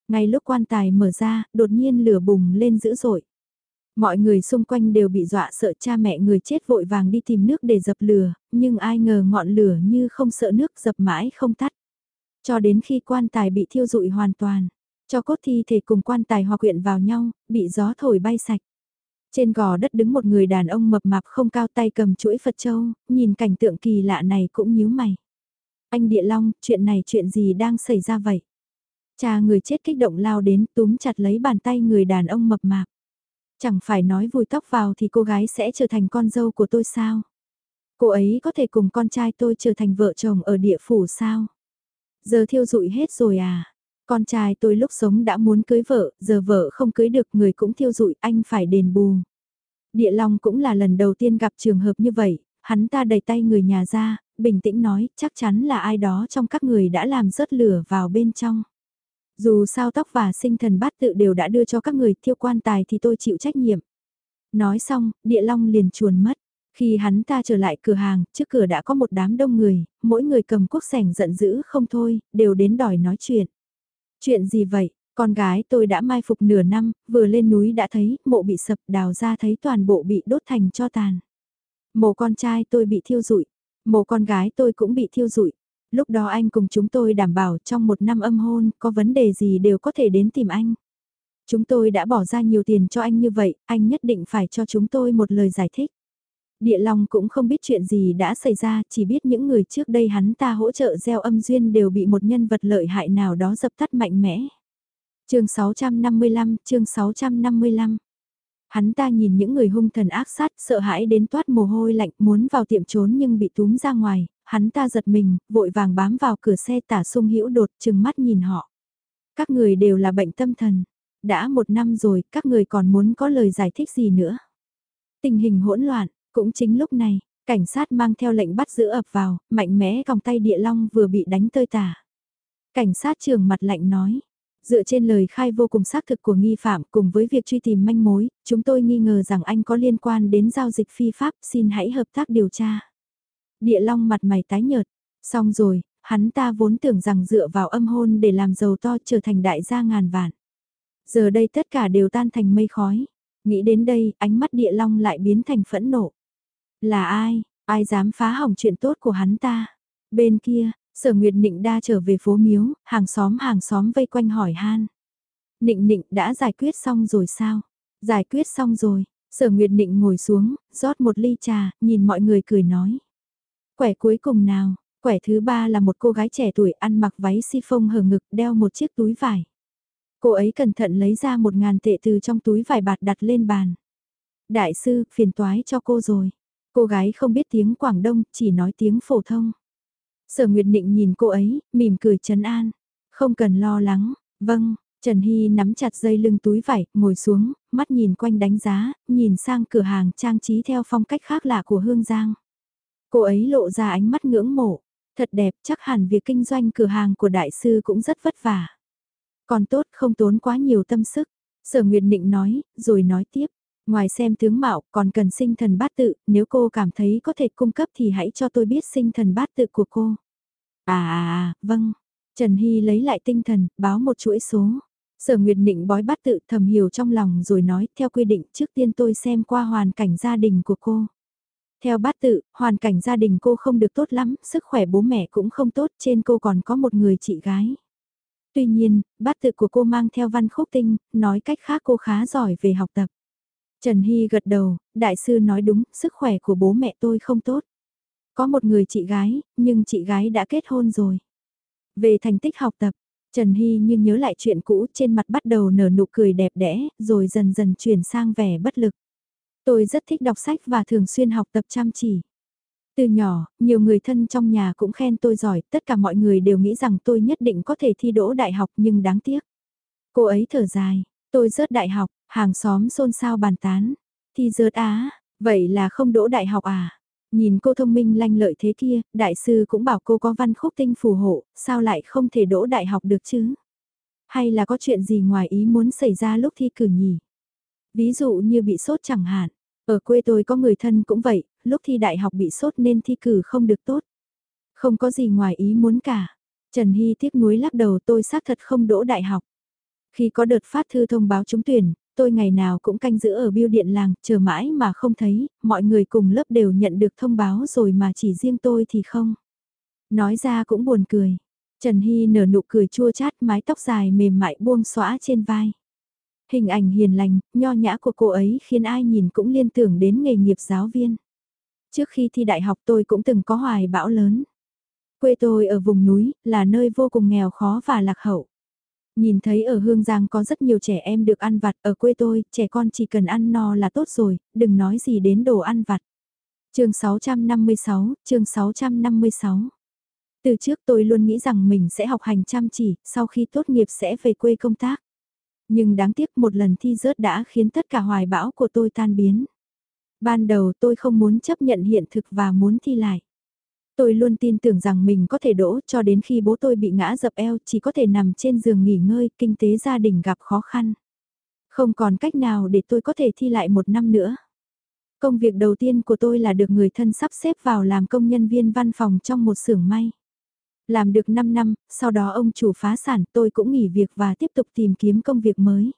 Ngay lúc quan tài mở ra, đột nhiên lửa bùng lên dữ dội. Mọi người xung quanh đều bị dọa sợ cha mẹ người chết vội vàng đi tìm nước để dập lửa, nhưng ai ngờ ngọn lửa như không sợ nước dập mãi không tắt. Cho đến khi quan tài bị thiêu rụi hoàn toàn, cho cốt thi thể cùng quan tài hòa quyện vào nhau, bị gió thổi bay sạch. Trên gò đất đứng một người đàn ông mập mạp không cao tay cầm chuỗi Phật Châu, nhìn cảnh tượng kỳ lạ này cũng nhíu mày. Anh Địa Long, chuyện này chuyện gì đang xảy ra vậy? Cha người chết kích động lao đến túm chặt lấy bàn tay người đàn ông mập mạp. Chẳng phải nói vùi tóc vào thì cô gái sẽ trở thành con dâu của tôi sao? Cô ấy có thể cùng con trai tôi trở thành vợ chồng ở địa phủ sao? Giờ thiêu rụi hết rồi à? Con trai tôi lúc sống đã muốn cưới vợ, giờ vợ không cưới được người cũng thiêu rụi anh phải đền bù. Địa Long cũng là lần đầu tiên gặp trường hợp như vậy, hắn ta đẩy tay người nhà ra, bình tĩnh nói chắc chắn là ai đó trong các người đã làm rớt lửa vào bên trong. Dù sao tóc và sinh thần bát tự đều đã đưa cho các người thiêu quan tài thì tôi chịu trách nhiệm. Nói xong, địa long liền chuồn mất. Khi hắn ta trở lại cửa hàng, trước cửa đã có một đám đông người, mỗi người cầm quốc sẻng giận dữ không thôi, đều đến đòi nói chuyện. Chuyện gì vậy? Con gái tôi đã mai phục nửa năm, vừa lên núi đã thấy, mộ bị sập đào ra thấy toàn bộ bị đốt thành cho tàn. Mộ con trai tôi bị thiêu rụi, mộ con gái tôi cũng bị thiêu rụi. Lúc đó anh cùng chúng tôi đảm bảo trong một năm âm hôn, có vấn đề gì đều có thể đến tìm anh. Chúng tôi đã bỏ ra nhiều tiền cho anh như vậy, anh nhất định phải cho chúng tôi một lời giải thích. Địa Long cũng không biết chuyện gì đã xảy ra, chỉ biết những người trước đây hắn ta hỗ trợ gieo âm duyên đều bị một nhân vật lợi hại nào đó dập tắt mạnh mẽ. chương 655, chương 655 Hắn ta nhìn những người hung thần ác sát, sợ hãi đến toát mồ hôi lạnh, muốn vào tiệm trốn nhưng bị túm ra ngoài, hắn ta giật mình, vội vàng bám vào cửa xe tả sung hữu đột chừng mắt nhìn họ. Các người đều là bệnh tâm thần. Đã một năm rồi, các người còn muốn có lời giải thích gì nữa. Tình hình hỗn loạn, cũng chính lúc này, cảnh sát mang theo lệnh bắt giữ ập vào, mạnh mẽ còng tay địa long vừa bị đánh tơi tả. Cảnh sát trường mặt lạnh nói. Dựa trên lời khai vô cùng xác thực của nghi phạm cùng với việc truy tìm manh mối, chúng tôi nghi ngờ rằng anh có liên quan đến giao dịch phi pháp, xin hãy hợp tác điều tra. Địa Long mặt mày tái nhợt, xong rồi, hắn ta vốn tưởng rằng dựa vào âm hôn để làm giàu to trở thành đại gia ngàn vạn. Giờ đây tất cả đều tan thành mây khói. Nghĩ đến đây, ánh mắt địa long lại biến thành phẫn nộ. Là ai, ai dám phá hỏng chuyện tốt của hắn ta? Bên kia, sở nguyệt nịnh đa trở về phố miếu, hàng xóm hàng xóm vây quanh hỏi han. Nịnh nịnh đã giải quyết xong rồi sao? Giải quyết xong rồi, sở nguyệt nịnh ngồi xuống, rót một ly trà, nhìn mọi người cười nói. Quẻ cuối cùng nào, quẻ thứ ba là một cô gái trẻ tuổi ăn mặc váy si phông hở ngực đeo một chiếc túi vải. Cô ấy cẩn thận lấy ra một ngàn tệ từ trong túi vải bạt đặt lên bàn. Đại sư, phiền toái cho cô rồi. Cô gái không biết tiếng Quảng Đông, chỉ nói tiếng phổ thông. Sở Nguyệt Nịnh nhìn cô ấy, mỉm cười trấn an. Không cần lo lắng, vâng, Trần Hy nắm chặt dây lưng túi vải, ngồi xuống, mắt nhìn quanh đánh giá, nhìn sang cửa hàng trang trí theo phong cách khác lạ của Hương Giang. Cô ấy lộ ra ánh mắt ngưỡng mộ, thật đẹp chắc hẳn việc kinh doanh cửa hàng của đại sư cũng rất vất vả. Còn tốt không tốn quá nhiều tâm sức. Sở Nguyệt Nịnh nói, rồi nói tiếp. Ngoài xem tướng mạo còn cần sinh thần bát tự, nếu cô cảm thấy có thể cung cấp thì hãy cho tôi biết sinh thần bát tự của cô. À à à, vâng. Trần Hy lấy lại tinh thần, báo một chuỗi số. Sở Nguyệt Nịnh bói bát tự thầm hiểu trong lòng rồi nói, theo quy định trước tiên tôi xem qua hoàn cảnh gia đình của cô. Theo bát tự, hoàn cảnh gia đình cô không được tốt lắm, sức khỏe bố mẹ cũng không tốt, trên cô còn có một người chị gái. Tuy nhiên, bát tự của cô mang theo văn khúc tinh, nói cách khác cô khá giỏi về học tập. Trần Hy gật đầu, đại sư nói đúng, sức khỏe của bố mẹ tôi không tốt. Có một người chị gái, nhưng chị gái đã kết hôn rồi. Về thành tích học tập, Trần Hy như nhớ lại chuyện cũ trên mặt bắt đầu nở nụ cười đẹp đẽ, rồi dần dần chuyển sang vẻ bất lực. Tôi rất thích đọc sách và thường xuyên học tập chăm chỉ. Từ nhỏ, nhiều người thân trong nhà cũng khen tôi giỏi, tất cả mọi người đều nghĩ rằng tôi nhất định có thể thi đỗ đại học nhưng đáng tiếc. Cô ấy thở dài, tôi rớt đại học, hàng xóm xôn xao bàn tán. Thi rớt á, vậy là không đỗ đại học à? Nhìn cô thông minh lanh lợi thế kia, đại sư cũng bảo cô có văn khúc tinh phù hộ, sao lại không thể đỗ đại học được chứ? Hay là có chuyện gì ngoài ý muốn xảy ra lúc thi cử nhỉ? Ví dụ như bị sốt chẳng hạn. Ở quê tôi có người thân cũng vậy, lúc thi đại học bị sốt nên thi cử không được tốt. Không có gì ngoài ý muốn cả. Trần Hy tiếc nuối lắc đầu tôi xác thật không đỗ đại học. Khi có đợt phát thư thông báo trúng tuyển, tôi ngày nào cũng canh giữ ở biêu điện làng, chờ mãi mà không thấy, mọi người cùng lớp đều nhận được thông báo rồi mà chỉ riêng tôi thì không. Nói ra cũng buồn cười. Trần Hy nở nụ cười chua chát mái tóc dài mềm mại buông xõa trên vai. Hình ảnh hiền lành, nho nhã của cô ấy khiến ai nhìn cũng liên tưởng đến nghề nghiệp giáo viên. Trước khi thi đại học tôi cũng từng có hoài bão lớn. Quê tôi ở vùng núi, là nơi vô cùng nghèo khó và lạc hậu. Nhìn thấy ở Hương Giang có rất nhiều trẻ em được ăn vặt, ở quê tôi, trẻ con chỉ cần ăn no là tốt rồi, đừng nói gì đến đồ ăn vặt. chương 656, chương 656. Từ trước tôi luôn nghĩ rằng mình sẽ học hành chăm chỉ, sau khi tốt nghiệp sẽ về quê công tác. Nhưng đáng tiếc một lần thi rớt đã khiến tất cả hoài bão của tôi tan biến. Ban đầu tôi không muốn chấp nhận hiện thực và muốn thi lại. Tôi luôn tin tưởng rằng mình có thể đỗ cho đến khi bố tôi bị ngã dập eo chỉ có thể nằm trên giường nghỉ ngơi, kinh tế gia đình gặp khó khăn. Không còn cách nào để tôi có thể thi lại một năm nữa. Công việc đầu tiên của tôi là được người thân sắp xếp vào làm công nhân viên văn phòng trong một xưởng may. Làm được 5 năm, sau đó ông chủ phá sản tôi cũng nghỉ việc và tiếp tục tìm kiếm công việc mới.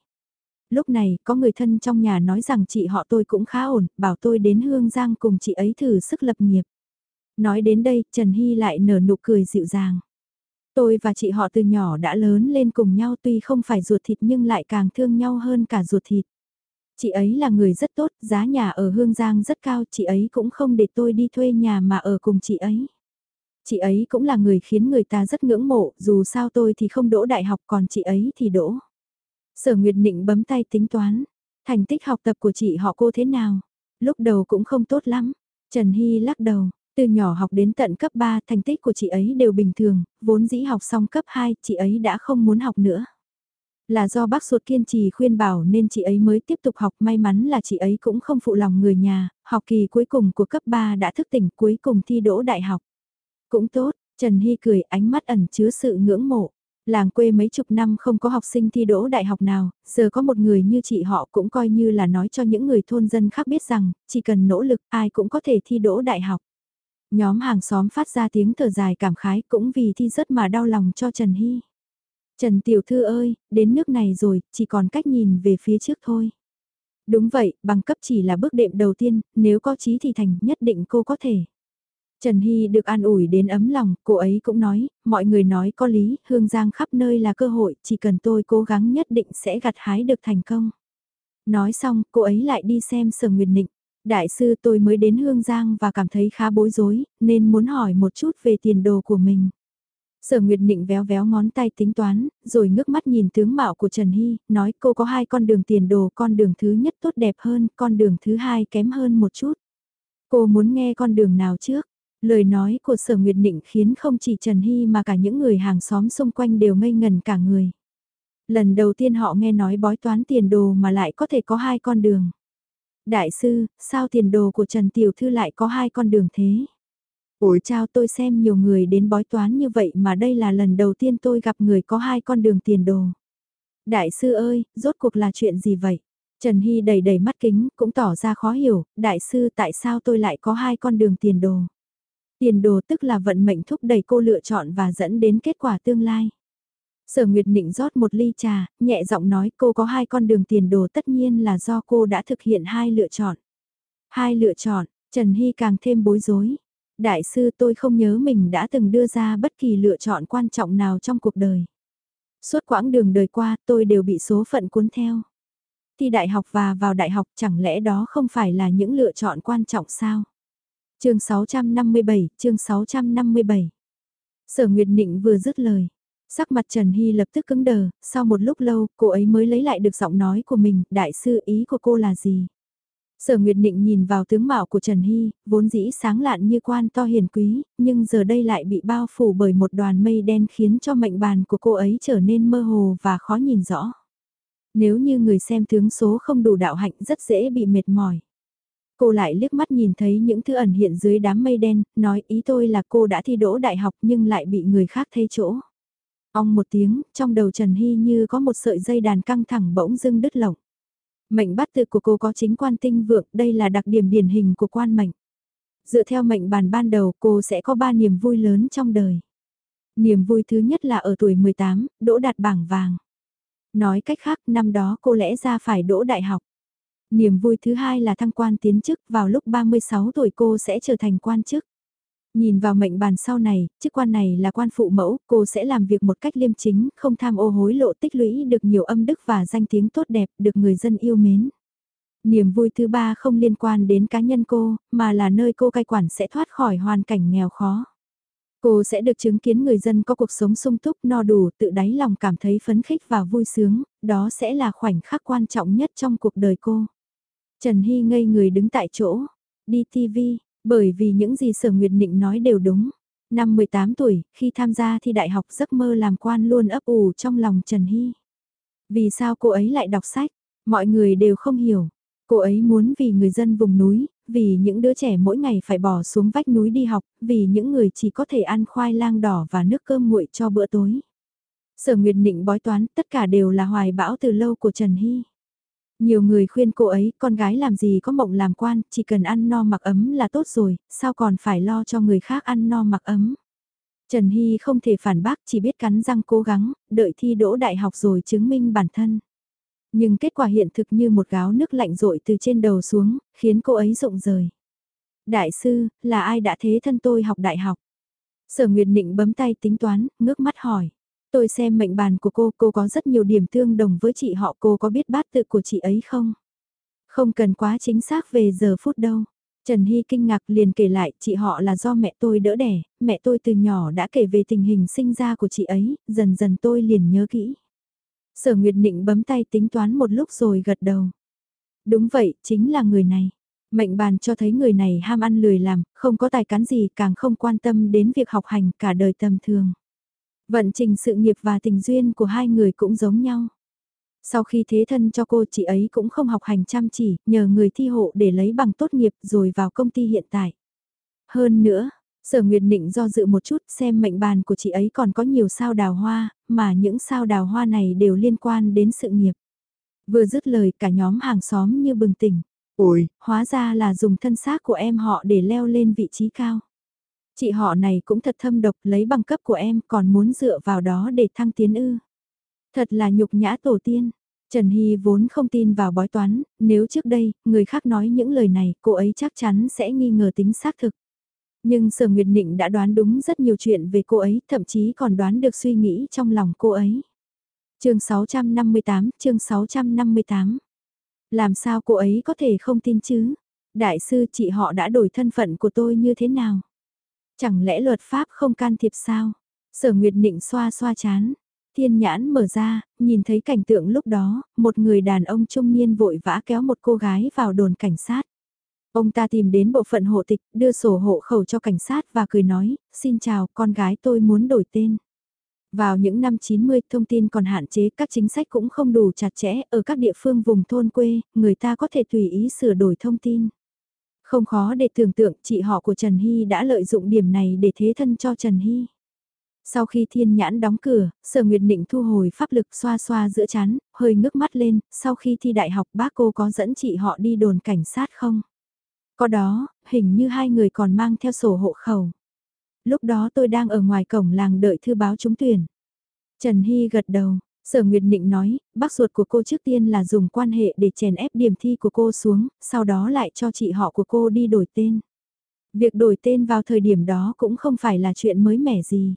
Lúc này, có người thân trong nhà nói rằng chị họ tôi cũng khá ổn, bảo tôi đến Hương Giang cùng chị ấy thử sức lập nghiệp. Nói đến đây, Trần Hy lại nở nụ cười dịu dàng. Tôi và chị họ từ nhỏ đã lớn lên cùng nhau tuy không phải ruột thịt nhưng lại càng thương nhau hơn cả ruột thịt. Chị ấy là người rất tốt, giá nhà ở Hương Giang rất cao, chị ấy cũng không để tôi đi thuê nhà mà ở cùng chị ấy. Chị ấy cũng là người khiến người ta rất ngưỡng mộ, dù sao tôi thì không đỗ đại học còn chị ấy thì đỗ. Sở Nguyệt Nịnh bấm tay tính toán, thành tích học tập của chị họ cô thế nào? Lúc đầu cũng không tốt lắm. Trần Hy lắc đầu, từ nhỏ học đến tận cấp 3 thành tích của chị ấy đều bình thường, vốn dĩ học xong cấp 2 chị ấy đã không muốn học nữa. Là do bác ruột kiên trì khuyên bảo nên chị ấy mới tiếp tục học may mắn là chị ấy cũng không phụ lòng người nhà, học kỳ cuối cùng của cấp 3 đã thức tỉnh cuối cùng thi đỗ đại học. Cũng tốt, Trần Hy cười ánh mắt ẩn chứa sự ngưỡng mộ. Làng quê mấy chục năm không có học sinh thi đỗ đại học nào, giờ có một người như chị họ cũng coi như là nói cho những người thôn dân khác biết rằng, chỉ cần nỗ lực ai cũng có thể thi đỗ đại học. Nhóm hàng xóm phát ra tiếng thở dài cảm khái cũng vì thi rất mà đau lòng cho Trần Hy. Trần Tiểu Thư ơi, đến nước này rồi, chỉ còn cách nhìn về phía trước thôi. Đúng vậy, bằng cấp chỉ là bước đệm đầu tiên, nếu có chí thì thành, nhất định cô có thể. Trần Hy được an ủi đến ấm lòng, cô ấy cũng nói, mọi người nói có lý, hương giang khắp nơi là cơ hội, chỉ cần tôi cố gắng nhất định sẽ gặt hái được thành công. Nói xong, cô ấy lại đi xem sở nguyệt nịnh. Đại sư tôi mới đến Hương Giang và cảm thấy khá bối rối, nên muốn hỏi một chút về tiền đồ của mình. Sở Nguyệt Nịnh véo véo ngón tay tính toán, rồi ngước mắt nhìn tướng mạo của Trần Hy, nói cô có hai con đường tiền đồ, con đường thứ nhất tốt đẹp hơn, con đường thứ hai kém hơn một chút. Cô muốn nghe con đường nào trước? Lời nói của Sở Nguyệt Nịnh khiến không chỉ Trần Hy mà cả những người hàng xóm xung quanh đều ngây ngần cả người. Lần đầu tiên họ nghe nói bói toán tiền đồ mà lại có thể có hai con đường. Đại sư, sao tiền đồ của Trần Tiểu Thư lại có hai con đường thế? Ủi chào tôi xem nhiều người đến bói toán như vậy mà đây là lần đầu tiên tôi gặp người có hai con đường tiền đồ. Đại sư ơi, rốt cuộc là chuyện gì vậy? Trần Hy đầy đầy mắt kính, cũng tỏ ra khó hiểu, đại sư tại sao tôi lại có hai con đường tiền đồ? Tiền đồ tức là vận mệnh thúc đẩy cô lựa chọn và dẫn đến kết quả tương lai. Sở Nguyệt Nịnh rót một ly trà, nhẹ giọng nói cô có hai con đường tiền đồ tất nhiên là do cô đã thực hiện hai lựa chọn. Hai lựa chọn, Trần Hy càng thêm bối rối. Đại sư tôi không nhớ mình đã từng đưa ra bất kỳ lựa chọn quan trọng nào trong cuộc đời. Suốt quãng đường đời qua tôi đều bị số phận cuốn theo. Thi đại học và vào đại học chẳng lẽ đó không phải là những lựa chọn quan trọng sao? chương 657, chương 657. Sở Nguyệt Nịnh vừa dứt lời. Sắc mặt Trần Hy lập tức cứng đờ, sau một lúc lâu, cô ấy mới lấy lại được giọng nói của mình, đại sư ý của cô là gì? Sở Nguyệt Nịnh nhìn vào tướng mạo của Trần Hy, vốn dĩ sáng lạn như quan to hiền quý, nhưng giờ đây lại bị bao phủ bởi một đoàn mây đen khiến cho mệnh bàn của cô ấy trở nên mơ hồ và khó nhìn rõ. Nếu như người xem tướng số không đủ đạo hạnh rất dễ bị mệt mỏi. Cô lại liếc mắt nhìn thấy những thứ ẩn hiện dưới đám mây đen, nói ý tôi là cô đã thi đỗ đại học nhưng lại bị người khác thay chỗ. Ong một tiếng, trong đầu Trần Hy như có một sợi dây đàn căng thẳng bỗng dưng đứt lỏng. Mệnh bắt tự của cô có chính quan tinh vượng, đây là đặc điểm điển hình của quan mệnh. Dựa theo mệnh bàn ban đầu cô sẽ có ba niềm vui lớn trong đời. Niềm vui thứ nhất là ở tuổi 18, đỗ đạt bảng vàng. Nói cách khác, năm đó cô lẽ ra phải đỗ đại học. Niềm vui thứ hai là thăng quan tiến chức, vào lúc 36 tuổi cô sẽ trở thành quan chức. Nhìn vào mệnh bàn sau này, chức quan này là quan phụ mẫu, cô sẽ làm việc một cách liêm chính, không tham ô hối lộ tích lũy được nhiều âm đức và danh tiếng tốt đẹp, được người dân yêu mến. Niềm vui thứ ba không liên quan đến cá nhân cô, mà là nơi cô cai quản sẽ thoát khỏi hoàn cảnh nghèo khó. Cô sẽ được chứng kiến người dân có cuộc sống sung túc no đủ, tự đáy lòng cảm thấy phấn khích và vui sướng, đó sẽ là khoảnh khắc quan trọng nhất trong cuộc đời cô. Trần Hy ngây người đứng tại chỗ, đi TV, bởi vì những gì Sở Nguyệt Nịnh nói đều đúng. Năm 18 tuổi, khi tham gia thi đại học giấc mơ làm quan luôn ấp ủ trong lòng Trần Hy. Vì sao cô ấy lại đọc sách? Mọi người đều không hiểu. Cô ấy muốn vì người dân vùng núi, vì những đứa trẻ mỗi ngày phải bỏ xuống vách núi đi học, vì những người chỉ có thể ăn khoai lang đỏ và nước cơm nguội cho bữa tối. Sở Nguyệt Nịnh bói toán, tất cả đều là hoài bão từ lâu của Trần Hy. Nhiều người khuyên cô ấy, con gái làm gì có mộng làm quan, chỉ cần ăn no mặc ấm là tốt rồi, sao còn phải lo cho người khác ăn no mặc ấm. Trần Hy không thể phản bác, chỉ biết cắn răng cố gắng, đợi thi đỗ đại học rồi chứng minh bản thân. Nhưng kết quả hiện thực như một gáo nước lạnh rội từ trên đầu xuống, khiến cô ấy rụng rời. Đại sư, là ai đã thế thân tôi học đại học? Sở Nguyệt Nịnh bấm tay tính toán, ngước mắt hỏi. Tôi xem mệnh bàn của cô, cô có rất nhiều điểm tương đồng với chị họ cô có biết bát tự của chị ấy không? Không cần quá chính xác về giờ phút đâu. Trần Hy kinh ngạc liền kể lại chị họ là do mẹ tôi đỡ đẻ, mẹ tôi từ nhỏ đã kể về tình hình sinh ra của chị ấy, dần dần tôi liền nhớ kỹ. Sở Nguyệt Nịnh bấm tay tính toán một lúc rồi gật đầu. Đúng vậy, chính là người này. Mệnh bàn cho thấy người này ham ăn lười làm, không có tài cán gì càng không quan tâm đến việc học hành cả đời tầm thường. Vận trình sự nghiệp và tình duyên của hai người cũng giống nhau. Sau khi thế thân cho cô chị ấy cũng không học hành chăm chỉ, nhờ người thi hộ để lấy bằng tốt nghiệp rồi vào công ty hiện tại. Hơn nữa, Sở Nguyệt Nịnh do dự một chút xem mệnh bàn của chị ấy còn có nhiều sao đào hoa, mà những sao đào hoa này đều liên quan đến sự nghiệp. Vừa dứt lời cả nhóm hàng xóm như bừng tỉnh. Ôi, hóa ra là dùng thân xác của em họ để leo lên vị trí cao. Chị họ này cũng thật thâm độc lấy bằng cấp của em còn muốn dựa vào đó để thăng tiến ư. Thật là nhục nhã tổ tiên. Trần Hy vốn không tin vào bói toán, nếu trước đây, người khác nói những lời này, cô ấy chắc chắn sẽ nghi ngờ tính xác thực. Nhưng Sở Nguyệt Nịnh đã đoán đúng rất nhiều chuyện về cô ấy, thậm chí còn đoán được suy nghĩ trong lòng cô ấy. chương 658, chương 658. Làm sao cô ấy có thể không tin chứ? Đại sư chị họ đã đổi thân phận của tôi như thế nào? Chẳng lẽ luật pháp không can thiệp sao? Sở Nguyệt Nịnh xoa xoa chán. Thiên nhãn mở ra, nhìn thấy cảnh tượng lúc đó, một người đàn ông trung niên vội vã kéo một cô gái vào đồn cảnh sát. Ông ta tìm đến bộ phận hộ tịch, đưa sổ hộ khẩu cho cảnh sát và cười nói, xin chào, con gái tôi muốn đổi tên. Vào những năm 90, thông tin còn hạn chế, các chính sách cũng không đủ chặt chẽ, ở các địa phương vùng thôn quê, người ta có thể tùy ý sửa đổi thông tin. Không khó để tưởng tượng chị họ của Trần Hy đã lợi dụng điểm này để thế thân cho Trần Hy. Sau khi thiên nhãn đóng cửa, sở nguyệt định thu hồi pháp lực xoa xoa giữa chán, hơi ngước mắt lên, sau khi thi đại học bác cô có dẫn chị họ đi đồn cảnh sát không? Có đó, hình như hai người còn mang theo sổ hộ khẩu. Lúc đó tôi đang ở ngoài cổng làng đợi thư báo trúng tuyển. Trần Hy gật đầu, Sở Nguyệt Nịnh nói, bác ruột của cô trước tiên là dùng quan hệ để chèn ép điểm thi của cô xuống, sau đó lại cho chị họ của cô đi đổi tên. Việc đổi tên vào thời điểm đó cũng không phải là chuyện mới mẻ gì.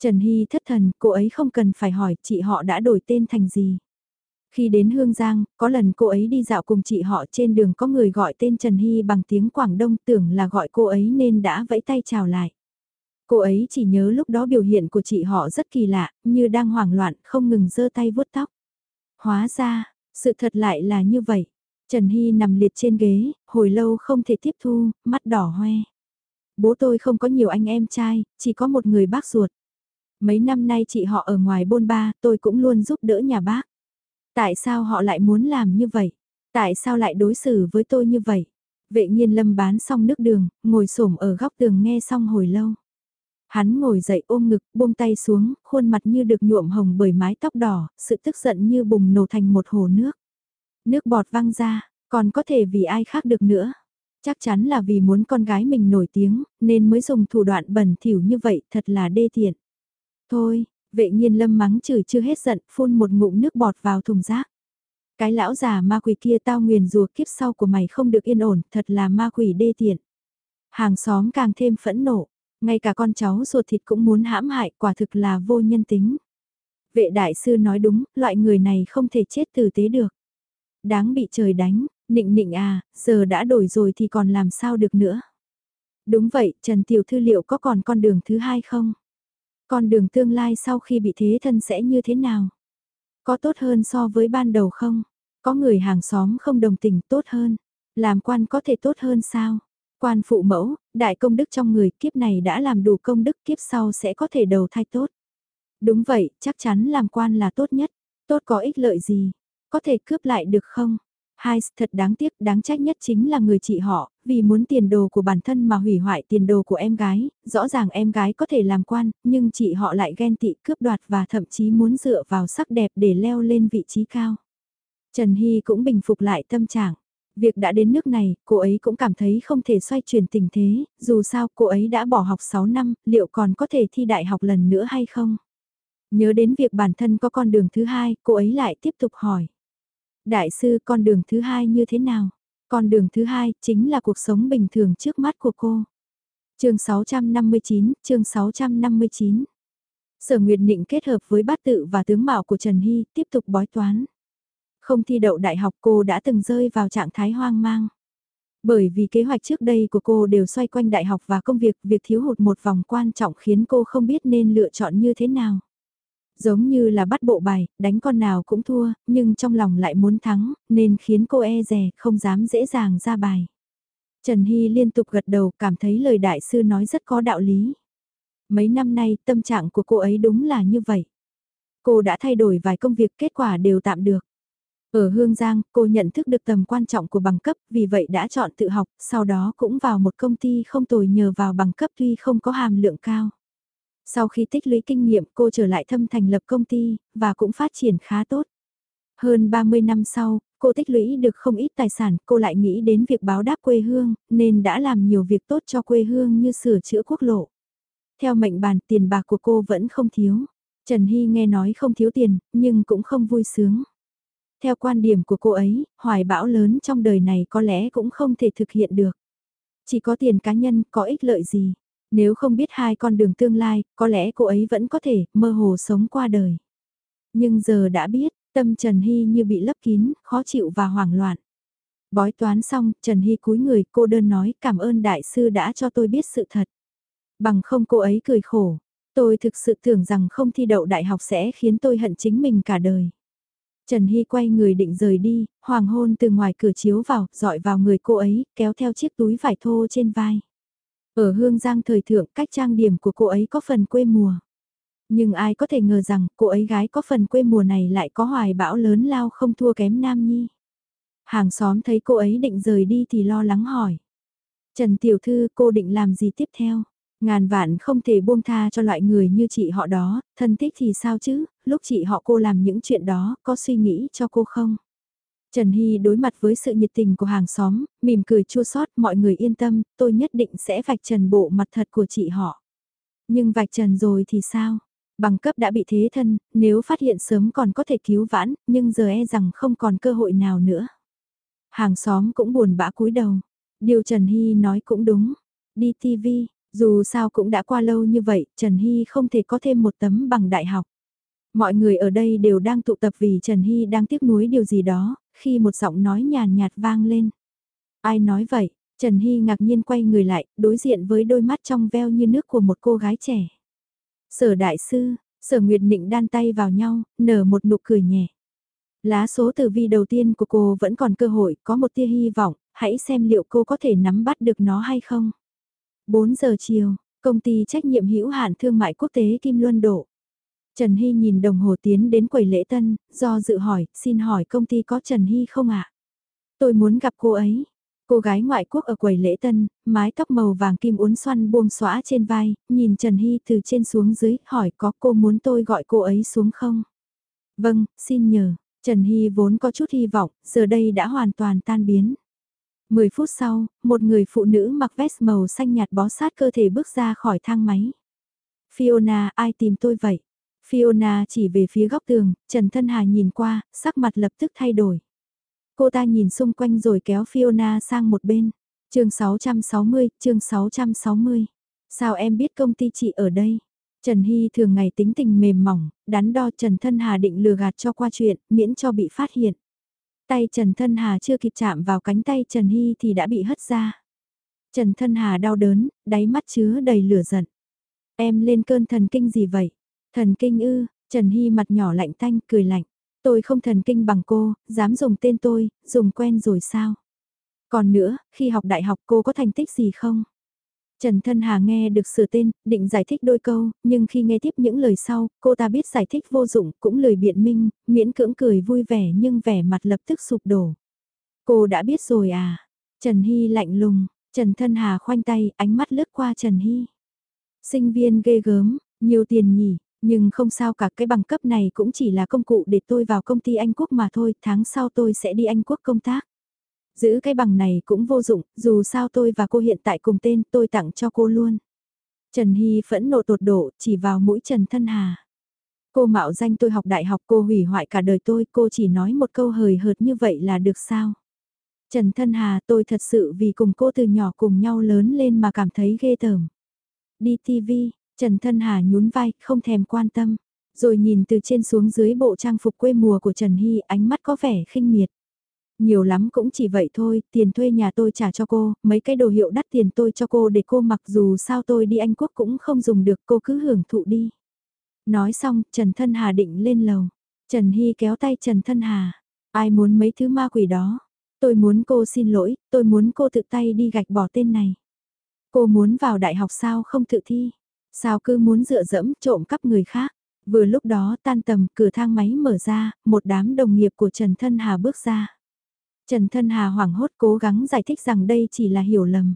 Trần Hy thất thần, cô ấy không cần phải hỏi chị họ đã đổi tên thành gì. Khi đến Hương Giang, có lần cô ấy đi dạo cùng chị họ trên đường có người gọi tên Trần Hy bằng tiếng Quảng Đông tưởng là gọi cô ấy nên đã vẫy tay chào lại. Cô ấy chỉ nhớ lúc đó biểu hiện của chị họ rất kỳ lạ, như đang hoảng loạn, không ngừng giơ tay vuốt tóc. Hóa ra, sự thật lại là như vậy. Trần Hy nằm liệt trên ghế, hồi lâu không thể tiếp thu, mắt đỏ hoe. Bố tôi không có nhiều anh em trai, chỉ có một người bác ruột. Mấy năm nay chị họ ở ngoài bôn ba, tôi cũng luôn giúp đỡ nhà bác. Tại sao họ lại muốn làm như vậy? Tại sao lại đối xử với tôi như vậy? Vệ nhiên lâm bán xong nước đường, ngồi xổm ở góc tường nghe xong hồi lâu. Hắn ngồi dậy ôm ngực, buông tay xuống, khuôn mặt như được nhuộm hồng bởi mái tóc đỏ, sự tức giận như bùng nổ thành một hồ nước. Nước bọt văng ra, còn có thể vì ai khác được nữa. Chắc chắn là vì muốn con gái mình nổi tiếng, nên mới dùng thủ đoạn bẩn thỉu như vậy, thật là đê tiện. Thôi, vệ nhiên lâm mắng chửi chưa hết giận, phun một ngụm nước bọt vào thùng rác. Cái lão già ma quỷ kia tao nguyền rùa kiếp sau của mày không được yên ổn, thật là ma quỷ đê tiện. Hàng xóm càng thêm phẫn nộ, ngay cả con cháu ruột thịt cũng muốn hãm hại quả thực là vô nhân tính. Vệ đại sư nói đúng, loại người này không thể chết tử tế được. Đáng bị trời đánh, nịnh nịnh à, giờ đã đổi rồi thì còn làm sao được nữa. Đúng vậy, Trần Tiểu Thư liệu có còn con đường thứ hai không? Con đường tương lai sau khi bị thế thân sẽ như thế nào? Có tốt hơn so với ban đầu không? Có người hàng xóm không đồng tình tốt hơn? Làm quan có thể tốt hơn sao? Quan phụ mẫu, đại công đức trong người kiếp này đã làm đủ công đức kiếp sau sẽ có thể đầu thai tốt. Đúng vậy, chắc chắn làm quan là tốt nhất. Tốt có ích lợi gì? Có thể cướp lại được không? Hai, thật đáng tiếc, đáng trách nhất chính là người chị họ, vì muốn tiền đồ của bản thân mà hủy hoại tiền đồ của em gái, rõ ràng em gái có thể làm quan, nhưng chị họ lại ghen tị cướp đoạt và thậm chí muốn dựa vào sắc đẹp để leo lên vị trí cao. Trần Hy cũng bình phục lại tâm trạng. Việc đã đến nước này, cô ấy cũng cảm thấy không thể xoay chuyển tình thế, dù sao cô ấy đã bỏ học 6 năm, liệu còn có thể thi đại học lần nữa hay không? Nhớ đến việc bản thân có con đường thứ hai, cô ấy lại tiếp tục hỏi. Đại sư con đường thứ hai như thế nào? Con đường thứ hai chính là cuộc sống bình thường trước mắt của cô. chương 659, chương 659. Sở Nguyệt Nịnh kết hợp với bát tự và tướng mạo của Trần Hy tiếp tục bói toán. Không thi đậu đại học cô đã từng rơi vào trạng thái hoang mang. Bởi vì kế hoạch trước đây của cô đều xoay quanh đại học và công việc, việc thiếu hụt một vòng quan trọng khiến cô không biết nên lựa chọn như thế nào. Giống như là bắt bộ bài, đánh con nào cũng thua, nhưng trong lòng lại muốn thắng, nên khiến cô e rè, không dám dễ dàng ra bài. Trần Hy liên tục gật đầu, cảm thấy lời đại sư nói rất có đạo lý. Mấy năm nay, tâm trạng của cô ấy đúng là như vậy. Cô đã thay đổi vài công việc, kết quả đều tạm được. Ở Hương Giang, cô nhận thức được tầm quan trọng của bằng cấp, vì vậy đã chọn tự học, sau đó cũng vào một công ty không tồi nhờ vào bằng cấp tuy không có hàm lượng cao. Sau khi tích lũy kinh nghiệm cô trở lại thâm thành lập công ty, và cũng phát triển khá tốt. Hơn 30 năm sau, cô tích lũy được không ít tài sản, cô lại nghĩ đến việc báo đáp quê hương, nên đã làm nhiều việc tốt cho quê hương như sửa chữa quốc lộ. Theo mệnh bàn tiền bạc của cô vẫn không thiếu. Trần Hy nghe nói không thiếu tiền, nhưng cũng không vui sướng. Theo quan điểm của cô ấy, hoài bão lớn trong đời này có lẽ cũng không thể thực hiện được. Chỉ có tiền cá nhân có ích lợi gì. Nếu không biết hai con đường tương lai, có lẽ cô ấy vẫn có thể mơ hồ sống qua đời. Nhưng giờ đã biết, tâm Trần Hy như bị lấp kín, khó chịu và hoảng loạn. Bói toán xong, Trần Hy cúi người, cô đơn nói cảm ơn đại sư đã cho tôi biết sự thật. Bằng không cô ấy cười khổ, tôi thực sự tưởng rằng không thi đậu đại học sẽ khiến tôi hận chính mình cả đời. Trần Hy quay người định rời đi, hoàng hôn từ ngoài cửa chiếu vào, dọi vào người cô ấy, kéo theo chiếc túi vải thô trên vai. Ở hương giang thời thượng, cách trang điểm của cô ấy có phần quê mùa. Nhưng ai có thể ngờ rằng cô ấy gái có phần quê mùa này lại có hoài bão lớn lao không thua kém Nam Nhi. Hàng xóm thấy cô ấy định rời đi thì lo lắng hỏi. Trần Tiểu Thư cô định làm gì tiếp theo? Ngàn vạn không thể buông tha cho loại người như chị họ đó, thân thích thì sao chứ, lúc chị họ cô làm những chuyện đó, có suy nghĩ cho cô không? Trần Hy đối mặt với sự nhiệt tình của hàng xóm, mỉm cười chua xót mọi người yên tâm, tôi nhất định sẽ vạch trần bộ mặt thật của chị họ. Nhưng vạch trần rồi thì sao? Bằng cấp đã bị thế thân, nếu phát hiện sớm còn có thể cứu vãn, nhưng giờ e rằng không còn cơ hội nào nữa. Hàng xóm cũng buồn bã cúi đầu. Điều Trần Hy nói cũng đúng. Đi TV, dù sao cũng đã qua lâu như vậy, Trần Hy không thể có thêm một tấm bằng đại học. Mọi người ở đây đều đang tụ tập vì Trần Hy đang tiếc nuối điều gì đó, khi một giọng nói nhàn nhạt vang lên. Ai nói vậy? Trần Hy ngạc nhiên quay người lại, đối diện với đôi mắt trong veo như nước của một cô gái trẻ. Sở đại sư, sở Nguyệt Nịnh đan tay vào nhau, nở một nụ cười nhẹ. Lá số tử vi đầu tiên của cô vẫn còn cơ hội, có một tia hy vọng, hãy xem liệu cô có thể nắm bắt được nó hay không. 4 giờ chiều, công ty trách nhiệm hữu hạn thương mại quốc tế Kim Luân Độ. Trần Hy nhìn đồng hồ tiến đến quầy lễ tân, do dự hỏi, xin hỏi công ty có Trần Hy không ạ? Tôi muốn gặp cô ấy. Cô gái ngoại quốc ở quầy lễ tân, mái tóc màu vàng kim uốn xoăn buông xõa trên vai, nhìn Trần Hy từ trên xuống dưới, hỏi có cô muốn tôi gọi cô ấy xuống không? Vâng, xin nhờ. Trần Hy vốn có chút hy vọng, giờ đây đã hoàn toàn tan biến. 10 phút sau, một người phụ nữ mặc vest màu xanh nhạt bó sát cơ thể bước ra khỏi thang máy. Fiona, ai tìm tôi vậy? Fiona chỉ về phía góc tường, Trần Thân Hà nhìn qua, sắc mặt lập tức thay đổi. Cô ta nhìn xung quanh rồi kéo Fiona sang một bên. chương 660, chương 660. Sao em biết công ty chị ở đây? Trần Hy thường ngày tính tình mềm mỏng, đắn đo Trần Thân Hà định lừa gạt cho qua chuyện, miễn cho bị phát hiện. Tay Trần Thân Hà chưa kịp chạm vào cánh tay Trần Hy thì đã bị hất ra. Trần Thân Hà đau đớn, đáy mắt chứa đầy lửa giận. Em lên cơn thần kinh gì vậy? Thần kinh ư, Trần Hy mặt nhỏ lạnh tanh, cười lạnh. Tôi không thần kinh bằng cô, dám dùng tên tôi, dùng quen rồi sao? Còn nữa, khi học đại học cô có thành tích gì không? Trần Thân Hà nghe được sửa tên, định giải thích đôi câu, nhưng khi nghe tiếp những lời sau, cô ta biết giải thích vô dụng, cũng lời biện minh, miễn cưỡng cười vui vẻ nhưng vẻ mặt lập tức sụp đổ. Cô đã biết rồi à? Trần Hy lạnh lùng, Trần Thân Hà khoanh tay, ánh mắt lướt qua Trần Hy. Sinh viên ghê gớm, nhiều tiền nhỉ, nhưng không sao cả cái bằng cấp này cũng chỉ là công cụ để tôi vào công ty Anh Quốc mà thôi, tháng sau tôi sẽ đi Anh Quốc công tác. Giữ cái bằng này cũng vô dụng, dù sao tôi và cô hiện tại cùng tên tôi tặng cho cô luôn. Trần Hy phẫn nộ tột độ chỉ vào mũi Trần Thân Hà. Cô mạo danh tôi học đại học cô hủy hoại cả đời tôi, cô chỉ nói một câu hời hợt như vậy là được sao? Trần Thân Hà tôi thật sự vì cùng cô từ nhỏ cùng nhau lớn lên mà cảm thấy ghê tởm. Đi TV, Trần Thân Hà nhún vai, không thèm quan tâm. Rồi nhìn từ trên xuống dưới bộ trang phục quê mùa của Trần Hy ánh mắt có vẻ khinh miệt. Nhiều lắm cũng chỉ vậy thôi, tiền thuê nhà tôi trả cho cô, mấy cái đồ hiệu đắt tiền tôi cho cô để cô mặc dù sao tôi đi Anh Quốc cũng không dùng được cô cứ hưởng thụ đi. Nói xong, Trần Thân Hà định lên lầu. Trần Hy kéo tay Trần Thân Hà. Ai muốn mấy thứ ma quỷ đó? Tôi muốn cô xin lỗi, tôi muốn cô tự tay đi gạch bỏ tên này. Cô muốn vào đại học sao không tự thi? Sao cứ muốn dựa dẫm trộm cắp người khác? Vừa lúc đó tan tầm cửa thang máy mở ra, một đám đồng nghiệp của Trần Thân Hà bước ra. Trần Thân Hà hoảng hốt cố gắng giải thích rằng đây chỉ là hiểu lầm.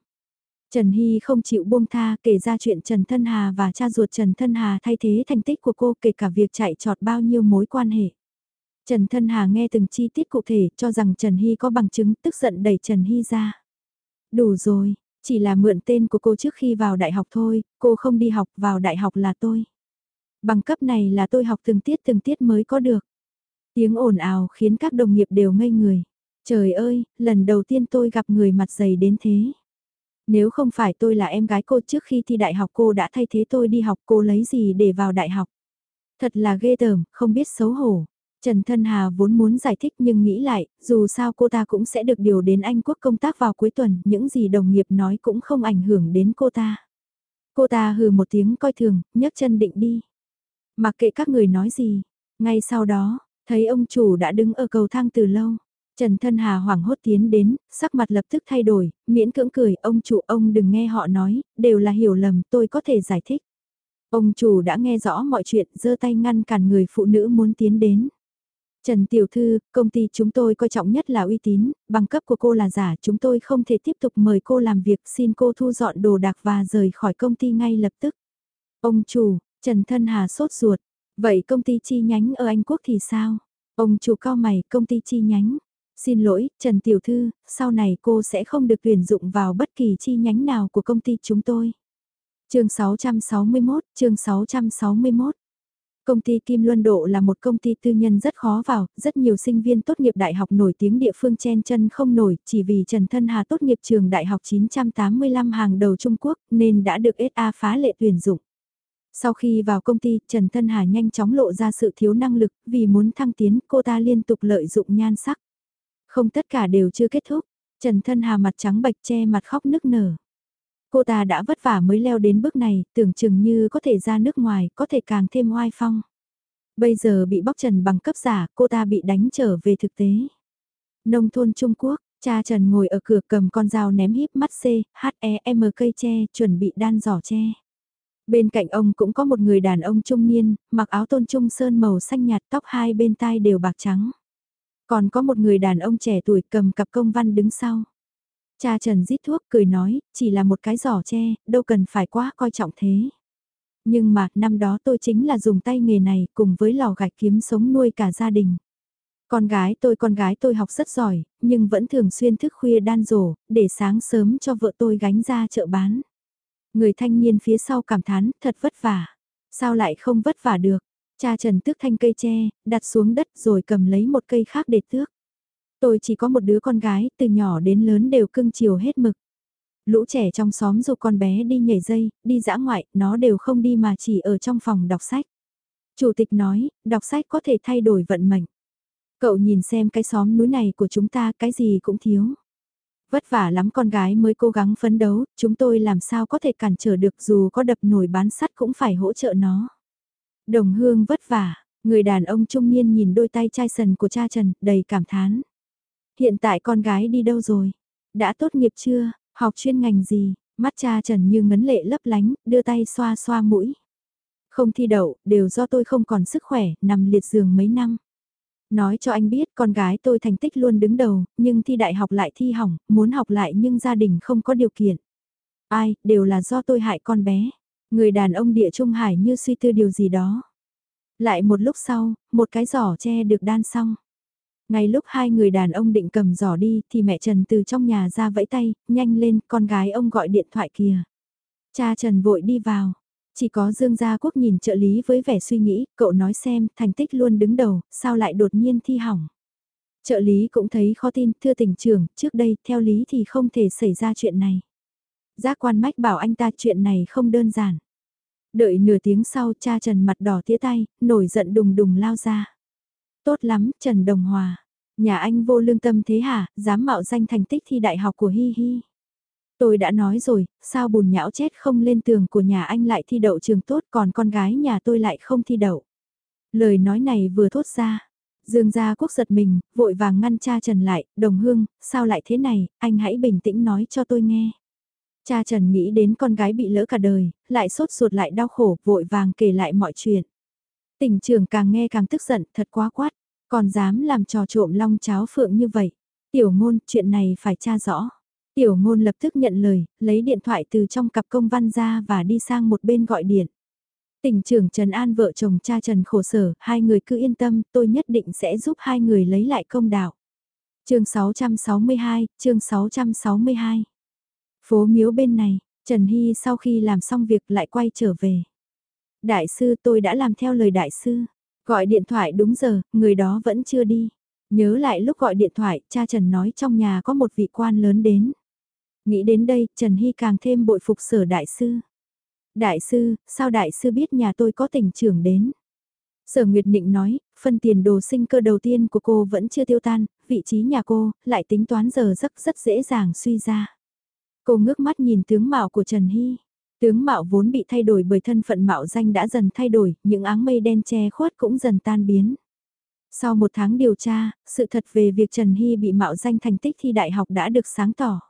Trần Hy không chịu buông tha kể ra chuyện Trần Thân Hà và cha ruột Trần Thân Hà thay thế thành tích của cô kể cả việc chạy trọt bao nhiêu mối quan hệ. Trần Thân Hà nghe từng chi tiết cụ thể cho rằng Trần Hy có bằng chứng tức giận đẩy Trần Hy ra. Đủ rồi, chỉ là mượn tên của cô trước khi vào đại học thôi, cô không đi học vào đại học là tôi. Bằng cấp này là tôi học từng tiết từng tiết mới có được. Tiếng ồn ào khiến các đồng nghiệp đều ngây người. Trời ơi, lần đầu tiên tôi gặp người mặt dày đến thế. Nếu không phải tôi là em gái cô trước khi thi đại học cô đã thay thế tôi đi học cô lấy gì để vào đại học. Thật là ghê tởm, không biết xấu hổ. Trần Thân Hà vốn muốn giải thích nhưng nghĩ lại, dù sao cô ta cũng sẽ được điều đến Anh Quốc công tác vào cuối tuần, những gì đồng nghiệp nói cũng không ảnh hưởng đến cô ta. Cô ta hừ một tiếng coi thường, nhấc chân định đi. Mặc kệ các người nói gì, ngay sau đó, thấy ông chủ đã đứng ở cầu thang từ lâu. Trần Thân Hà hoảng hốt tiến đến, sắc mặt lập tức thay đổi, miễn cưỡng cười, ông chủ ông đừng nghe họ nói, đều là hiểu lầm, tôi có thể giải thích. Ông chủ đã nghe rõ mọi chuyện, giơ tay ngăn cản người phụ nữ muốn tiến đến. Trần Tiểu Thư, công ty chúng tôi coi trọng nhất là uy tín, bằng cấp của cô là giả, chúng tôi không thể tiếp tục mời cô làm việc, xin cô thu dọn đồ đạc và rời khỏi công ty ngay lập tức. Ông chủ, Trần Thân Hà sốt ruột, vậy công ty chi nhánh ở Anh Quốc thì sao? Ông chủ cao mày, công ty chi nhánh. Xin lỗi, Trần Tiểu Thư, sau này cô sẽ không được tuyển dụng vào bất kỳ chi nhánh nào của công ty chúng tôi. chương 661, chương 661. Công ty Kim Luân Độ là một công ty tư nhân rất khó vào, rất nhiều sinh viên tốt nghiệp đại học nổi tiếng địa phương chen chân không nổi, chỉ vì Trần Thân Hà tốt nghiệp trường đại học 985 hàng đầu Trung Quốc nên đã được SA phá lệ tuyển dụng. Sau khi vào công ty, Trần Thân Hà nhanh chóng lộ ra sự thiếu năng lực, vì muốn thăng tiến, cô ta liên tục lợi dụng nhan sắc. Không tất cả đều chưa kết thúc, Trần Thân Hà mặt trắng bạch che mặt khóc nức nở. Cô ta đã vất vả mới leo đến bước này, tưởng chừng như có thể ra nước ngoài, có thể càng thêm oai phong. Bây giờ bị bóc trần bằng cấp giả, cô ta bị đánh trở về thực tế. Nông thôn Trung Quốc, cha Trần ngồi ở cửa cầm con dao ném híp mắt C, H, E, M cây tre, chuẩn bị đan giỏ tre. Bên cạnh ông cũng có một người đàn ông trung niên, mặc áo tôn trung sơn màu xanh nhạt tóc hai bên tai đều bạc trắng. Còn có một người đàn ông trẻ tuổi cầm cặp công văn đứng sau. Cha Trần rít thuốc cười nói, chỉ là một cái giỏ tre, đâu cần phải quá coi trọng thế. Nhưng mà, năm đó tôi chính là dùng tay nghề này cùng với lò gạch kiếm sống nuôi cả gia đình. Con gái tôi con gái tôi học rất giỏi, nhưng vẫn thường xuyên thức khuya đan rổ, để sáng sớm cho vợ tôi gánh ra chợ bán. Người thanh niên phía sau cảm thán, thật vất vả. Sao lại không vất vả được? Cha Trần tước thanh cây tre, đặt xuống đất rồi cầm lấy một cây khác để tước. Tôi chỉ có một đứa con gái, từ nhỏ đến lớn đều cưng chiều hết mực. Lũ trẻ trong xóm dù con bé đi nhảy dây, đi dã ngoại, nó đều không đi mà chỉ ở trong phòng đọc sách. Chủ tịch nói, đọc sách có thể thay đổi vận mệnh. Cậu nhìn xem cái xóm núi này của chúng ta cái gì cũng thiếu. Vất vả lắm con gái mới cố gắng phấn đấu, chúng tôi làm sao có thể cản trở được dù có đập nổi bán sắt cũng phải hỗ trợ nó. Đồng hương vất vả, người đàn ông trung niên nhìn đôi tay chai sần của cha Trần, đầy cảm thán. Hiện tại con gái đi đâu rồi? Đã tốt nghiệp chưa? Học chuyên ngành gì? Mắt cha Trần như ngấn lệ lấp lánh, đưa tay xoa xoa mũi. Không thi đậu, đều do tôi không còn sức khỏe, nằm liệt giường mấy năm. Nói cho anh biết con gái tôi thành tích luôn đứng đầu, nhưng thi đại học lại thi hỏng, muốn học lại nhưng gia đình không có điều kiện. Ai, đều là do tôi hại con bé. Người đàn ông địa trung hải như suy tư điều gì đó. Lại một lúc sau, một cái giỏ tre được đan xong. Ngay lúc hai người đàn ông định cầm giỏ đi thì mẹ Trần từ trong nhà ra vẫy tay, nhanh lên, con gái ông gọi điện thoại kìa. Cha Trần vội đi vào. Chỉ có Dương Gia Quốc nhìn trợ lý với vẻ suy nghĩ, cậu nói xem, thành tích luôn đứng đầu, sao lại đột nhiên thi hỏng. Trợ lý cũng thấy khó tin, thưa tỉnh trưởng, trước đây, theo lý thì không thể xảy ra chuyện này. Giác quan mách bảo anh ta chuyện này không đơn giản. Đợi nửa tiếng sau cha Trần mặt đỏ tía tay, nổi giận đùng đùng lao ra. Tốt lắm, Trần Đồng Hòa. Nhà anh vô lương tâm thế hả, dám mạo danh thành tích thi đại học của Hi Hi. Tôi đã nói rồi, sao bùn nhão chết không lên tường của nhà anh lại thi đậu trường tốt còn con gái nhà tôi lại không thi đậu. Lời nói này vừa thốt ra. Dương gia quốc giật mình, vội vàng ngăn cha Trần lại, đồng hương, sao lại thế này, anh hãy bình tĩnh nói cho tôi nghe. Cha Trần nghĩ đến con gái bị lỡ cả đời, lại sốt ruột lại đau khổ, vội vàng kể lại mọi chuyện. Tỉnh trường càng nghe càng tức giận, thật quá quát, còn dám làm trò trộm long cháo phượng như vậy. Tiểu ngôn, chuyện này phải tra rõ. Tiểu ngôn lập tức nhận lời, lấy điện thoại từ trong cặp công văn ra và đi sang một bên gọi điện. Tỉnh trưởng Trần An vợ chồng cha Trần khổ sở, hai người cứ yên tâm, tôi nhất định sẽ giúp hai người lấy lại công đạo. chương 662, chương 662. Phố miếu bên này, Trần Hy sau khi làm xong việc lại quay trở về. Đại sư tôi đã làm theo lời đại sư. Gọi điện thoại đúng giờ, người đó vẫn chưa đi. Nhớ lại lúc gọi điện thoại, cha Trần nói trong nhà có một vị quan lớn đến. Nghĩ đến đây, Trần Hy càng thêm bội phục sở đại sư. Đại sư, sao đại sư biết nhà tôi có tỉnh trưởng đến? Sở Nguyệt Nịnh nói, phân tiền đồ sinh cơ đầu tiên của cô vẫn chưa tiêu tan, vị trí nhà cô, lại tính toán giờ rất rất dễ dàng suy ra. Cô ngước mắt nhìn tướng mạo của Trần Hy. Tướng mạo vốn bị thay đổi bởi thân phận mạo danh đã dần thay đổi, những áng mây đen che khuất cũng dần tan biến. Sau một tháng điều tra, sự thật về việc Trần Hy bị mạo danh thành tích thi đại học đã được sáng tỏ.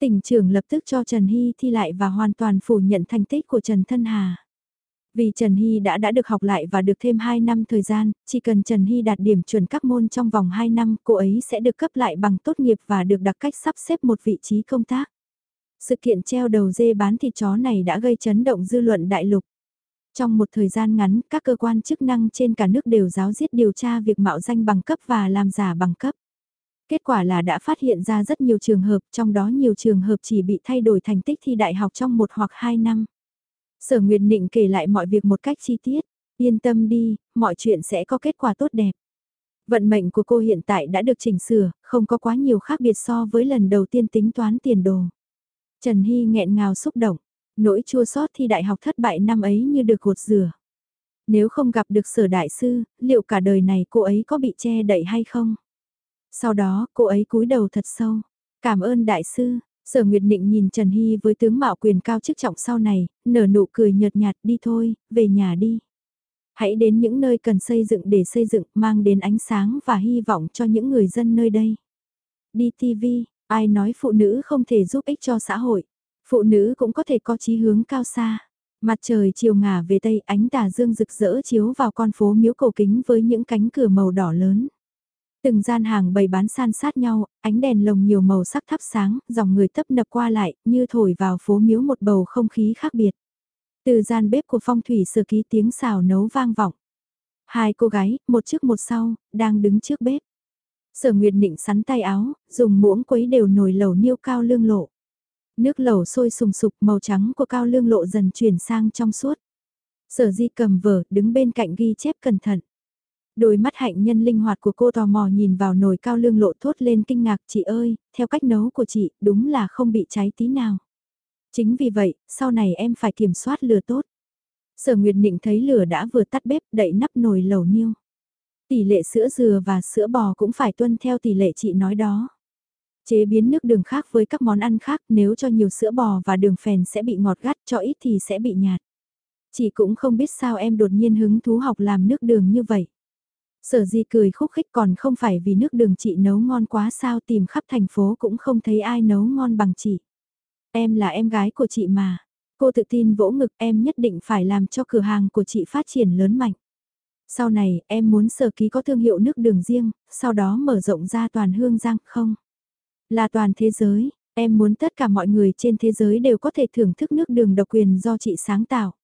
Tỉnh trưởng lập tức cho Trần Hy thi lại và hoàn toàn phủ nhận thành tích của Trần Thân Hà. Vì Trần Hy đã đã được học lại và được thêm 2 năm thời gian, chỉ cần Trần Hy đạt điểm chuẩn các môn trong vòng 2 năm, cô ấy sẽ được cấp lại bằng tốt nghiệp và được đặc cách sắp xếp một vị trí công tác. Sự kiện treo đầu dê bán thịt chó này đã gây chấn động dư luận đại lục. Trong một thời gian ngắn, các cơ quan chức năng trên cả nước đều giáo diết điều tra việc mạo danh bằng cấp và làm giả bằng cấp. Kết quả là đã phát hiện ra rất nhiều trường hợp, trong đó nhiều trường hợp chỉ bị thay đổi thành tích thi đại học trong một hoặc hai năm. Sở Nguyệt Nịnh kể lại mọi việc một cách chi tiết, yên tâm đi, mọi chuyện sẽ có kết quả tốt đẹp. Vận mệnh của cô hiện tại đã được chỉnh sửa, không có quá nhiều khác biệt so với lần đầu tiên tính toán tiền đồ. Trần Hy nghẹn ngào xúc động, nỗi chua sót thi đại học thất bại năm ấy như được gột rửa. Nếu không gặp được sở đại sư, liệu cả đời này cô ấy có bị che đậy hay không? Sau đó, cô ấy cúi đầu thật sâu. Cảm ơn đại sư, sở Nguyệt Nịnh nhìn Trần Hy với tướng mạo quyền cao chức trọng sau này, nở nụ cười nhợt nhạt đi thôi, về nhà đi. Hãy đến những nơi cần xây dựng để xây dựng, mang đến ánh sáng và hy vọng cho những người dân nơi đây. Đi TV, ai nói phụ nữ không thể giúp ích cho xã hội. Phụ nữ cũng có thể có chí hướng cao xa. Mặt trời chiều ngả về tây ánh tà dương rực rỡ chiếu vào con phố miếu cổ kính với những cánh cửa màu đỏ lớn. Từng gian hàng bày bán san sát nhau, ánh đèn lồng nhiều màu sắc thắp sáng, dòng người tấp nập qua lại, như thổi vào phố miếu một bầu không khí khác biệt. Từ gian bếp của phong thủy sơ ký tiếng xào nấu vang vọng. Hai cô gái, một trước một sau, đang đứng trước bếp. Sở Nguyệt Nịnh sắn tay áo, dùng muỗng quấy đều nồi lẩu niêu cao lương lộ. Nước lẩu sôi sùng sục màu trắng của cao lương lộ dần chuyển sang trong suốt. Sở di cầm vở, đứng bên cạnh ghi chép cẩn thận. Đôi mắt hạnh nhân linh hoạt của cô tò mò nhìn vào nồi cao lương lộ thốt lên kinh ngạc chị ơi, theo cách nấu của chị, đúng là không bị cháy tí nào. Chính vì vậy, sau này em phải kiểm soát lửa tốt. Sở Nguyệt Nịnh thấy lửa đã vừa tắt bếp đậy nắp nồi lẩu niêu. Tỷ lệ sữa dừa và sữa bò cũng phải tuân theo tỷ lệ chị nói đó. Chế biến nước đường khác với các món ăn khác, nếu cho nhiều sữa bò và đường phèn sẽ bị ngọt gắt, cho ít thì sẽ bị nhạt. Chị cũng không biết sao em đột nhiên hứng thú học làm nước đường như vậy. Sở di cười khúc khích, còn không phải vì nước đường chị nấu ngon quá sao tìm khắp thành phố cũng không thấy ai nấu ngon bằng chị. Em là em gái của chị mà. Cô tự tin vỗ ngực, em nhất định phải làm cho cửa hàng của chị phát triển lớn mạnh. Sau này em muốn sở ký có thương hiệu nước đường riêng, sau đó mở rộng ra toàn hương giang không? Là toàn thế giới, em muốn tất cả mọi người trên thế giới đều có thể thưởng thức nước đường độc quyền do chị sáng tạo.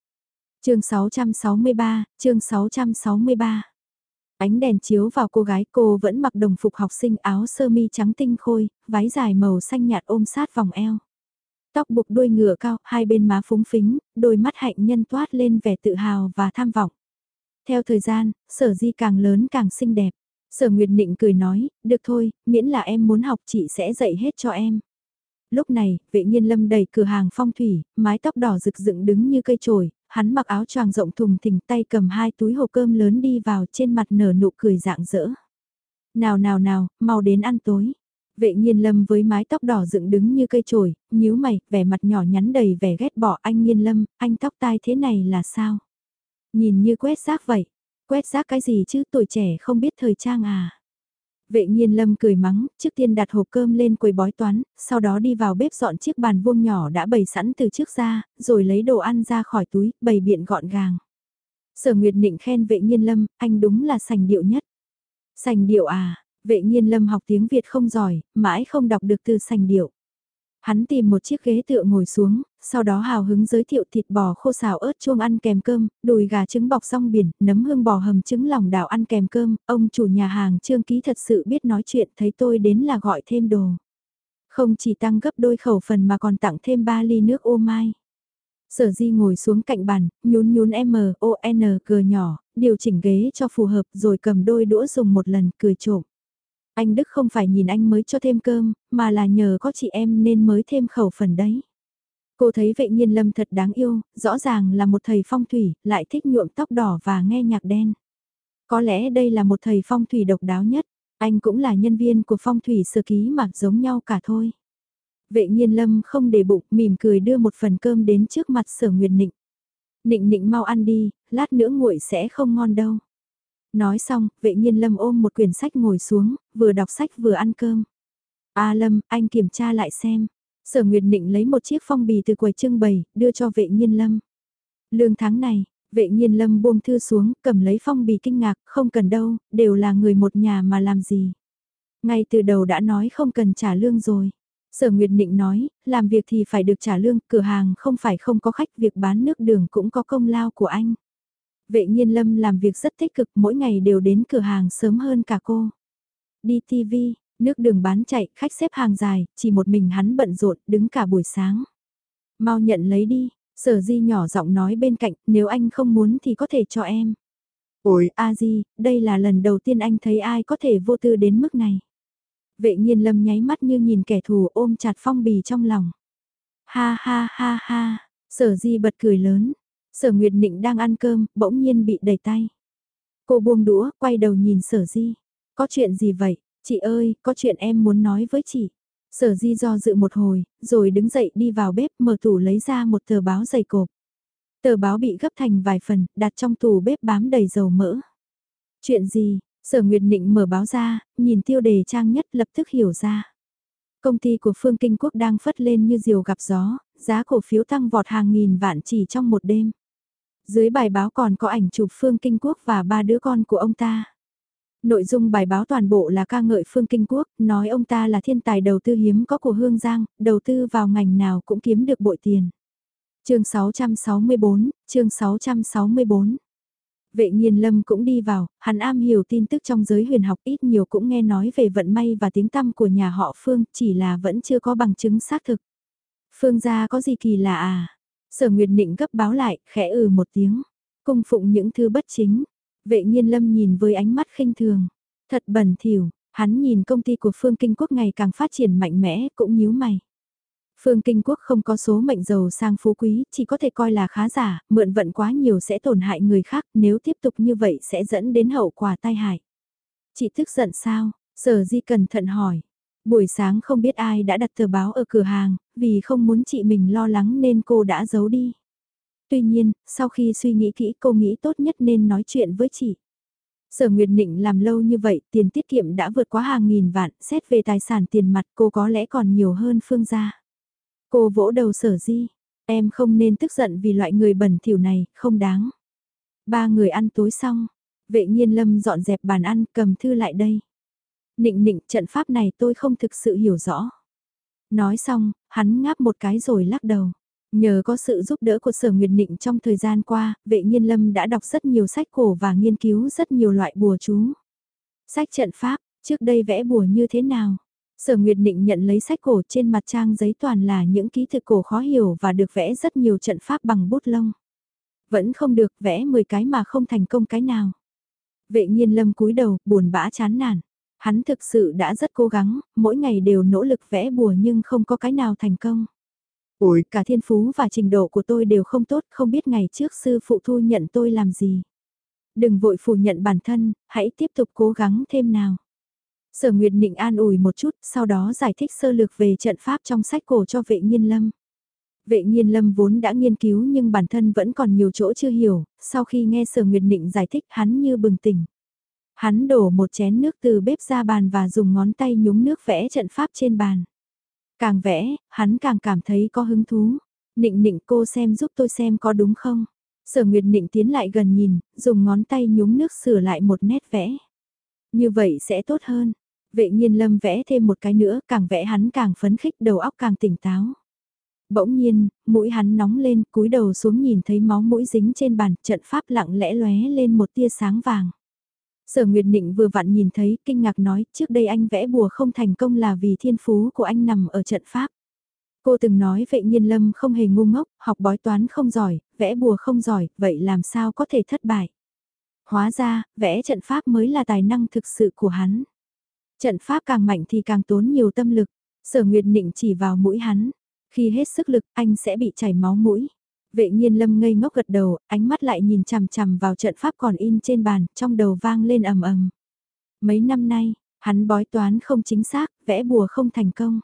chương 663, chương 663 Ánh đèn chiếu vào cô gái cô vẫn mặc đồng phục học sinh áo sơ mi trắng tinh khôi, váy dài màu xanh nhạt ôm sát vòng eo. Tóc buộc đuôi ngựa cao, hai bên má phúng phính, đôi mắt hạnh nhân toát lên vẻ tự hào và tham vọng. Theo thời gian, sở di càng lớn càng xinh đẹp. Sở Nguyệt Nịnh cười nói, được thôi, miễn là em muốn học chị sẽ dạy hết cho em. Lúc này, vệ nhiên lâm đẩy cửa hàng phong thủy, mái tóc đỏ rực dựng đứng như cây trồi, hắn mặc áo choàng rộng thùng thình tay cầm hai túi hộp cơm lớn đi vào trên mặt nở nụ cười rạng rỡ. Nào nào nào, mau đến ăn tối. Vệ nhiên lâm với mái tóc đỏ dựng đứng như cây trồi, nhíu mày, vẻ mặt nhỏ nhắn đầy vẻ ghét bỏ anh nhiên lâm, anh tóc tai thế này là sao? Nhìn như quét rác vậy, quét rác cái gì chứ tuổi trẻ không biết thời trang à? Vệ nhiên lâm cười mắng, trước tiên đặt hộp cơm lên quầy bói toán, sau đó đi vào bếp dọn chiếc bàn vuông nhỏ đã bày sẵn từ trước ra, rồi lấy đồ ăn ra khỏi túi, bày biện gọn gàng. Sở Nguyệt Nịnh khen vệ nhiên lâm, anh đúng là sành điệu nhất. Sành điệu à, vệ nhiên lâm học tiếng Việt không giỏi, mãi không đọc được từ sành điệu. Hắn tìm một chiếc ghế tựa ngồi xuống, sau đó hào hứng giới thiệu thịt bò khô xào ớt chuông ăn kèm cơm, đùi gà trứng bọc rong biển, nấm hương bò hầm trứng lòng đào ăn kèm cơm, ông chủ nhà hàng Trương Ký thật sự biết nói chuyện thấy tôi đến là gọi thêm đồ. Không chỉ tăng gấp đôi khẩu phần mà còn tặng thêm 3 ly nước ô mai. Sở di ngồi xuống cạnh bàn, nhún nhún M, O, N, g nhỏ, điều chỉnh ghế cho phù hợp rồi cầm đôi đũa dùng một lần cười trộm. Anh Đức không phải nhìn anh mới cho thêm cơm, mà là nhờ có chị em nên mới thêm khẩu phần đấy. Cô thấy vệ nhiên lâm thật đáng yêu, rõ ràng là một thầy phong thủy, lại thích nhuộm tóc đỏ và nghe nhạc đen. Có lẽ đây là một thầy phong thủy độc đáo nhất, anh cũng là nhân viên của phong thủy sơ ký mà giống nhau cả thôi. Vệ nhiên lâm không để bụng, mỉm cười đưa một phần cơm đến trước mặt sở nguyệt nịnh. Nịnh nịnh mau ăn đi, lát nữa nguội sẽ không ngon đâu. Nói xong, vệ nhiên lâm ôm một quyển sách ngồi xuống, vừa đọc sách vừa ăn cơm. A lâm, anh kiểm tra lại xem. Sở Nguyệt Nịnh lấy một chiếc phong bì từ quầy trưng bày, đưa cho vệ nhiên lâm. Lương tháng này, vệ nhiên lâm buông thư xuống, cầm lấy phong bì kinh ngạc, không cần đâu, đều là người một nhà mà làm gì. Ngay từ đầu đã nói không cần trả lương rồi. Sở Nguyệt Nịnh nói, làm việc thì phải được trả lương, cửa hàng không phải không có khách, việc bán nước đường cũng có công lao của anh. Vệ nhiên lâm làm việc rất tích cực, mỗi ngày đều đến cửa hàng sớm hơn cả cô. Đi TV, nước đường bán chạy, khách xếp hàng dài, chỉ một mình hắn bận rộn, đứng cả buổi sáng. Mau nhận lấy đi, sở di nhỏ giọng nói bên cạnh, nếu anh không muốn thì có thể cho em. Ôi, A Di, đây là lần đầu tiên anh thấy ai có thể vô tư đến mức này. Vệ nhiên lâm nháy mắt như nhìn kẻ thù ôm chặt phong bì trong lòng. Ha ha ha ha, sở di bật cười lớn. Sở Nguyệt Nịnh đang ăn cơm, bỗng nhiên bị đẩy tay. Cô buông đũa, quay đầu nhìn sở di. Có chuyện gì vậy? Chị ơi, có chuyện em muốn nói với chị. Sở di do dự một hồi, rồi đứng dậy đi vào bếp mở tủ lấy ra một tờ báo dày cộp. Tờ báo bị gấp thành vài phần, đặt trong tủ bếp bám đầy dầu mỡ. Chuyện gì? Sở Nguyệt Nịnh mở báo ra, nhìn tiêu đề trang nhất lập tức hiểu ra. Công ty của Phương Kinh Quốc đang phất lên như diều gặp gió, giá cổ phiếu tăng vọt hàng nghìn vạn chỉ trong một đêm. Dưới bài báo còn có ảnh chụp Phương Kinh Quốc và ba đứa con của ông ta. Nội dung bài báo toàn bộ là ca ngợi Phương Kinh Quốc, nói ông ta là thiên tài đầu tư hiếm có của Hương Giang, đầu tư vào ngành nào cũng kiếm được bội tiền. chương 664, chương 664 Vệ nhiên lâm cũng đi vào, hắn am hiểu tin tức trong giới huyền học ít nhiều cũng nghe nói về vận may và tiếng tăm của nhà họ Phương, chỉ là vẫn chưa có bằng chứng xác thực. Phương gia có gì kỳ lạ à? Sở Nguyệt Nịnh gấp báo lại, khẽ ừ một tiếng. Cung phụng những thứ bất chính. Vệ nhiên lâm nhìn với ánh mắt khinh thường. Thật bẩn thỉu, hắn nhìn công ty của Phương Kinh Quốc ngày càng phát triển mạnh mẽ, cũng nhíu mày. Phương Kinh Quốc không có số mệnh giàu sang phú quý, chỉ có thể coi là khá giả, mượn vận quá nhiều sẽ tổn hại người khác, nếu tiếp tục như vậy sẽ dẫn đến hậu quả tai hại. Chị tức giận sao? Sở Di cẩn thận hỏi. Buổi sáng không biết ai đã đặt tờ báo ở cửa hàng, vì không muốn chị mình lo lắng nên cô đã giấu đi. Tuy nhiên, sau khi suy nghĩ kỹ cô nghĩ tốt nhất nên nói chuyện với chị. Sở Nguyệt Nịnh làm lâu như vậy, tiền tiết kiệm đã vượt quá hàng nghìn vạn, xét về tài sản tiền mặt cô có lẽ còn nhiều hơn Phương gia. Cô vỗ đầu sở di, em không nên tức giận vì loại người bẩn thỉu này, không đáng. Ba người ăn tối xong, vệ nhiên lâm dọn dẹp bàn ăn cầm thư lại đây. Nịnh nịnh trận pháp này tôi không thực sự hiểu rõ. Nói xong, hắn ngáp một cái rồi lắc đầu. Nhờ có sự giúp đỡ của Sở Nguyệt Nịnh trong thời gian qua, vệ nhiên lâm đã đọc rất nhiều sách cổ và nghiên cứu rất nhiều loại bùa chú. Sách trận pháp, trước đây vẽ bùa như thế nào? Sở Nguyệt Nịnh nhận lấy sách cổ trên mặt trang giấy toàn là những ký thực cổ khó hiểu và được vẽ rất nhiều trận pháp bằng bút lông. Vẫn không được vẽ 10 cái mà không thành công cái nào. Vệ nhiên lâm cúi đầu, buồn bã chán nản. Hắn thực sự đã rất cố gắng, mỗi ngày đều nỗ lực vẽ bùa nhưng không có cái nào thành công. Ôi, cả thiên phú và trình độ của tôi đều không tốt, không biết ngày trước sư phụ thu nhận tôi làm gì. Đừng vội phủ nhận bản thân, hãy tiếp tục cố gắng thêm nào. Sở Nguyệt Nịnh an ủi một chút, sau đó giải thích sơ lược về trận pháp trong sách cổ cho vệ nhiên lâm. Vệ nhiên lâm vốn đã nghiên cứu nhưng bản thân vẫn còn nhiều chỗ chưa hiểu, sau khi nghe Sở Nguyệt Nịnh giải thích hắn như bừng tỉnh. Hắn đổ một chén nước từ bếp ra bàn và dùng ngón tay nhúng nước vẽ trận pháp trên bàn. Càng vẽ, hắn càng cảm thấy có hứng thú. Nịnh nịnh cô xem giúp tôi xem có đúng không? Sở Nguyệt Nịnh tiến lại gần nhìn, dùng ngón tay nhúng nước sửa lại một nét vẽ. Như vậy sẽ tốt hơn. Vệ nhiên lâm vẽ thêm một cái nữa, càng vẽ hắn càng phấn khích đầu óc càng tỉnh táo. Bỗng nhiên, mũi hắn nóng lên, cúi đầu xuống nhìn thấy máu mũi dính trên bàn, trận pháp lặng lẽ lóe lên một tia sáng vàng. Sở Nguyệt Nịnh vừa vặn nhìn thấy, kinh ngạc nói, trước đây anh vẽ bùa không thành công là vì thiên phú của anh nằm ở trận pháp. Cô từng nói vệ nhiên lâm không hề ngu ngốc, học bói toán không giỏi, vẽ bùa không giỏi, vậy làm sao có thể thất bại. Hóa ra, vẽ trận pháp mới là tài năng thực sự của hắn. Trận pháp càng mạnh thì càng tốn nhiều tâm lực, sở nguyệt nịnh chỉ vào mũi hắn. Khi hết sức lực, anh sẽ bị chảy máu mũi. Vệ nhiên lâm ngây ngốc gật đầu, ánh mắt lại nhìn chằm chằm vào trận pháp còn in trên bàn, trong đầu vang lên ầm ầm. Mấy năm nay, hắn bói toán không chính xác, vẽ bùa không thành công.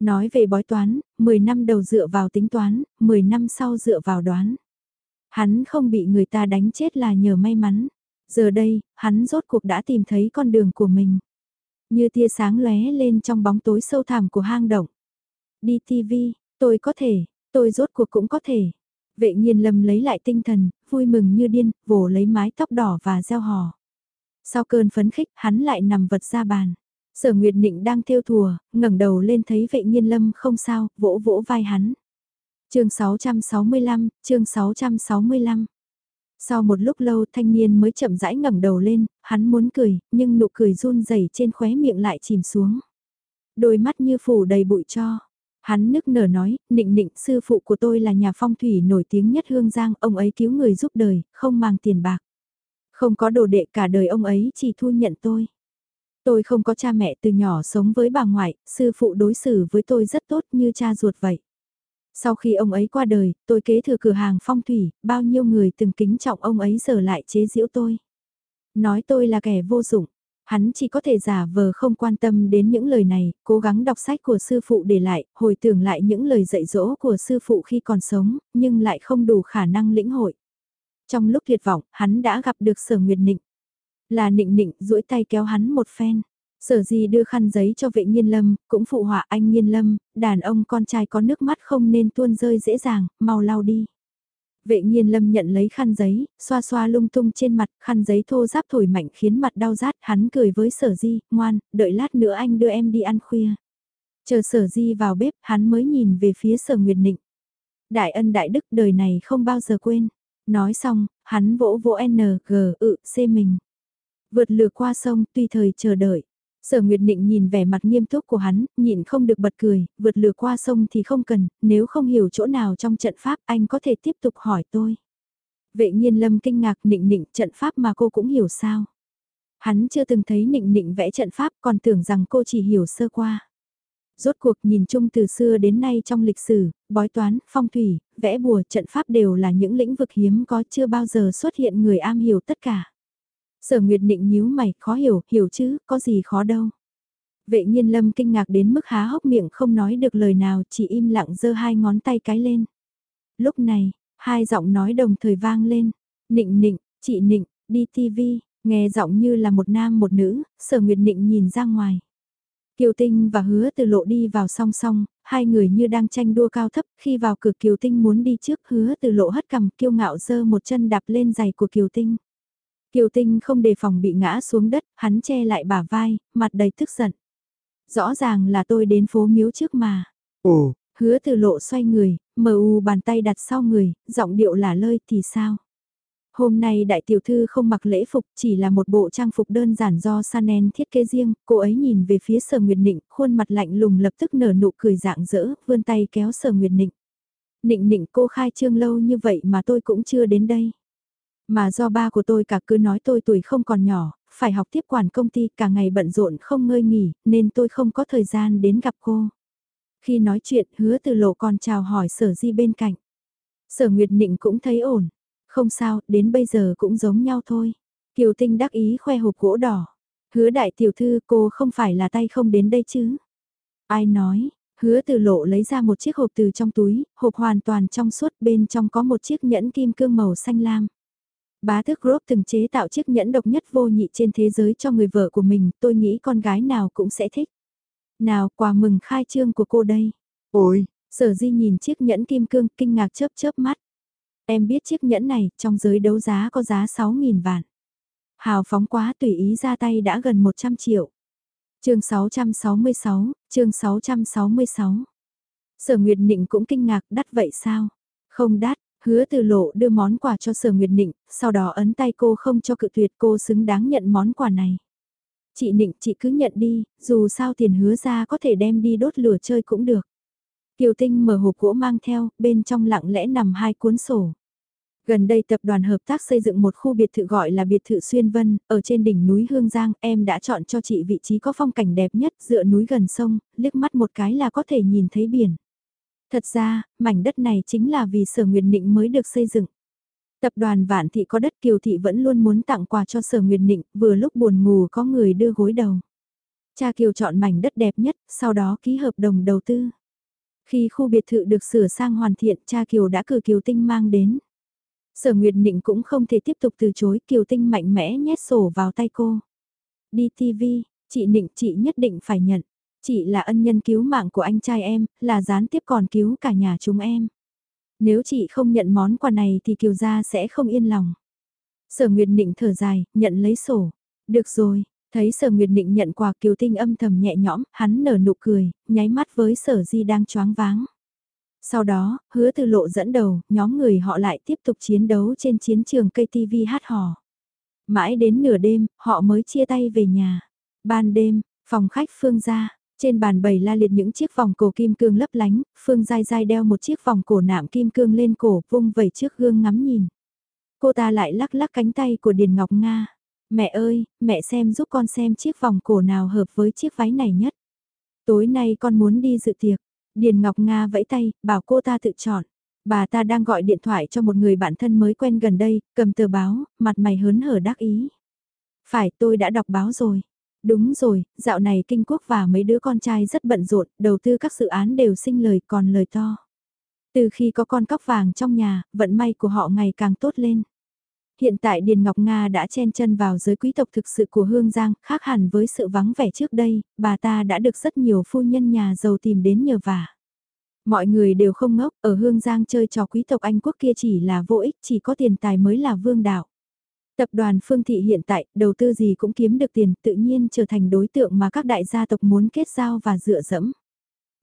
Nói về bói toán, 10 năm đầu dựa vào tính toán, 10 năm sau dựa vào đoán. Hắn không bị người ta đánh chết là nhờ may mắn. Giờ đây, hắn rốt cuộc đã tìm thấy con đường của mình. Như tia sáng lóe lên trong bóng tối sâu thẳm của hang động. Đi TV, tôi có thể, tôi rốt cuộc cũng có thể. Vệ nhiên lâm lấy lại tinh thần, vui mừng như điên, vồ lấy mái tóc đỏ và gieo hò. Sau cơn phấn khích, hắn lại nằm vật ra bàn. Sở Nguyệt Nịnh đang theo thùa, ngẩng đầu lên thấy vệ nhiên lâm không sao, vỗ vỗ vai hắn. chương 665, chương 665. Sau một lúc lâu thanh niên mới chậm rãi ngẩng đầu lên, hắn muốn cười, nhưng nụ cười run rẩy trên khóe miệng lại chìm xuống. Đôi mắt như phủ đầy bụi cho. Hắn nức nở nói, nịnh nịnh sư phụ của tôi là nhà phong thủy nổi tiếng nhất hương giang, ông ấy cứu người giúp đời, không mang tiền bạc. Không có đồ đệ cả đời ông ấy chỉ thu nhận tôi. Tôi không có cha mẹ từ nhỏ sống với bà ngoại, sư phụ đối xử với tôi rất tốt như cha ruột vậy. Sau khi ông ấy qua đời, tôi kế thừa cửa hàng phong thủy, bao nhiêu người từng kính trọng ông ấy giờ lại chế giễu tôi. Nói tôi là kẻ vô dụng, hắn chỉ có thể giả vờ không quan tâm đến những lời này, cố gắng đọc sách của sư phụ để lại, hồi tưởng lại những lời dạy dỗ của sư phụ khi còn sống, nhưng lại không đủ khả năng lĩnh hội. Trong lúc tuyệt vọng, hắn đã gặp được sở nguyệt nịnh. Là nịnh nịnh duỗi tay kéo hắn một phen. Sở gì đưa khăn giấy cho vệ nhiên lâm, cũng phụ họa anh nhiên lâm, đàn ông con trai có nước mắt không nên tuôn rơi dễ dàng, mau lau đi. Vệ nhiên lâm nhận lấy khăn giấy, xoa xoa lung tung trên mặt, khăn giấy thô giáp thổi mạnh khiến mặt đau rát, hắn cười với sở di, ngoan, đợi lát nữa anh đưa em đi ăn khuya. Chờ sở di vào bếp, hắn mới nhìn về phía sở nguyệt nịnh. Đại ân đại đức đời này không bao giờ quên. Nói xong, hắn vỗ vỗ N, G, ự, C mình. Vượt lừa qua sông tuy thời chờ đợi. Sở Nguyệt Nịnh nhìn vẻ mặt nghiêm túc của hắn, nhịn không được bật cười, vượt lừa qua sông thì không cần, nếu không hiểu chỗ nào trong trận pháp anh có thể tiếp tục hỏi tôi. Vệ nhiên lâm kinh ngạc nịnh nịnh trận pháp mà cô cũng hiểu sao. Hắn chưa từng thấy nịnh nịnh vẽ trận pháp còn tưởng rằng cô chỉ hiểu sơ qua. Rốt cuộc nhìn chung từ xưa đến nay trong lịch sử, bói toán, phong thủy, vẽ bùa, trận pháp đều là những lĩnh vực hiếm có chưa bao giờ xuất hiện người am hiểu tất cả. Sở Nguyệt Nịnh nhíu mày, khó hiểu, hiểu chứ, có gì khó đâu. Vệ nhiên lâm kinh ngạc đến mức há hốc miệng không nói được lời nào, chỉ im lặng giơ hai ngón tay cái lên. Lúc này, hai giọng nói đồng thời vang lên. Nịnh nịnh, chị nịnh, đi TV, nghe giọng như là một nam một nữ, sở nguyệt nịnh nhìn ra ngoài. Kiều Tinh và hứa từ lộ đi vào song song, hai người như đang tranh đua cao thấp, khi vào cửa Kiều Tinh muốn đi trước hứa từ lộ hất cằm kiêu ngạo giơ một chân đạp lên giày của Kiều Tinh. Kiều Tinh không đề phòng bị ngã xuống đất, hắn che lại bả vai, mặt đầy tức giận. Rõ ràng là tôi đến phố miếu trước mà. Ồ, hứa từ lộ xoay người, mờ u bàn tay đặt sau người, giọng điệu là lơi thì sao? Hôm nay đại tiểu thư không mặc lễ phục, chỉ là một bộ trang phục đơn giản do Sanen thiết kế riêng, cô ấy nhìn về phía sở Nguyệt Nịnh, khuôn mặt lạnh lùng lập tức nở nụ cười dạng dỡ, vươn tay kéo sở Nguyệt Nịnh. Nịnh nịnh cô khai trương lâu như vậy mà tôi cũng chưa đến đây. Mà do ba của tôi cả cứ nói tôi tuổi không còn nhỏ, phải học tiếp quản công ty cả ngày bận rộn không ngơi nghỉ, nên tôi không có thời gian đến gặp cô. Khi nói chuyện hứa từ lộ còn chào hỏi sở di bên cạnh. Sở Nguyệt Nịnh cũng thấy ổn. Không sao, đến bây giờ cũng giống nhau thôi. Kiều Tinh đắc ý khoe hộp gỗ đỏ. Hứa đại tiểu thư cô không phải là tay không đến đây chứ. Ai nói, hứa từ lộ lấy ra một chiếc hộp từ trong túi, hộp hoàn toàn trong suốt bên trong có một chiếc nhẫn kim cương màu xanh lam. Bá thức Group từng chế tạo chiếc nhẫn độc nhất vô nhị trên thế giới cho người vợ của mình, tôi nghĩ con gái nào cũng sẽ thích. Nào, quà mừng khai trương của cô đây. Ôi, sở di nhìn chiếc nhẫn kim cương kinh ngạc chớp chớp mắt. Em biết chiếc nhẫn này, trong giới đấu giá có giá 6.000 vạn. Hào phóng quá tùy ý ra tay đã gần 100 triệu. chương 666, chương 666. Sở Nguyệt Nịnh cũng kinh ngạc đắt vậy sao? Không đắt, hứa từ lộ đưa món quà cho Sở Nguyệt Nịnh, sau đó ấn tay cô không cho cự tuyệt cô xứng đáng nhận món quà này. Chị Nịnh chị cứ nhận đi, dù sao tiền hứa ra có thể đem đi đốt lửa chơi cũng được. Kiều Tinh mở hộp gỗ mang theo, bên trong lặng lẽ nằm hai cuốn sổ. Gần đây tập đoàn hợp tác xây dựng một khu biệt thự gọi là biệt thự Xuyên Vân, ở trên đỉnh núi Hương Giang, em đã chọn cho chị vị trí có phong cảnh đẹp nhất dựa núi gần sông, liếc mắt một cái là có thể nhìn thấy biển. Thật ra, mảnh đất này chính là vì sở Nguyệt Nịnh mới được xây dựng. Tập đoàn Vạn Thị có đất Kiều Thị vẫn luôn muốn tặng quà cho sở Nguyệt Nịnh, vừa lúc buồn ngủ có người đưa gối đầu. Cha Kiều chọn mảnh đất đẹp nhất, sau đó ký hợp đồng đầu tư. Khi khu biệt thự được sửa sang hoàn thiện, cha Kiều đã cử Kiều Tinh mang đến. Sở Nguyệt Nịnh cũng không thể tiếp tục từ chối, Kiều Tinh mạnh mẽ nhét sổ vào tay cô. Đi TV, chị Nịnh chị nhất định phải nhận. Chị là ân nhân cứu mạng của anh trai em, là gián tiếp còn cứu cả nhà chúng em. Nếu chị không nhận món quà này thì Kiều Gia sẽ không yên lòng. Sở Nguyệt Nịnh thở dài, nhận lấy sổ. Được rồi, thấy Sở Nguyệt Nịnh nhận quà Kiều Tinh âm thầm nhẹ nhõm, hắn nở nụ cười, nháy mắt với Sở Di đang choáng váng. Sau đó, hứa từ lộ dẫn đầu, nhóm người họ lại tiếp tục chiến đấu trên chiến trường cây TV hát hò. Mãi đến nửa đêm, họ mới chia tay về nhà. Ban đêm, phòng khách phương ra, trên bàn bày la liệt những chiếc vòng cổ kim cương lấp lánh, Phương Giai Giai đeo một chiếc vòng cổ nạm kim cương lên cổ vung vẩy trước gương ngắm nhìn. Cô ta lại lắc lắc cánh tay của Điền Ngọc Nga. Mẹ ơi, mẹ xem giúp con xem chiếc vòng cổ nào hợp với chiếc váy này nhất. Tối nay con muốn đi dự tiệc. Điền Ngọc Nga vẫy tay, bảo cô ta tự chọn. Bà ta đang gọi điện thoại cho một người bạn thân mới quen gần đây, cầm tờ báo, mặt mày hớn hở đắc ý. Phải tôi đã đọc báo rồi. Đúng rồi, dạo này Kinh Quốc và mấy đứa con trai rất bận rộn, đầu tư các dự án đều sinh lời còn lời to. Từ khi có con cóc vàng trong nhà, vận may của họ ngày càng tốt lên. Hiện tại Điền Ngọc Nga đã chen chân vào giới quý tộc thực sự của Hương Giang, khác hẳn với sự vắng vẻ trước đây, bà ta đã được rất nhiều phu nhân nhà giàu tìm đến nhờ vả. Mọi người đều không ngốc, ở Hương Giang chơi trò quý tộc Anh quốc kia chỉ là vô ích, chỉ có tiền tài mới là vương đạo. Tập đoàn Phương Thị hiện tại, đầu tư gì cũng kiếm được tiền, tự nhiên trở thành đối tượng mà các đại gia tộc muốn kết giao và dựa dẫm.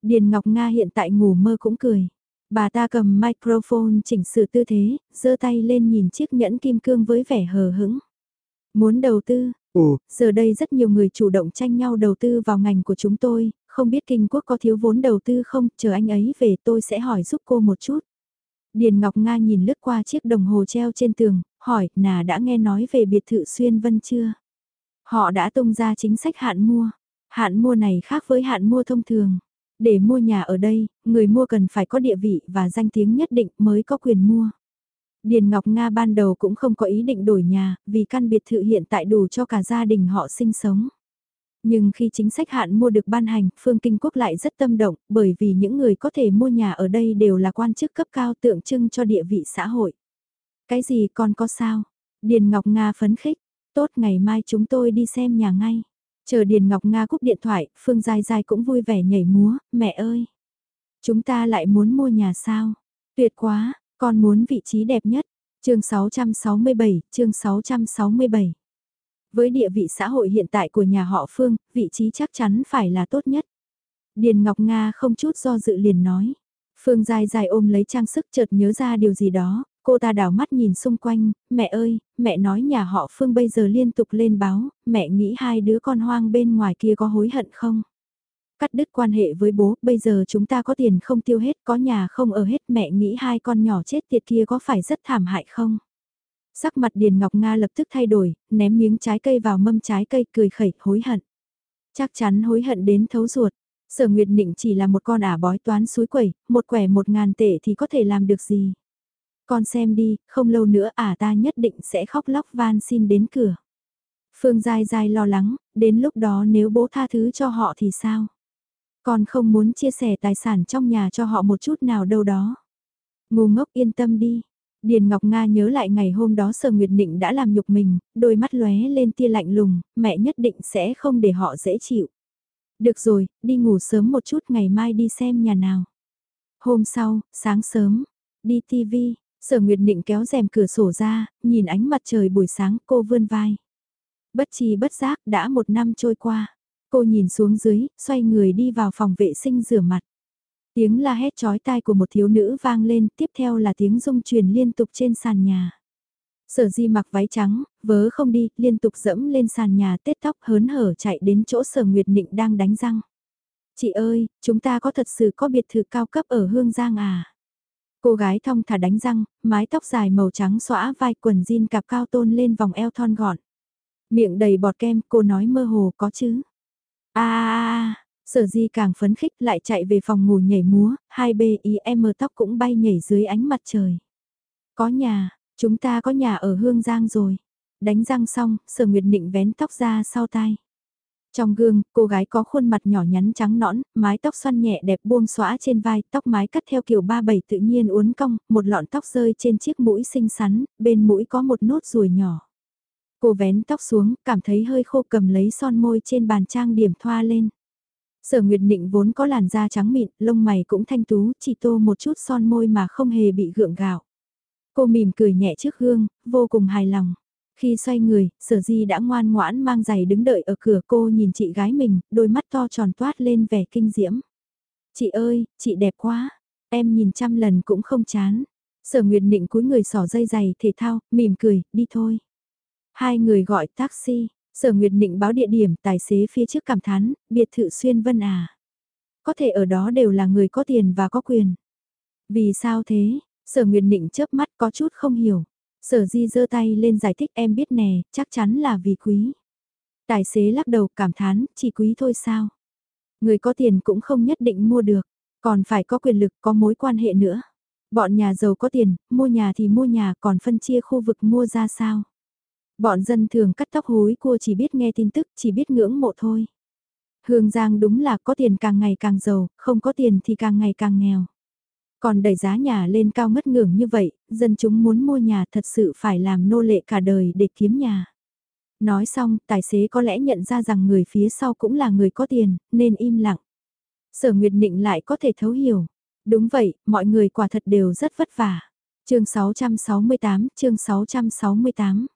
Điền Ngọc Nga hiện tại ngủ mơ cũng cười. Bà ta cầm microphone chỉnh sửa tư thế, giơ tay lên nhìn chiếc nhẫn kim cương với vẻ hờ hững. Muốn đầu tư, Ồ, giờ đây rất nhiều người chủ động tranh nhau đầu tư vào ngành của chúng tôi, không biết Kinh Quốc có thiếu vốn đầu tư không, chờ anh ấy về tôi sẽ hỏi giúp cô một chút. Điền Ngọc Nga nhìn lướt qua chiếc đồng hồ treo trên tường, hỏi, nà đã nghe nói về biệt thự Xuyên Vân chưa? Họ đã tung ra chính sách hạn mua. Hạn mua này khác với hạn mua thông thường. Để mua nhà ở đây, người mua cần phải có địa vị và danh tiếng nhất định mới có quyền mua. Điền Ngọc Nga ban đầu cũng không có ý định đổi nhà, vì căn biệt thự hiện tại đủ cho cả gia đình họ sinh sống. Nhưng khi chính sách hạn mua được ban hành, Phương Kinh Quốc lại rất tâm động, bởi vì những người có thể mua nhà ở đây đều là quan chức cấp cao tượng trưng cho địa vị xã hội. Cái gì còn có sao? Điền Ngọc Nga phấn khích, tốt ngày mai chúng tôi đi xem nhà ngay. Chờ Điền Ngọc Nga cúp điện thoại, Phương Giai Giai cũng vui vẻ nhảy múa, mẹ ơi! Chúng ta lại muốn mua nhà sao? Tuyệt quá, con muốn vị trí đẹp nhất. chương 667, chương 667. Với địa vị xã hội hiện tại của nhà họ Phương, vị trí chắc chắn phải là tốt nhất. Điền Ngọc Nga không chút do dự liền nói. Phương dài dài ôm lấy trang sức chợt nhớ ra điều gì đó, cô ta đảo mắt nhìn xung quanh, mẹ ơi, mẹ nói nhà họ Phương bây giờ liên tục lên báo, mẹ nghĩ hai đứa con hoang bên ngoài kia có hối hận không? Cắt đứt quan hệ với bố, bây giờ chúng ta có tiền không tiêu hết, có nhà không ở hết, mẹ nghĩ hai con nhỏ chết tiệt kia có phải rất thảm hại không? Sắc mặt Điền Ngọc Nga lập tức thay đổi, ném miếng trái cây vào mâm trái cây cười khẩy, hối hận. Chắc chắn hối hận đến thấu ruột. Sở Nguyệt Nịnh chỉ là một con ả bói toán suối quẩy, một quẻ một ngàn tệ thì có thể làm được gì. Con xem đi, không lâu nữa ả ta nhất định sẽ khóc lóc van xin đến cửa. Phương Giai Giai lo lắng, đến lúc đó nếu bố tha thứ cho họ thì sao? Con không muốn chia sẻ tài sản trong nhà cho họ một chút nào đâu đó. Ngu ngốc yên tâm đi, Điền Ngọc Nga nhớ lại ngày hôm đó Sở Nguyệt Định đã làm nhục mình, đôi mắt lóe lên tia lạnh lùng, mẹ nhất định sẽ không để họ dễ chịu. Được rồi, đi ngủ sớm một chút ngày mai đi xem nhà nào. Hôm sau, sáng sớm, đi TV, Sở Nguyệt Nịnh kéo rèm cửa sổ ra, nhìn ánh mặt trời buổi sáng cô vươn vai. Bất chi bất giác đã một năm trôi qua. Cô nhìn xuống dưới, xoay người đi vào phòng vệ sinh rửa mặt. Tiếng la hét chói tai của một thiếu nữ vang lên, tiếp theo là tiếng rung truyền liên tục trên sàn nhà. Sở di mặc váy trắng, vớ không đi, liên tục dẫm lên sàn nhà tết tóc hớn hở chạy đến chỗ sở Nguyệt Nịnh đang đánh răng. Chị ơi, chúng ta có thật sự có biệt thự cao cấp ở Hương Giang à? Cô gái thong thả đánh răng, mái tóc dài màu trắng xõa vai quần jean cạp cao tôn lên vòng eo thon gọn. Miệng đầy bọt kem, cô nói mơ hồ có chứ. a sở di càng phấn khích lại chạy về phòng ngủ nhảy múa, hai bê em tóc cũng bay nhảy dưới ánh mặt trời. Có nhà, chúng ta có nhà ở Hương Giang rồi. Đánh răng xong, sở nguyệt nịnh vén tóc ra sau tai. Trong gương, cô gái có khuôn mặt nhỏ nhắn trắng nõn, mái tóc xoăn nhẹ đẹp buông xõa trên vai, tóc mái cắt theo kiểu ba bảy tự nhiên uốn cong, một lọn tóc rơi trên chiếc mũi xinh xắn, bên mũi có một nốt ruồi nhỏ. Cô vén tóc xuống, cảm thấy hơi khô cầm lấy son môi trên bàn trang điểm thoa lên. Sở Nguyệt Nịnh vốn có làn da trắng mịn, lông mày cũng thanh tú, chỉ tô một chút son môi mà không hề bị gượng gạo. Cô mỉm cười nhẹ trước gương, vô cùng hài lòng. Khi xoay người, sở di đã ngoan ngoãn mang giày đứng đợi ở cửa cô nhìn chị gái mình, đôi mắt to tròn toát lên vẻ kinh diễm. Chị ơi, chị đẹp quá, em nhìn trăm lần cũng không chán. Sở Nguyệt Nịnh cúi người xỏ dây giày thể thao, mỉm cười, đi thôi. Hai người gọi taxi, Sở Nguyệt Nịnh báo địa điểm, tài xế phía trước cảm thán, biệt thự xuyên vân à. Có thể ở đó đều là người có tiền và có quyền. Vì sao thế? Sở Nguyệt Nịnh chớp mắt có chút không hiểu. Sở di giơ tay lên giải thích em biết nè, chắc chắn là vì quý. Tài xế lắc đầu cảm thán, chỉ quý thôi sao. Người có tiền cũng không nhất định mua được, còn phải có quyền lực có mối quan hệ nữa. Bọn nhà giàu có tiền, mua nhà thì mua nhà còn phân chia khu vực mua ra sao. Bọn dân thường cắt tóc hối cua chỉ biết nghe tin tức, chỉ biết ngưỡng mộ thôi. Hương Giang đúng là có tiền càng ngày càng giàu, không có tiền thì càng ngày càng nghèo. Còn đẩy giá nhà lên cao ngất ngưỡng như vậy, dân chúng muốn mua nhà thật sự phải làm nô lệ cả đời để kiếm nhà. Nói xong, tài xế có lẽ nhận ra rằng người phía sau cũng là người có tiền, nên im lặng. Sở Nguyệt Nịnh lại có thể thấu hiểu. Đúng vậy, mọi người quả thật đều rất vất vả. chương 668, chương 668.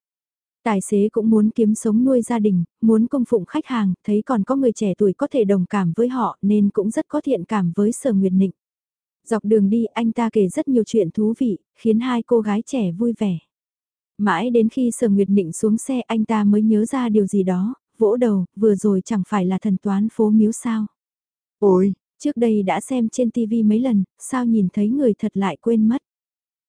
Tài xế cũng muốn kiếm sống nuôi gia đình, muốn công phụng khách hàng, thấy còn có người trẻ tuổi có thể đồng cảm với họ nên cũng rất có thiện cảm với Sở Nguyệt Nịnh. Dọc đường đi anh ta kể rất nhiều chuyện thú vị, khiến hai cô gái trẻ vui vẻ. Mãi đến khi Sở Nguyệt Nịnh xuống xe anh ta mới nhớ ra điều gì đó, vỗ đầu, vừa rồi chẳng phải là thần toán phố miếu sao. Ôi, trước đây đã xem trên TV mấy lần, sao nhìn thấy người thật lại quên mất.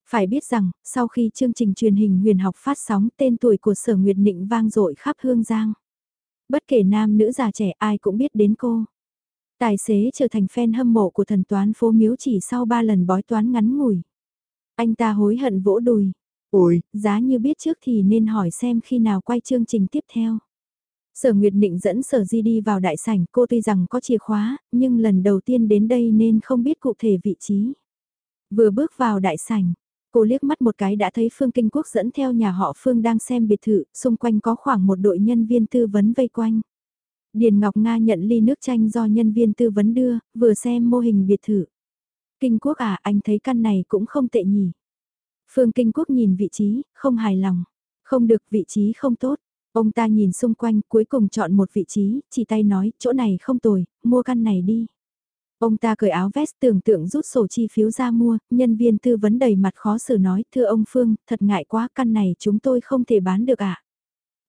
Phải biết rằng, sau khi chương trình truyền hình huyền học phát sóng tên tuổi của Sở Nguyệt Nịnh vang dội khắp Hương Giang. Bất kể nam nữ già trẻ ai cũng biết đến cô. Tài xế trở thành fan hâm mộ của thần toán phố miếu chỉ sau 3 lần bói toán ngắn ngủi. Anh ta hối hận vỗ đùi. Ôi, giá như biết trước thì nên hỏi xem khi nào quay chương trình tiếp theo. Sở Nguyệt Định dẫn Sở Di đi vào đại sảnh, cô tuy rằng có chìa khóa, nhưng lần đầu tiên đến đây nên không biết cụ thể vị trí. Vừa bước vào đại sảnh, cô liếc mắt một cái đã thấy Phương Kinh Quốc dẫn theo nhà họ Phương đang xem biệt thự, xung quanh có khoảng một đội nhân viên tư vấn vây quanh. Điền Ngọc Nga nhận ly nước chanh do nhân viên tư vấn đưa, vừa xem mô hình biệt thự. Kinh Quốc à, anh thấy căn này cũng không tệ nhỉ. Phương Kinh Quốc nhìn vị trí, không hài lòng. Không được vị trí không tốt. Ông ta nhìn xung quanh cuối cùng chọn một vị trí, chỉ tay nói, chỗ này không tồi, mua căn này đi. Ông ta cởi áo vest tưởng tượng rút sổ chi phiếu ra mua, nhân viên tư vấn đầy mặt khó xử nói, thưa ông Phương, thật ngại quá căn này chúng tôi không thể bán được ạ. À?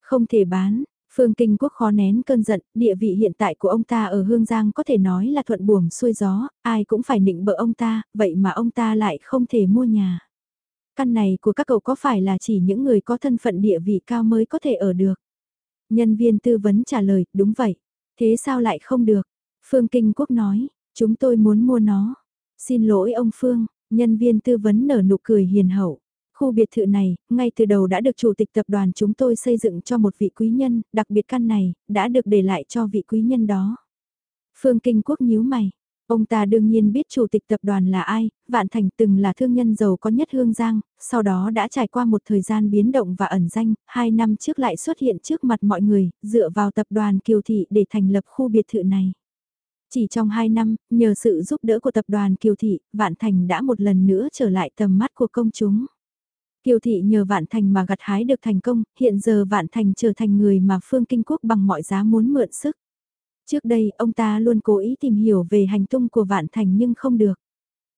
Không thể bán, Phương Kinh Quốc khó nén cơn giận, địa vị hiện tại của ông ta ở Hương Giang có thể nói là thuận buồm xuôi gió, ai cũng phải nịnh bợ ông ta, vậy mà ông ta lại không thể mua nhà. Căn này của các cậu có phải là chỉ những người có thân phận địa vị cao mới có thể ở được? Nhân viên tư vấn trả lời, đúng vậy. Thế sao lại không được? Phương Kinh Quốc nói, chúng tôi muốn mua nó. Xin lỗi ông Phương, nhân viên tư vấn nở nụ cười hiền hậu. Khu biệt thự này, ngay từ đầu đã được chủ tịch tập đoàn chúng tôi xây dựng cho một vị quý nhân, đặc biệt căn này, đã được để lại cho vị quý nhân đó. Phương Kinh Quốc nhíu mày. Ông ta đương nhiên biết chủ tịch tập đoàn là ai, Vạn Thành từng là thương nhân giàu có nhất Hương Giang, sau đó đã trải qua một thời gian biến động và ẩn danh, hai năm trước lại xuất hiện trước mặt mọi người, dựa vào tập đoàn Kiều Thị để thành lập khu biệt thự này. Chỉ trong hai năm, nhờ sự giúp đỡ của tập đoàn Kiều Thị, Vạn Thành đã một lần nữa trở lại tầm mắt của công chúng. Kiều thị nhờ Vạn Thành mà gặt hái được thành công, hiện giờ Vạn Thành trở thành người mà Phương Kinh Quốc bằng mọi giá muốn mượn sức. Trước đây, ông ta luôn cố ý tìm hiểu về hành tung của Vạn Thành nhưng không được.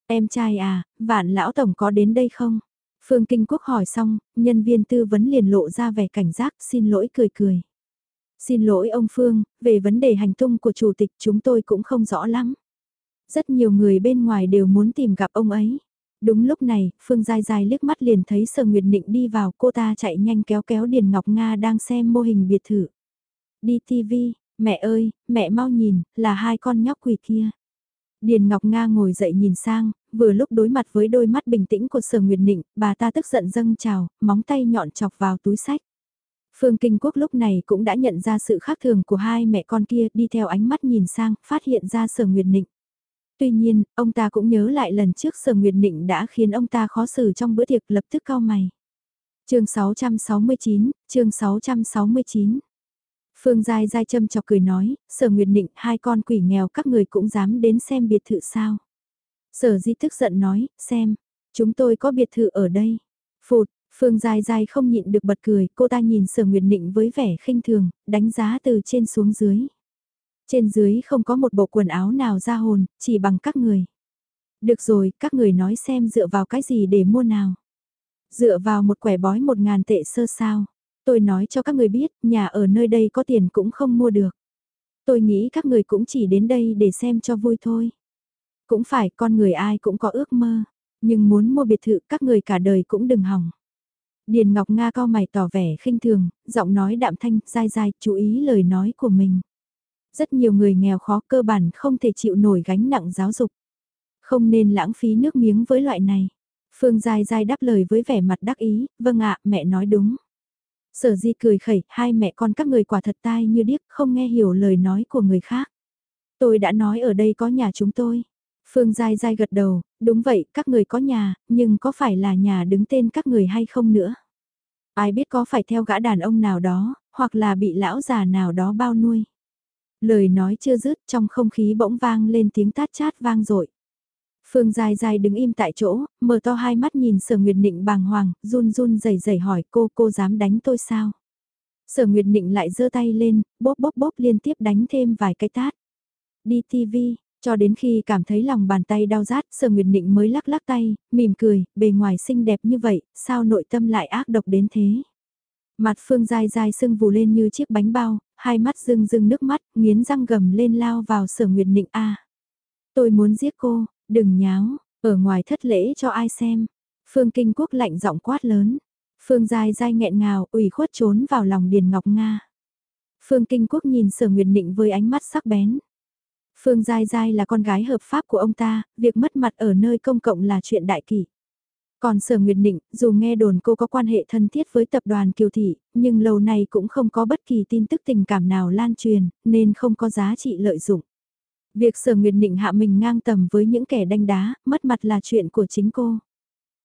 Em trai à, Vạn Lão Tổng có đến đây không? Phương Kinh Quốc hỏi xong, nhân viên tư vấn liền lộ ra vẻ cảnh giác xin lỗi cười cười. Xin lỗi ông Phương, về vấn đề hành tung của chủ tịch chúng tôi cũng không rõ lắm. Rất nhiều người bên ngoài đều muốn tìm gặp ông ấy. Đúng lúc này, Phương Giai Giai liếc mắt liền thấy Sở Nguyệt Nịnh đi vào, cô ta chạy nhanh kéo kéo Điền Ngọc Nga đang xem mô hình biệt thự. Đi TV, mẹ ơi, mẹ mau nhìn, là hai con nhóc quỷ kia. Điền Ngọc Nga ngồi dậy nhìn sang, vừa lúc đối mặt với đôi mắt bình tĩnh của Sở Nguyệt Nịnh, bà ta tức giận dâng trào, móng tay nhọn chọc vào túi sách. Phương Kinh Quốc lúc này cũng đã nhận ra sự khác thường của hai mẹ con kia đi theo ánh mắt nhìn sang, phát hiện ra Sở Nguyệt Nịnh. Tuy nhiên, ông ta cũng nhớ lại lần trước Sở Nguyệt Nịnh đã khiến ông ta khó xử trong bữa tiệc lập tức cao mày. chương 669, chương 669 Phương Giai Giai châm chọc cười nói, Sở Nguyệt Nịnh hai con quỷ nghèo các người cũng dám đến xem biệt thự sao. Sở Di tức giận nói, xem, chúng tôi có biệt thự ở đây. Phụt, Phương Giai Giai không nhịn được bật cười, cô ta nhìn Sở Nguyệt Nịnh với vẻ khinh thường, đánh giá từ trên xuống dưới. Trên dưới không có một bộ quần áo nào ra hồn, chỉ bằng các người. Được rồi, các người nói xem dựa vào cái gì để mua nào. Dựa vào một quẻ bói một ngàn tệ sơ sao. Tôi nói cho các người biết, nhà ở nơi đây có tiền cũng không mua được. Tôi nghĩ các người cũng chỉ đến đây để xem cho vui thôi. Cũng phải, con người ai cũng có ước mơ. Nhưng muốn mua biệt thự các người cả đời cũng đừng hỏng. Điền Ngọc Nga cao mày tỏ vẻ khinh thường, giọng nói đạm thanh, dai dai, chú ý lời nói của mình. Rất nhiều người nghèo khó cơ bản không thể chịu nổi gánh nặng giáo dục. Không nên lãng phí nước miếng với loại này. Phương Giai Giai đáp lời với vẻ mặt đắc ý, vâng ạ, mẹ nói đúng. Sở di cười khẩy, hai mẹ con các người quả thật tai như điếc, không nghe hiểu lời nói của người khác. Tôi đã nói ở đây có nhà chúng tôi. Phương Giai Giai gật đầu, đúng vậy, các người có nhà, nhưng có phải là nhà đứng tên các người hay không nữa? Ai biết có phải theo gã đàn ông nào đó, hoặc là bị lão già nào đó bao nuôi. Lời nói chưa dứt trong không khí bỗng vang lên tiếng tát chát vang dội Phương dài dài đứng im tại chỗ, mở to hai mắt nhìn sở nguyệt nịnh bàng hoàng, run run rẩy rẩy hỏi cô cô dám đánh tôi sao? Sở nguyệt nịnh lại giơ tay lên, bóp bóp bóp liên tiếp đánh thêm vài cái tát. Đi TV, cho đến khi cảm thấy lòng bàn tay đau rát, sở nguyệt nịnh mới lắc lắc tay, mỉm cười, bề ngoài xinh đẹp như vậy, sao nội tâm lại ác độc đến thế? Mặt phương dai dai sưng vù lên như chiếc bánh bao, hai mắt rưng rưng nước mắt, nghiến răng gầm lên lao vào sở nguyệt nịnh A. Tôi muốn giết cô, đừng nháo, ở ngoài thất lễ cho ai xem. Phương Kinh Quốc lạnh giọng quát lớn. Phương dai dai nghẹn ngào, ủy khuất trốn vào lòng Điền Ngọc Nga. Phương Kinh Quốc nhìn sở nguyệt nịnh với ánh mắt sắc bén. Phương Giai Giai là con gái hợp pháp của ông ta, việc mất mặt ở nơi công cộng là chuyện đại kỷ. Còn Sở Nguyệt Định, dù nghe đồn cô có quan hệ thân thiết với tập đoàn Kiều Thị, nhưng lâu nay cũng không có bất kỳ tin tức tình cảm nào lan truyền, nên không có giá trị lợi dụng. Việc Sở Nguyệt Định hạ mình ngang tầm với những kẻ đanh đá, mất mặt là chuyện của chính cô.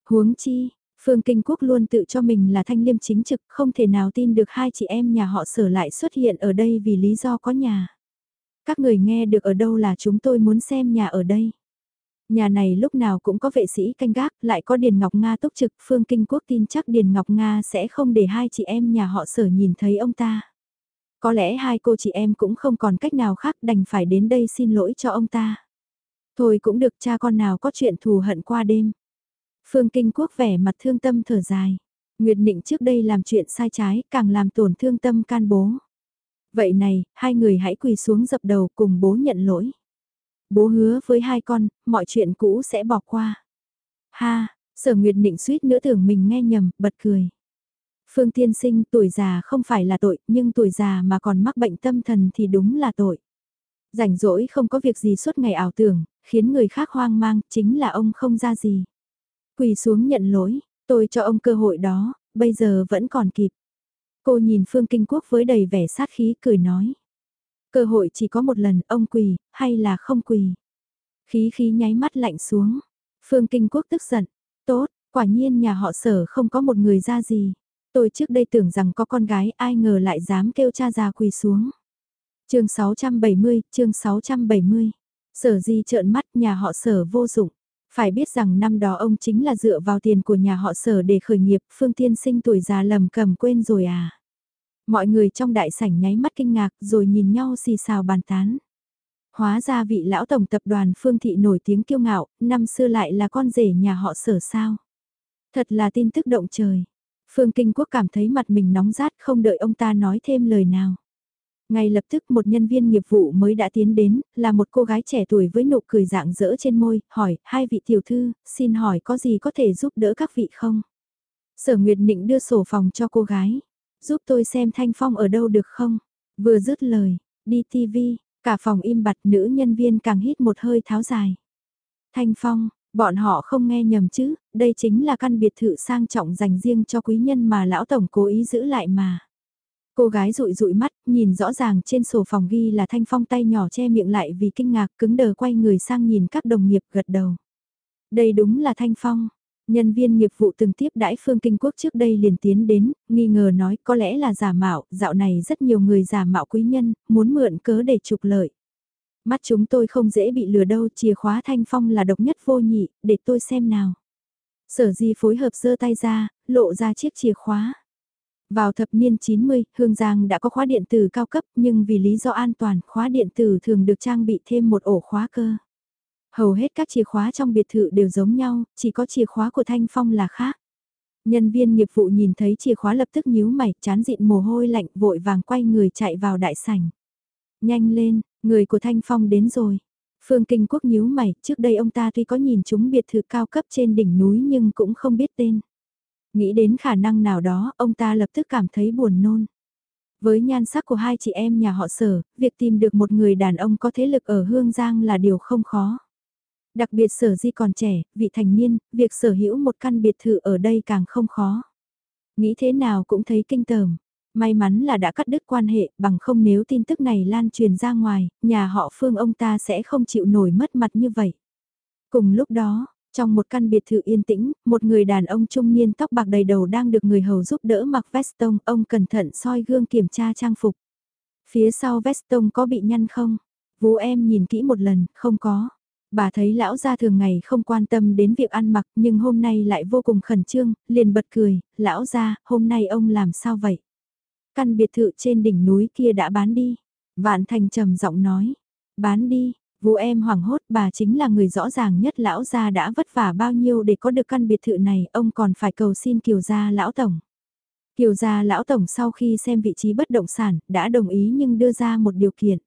Huống chi, Phương Kinh Quốc luôn tự cho mình là thanh liêm chính trực, không thể nào tin được hai chị em nhà họ Sở lại xuất hiện ở đây vì lý do có nhà. Các người nghe được ở đâu là chúng tôi muốn xem nhà ở đây. Nhà này lúc nào cũng có vệ sĩ canh gác, lại có Điền Ngọc Nga túc trực, Phương Kinh Quốc tin chắc Điền Ngọc Nga sẽ không để hai chị em nhà họ sở nhìn thấy ông ta. Có lẽ hai cô chị em cũng không còn cách nào khác đành phải đến đây xin lỗi cho ông ta. Thôi cũng được cha con nào có chuyện thù hận qua đêm. Phương Kinh Quốc vẻ mặt thương tâm thở dài. Nguyệt Nịnh trước đây làm chuyện sai trái càng làm tổn thương tâm can bố. Vậy này, hai người hãy quỳ xuống dập đầu cùng bố nhận lỗi. Bố hứa với hai con, mọi chuyện cũ sẽ bỏ qua. Ha, sở nguyệt nịnh suýt nữa tưởng mình nghe nhầm, bật cười. Phương tiên sinh tuổi già không phải là tội, nhưng tuổi già mà còn mắc bệnh tâm thần thì đúng là tội. Rảnh rỗi không có việc gì suốt ngày ảo tưởng, khiến người khác hoang mang, chính là ông không ra gì. Quỳ xuống nhận lỗi, tôi cho ông cơ hội đó, bây giờ vẫn còn kịp. Cô nhìn Phương Kinh Quốc với đầy vẻ sát khí cười nói. Cơ hội chỉ có một lần, ông quỳ, hay là không quỳ. Khí khí nháy mắt lạnh xuống. Phương Kinh Quốc tức giận. Tốt, quả nhiên nhà họ sở không có một người ra gì. Tôi trước đây tưởng rằng có con gái ai ngờ lại dám kêu cha già quỳ xuống. chương 670, chương 670. Sở di trợn mắt nhà họ sở vô dụng. Phải biết rằng năm đó ông chính là dựa vào tiền của nhà họ sở để khởi nghiệp, Phương Tiên Sinh tuổi già lầm cầm quên rồi à. Mọi người trong đại sảnh nháy mắt kinh ngạc rồi nhìn nhau xì xào bàn tán. Hóa ra vị lão tổng tập đoàn Phương Thị nổi tiếng kiêu ngạo, năm xưa lại là con rể nhà họ sở sao. Thật là tin tức động trời. Phương Kinh Quốc cảm thấy mặt mình nóng rát không đợi ông ta nói thêm lời nào. Ngay lập tức một nhân viên nghiệp vụ mới đã tiến đến, là một cô gái trẻ tuổi với nụ cười dạng dỡ trên môi, hỏi, hai vị tiểu thư, xin hỏi có gì có thể giúp đỡ các vị không? Sở Nguyệt Nịnh đưa sổ phòng cho cô gái, giúp tôi xem Thanh Phong ở đâu được không? Vừa dứt lời, đi TV, cả phòng im bặt nữ nhân viên càng hít một hơi tháo dài. Thanh Phong, bọn họ không nghe nhầm chứ, đây chính là căn biệt thự sang trọng dành riêng cho quý nhân mà lão tổng cố ý giữ lại mà. Cô gái rụi rụi mắt, nhìn rõ ràng trên sổ phòng ghi là Thanh Phong tay nhỏ che miệng lại vì kinh ngạc cứng đờ quay người sang nhìn các đồng nghiệp gật đầu. Đây đúng là Thanh Phong. Nhân viên nghiệp vụ từng tiếp đãi Phương Kinh Quốc trước đây liền tiến đến, nghi ngờ nói có lẽ là giả mạo, dạo này rất nhiều người giả mạo quý nhân, muốn mượn cớ để trục lợi. Mắt chúng tôi không dễ bị lừa đâu, chìa khóa Thanh Phong là độc nhất vô nhị, để tôi xem nào. Sở di phối hợp giơ tay ra, lộ ra chiếc chìa khóa. Vào thập niên 90, Hương Giang đã có khóa điện tử cao cấp nhưng vì lý do an toàn, khóa điện tử thường được trang bị thêm một ổ khóa cơ. Hầu hết các chìa khóa trong biệt thự đều giống nhau, chỉ có chìa khóa của Thanh Phong là khác. Nhân viên nghiệp vụ nhìn thấy chìa khóa lập tức nhíu mày, chán dịn mồ hôi lạnh vội vàng quay người chạy vào đại sảnh. Nhanh lên, người của Thanh Phong đến rồi. Phương Kinh Quốc nhíu mày, trước đây ông ta tuy có nhìn chúng biệt thự cao cấp trên đỉnh núi nhưng cũng không biết tên. Nghĩ đến khả năng nào đó, ông ta lập tức cảm thấy buồn nôn. Với nhan sắc của hai chị em nhà họ sở, việc tìm được một người đàn ông có thế lực ở Hương Giang là điều không khó. Đặc biệt sở di còn trẻ, vị thành niên, việc sở hữu một căn biệt thự ở đây càng không khó. Nghĩ thế nào cũng thấy kinh tởm. May mắn là đã cắt đứt quan hệ, bằng không nếu tin tức này lan truyền ra ngoài, nhà họ phương ông ta sẽ không chịu nổi mất mặt như vậy. Cùng lúc đó, trong một căn biệt thự yên tĩnh, một người đàn ông trung niên tóc bạc đầy đầu đang được người hầu giúp đỡ mặc veston, ông cẩn thận soi gương kiểm tra trang phục. Phía sau veston có bị nhăn không? Vú em nhìn kỹ một lần, không có. Bà thấy lão gia thường ngày không quan tâm đến việc ăn mặc nhưng hôm nay lại vô cùng khẩn trương, liền bật cười, lão gia, hôm nay ông làm sao vậy? Căn biệt thự trên đỉnh núi kia đã bán đi. Vạn Thành trầm giọng nói, bán đi, Vũ em hoảng hốt bà chính là người rõ ràng nhất lão gia đã vất vả bao nhiêu để có được căn biệt thự này, ông còn phải cầu xin kiều gia lão tổng. Kiều gia lão tổng sau khi xem vị trí bất động sản, đã đồng ý nhưng đưa ra một điều kiện.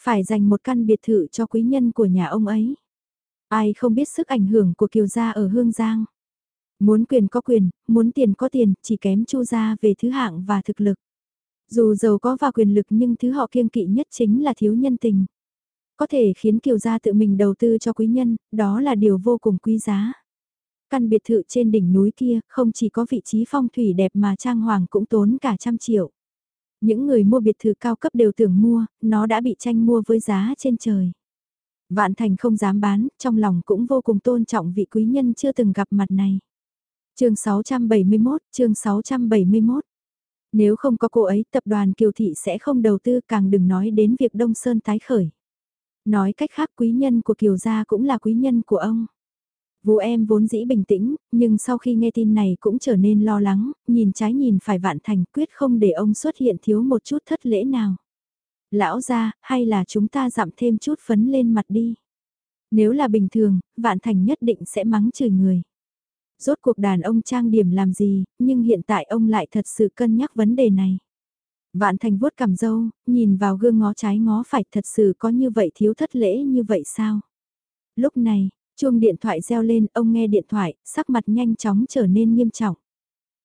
Phải dành một căn biệt thự cho quý nhân của nhà ông ấy. Ai không biết sức ảnh hưởng của kiều gia ở Hương Giang. Muốn quyền có quyền, muốn tiền có tiền, chỉ kém chu gia về thứ hạng và thực lực. Dù giàu có và quyền lực nhưng thứ họ kiêng kỵ nhất chính là thiếu nhân tình. Có thể khiến Kiều gia tự mình đầu tư cho quý nhân, đó là điều vô cùng quý giá. Căn biệt thự trên đỉnh núi kia không chỉ có vị trí phong thủy đẹp mà trang hoàng cũng tốn cả trăm triệu. Những người mua biệt thự cao cấp đều tưởng mua, nó đã bị tranh mua với giá trên trời. Vạn Thành không dám bán, trong lòng cũng vô cùng tôn trọng vị quý nhân chưa từng gặp mặt này. chương 671, chương 671. Nếu không có cô ấy, tập đoàn Kiều Thị sẽ không đầu tư càng đừng nói đến việc Đông Sơn tái khởi. Nói cách khác quý nhân của Kiều Gia cũng là quý nhân của ông. Vũ em vốn dĩ bình tĩnh, nhưng sau khi nghe tin này cũng trở nên lo lắng, nhìn trái nhìn phải vạn thành quyết không để ông xuất hiện thiếu một chút thất lễ nào. Lão ra, hay là chúng ta dặm thêm chút phấn lên mặt đi. Nếu là bình thường, vạn thành nhất định sẽ mắng chửi người. Rốt cuộc đàn ông trang điểm làm gì, nhưng hiện tại ông lại thật sự cân nhắc vấn đề này. Vạn thành vuốt cằm râu, nhìn vào gương ngó trái ngó phải thật sự có như vậy thiếu thất lễ như vậy sao? Lúc này, chuông điện thoại reo lên, ông nghe điện thoại, sắc mặt nhanh chóng trở nên nghiêm trọng.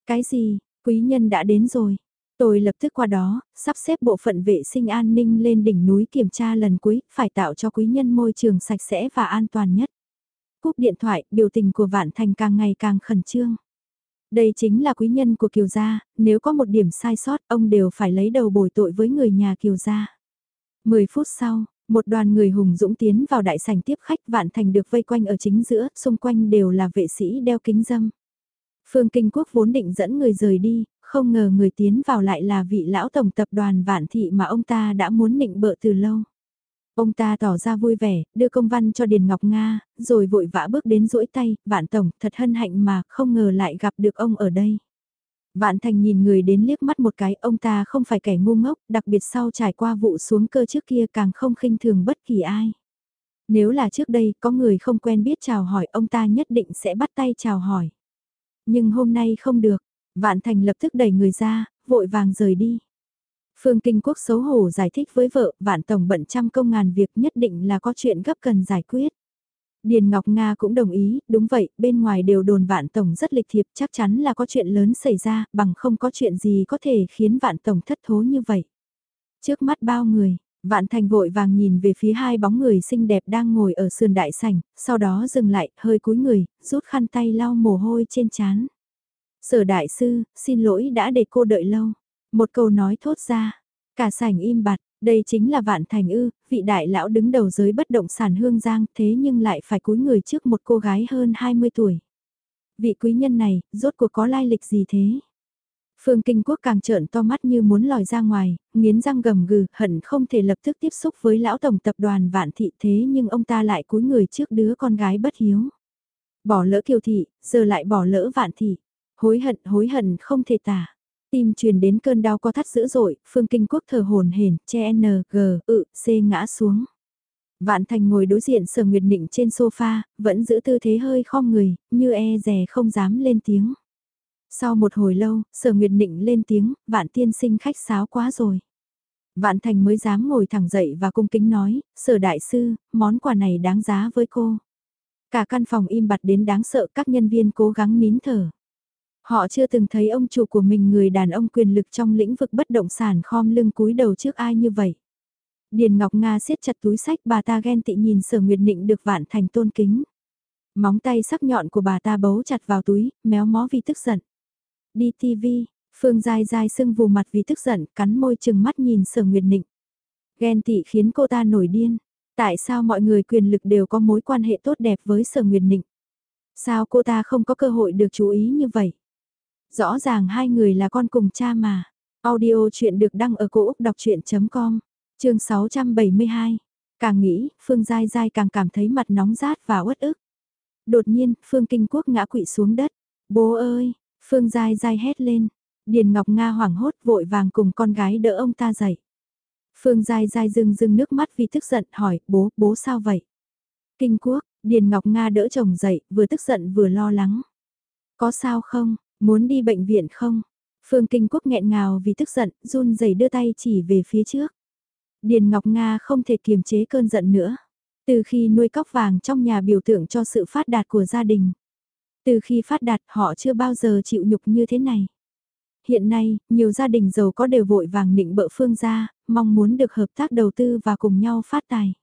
Cái gì, quý nhân đã đến rồi. Tôi lập tức qua đó, sắp xếp bộ phận vệ sinh an ninh lên đỉnh núi kiểm tra lần cuối, phải tạo cho quý nhân môi trường sạch sẽ và an toàn nhất. Cúp điện thoại, biểu tình của Vạn Thành càng ngày càng khẩn trương. Đây chính là quý nhân của Kiều Gia, nếu có một điểm sai sót ông đều phải lấy đầu bồi tội với người nhà Kiều Gia. Mười phút sau, một đoàn người hùng dũng tiến vào đại sảnh tiếp khách vạn thành được vây quanh ở chính giữa, xung quanh đều là vệ sĩ đeo kính dâm. Phương Kinh Quốc vốn định dẫn người rời đi, không ngờ người tiến vào lại là vị lão tổng tập đoàn vạn thị mà ông ta đã muốn nịnh bợ từ lâu. Ông ta tỏ ra vui vẻ, đưa công văn cho Điền Ngọc Nga, rồi vội vã bước đến duỗi tay, vạn tổng, thật hân hạnh mà, không ngờ lại gặp được ông ở đây. Vạn Thành nhìn người đến liếc mắt một cái, ông ta không phải kẻ ngu ngốc, đặc biệt sau trải qua vụ xuống cơ trước kia càng không khinh thường bất kỳ ai. Nếu là trước đây có người không quen biết chào hỏi ông ta nhất định sẽ bắt tay chào hỏi. Nhưng hôm nay không được, Vạn Thành lập tức đẩy người ra, vội vàng rời đi. Phương Kinh Quốc xấu hổ giải thích với vợ, Vạn Tổng bận trăm công ngàn việc nhất định là có chuyện gấp cần giải quyết. Điền Ngọc Nga cũng đồng ý, đúng vậy, bên ngoài đều đồn Vạn Tổng rất lịch thiệp, chắc chắn là có chuyện lớn xảy ra, bằng không có chuyện gì có thể khiến Vạn Tổng thất thố như vậy. Trước mắt bao người, Vạn Thành vội vàng nhìn về phía hai bóng người xinh đẹp đang ngồi ở sườn đại sảnh, sau đó dừng lại, hơi cúi người, rút khăn tay lau mồ hôi trên trán. Sở đại sư, xin lỗi đã để cô đợi lâu. Một câu nói thốt ra, cả sảnh im bặt, đây chính là Vạn Thành ư, vị đại lão đứng đầu giới bất động sản hương giang thế nhưng lại phải cúi người trước một cô gái hơn 20 tuổi. Vị quý nhân này, rốt cuộc có lai lịch gì thế? Phương Kinh Quốc càng trợn to mắt như muốn lòi ra ngoài, nghiến răng gầm gừ, hận không thể lập tức tiếp xúc với lão tổng tập đoàn vạn thị thế nhưng ông ta lại cúi người trước đứa con gái bất hiếu. Bỏ lỡ kiều thị, giờ lại bỏ lỡ vạn thị. Hối hận, hối hận không thể tả. Tim truyền đến cơn đau co thắt dữ dội, Phương Kinh Quốc thở hồn hển, che N, G, ự, C ngã xuống. Vạn Thành ngồi đối diện Sở Nguyệt Nịnh trên sofa, vẫn giữ tư thế hơi khom người, như e rè không dám lên tiếng. Sau một hồi lâu, sở nguyệt định lên tiếng, vạn tiên sinh khách sáo quá rồi. Vạn thành mới dám ngồi thẳng dậy và cung kính nói, sở đại sư, món quà này đáng giá với cô. Cả căn phòng im bặt đến đáng sợ các nhân viên cố gắng nín thở. Họ chưa từng thấy ông chủ của mình người đàn ông quyền lực trong lĩnh vực bất động sản khom lưng cúi đầu trước ai như vậy. Điền Ngọc Nga siết chặt túi sách bà ta ghen tị nhìn sở nguyệt định được vạn thành tôn kính. Móng tay sắc nhọn của bà ta bấu chặt vào túi, méo mó vì tức giận. Đi TV, Phương dai dai sưng vù mặt vì tức giận, cắn môi chừng mắt nhìn Sở Nguyệt Nịnh. Ghen tị khiến cô ta nổi điên. Tại sao mọi người quyền lực đều có mối quan hệ tốt đẹp với Sở Nguyệt Nịnh? Sao cô ta không có cơ hội được chú ý như vậy? Rõ ràng hai người là con cùng cha mà. Audio chuyện được đăng ở cổ Úc đọc chuyện.com, chương 672. Càng nghĩ, Phương Giai Giai càng cảm thấy mặt nóng rát và uất ức. Đột nhiên, Phương Kinh Quốc ngã quỵ xuống đất. Bố ơi, Phương Giai Giai hét lên. Điền Ngọc Nga hoảng hốt vội vàng cùng con gái đỡ ông ta dậy. Phương Giai Giai rưng rưng nước mắt vì tức giận hỏi bố, bố sao vậy? Kinh quốc, Điền Ngọc Nga đỡ chồng dậy, vừa tức giận vừa lo lắng. Có sao không, muốn đi bệnh viện không? Phương Kinh Quốc nghẹn ngào vì tức giận, run rẩy đưa tay chỉ về phía trước. Điền Ngọc Nga không thể kiềm chế cơn giận nữa. Từ khi nuôi cóc vàng trong nhà biểu tượng cho sự phát đạt của gia đình. Từ khi phát đạt họ chưa bao giờ chịu nhục như thế này. Hiện nay, nhiều gia đình giàu có đều vội vàng nịnh bợ phương gia, mong muốn được hợp tác đầu tư và cùng nhau phát tài.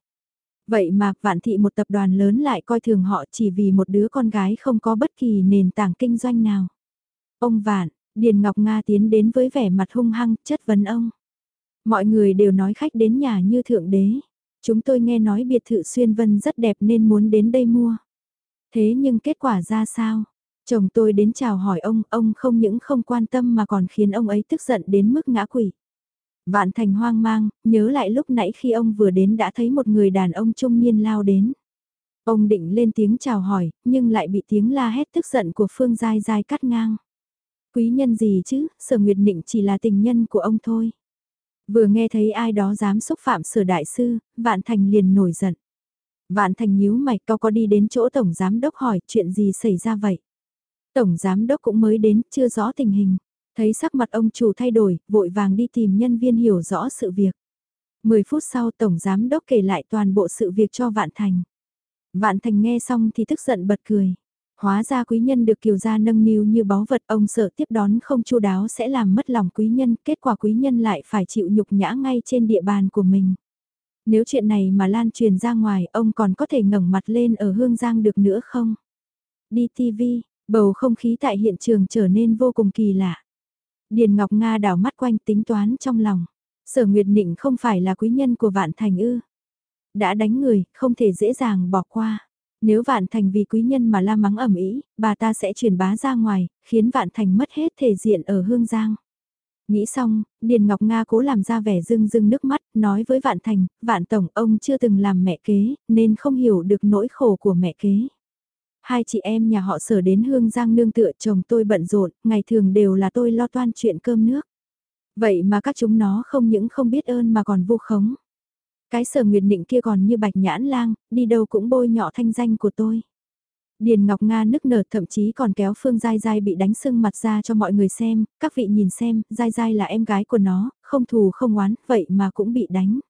Vậy mà vạn thị một tập đoàn lớn lại coi thường họ chỉ vì một đứa con gái không có bất kỳ nền tảng kinh doanh nào. Ông vạn, Điền Ngọc Nga tiến đến với vẻ mặt hung hăng, chất vấn ông. Mọi người đều nói khách đến nhà như thượng đế. Chúng tôi nghe nói biệt thự xuyên vân rất đẹp nên muốn đến đây mua. Thế nhưng kết quả ra sao? Chồng tôi đến chào hỏi ông, ông không những không quan tâm mà còn khiến ông ấy tức giận đến mức ngã quỷ. Vạn thành hoang mang, nhớ lại lúc nãy khi ông vừa đến đã thấy một người đàn ông trung niên lao đến. Ông định lên tiếng chào hỏi, nhưng lại bị tiếng la hét tức giận của Phương Giai Giai cắt ngang. Quý nhân gì chứ, sở nguyệt định chỉ là tình nhân của ông thôi. Vừa nghe thấy ai đó dám xúc phạm sở đại sư, vạn thành liền nổi giận. Vạn thành nhíu mày cao có đi đến chỗ tổng giám đốc hỏi chuyện gì xảy ra vậy. Tổng giám đốc cũng mới đến, chưa rõ tình hình. Thấy sắc mặt ông chủ thay đổi, vội vàng đi tìm nhân viên hiểu rõ sự việc. Mười phút sau tổng giám đốc kể lại toàn bộ sự việc cho Vạn Thành. Vạn Thành nghe xong thì tức giận bật cười. Hóa ra quý nhân được kiều gia nâng niu như báu vật ông sợ tiếp đón không chu đáo sẽ làm mất lòng quý nhân, kết quả quý nhân lại phải chịu nhục nhã ngay trên địa bàn của mình. Nếu chuyện này mà lan truyền ra ngoài ông còn có thể ngẩng mặt lên ở Hương Giang được nữa không? Đi TV, bầu không khí tại hiện trường trở nên vô cùng kỳ lạ. Điền Ngọc Nga đảo mắt quanh tính toán trong lòng. Sở Nguyệt Nịnh không phải là quý nhân của Vạn Thành ư. Đã đánh người, không thể dễ dàng bỏ qua. Nếu Vạn Thành vì quý nhân mà la mắng ẩm ý, bà ta sẽ truyền bá ra ngoài, khiến Vạn Thành mất hết thể diện ở Hương Giang. Nghĩ xong, Điền Ngọc Nga cố làm ra vẻ rưng rưng nước mắt, nói với Vạn Thành, Vạn Tổng ông chưa từng làm mẹ kế, nên không hiểu được nỗi khổ của mẹ kế. Hai chị em nhà họ sở đến Hương Giang nương tựa chồng tôi bận rộn, ngày thường đều là tôi lo toan chuyện cơm nước. Vậy mà các chúng nó không những không biết ơn mà còn vu khống. Cái sở nguyệt định kia còn như bạch nhãn lang, đi đâu cũng bôi nhọ thanh danh của tôi. Điền Ngọc Nga nức nở thậm chí còn kéo Phương Giai Giai bị đánh sưng mặt ra cho mọi người xem, các vị nhìn xem, Giai Giai là em gái của nó, không thù không oán, vậy mà cũng bị đánh.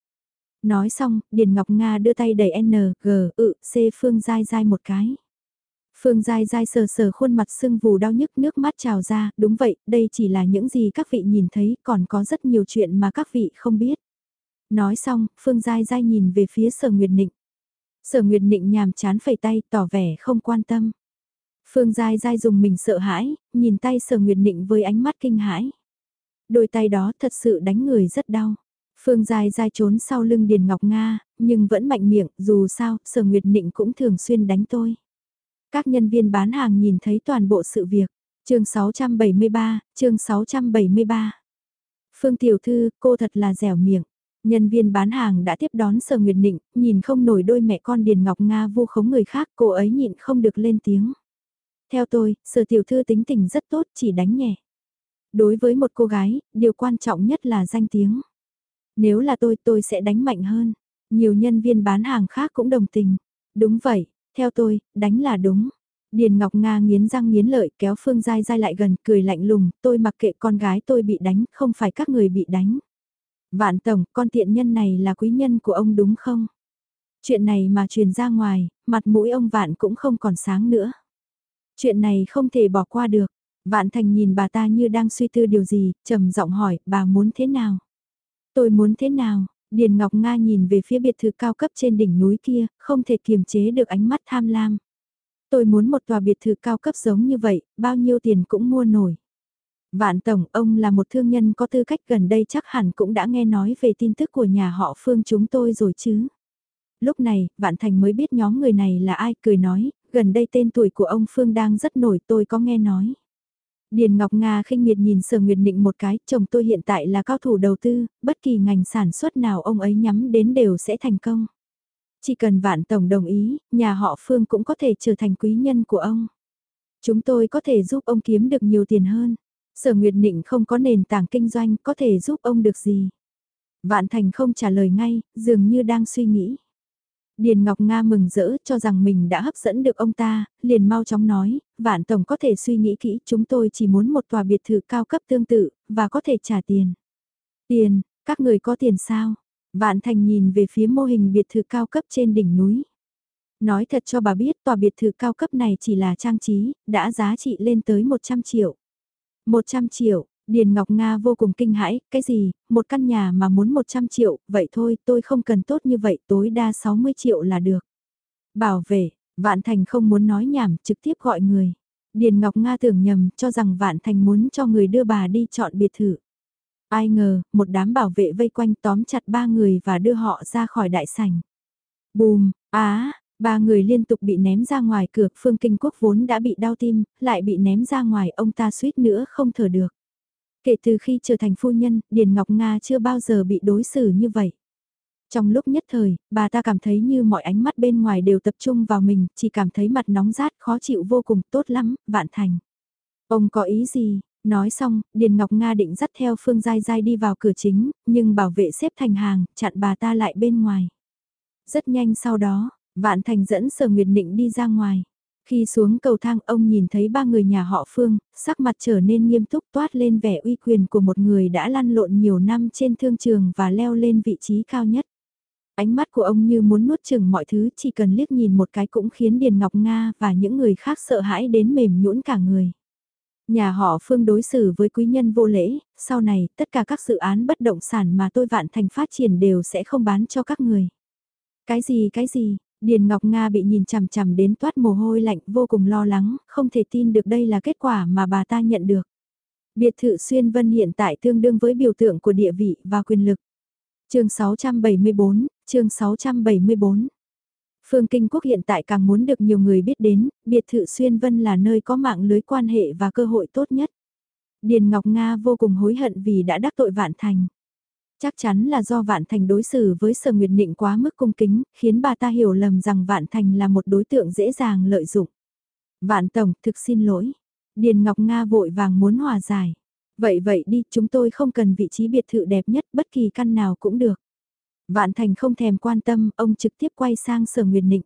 Nói xong, Điền Ngọc Nga đưa tay đẩy N, G, ự, C Phương Giai Giai một cái. Phương Giai Giai sờ sờ khuôn mặt sưng vù đau nhức nước mắt trào ra, đúng vậy, đây chỉ là những gì các vị nhìn thấy, còn có rất nhiều chuyện mà các vị không biết. Nói xong, Phương Giai Giai nhìn về phía Sở Nguyệt Nịnh. Sở Nguyệt Nịnh nhàm chán phẩy tay, tỏ vẻ không quan tâm. Phương Giai Giai dùng mình sợ hãi, nhìn tay Sở Nguyệt Nịnh với ánh mắt kinh hãi. Đôi tay đó thật sự đánh người rất đau. Phương Giai Giai trốn sau lưng Điền Ngọc Nga, nhưng vẫn mạnh miệng, dù sao, Sở Nguyệt Nịnh cũng thường xuyên đánh tôi. Các nhân viên bán hàng nhìn thấy toàn bộ sự việc. chương 673, chương 673. Phương Tiểu Thư, cô thật là dẻo miệng. Nhân viên bán hàng đã tiếp đón Sở Nguyệt Nịnh, nhìn không nổi đôi mẹ con Điền Ngọc Nga vu khống người khác, cô ấy nhịn không được lên tiếng. Theo tôi, Sở Tiểu Thư tính tình rất tốt, chỉ đánh nhẹ. Đối với một cô gái, điều quan trọng nhất là danh tiếng. Nếu là tôi, tôi sẽ đánh mạnh hơn. Nhiều nhân viên bán hàng khác cũng đồng tình. Đúng vậy, theo tôi, đánh là đúng. Điền Ngọc Nga nghiến răng nghiến lợi kéo Phương Giai Giai lại gần, cười lạnh lùng, tôi mặc kệ con gái tôi bị đánh, không phải các người bị đánh. Vạn Tổng, con tiện nhân này là quý nhân của ông đúng không? Chuyện này mà truyền ra ngoài, mặt mũi ông Vạn cũng không còn sáng nữa. Chuyện này không thể bỏ qua được. Vạn Thành nhìn bà ta như đang suy tư điều gì, trầm giọng hỏi, bà muốn thế nào? Tôi muốn thế nào? Điền Ngọc Nga nhìn về phía biệt thự cao cấp trên đỉnh núi kia, không thể kiềm chế được ánh mắt tham lam. Tôi muốn một tòa biệt thự cao cấp giống như vậy, bao nhiêu tiền cũng mua nổi. Vạn Tổng, ông là một thương nhân có tư cách gần đây chắc hẳn cũng đã nghe nói về tin tức của nhà họ Phương chúng tôi rồi chứ. Lúc này, Vạn Thành mới biết nhóm người này là ai, cười nói, gần đây tên tuổi của ông Phương đang rất nổi tôi có nghe nói. Điền Ngọc Nga khinh miệt nhìn Sở Nguyệt Định một cái, chồng tôi hiện tại là cao thủ đầu tư, bất kỳ ngành sản xuất nào ông ấy nhắm đến đều sẽ thành công. Chỉ cần vạn tổng đồng ý, nhà họ Phương cũng có thể trở thành quý nhân của ông. Chúng tôi có thể giúp ông kiếm được nhiều tiền hơn. Sở Nguyệt Định không có nền tảng kinh doanh có thể giúp ông được gì. Vạn Thành không trả lời ngay, dường như đang suy nghĩ. Điền Ngọc Nga mừng rỡ cho rằng mình đã hấp dẫn được ông ta, liền mau chóng nói, vạn tổng có thể suy nghĩ kỹ chúng tôi chỉ muốn một tòa biệt thự cao cấp tương tự, và có thể trả tiền. Tiền, các người có tiền sao? Vạn Thành nhìn về phía mô hình biệt thự cao cấp trên đỉnh núi. Nói thật cho bà biết tòa biệt thự cao cấp này chỉ là trang trí, đã giá trị lên tới 100 triệu. 100 triệu, Điền Ngọc Nga vô cùng kinh hãi, cái gì, một căn nhà mà muốn 100 triệu, vậy thôi tôi không cần tốt như vậy, tối đa 60 triệu là được. Bảo vệ, Vạn Thành không muốn nói nhảm, trực tiếp gọi người. Điền Ngọc Nga tưởng nhầm, cho rằng Vạn Thành muốn cho người đưa bà đi chọn biệt thự. Ai ngờ, một đám bảo vệ vây quanh tóm chặt ba người và đưa họ ra khỏi đại sảnh. Bùm, á, ba người liên tục bị ném ra ngoài cửa, Phương Kinh Quốc vốn đã bị đau tim, lại bị ném ra ngoài, ông ta suýt nữa không thở được. Kể từ khi trở thành phu nhân, Điền Ngọc Nga chưa bao giờ bị đối xử như vậy. Trong lúc nhất thời, bà ta cảm thấy như mọi ánh mắt bên ngoài đều tập trung vào mình, chỉ cảm thấy mặt nóng rát khó chịu vô cùng, tốt lắm, vạn thành. Ông có ý gì? Nói xong, Điền Ngọc Nga định dắt theo Phương Giai Giai đi vào cửa chính, nhưng bảo vệ xếp thành hàng, chặn bà ta lại bên ngoài. Rất nhanh sau đó, Vạn Thành dẫn Sở Nguyệt Định đi ra ngoài. Khi xuống cầu thang ông nhìn thấy ba người nhà họ Phương, sắc mặt trở nên nghiêm túc toát lên vẻ uy quyền của một người đã lăn lộn nhiều năm trên thương trường và leo lên vị trí cao nhất. Ánh mắt của ông như muốn nuốt chừng mọi thứ chỉ cần liếc nhìn một cái cũng khiến Điền Ngọc Nga và những người khác sợ hãi đến mềm nhũn cả người. Nhà họ Phương đối xử với quý nhân vô lễ, sau này tất cả các dự án bất động sản mà tôi vạn thành phát triển đều sẽ không bán cho các người. Cái gì cái gì, Điền Ngọc Nga bị nhìn chằm chằm đến toát mồ hôi lạnh vô cùng lo lắng, không thể tin được đây là kết quả mà bà ta nhận được. Biệt thự Xuyên Vân hiện tại tương đương với biểu tượng của địa vị và quyền lực. chương 674, chương 674. Phương Kinh Quốc hiện tại càng muốn được nhiều người biết đến, biệt thự Xuyên Vân là nơi có mạng lưới quan hệ và cơ hội tốt nhất. Điền Ngọc Nga vô cùng hối hận vì đã đắc tội Vạn Thành. Chắc chắn là do Vạn Thành đối xử với Sở Nguyệt Nịnh quá mức cung kính, khiến bà ta hiểu lầm rằng Vạn Thành là một đối tượng dễ dàng lợi dụng. Vạn Tổng, thực xin lỗi. Điền Ngọc Nga vội vàng muốn hòa giải. Vậy vậy đi, chúng tôi không cần vị trí biệt thự đẹp nhất, bất kỳ căn nào cũng được. Vạn Thành không thèm quan tâm, ông trực tiếp quay sang Sở Nguyệt Nịnh.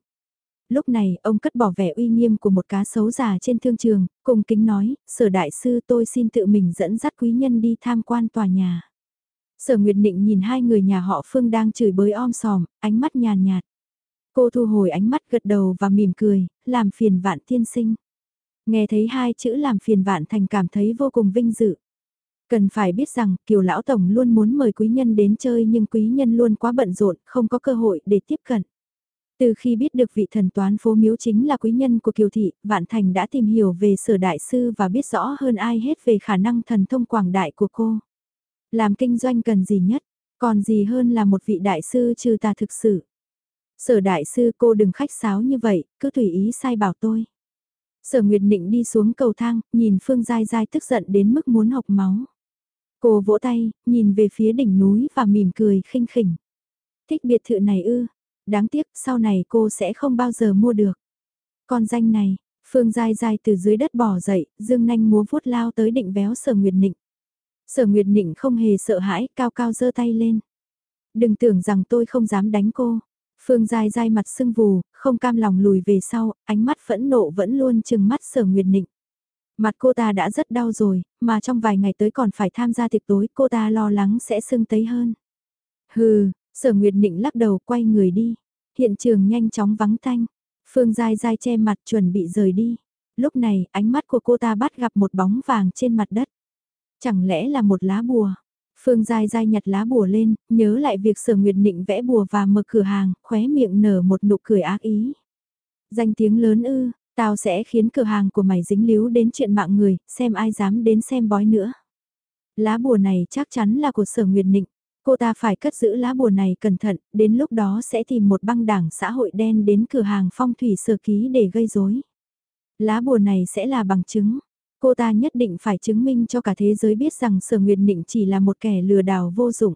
Lúc này, ông cất bỏ vẻ uy nghiêm của một cá sấu già trên thương trường, cùng kính nói, Sở Đại Sư tôi xin tự mình dẫn dắt quý nhân đi tham quan tòa nhà. Sở Nguyệt Nịnh nhìn hai người nhà họ Phương đang chửi bới om sòm, ánh mắt nhàn nhạt. Cô thu hồi ánh mắt gật đầu và mỉm cười, làm phiền vạn tiên sinh. Nghe thấy hai chữ làm phiền vạn thành cảm thấy vô cùng vinh dự. Cần phải biết rằng Kiều Lão Tổng luôn muốn mời quý nhân đến chơi nhưng quý nhân luôn quá bận rộn, không có cơ hội để tiếp cận. Từ khi biết được vị thần toán phố miếu chính là quý nhân của Kiều Thị, Vạn Thành đã tìm hiểu về sở đại sư và biết rõ hơn ai hết về khả năng thần thông quảng đại của cô. Làm kinh doanh cần gì nhất, còn gì hơn là một vị đại sư trừ ta thực sự. Sở đại sư cô đừng khách sáo như vậy, cứ tùy ý sai bảo tôi. Sở Nguyệt Nịnh đi xuống cầu thang, nhìn Phương Giai Giai tức giận đến mức muốn học máu. Cô vỗ tay, nhìn về phía đỉnh núi và mỉm cười khinh khỉnh. Thích biệt thự này ư, đáng tiếc sau này cô sẽ không bao giờ mua được. Con danh này, Phương Giai Giai từ dưới đất bỏ dậy, dương nanh múa vuốt lao tới định véo Sở Nguyệt Nịnh. Sở Nguyệt Nịnh không hề sợ hãi, cao cao giơ tay lên. Đừng tưởng rằng tôi không dám đánh cô. Phương Giai Giai mặt sưng vù, không cam lòng lùi về sau, ánh mắt phẫn nộ vẫn luôn chừng mắt Sở Nguyệt Nịnh. Mặt cô ta đã rất đau rồi, mà trong vài ngày tới còn phải tham gia tiệc tối, cô ta lo lắng sẽ sưng tấy hơn. Hừ, Sở Nguyệt Nịnh lắc đầu quay người đi. Hiện trường nhanh chóng vắng tanh. Phương Giai Giai che mặt chuẩn bị rời đi. Lúc này, ánh mắt của cô ta bắt gặp một bóng vàng trên mặt đất. Chẳng lẽ là một lá bùa? Phương Giai Giai nhặt lá bùa lên, nhớ lại việc Sở Nguyệt Nịnh vẽ bùa và mở cửa hàng, khóe miệng nở một nụ cười ác ý. Danh tiếng lớn ư, tao sẽ khiến cửa hàng của mày dính líu đến chuyện mạng người, xem ai dám đến xem bói nữa. Lá bùa này chắc chắn là của Sở Nguyệt Nịnh. Cô ta phải cất giữ lá bùa này cẩn thận, đến lúc đó sẽ tìm một băng đảng xã hội đen đến cửa hàng phong thủy sở ký để gây rối. Lá bùa này sẽ là bằng chứng. Cô ta nhất định phải chứng minh cho cả thế giới biết rằng Sở Nguyệt Nịnh chỉ là một kẻ lừa đảo vô dụng.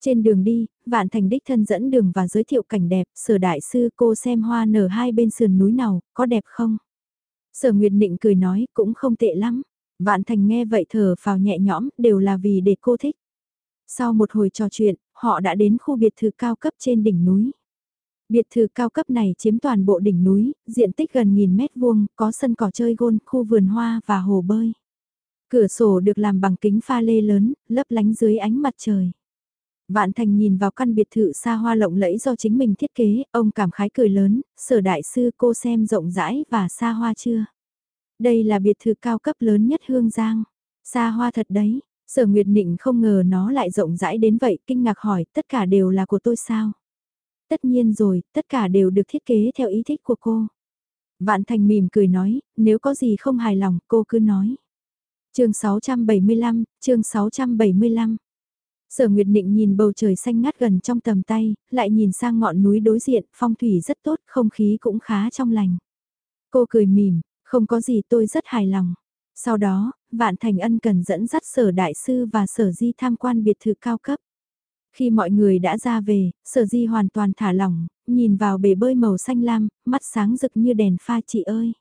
Trên đường đi, Vạn Thành đích thân dẫn đường và giới thiệu cảnh đẹp, Sở Đại Sư cô xem hoa nở hai bên sườn núi nào, có đẹp không? Sở Nguyệt Nịnh cười nói, cũng không tệ lắm. Vạn Thành nghe vậy thở phào nhẹ nhõm, đều là vì để cô thích. Sau một hồi trò chuyện, họ đã đến khu biệt thự cao cấp trên đỉnh núi. Biệt thự cao cấp này chiếm toàn bộ đỉnh núi, diện tích gần nghìn mét vuông, có sân cỏ chơi gôn, khu vườn hoa và hồ bơi. Cửa sổ được làm bằng kính pha lê lớn, lấp lánh dưới ánh mặt trời. Vạn Thành nhìn vào căn biệt thự xa hoa lộng lẫy do chính mình thiết kế, ông cảm khái cười lớn, sở đại sư cô xem rộng rãi và xa hoa chưa? Đây là biệt thự cao cấp lớn nhất Hương Giang. Xa hoa thật đấy, sở Nguyệt Nịnh không ngờ nó lại rộng rãi đến vậy, kinh ngạc hỏi, tất cả đều là của tôi sao? Tất nhiên rồi, tất cả đều được thiết kế theo ý thích của cô. Vạn Thành mỉm cười nói, nếu có gì không hài lòng cô cứ nói. chương 675, chương 675. Sở Nguyệt định nhìn bầu trời xanh ngát gần trong tầm tay, lại nhìn sang ngọn núi đối diện, phong thủy rất tốt, không khí cũng khá trong lành. Cô cười mỉm, không có gì tôi rất hài lòng. Sau đó, Vạn Thành Ân cần dẫn dắt sở đại sư và sở di tham quan biệt thự cao cấp. Khi mọi người đã ra về, sở di hoàn toàn thả lỏng, nhìn vào bể bơi màu xanh lam, mắt sáng rực như đèn pha chị ơi.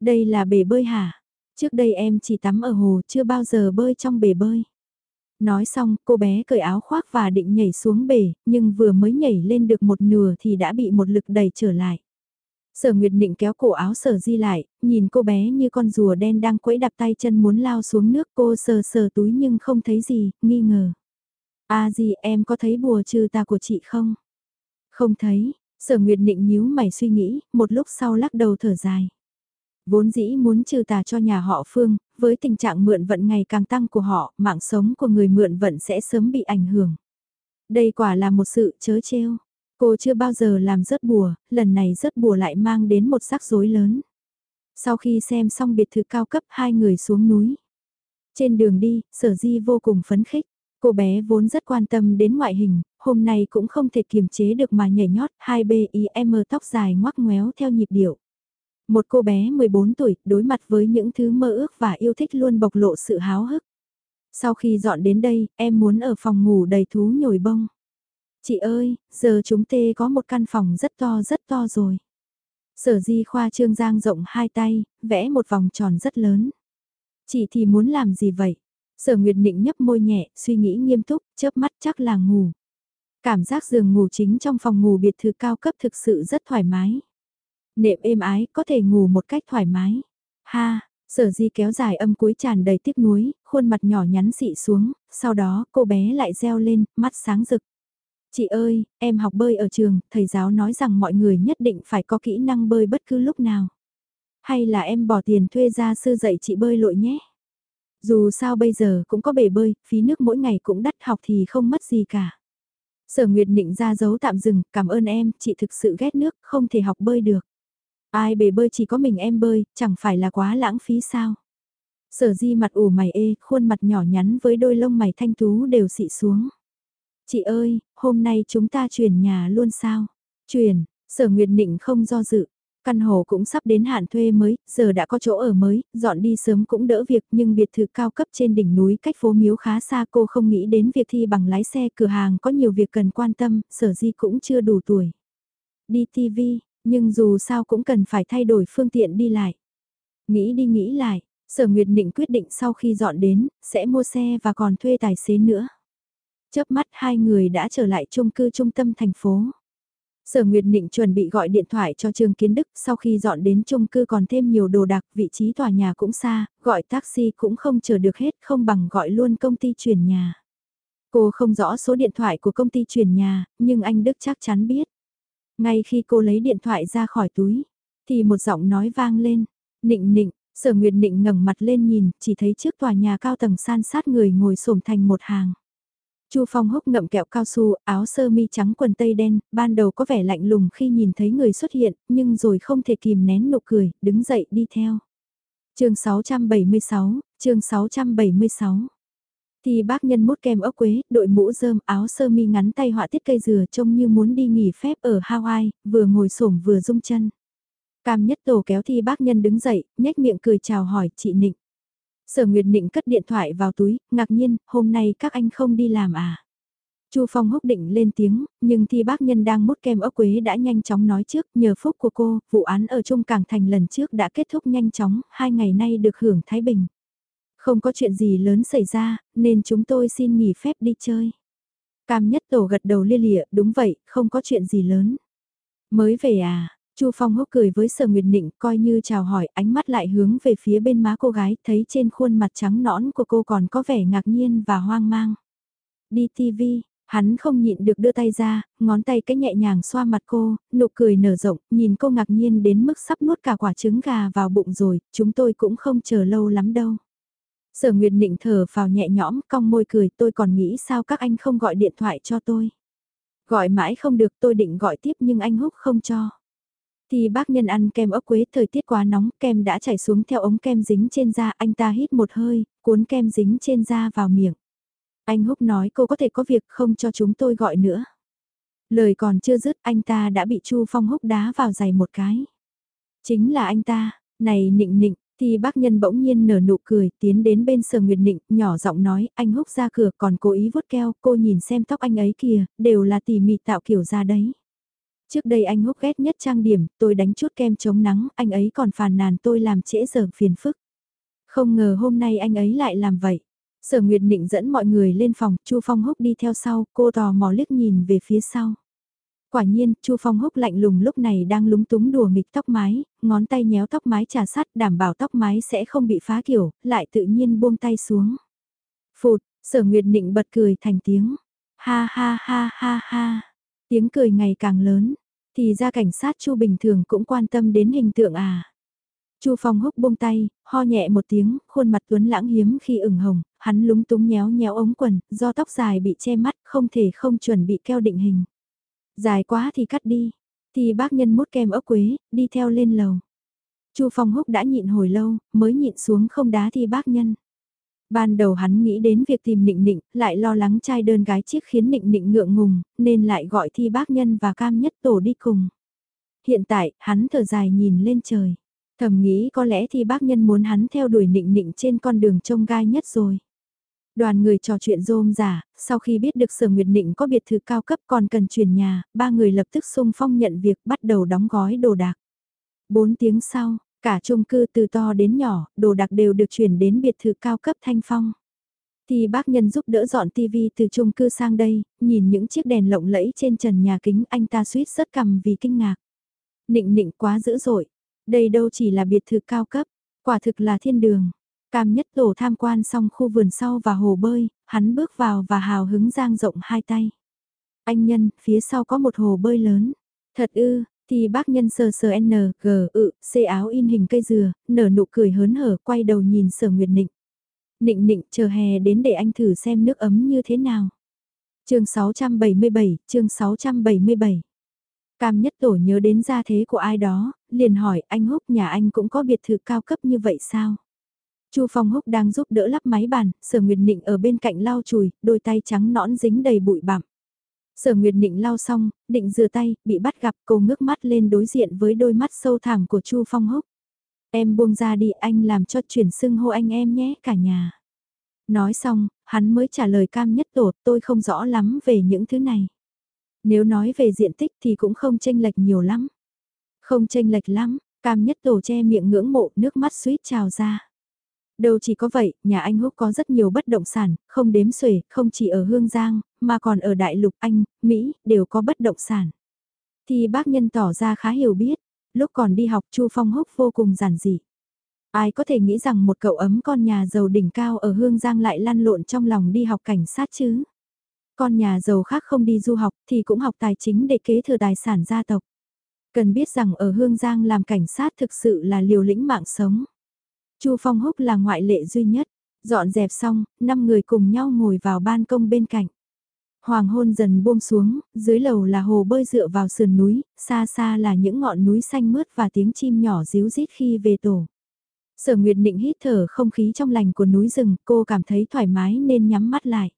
Đây là bể bơi hả? Trước đây em chỉ tắm ở hồ chưa bao giờ bơi trong bể bơi. Nói xong, cô bé cởi áo khoác và định nhảy xuống bể, nhưng vừa mới nhảy lên được một nửa thì đã bị một lực đẩy trở lại. Sở Nguyệt Định kéo cổ áo sở di lại, nhìn cô bé như con rùa đen đang quẫy đạp tay chân muốn lao xuống nước cô sờ sờ túi nhưng không thấy gì, nghi ngờ. A gì em có thấy bùa trừ tà của chị không? Không thấy, sở nguyệt định nhíu mày suy nghĩ, một lúc sau lắc đầu thở dài. Vốn dĩ muốn trừ tà cho nhà họ Phương, với tình trạng mượn vận ngày càng tăng của họ, mạng sống của người mượn vận sẽ sớm bị ảnh hưởng. Đây quả là một sự chớ trêu. Cô chưa bao giờ làm rớt bùa, lần này rớt bùa lại mang đến một rắc rối lớn. Sau khi xem xong biệt thự cao cấp hai người xuống núi. Trên đường đi, sở di vô cùng phấn khích. Cô bé vốn rất quan tâm đến ngoại hình, hôm nay cũng không thể kiềm chế được mà nhảy nhót, hai BIM tóc dài ngoắc ngoéo theo nhịp điệu. Một cô bé 14 tuổi, đối mặt với những thứ mơ ước và yêu thích luôn bộc lộ sự háo hức. Sau khi dọn đến đây, em muốn ở phòng ngủ đầy thú nhồi bông. Chị ơi, giờ chúng tê có một căn phòng rất to rất to rồi. Sở di khoa trương giang rộng hai tay, vẽ một vòng tròn rất lớn. Chị thì muốn làm gì vậy? Sở Nguyệt Nịnh nhấp môi nhẹ, suy nghĩ nghiêm túc, chớp mắt chắc là ngủ. Cảm giác giường ngủ chính trong phòng ngủ biệt thự cao cấp thực sự rất thoải mái. Nệm êm ái, có thể ngủ một cách thoải mái. Ha, sở di kéo dài âm cuối tràn đầy tiếc nuối, khuôn mặt nhỏ nhắn xị xuống, sau đó cô bé lại reo lên, mắt sáng rực. Chị ơi, em học bơi ở trường, thầy giáo nói rằng mọi người nhất định phải có kỹ năng bơi bất cứ lúc nào. Hay là em bỏ tiền thuê gia sư dạy chị bơi lội nhé. Dù sao bây giờ cũng có bể bơi, phí nước mỗi ngày cũng đắt học thì không mất gì cả. Sở Nguyệt định ra dấu tạm dừng, cảm ơn em, chị thực sự ghét nước, không thể học bơi được. Ai bể bơi chỉ có mình em bơi, chẳng phải là quá lãng phí sao. Sở di mặt ủ mày ê, khuôn mặt nhỏ nhắn với đôi lông mày thanh tú đều xị xuống. Chị ơi, hôm nay chúng ta chuyển nhà luôn sao? Chuyển, sở Nguyệt định không do dự. Căn hộ cũng sắp đến hạn thuê mới, giờ đã có chỗ ở mới, dọn đi sớm cũng đỡ việc nhưng biệt thự cao cấp trên đỉnh núi cách phố miếu khá xa cô không nghĩ đến việc thi bằng lái xe cửa hàng có nhiều việc cần quan tâm, sở di cũng chưa đủ tuổi. Đi TV, nhưng dù sao cũng cần phải thay đổi phương tiện đi lại. Nghĩ đi nghĩ lại, sở Nguyệt Định quyết định sau khi dọn đến, sẽ mua xe và còn thuê tài xế nữa. Chớp mắt hai người đã trở lại chung cư trung tâm thành phố. Sở Nguyệt Nịnh chuẩn bị gọi điện thoại cho Trương Kiến Đức, sau khi dọn đến chung cư còn thêm nhiều đồ đạc, vị trí tòa nhà cũng xa, gọi taxi cũng không chờ được hết, không bằng gọi luôn công ty chuyển nhà. Cô không rõ số điện thoại của công ty chuyển nhà, nhưng anh Đức chắc chắn biết. Ngay khi cô lấy điện thoại ra khỏi túi, thì một giọng nói vang lên, nịnh nịnh, sở Nguyệt Nịnh ngẩng mặt lên nhìn, chỉ thấy trước tòa nhà cao tầng san sát người ngồi xổm thành một hàng. Chu Phong húc ngậm kẹo cao su, áo sơ mi trắng quần tây đen, ban đầu có vẻ lạnh lùng khi nhìn thấy người xuất hiện, nhưng rồi không thể kìm nén nụ cười, đứng dậy đi theo. chương 676, chương 676 thì bác nhân mút kem ốc quế, đội mũ rơm, áo sơ mi ngắn tay họa tiết cây dừa trông như muốn đi nghỉ phép ở Hawaii, vừa ngồi xổm vừa rung chân. Cam nhất tổ kéo thi bác nhân đứng dậy, nhếch miệng cười chào hỏi chị Nịnh. Sở Nguyệt Nịnh cất điện thoại vào túi, ngạc nhiên, hôm nay các anh không đi làm à? Chu Phong húc định lên tiếng, nhưng thi bác nhân đang mút kem ốc quế đã nhanh chóng nói trước, nhờ phúc của cô, vụ án ở Trung Cảng Thành lần trước đã kết thúc nhanh chóng, hai ngày nay được hưởng Thái Bình. Không có chuyện gì lớn xảy ra, nên chúng tôi xin nghỉ phép đi chơi. Cam nhất tổ gật đầu lia lịa, đúng vậy, không có chuyện gì lớn. Mới về à, Chu Phong húc cười với Sở Nguyệt Nịnh, coi như chào hỏi, ánh mắt lại hướng về phía bên má cô gái, thấy trên khuôn mặt trắng nõn của cô còn có vẻ ngạc nhiên và hoang mang. Đi TV, hắn không nhịn được đưa tay ra, ngón tay cái nhẹ nhàng xoa mặt cô, nụ cười nở rộng, nhìn cô ngạc nhiên đến mức sắp nuốt cả quả trứng gà vào bụng rồi, chúng tôi cũng không chờ lâu lắm đâu. Sở Nguyệt Nịnh thở vào nhẹ nhõm, cong môi cười, tôi còn nghĩ sao các anh không gọi điện thoại cho tôi. Gọi mãi không được tôi định gọi tiếp nhưng anh húc không cho. Thì bác nhân ăn kem ốc quế thời tiết quá nóng, kem đã chảy xuống theo ống kem dính trên da, anh ta hít một hơi, cuốn kem dính trên da vào miệng. Anh Húc nói cô có thể có việc không cho chúng tôi gọi nữa. Lời còn chưa dứt anh ta đã bị Chu Phong Húc đá vào giày một cái. Chính là anh ta, này nịnh nịnh, thì bác nhân bỗng nhiên nở nụ cười, tiến đến bên sở nguyệt nịnh, nhỏ giọng nói, anh húc ra cửa còn cố ý vuốt keo, cô nhìn xem tóc anh ấy kìa, đều là tỉ mỉ tạo kiểu ra đấy. Trước đây anh húc ghét nhất trang điểm, tôi đánh chút kem chống nắng, anh ấy còn phàn nàn tôi làm trễ giờ phiền phức. Không ngờ hôm nay anh ấy lại làm vậy. Sở Nguyệt Nịnh dẫn mọi người lên phòng, Chu Phong Húc đi theo sau, cô tò mò liếc nhìn về phía sau. Quả nhiên, Chu Phong Húc lạnh lùng lúc này đang lúng túng đùa nghịch tóc mái, ngón tay nhéo tóc mái trà sắt đảm bảo tóc mái sẽ không bị phá kiểu, lại tự nhiên buông tay xuống. Phụt, Sở Nguyệt Nịnh bật cười thành tiếng. Ha ha ha ha ha. Tiếng cười ngày càng lớn, thì ra cảnh sát Chu bình thường cũng quan tâm đến hình tượng à. Chu Phong húc buông tay, ho nhẹ một tiếng, khuôn mặt tuấn lãng hiếm khi ửng hồng, hắn lúng túng nhéo nhéo ống quần, do tóc dài bị che mắt, không thể không chuẩn bị keo định hình. Dài quá thì cắt đi, thì bác nhân mút kem ốc quế, đi theo lên lầu. Chu Phong húc đã nhịn hồi lâu, mới nhịn xuống không đá thì bác nhân. Ban đầu hắn nghĩ đến việc tìm nịnh nịnh, lại lo lắng trai đơn gái chiếc khiến nịnh nịnh ngượng ngùng, nên lại gọi thi bác nhân và cam nhất tổ đi cùng. Hiện tại, hắn thở dài nhìn lên trời. Thầm nghĩ có lẽ thi bác nhân muốn hắn theo đuổi nịnh nịnh trên con đường trông gai nhất rồi. Đoàn người trò chuyện rôm giả, sau khi biết được sở Nguyệt Nịnh có biệt thự cao cấp còn cần chuyển nhà, ba người lập tức xung phong nhận việc bắt đầu đóng gói đồ đạc. Bốn tiếng sau, cả chung cư từ to đến nhỏ, đồ đạc đều được chuyển đến biệt thự cao cấp Thanh Phong. Thì bác nhân giúp đỡ dọn tivi từ chung cư sang đây, nhìn những chiếc đèn lộng lẫy trên trần nhà kính anh ta suýt sớt cầm vì kinh ngạc. Nịnh nịnh quá dữ dội, đây đâu chỉ là biệt thự cao cấp, quả thực là thiên đường. Cam nhất tổ tham quan xong khu vườn sau và hồ bơi, hắn bước vào và hào hứng giang rộng hai tay. Anh nhân, phía sau có một hồ bơi lớn. Thật ư, thì bác nhân sờ sờ N, G, ự, xê áo in hình cây dừa, nở nụ cười hớn hở quay đầu nhìn sở Nguyệt Nịnh. Nịnh nịnh chờ hè đến để anh thử xem nước ấm như thế nào. chương 677, chương 677. Cam nhất tổ nhớ đến gia thế của ai đó, liền hỏi anh Húc nhà anh cũng có biệt thự cao cấp như vậy sao? Chu Phong Húc đang giúp đỡ lắp máy bàn, Sở Nguyệt Nịnh ở bên cạnh lau chùi, đôi tay trắng nõn dính đầy bụi bặm. Sở Nguyệt Nịnh lau xong, định rửa tay, bị bắt gặp cô ngước mắt lên đối diện với đôi mắt sâu thẳm của Chu Phong Húc. Em buông ra đi anh làm cho chuyển xưng hô anh em nhé cả nhà. Nói xong, hắn mới trả lời cam nhất tổ tôi không rõ lắm về những thứ này. Nếu nói về diện tích thì cũng không tranh lệch nhiều lắm. Không tranh lệch lắm, cam nhất tổ che miệng ngưỡng mộ nước mắt suýt trào ra. Đâu chỉ có vậy, nhà anh Húc có rất nhiều bất động sản, không đếm xuể, không chỉ ở Hương Giang, mà còn ở Đại Lục Anh, Mỹ, đều có bất động sản. Thì bác nhân tỏ ra khá hiểu biết, lúc còn đi học Chu Phong Húc vô cùng giản dị. Ai có thể nghĩ rằng một cậu ấm con nhà giàu đỉnh cao ở Hương Giang lại lăn lộn trong lòng đi học cảnh sát chứ? Con nhà giàu khác không đi du học thì cũng học tài chính để kế thừa tài sản gia tộc. Cần biết rằng ở Hương Giang làm cảnh sát thực sự là liều lĩnh mạng sống. Chu Phong Húc là ngoại lệ duy nhất. Dọn dẹp xong, năm người cùng nhau ngồi vào ban công bên cạnh. Hoàng hôn dần buông xuống, dưới lầu là hồ bơi dựa vào sườn núi, xa xa là những ngọn núi xanh mướt và tiếng chim nhỏ ríu rít khi về tổ. Sở Nguyệt Định hít thở không khí trong lành của núi rừng, cô cảm thấy thoải mái nên nhắm mắt lại.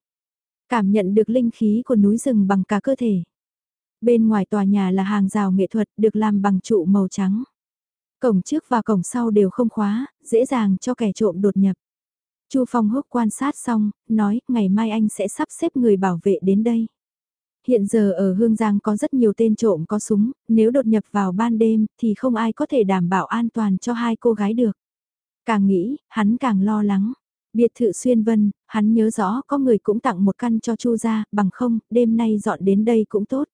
Cảm nhận được linh khí của núi rừng bằng cả cơ thể. Bên ngoài tòa nhà là hàng rào nghệ thuật được làm bằng trụ màu trắng. Cổng trước và cổng sau đều không khóa, dễ dàng cho kẻ trộm đột nhập. Chu Phong Húc quan sát xong, nói ngày mai anh sẽ sắp xếp người bảo vệ đến đây. Hiện giờ ở Hương Giang có rất nhiều tên trộm có súng, nếu đột nhập vào ban đêm thì không ai có thể đảm bảo an toàn cho hai cô gái được. Càng nghĩ, hắn càng lo lắng. Biệt thự xuyên vân, hắn nhớ rõ có người cũng tặng một căn cho Chu ra, bằng không, đêm nay dọn đến đây cũng tốt.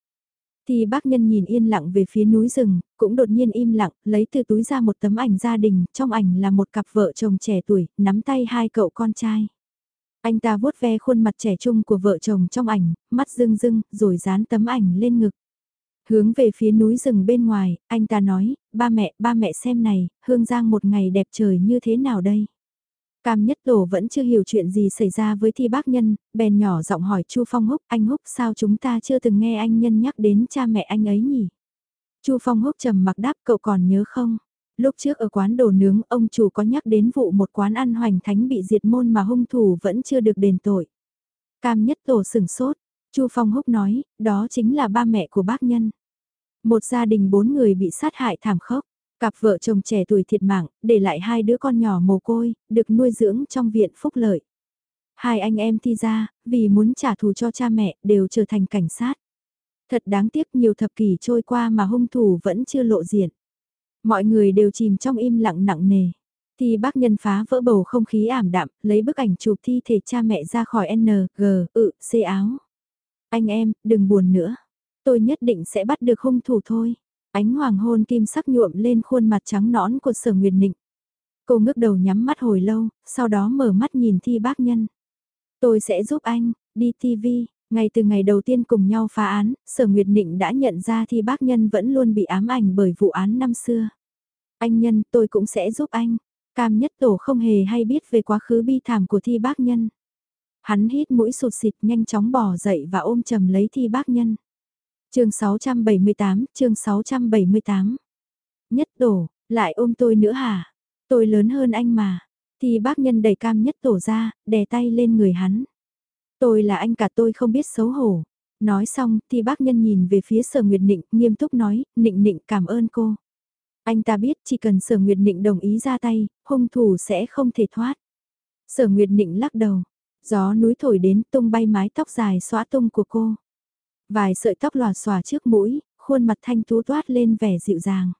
Thì bác nhân nhìn yên lặng về phía núi rừng, cũng đột nhiên im lặng, lấy từ túi ra một tấm ảnh gia đình, trong ảnh là một cặp vợ chồng trẻ tuổi, nắm tay hai cậu con trai. Anh ta vuốt ve khuôn mặt trẻ trung của vợ chồng trong ảnh, mắt rưng rưng, rồi dán tấm ảnh lên ngực. Hướng về phía núi rừng bên ngoài, anh ta nói, ba mẹ, ba mẹ xem này, hương giang một ngày đẹp trời như thế nào đây? Cam Nhất Tổ vẫn chưa hiểu chuyện gì xảy ra với thi bác nhân, bèn nhỏ giọng hỏi Chu Phong Húc, anh Húc sao chúng ta chưa từng nghe anh nhân nhắc đến cha mẹ anh ấy nhỉ? Chu Phong Húc trầm mặc đáp cậu còn nhớ không? Lúc trước ở quán đồ nướng ông chủ có nhắc đến vụ một quán ăn hoành thánh bị diệt môn mà hung thủ vẫn chưa được đền tội. Cam Nhất Tổ sửng sốt, Chu Phong Húc nói, đó chính là ba mẹ của bác nhân. Một gia đình bốn người bị sát hại thảm khốc. Cặp vợ chồng trẻ tuổi thiệt mạng, để lại hai đứa con nhỏ mồ côi, được nuôi dưỡng trong viện phúc lợi. Hai anh em thi ra, vì muốn trả thù cho cha mẹ, đều trở thành cảnh sát. Thật đáng tiếc nhiều thập kỷ trôi qua mà hung thủ vẫn chưa lộ diện. Mọi người đều chìm trong im lặng nặng nề. Thì bác nhân phá vỡ bầu không khí ảm đạm, lấy bức ảnh chụp thi thể cha mẹ ra khỏi N, G, ự, C áo. Anh em, đừng buồn nữa. Tôi nhất định sẽ bắt được hung thủ thôi. Ánh hoàng hôn kim sắc nhuộm lên khuôn mặt trắng nõn của sở nguyệt nịnh. Cô ngước đầu nhắm mắt hồi lâu, sau đó mở mắt nhìn thi bác nhân. Tôi sẽ giúp anh, đi TV, ngay từ ngày đầu tiên cùng nhau phá án, sở nguyệt nịnh đã nhận ra thi bác nhân vẫn luôn bị ám ảnh bởi vụ án năm xưa. Anh nhân, tôi cũng sẽ giúp anh. Cam nhất tổ không hề hay biết về quá khứ bi thảm của thi bác nhân. Hắn hít mũi sụt xịt nhanh chóng bỏ dậy và ôm chầm lấy thi bác nhân chương 678, chương 678. Nhất tổ, lại ôm tôi nữa hả? Tôi lớn hơn anh mà. Thì bác nhân đẩy cam nhất tổ ra, đè tay lên người hắn. Tôi là anh cả tôi không biết xấu hổ. Nói xong thì bác nhân nhìn về phía sở nguyệt nịnh, nghiêm túc nói, nịnh nịnh cảm ơn cô. Anh ta biết chỉ cần sở Nguyệt Nịnh đồng ý ra tay, hung thủ sẽ không thể thoát. Sở Nguyệt Nịnh lắc đầu, gió núi thổi đến tung bay mái tóc dài xóa tung của cô. Vài sợi tóc lòa xòa trước mũi, khuôn mặt thanh tú toát lên vẻ dịu dàng.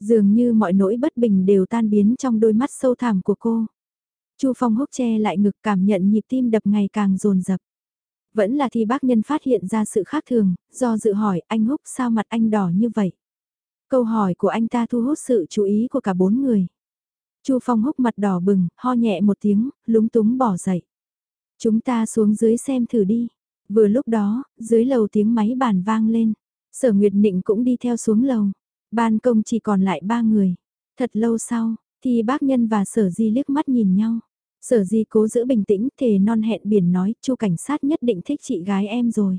Dường như mọi nỗi bất bình đều tan biến trong đôi mắt sâu thẳm của cô. Chu Phong húc che lại ngực cảm nhận nhịp tim đập ngày càng dồn dập. Vẫn là thì bác nhân phát hiện ra sự khác thường, do dự hỏi anh húc sao mặt anh đỏ như vậy. Câu hỏi của anh ta thu hút sự chú ý của cả bốn người. Chu Phong húc mặt đỏ bừng, ho nhẹ một tiếng, lúng túng bỏ dậy. Chúng ta xuống dưới xem thử đi. Vừa lúc đó, dưới lầu tiếng máy bàn vang lên. Sở Nguyệt Nịnh cũng đi theo xuống lầu. Ban công chỉ còn lại ba người. Thật lâu sau, thì bác nhân và sở di liếc mắt nhìn nhau. Sở di cố giữ bình tĩnh thề non hẹn biển nói chu cảnh sát nhất định thích chị gái em rồi.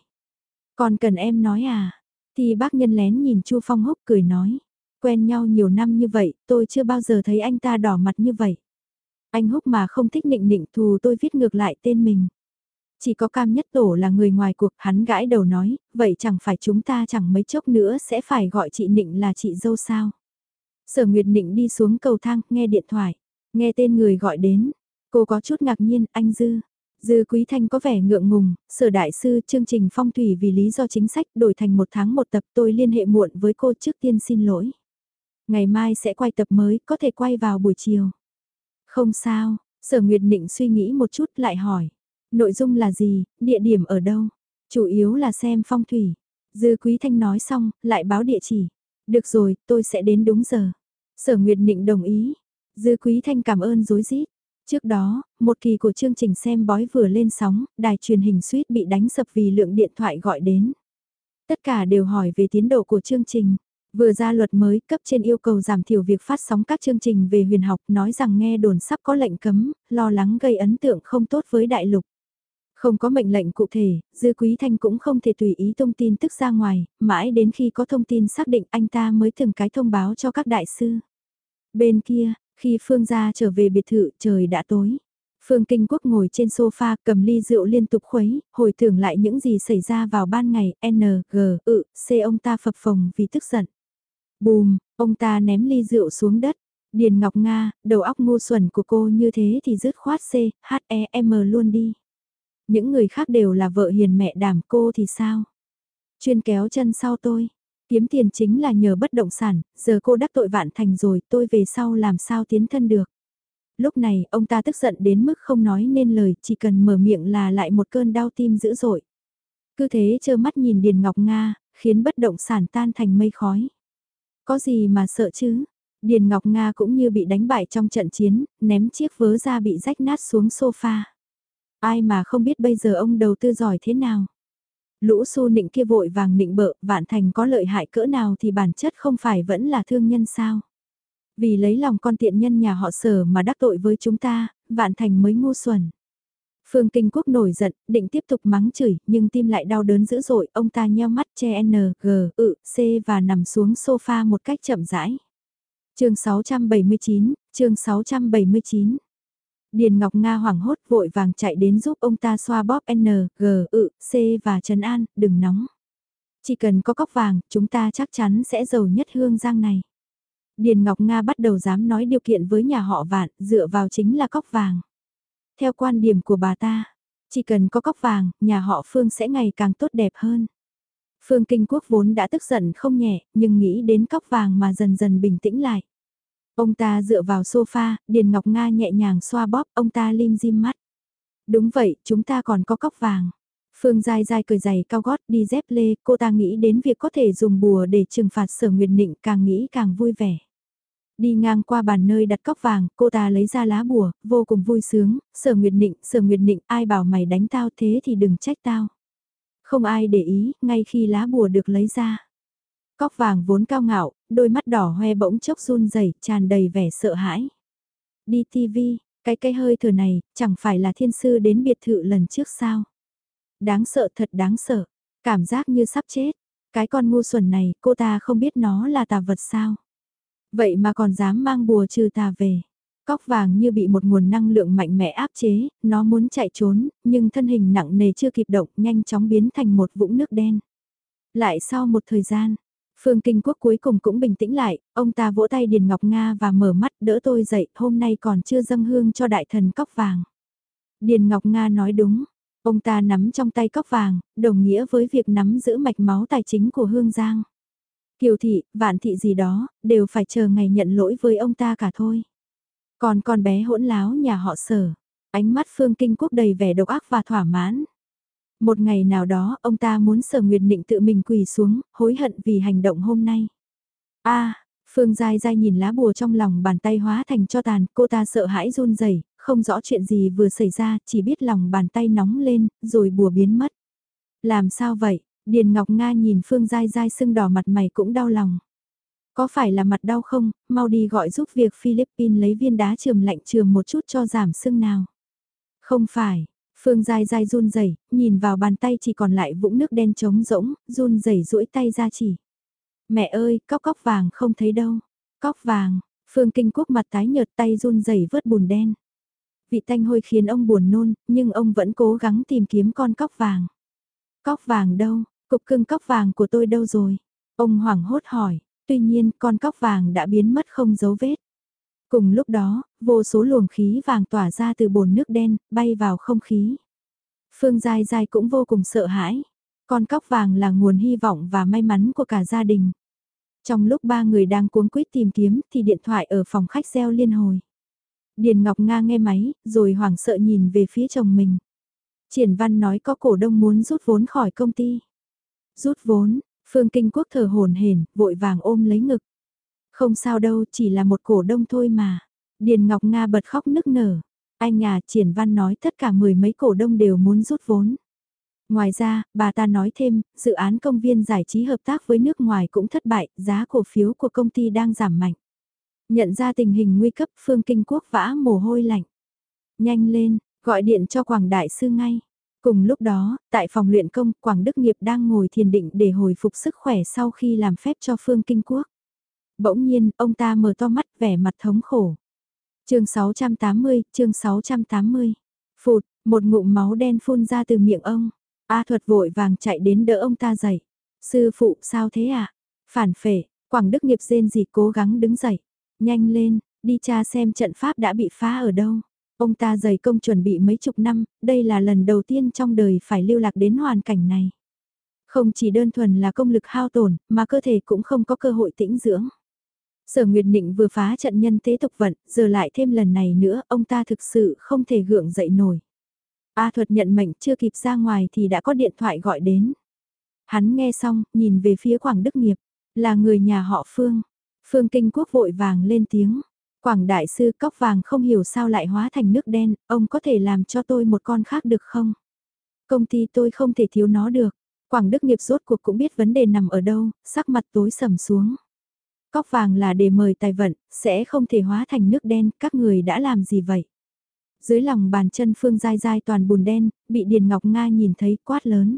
Còn cần em nói à? Thì bác nhân lén nhìn chu Phong Húc cười nói. Quen nhau nhiều năm như vậy, tôi chưa bao giờ thấy anh ta đỏ mặt như vậy. Anh Húc mà không thích nịnh nịnh thù tôi viết ngược lại tên mình. Chỉ có cam nhất tổ là người ngoài cuộc, hắn gãi đầu nói, vậy chẳng phải chúng ta chẳng mấy chốc nữa sẽ phải gọi chị Nịnh là chị dâu sao. Sở Nguyệt Nịnh đi xuống cầu thang, nghe điện thoại, nghe tên người gọi đến. Cô có chút ngạc nhiên, anh Dư. Dư Quý Thanh có vẻ ngượng ngùng, sở đại sư chương trình phong thủy vì lý do chính sách đổi thành một tháng một tập tôi liên hệ muộn với cô trước tiên xin lỗi. Ngày mai sẽ quay tập mới, có thể quay vào buổi chiều. Không sao, sở Nguyệt Nịnh suy nghĩ một chút lại hỏi. Nội dung là gì, địa điểm ở đâu? Chủ yếu là xem phong thủy. Dư Quý Thanh nói xong, lại báo địa chỉ. Được rồi, tôi sẽ đến đúng giờ. Sở Nguyệt Nịnh đồng ý. Dư Quý Thanh cảm ơn dối rít Trước đó, một kỳ của chương trình xem bói vừa lên sóng, đài truyền hình suýt bị đánh sập vì lượng điện thoại gọi đến. Tất cả đều hỏi về tiến độ của chương trình. Vừa ra luật mới cấp trên yêu cầu giảm thiểu việc phát sóng các chương trình về huyền học nói rằng nghe đồn sắp có lệnh cấm, lo lắng gây ấn tượng không tốt với đại lục. Không có mệnh lệnh cụ thể, Dư Quý Thanh cũng không thể tùy ý thông tin tức ra ngoài, mãi đến khi có thông tin xác định anh ta mới từng cái thông báo cho các đại sư. Bên kia, khi Phương gia trở về biệt thự trời đã tối. Phương Kinh Quốc ngồi trên sofa cầm ly rượu liên tục khuấy, hồi tưởng lại những gì xảy ra vào ban ngày, N, G, ự, C ông ta phập phồng vì tức giận. Bùm, ông ta ném ly rượu xuống đất. Điền Ngọc Nga, đầu óc ngu xuẩn của cô như thế thì dứt khoát C, H, E, M luôn đi. Những người khác đều là vợ hiền mẹ đảm cô thì sao? Chuyên kéo chân sau tôi. Kiếm tiền chính là nhờ bất động sản, giờ cô đắc tội vạn thành rồi tôi về sau làm sao tiến thân được. Lúc này ông ta tức giận đến mức không nói nên lời, chỉ cần mở miệng là lại một cơn đau tim dữ dội. Cứ thế trơ mắt nhìn Điền Ngọc Nga, khiến bất động sản tan thành mây khói. Có gì mà sợ chứ? Điền Ngọc Nga cũng như bị đánh bại trong trận chiến, ném chiếc vớ ra bị rách nát xuống sofa. Ai mà không biết bây giờ ông đầu tư giỏi thế nào. Lũ su nịnh kia vội vàng nịnh bợ, vạn thành có lợi hại cỡ nào thì bản chất không phải vẫn là thương nhân sao. Vì lấy lòng con tiện nhân nhà họ sở mà đắc tội với chúng ta, vạn thành mới ngu xuẩn. Phương Kinh Quốc nổi giận, định tiếp tục mắng chửi, nhưng tim lại đau đớn dữ dội, ông ta nheo mắt che N, G, ự, C và nằm xuống sofa một cách chậm rãi. chương 679, chương 679. Điền Ngọc Nga hoảng hốt vội vàng chạy đến giúp ông ta xoa bóp N, G, ự, C và Trần An, đừng nóng. Chỉ cần có cóc vàng, chúng ta chắc chắn sẽ giàu nhất hương giang này. Điền Ngọc Nga bắt đầu dám nói điều kiện với nhà họ vạn, dựa vào chính là cóc vàng. Theo quan điểm của bà ta, chỉ cần có cóc vàng, nhà họ Phương sẽ ngày càng tốt đẹp hơn. Phương Kinh Quốc vốn đã tức giận không nhẹ, nhưng nghĩ đến cóc vàng mà dần dần bình tĩnh lại. Ông ta dựa vào sofa, Điền Ngọc Nga nhẹ nhàng xoa bóp, ông ta lim dim mắt. Đúng vậy, chúng ta còn có cóc vàng. Phương Giai Giai cười giày cao gót đi dép lê, cô ta nghĩ đến việc có thể dùng bùa để trừng phạt sở nguyệt nịnh càng nghĩ càng vui vẻ. Đi ngang qua bàn nơi đặt cóc vàng, cô ta lấy ra lá bùa, vô cùng vui sướng, sở nguyệt nịnh, sở nguyệt nịnh, ai bảo mày đánh tao thế thì đừng trách tao. Không ai để ý, ngay khi lá bùa được lấy ra. Cóc vàng vốn cao ngạo, đôi mắt đỏ hoe bỗng chốc run rẩy tràn đầy vẻ sợ hãi. Đi TV, cái cây hơi thở này, chẳng phải là thiên sư đến biệt thự lần trước sao? Đáng sợ thật đáng sợ, cảm giác như sắp chết. Cái con ngu xuẩn này, cô ta không biết nó là tà vật sao? Vậy mà còn dám mang bùa trừ tà về. Cóc vàng như bị một nguồn năng lượng mạnh mẽ áp chế, nó muốn chạy trốn, nhưng thân hình nặng nề chưa kịp động nhanh chóng biến thành một vũng nước đen. Lại sau một thời gian, Phương Kinh Quốc cuối cùng cũng bình tĩnh lại, ông ta vỗ tay Điền Ngọc Nga và mở mắt đỡ tôi dậy, hôm nay còn chưa dâng hương cho đại thần cóc vàng. Điền Ngọc Nga nói đúng, ông ta nắm trong tay cóc vàng, đồng nghĩa với việc nắm giữ mạch máu tài chính của Hương Giang. Kiều thị, vạn thị gì đó, đều phải chờ ngày nhận lỗi với ông ta cả thôi. Còn con bé hỗn láo nhà họ sở, ánh mắt Phương Kinh Quốc đầy vẻ độc ác và thỏa mãn. Một ngày nào đó, ông ta muốn sở Nguyệt Định tự mình quỳ xuống, hối hận vì hành động hôm nay. a Phương Giai Giai nhìn lá bùa trong lòng bàn tay hóa thành cho tàn, cô ta sợ hãi run rẩy không rõ chuyện gì vừa xảy ra, chỉ biết lòng bàn tay nóng lên, rồi bùa biến mất. Làm sao vậy? Điền Ngọc Nga nhìn Phương Giai Giai sưng đỏ mặt mày cũng đau lòng. Có phải là mặt đau không, mau đi gọi giúp việc Philippines lấy viên đá trường lạnh trường một chút cho giảm sưng nào. Không phải, Phương dai dai run rẩy nhìn vào bàn tay chỉ còn lại vũng nước đen trống rỗng, run rẩy duỗi tay ra chỉ. Mẹ ơi, cóc cóc vàng không thấy đâu. Cóc vàng, Phương Kinh Quốc mặt tái nhợt tay run rẩy vớt bùn đen. Vị tanh hôi khiến ông buồn nôn, nhưng ông vẫn cố gắng tìm kiếm con cóc vàng. Cóc vàng đâu, cục cưng cóc vàng của tôi đâu rồi? Ông hoảng hốt hỏi, tuy nhiên con cóc vàng đã biến mất không dấu vết. Cùng lúc đó, vô số luồng khí vàng tỏa ra từ bồn nước đen, bay vào không khí. Phương Giai Giai cũng vô cùng sợ hãi. Con cóc vàng là nguồn hy vọng và may mắn của cả gia đình. Trong lúc ba người đang cuống quýt tìm kiếm thì điện thoại ở phòng khách reo liên hồi. Điền Ngọc Nga nghe máy, rồi hoảng sợ nhìn về phía chồng mình. Triển Văn nói có cổ đông muốn rút vốn khỏi công ty. Rút vốn, Phương Kinh Quốc thở hồn hển, vội vàng ôm lấy ngực. Không sao đâu, chỉ là một cổ đông thôi mà. Điền Ngọc Nga bật khóc nức nở. Anh nhà Triển Văn nói tất cả mười mấy cổ đông đều muốn rút vốn. Ngoài ra, bà ta nói thêm, dự án công viên giải trí hợp tác với nước ngoài cũng thất bại, giá cổ phiếu của công ty đang giảm mạnh. Nhận ra tình hình nguy cấp, Phương Kinh Quốc vã mồ hôi lạnh. Nhanh lên, gọi điện cho Quảng Đại Sư ngay. Cùng lúc đó, tại phòng luyện công, Quảng Đức Nghiệp đang ngồi thiền định để hồi phục sức khỏe sau khi làm phép cho Phương Kinh Quốc. Bỗng nhiên, ông ta mở to mắt vẻ mặt thống khổ. chương 680, chương 680. Phụt, một ngụm máu đen phun ra từ miệng ông. A thuật vội vàng chạy đến đỡ ông ta dậy. Sư phụ sao thế ạ? À? Phản phệ, Quảng Đức Nghiệp rên gì cố gắng đứng dậy. Nhanh lên, đi tra xem trận pháp đã bị phá ở đâu. Ông ta dày công chuẩn bị mấy chục năm, đây là lần đầu tiên trong đời phải lưu lạc đến hoàn cảnh này. Không chỉ đơn thuần là công lực hao tổn, mà cơ thể cũng không có cơ hội tĩnh dưỡng. Sở Nguyệt Nịnh vừa phá trận nhân tế tục vận, giờ lại thêm lần này nữa, ông ta thực sự không thể gượng dậy nổi. A thuật nhận mệnh chưa kịp ra ngoài thì đã có điện thoại gọi đến. Hắn nghe xong, nhìn về phía Quảng Đức Nghiệp, là người nhà họ Phương. Phương Kinh Quốc vội vàng lên tiếng. Quảng Đại Sư cóc vàng không hiểu sao lại hóa thành nước đen, ông có thể làm cho tôi một con khác được không? Công ty tôi không thể thiếu nó được. Quảng Đức Nghiệp rốt cuộc cũng biết vấn đề nằm ở đâu, sắc mặt tối sầm xuống. Cóc vàng là để mời tài vận, sẽ không thể hóa thành nước đen, các người đã làm gì vậy? Dưới lòng bàn chân Phương dai dai toàn bùn đen, bị Điền Ngọc Nga nhìn thấy quát lớn.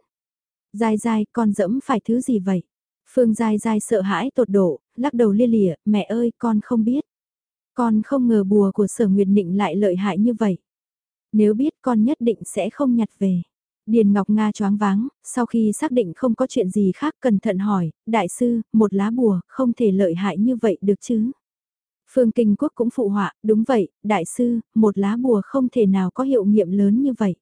Dai dai, con dẫm phải thứ gì vậy? Phương dai dai sợ hãi tột độ, lắc đầu lia lịa, mẹ ơi, con không biết. Con không ngờ bùa của sở Nguyệt Định lại lợi hại như vậy. Nếu biết con nhất định sẽ không nhặt về. Điền Ngọc Nga choáng váng, sau khi xác định không có chuyện gì khác cẩn thận hỏi, đại sư, một lá bùa, không thể lợi hại như vậy được chứ? Phương Kinh Quốc cũng phụ họa, đúng vậy, đại sư, một lá bùa không thể nào có hiệu nghiệm lớn như vậy.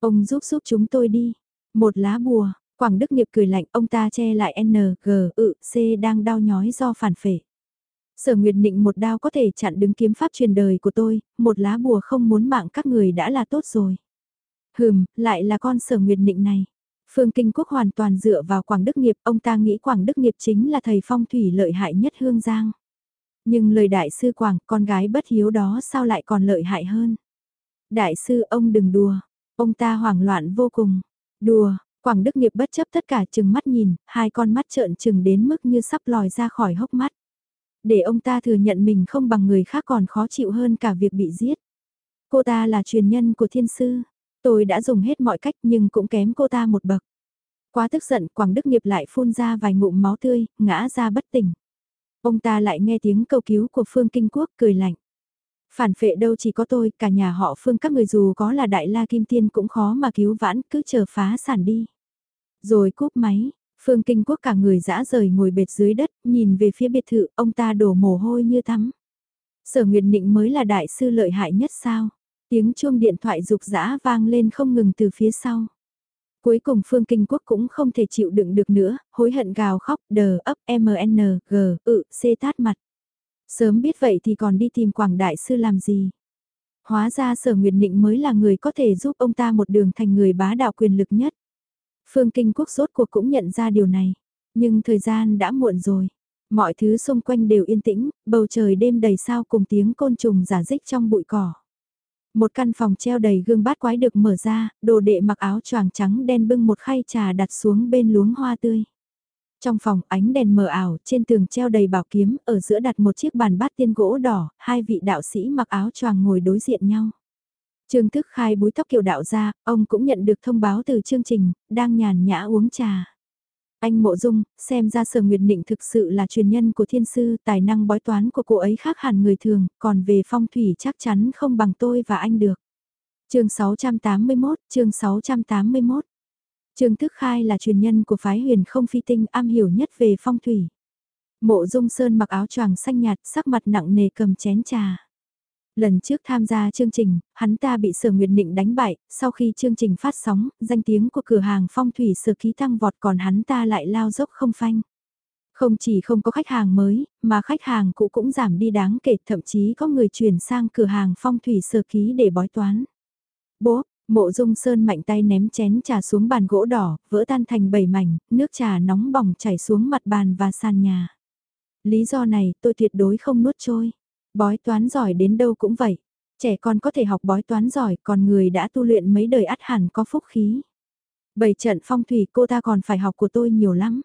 Ông giúp giúp chúng tôi đi. Một lá bùa, Quảng Đức Nghiệp cười lạnh, ông ta che lại N, G, ự, C đang đau nhói do phản phệ. Sở Nguyệt Nịnh một đao có thể chặn đứng kiếm pháp truyền đời của tôi, một lá bùa không muốn mạng các người đã là tốt rồi. Hừm, lại là con sở nguyệt nịnh này. Phương Kinh Quốc hoàn toàn dựa vào Quảng Đức Nghiệp, ông ta nghĩ Quảng Đức Nghiệp chính là thầy phong thủy lợi hại nhất Hương Giang. Nhưng lời đại sư Quảng, con gái bất hiếu đó sao lại còn lợi hại hơn? Đại sư ông đừng đùa, ông ta hoảng loạn vô cùng. Đùa, Quảng Đức Nghiệp bất chấp tất cả chừng mắt nhìn, hai con mắt trợn trừng đến mức như sắp lòi ra khỏi hốc mắt. Để ông ta thừa nhận mình không bằng người khác còn khó chịu hơn cả việc bị giết. Cô ta là truyền nhân của thiên sư, Tôi đã dùng hết mọi cách nhưng cũng kém cô ta một bậc. Quá tức giận Quảng Đức Nghiệp lại phun ra vài ngụm máu tươi, ngã ra bất tỉnh. Ông ta lại nghe tiếng cầu cứu của Phương Kinh Quốc cười lạnh. Phản phệ đâu chỉ có tôi, cả nhà họ Phương các người dù có là đại la kim tiên cũng khó mà cứu vãn, cứ chờ phá sản đi. Rồi cúp máy, Phương Kinh Quốc cả người dã rời ngồi bệt dưới đất, nhìn về phía biệt thự, ông ta đổ mồ hôi như tắm. Sở Nguyệt Nịnh mới là đại sư lợi hại nhất sao? Tiếng chuông điện thoại rục rã vang lên không ngừng từ phía sau. Cuối cùng Phương Kinh Quốc cũng không thể chịu đựng được nữa, hối hận gào khóc, đờ ấp MN, G, ự, C tát mặt. Sớm biết vậy thì còn đi tìm Quảng Đại Sư làm gì? Hóa ra Sở Nguyệt Nịnh mới là người có thể giúp ông ta một đường thành người bá đạo quyền lực nhất. Phương Kinh Quốc rốt cuộc cũng nhận ra điều này. Nhưng thời gian đã muộn rồi. Mọi thứ xung quanh đều yên tĩnh, bầu trời đêm đầy sao cùng tiếng côn trùng giả dích trong bụi cỏ. Một căn phòng treo đầy gương bát quái được mở ra, đồ đệ mặc áo choàng trắng đen bưng một khay trà đặt xuống bên luống hoa tươi. Trong phòng ánh đèn mờ ảo, trên tường treo đầy bảo kiếm, ở giữa đặt một chiếc bàn bát tiên gỗ đỏ, hai vị đạo sĩ mặc áo choàng ngồi đối diện nhau. Trương Thức khai búi tóc kiểu đạo ra, ông cũng nhận được thông báo từ chương trình, đang nhàn nhã uống trà. Anh Mộ Dung, xem ra Sở Nguyệt Nịnh thực sự là truyền nhân của thiên sư, tài năng bói toán của cô ấy khác hẳn người thường, còn về phong thủy chắc chắn không bằng tôi và anh được. chương 681, chương 681. Trương Thức Khai là truyền nhân của phái huyền không phi tinh am hiểu nhất về phong thủy. Mộ Dung Sơn mặc áo choàng xanh nhạt, sắc mặt nặng nề cầm chén trà. Lần trước tham gia chương trình, hắn ta bị Sở Nguyệt Nịnh đánh bại, sau khi chương trình phát sóng, danh tiếng của cửa hàng phong thủy sở ký tăng vọt còn hắn ta lại lao dốc không phanh. Không chỉ không có khách hàng mới, mà khách hàng cũ cũng giảm đi đáng kể, thậm chí có người chuyển sang cửa hàng phong thủy sở ký để bói toán. Bố, mộ dung sơn mạnh tay ném chén trà xuống bàn gỗ đỏ, vỡ tan thành bảy mảnh, nước trà nóng bỏng chảy xuống mặt bàn và sàn nhà. Lý do này tôi tuyệt đối không nuốt trôi. Bói toán giỏi đến đâu cũng vậy. Trẻ con có thể học bói toán giỏi, còn người đã tu luyện mấy đời ắt hẳn có phúc khí. Bảy trận phong thủy cô ta còn phải học của tôi nhiều lắm.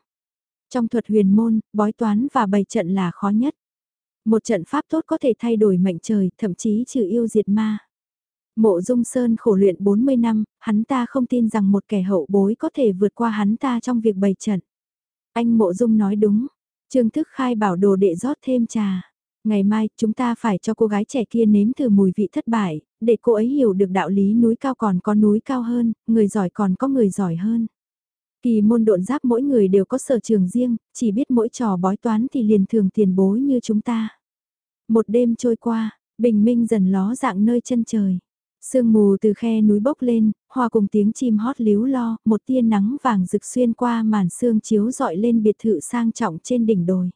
Trong thuật huyền môn, bói toán và bảy trận là khó nhất. Một trận pháp tốt có thể thay đổi mệnh trời, thậm chí trừ yêu diệt ma. Mộ Dung Sơn khổ luyện 40 năm, hắn ta không tin rằng một kẻ hậu bối có thể vượt qua hắn ta trong việc bày trận. Anh Mộ Dung nói đúng, Trương Thức khai bảo đồ đệ rót thêm trà. Ngày mai, chúng ta phải cho cô gái trẻ kia nếm thử mùi vị thất bại, để cô ấy hiểu được đạo lý núi cao còn có núi cao hơn, người giỏi còn có người giỏi hơn. Kỳ môn độn giáp mỗi người đều có sở trường riêng, chỉ biết mỗi trò bói toán thì liền thường tiền bối như chúng ta. Một đêm trôi qua, bình minh dần ló dạng nơi chân trời. Sương mù từ khe núi bốc lên, hòa cùng tiếng chim hót líu lo, một tia nắng vàng rực xuyên qua màn sương chiếu dọi lên biệt thự sang trọng trên đỉnh đồi.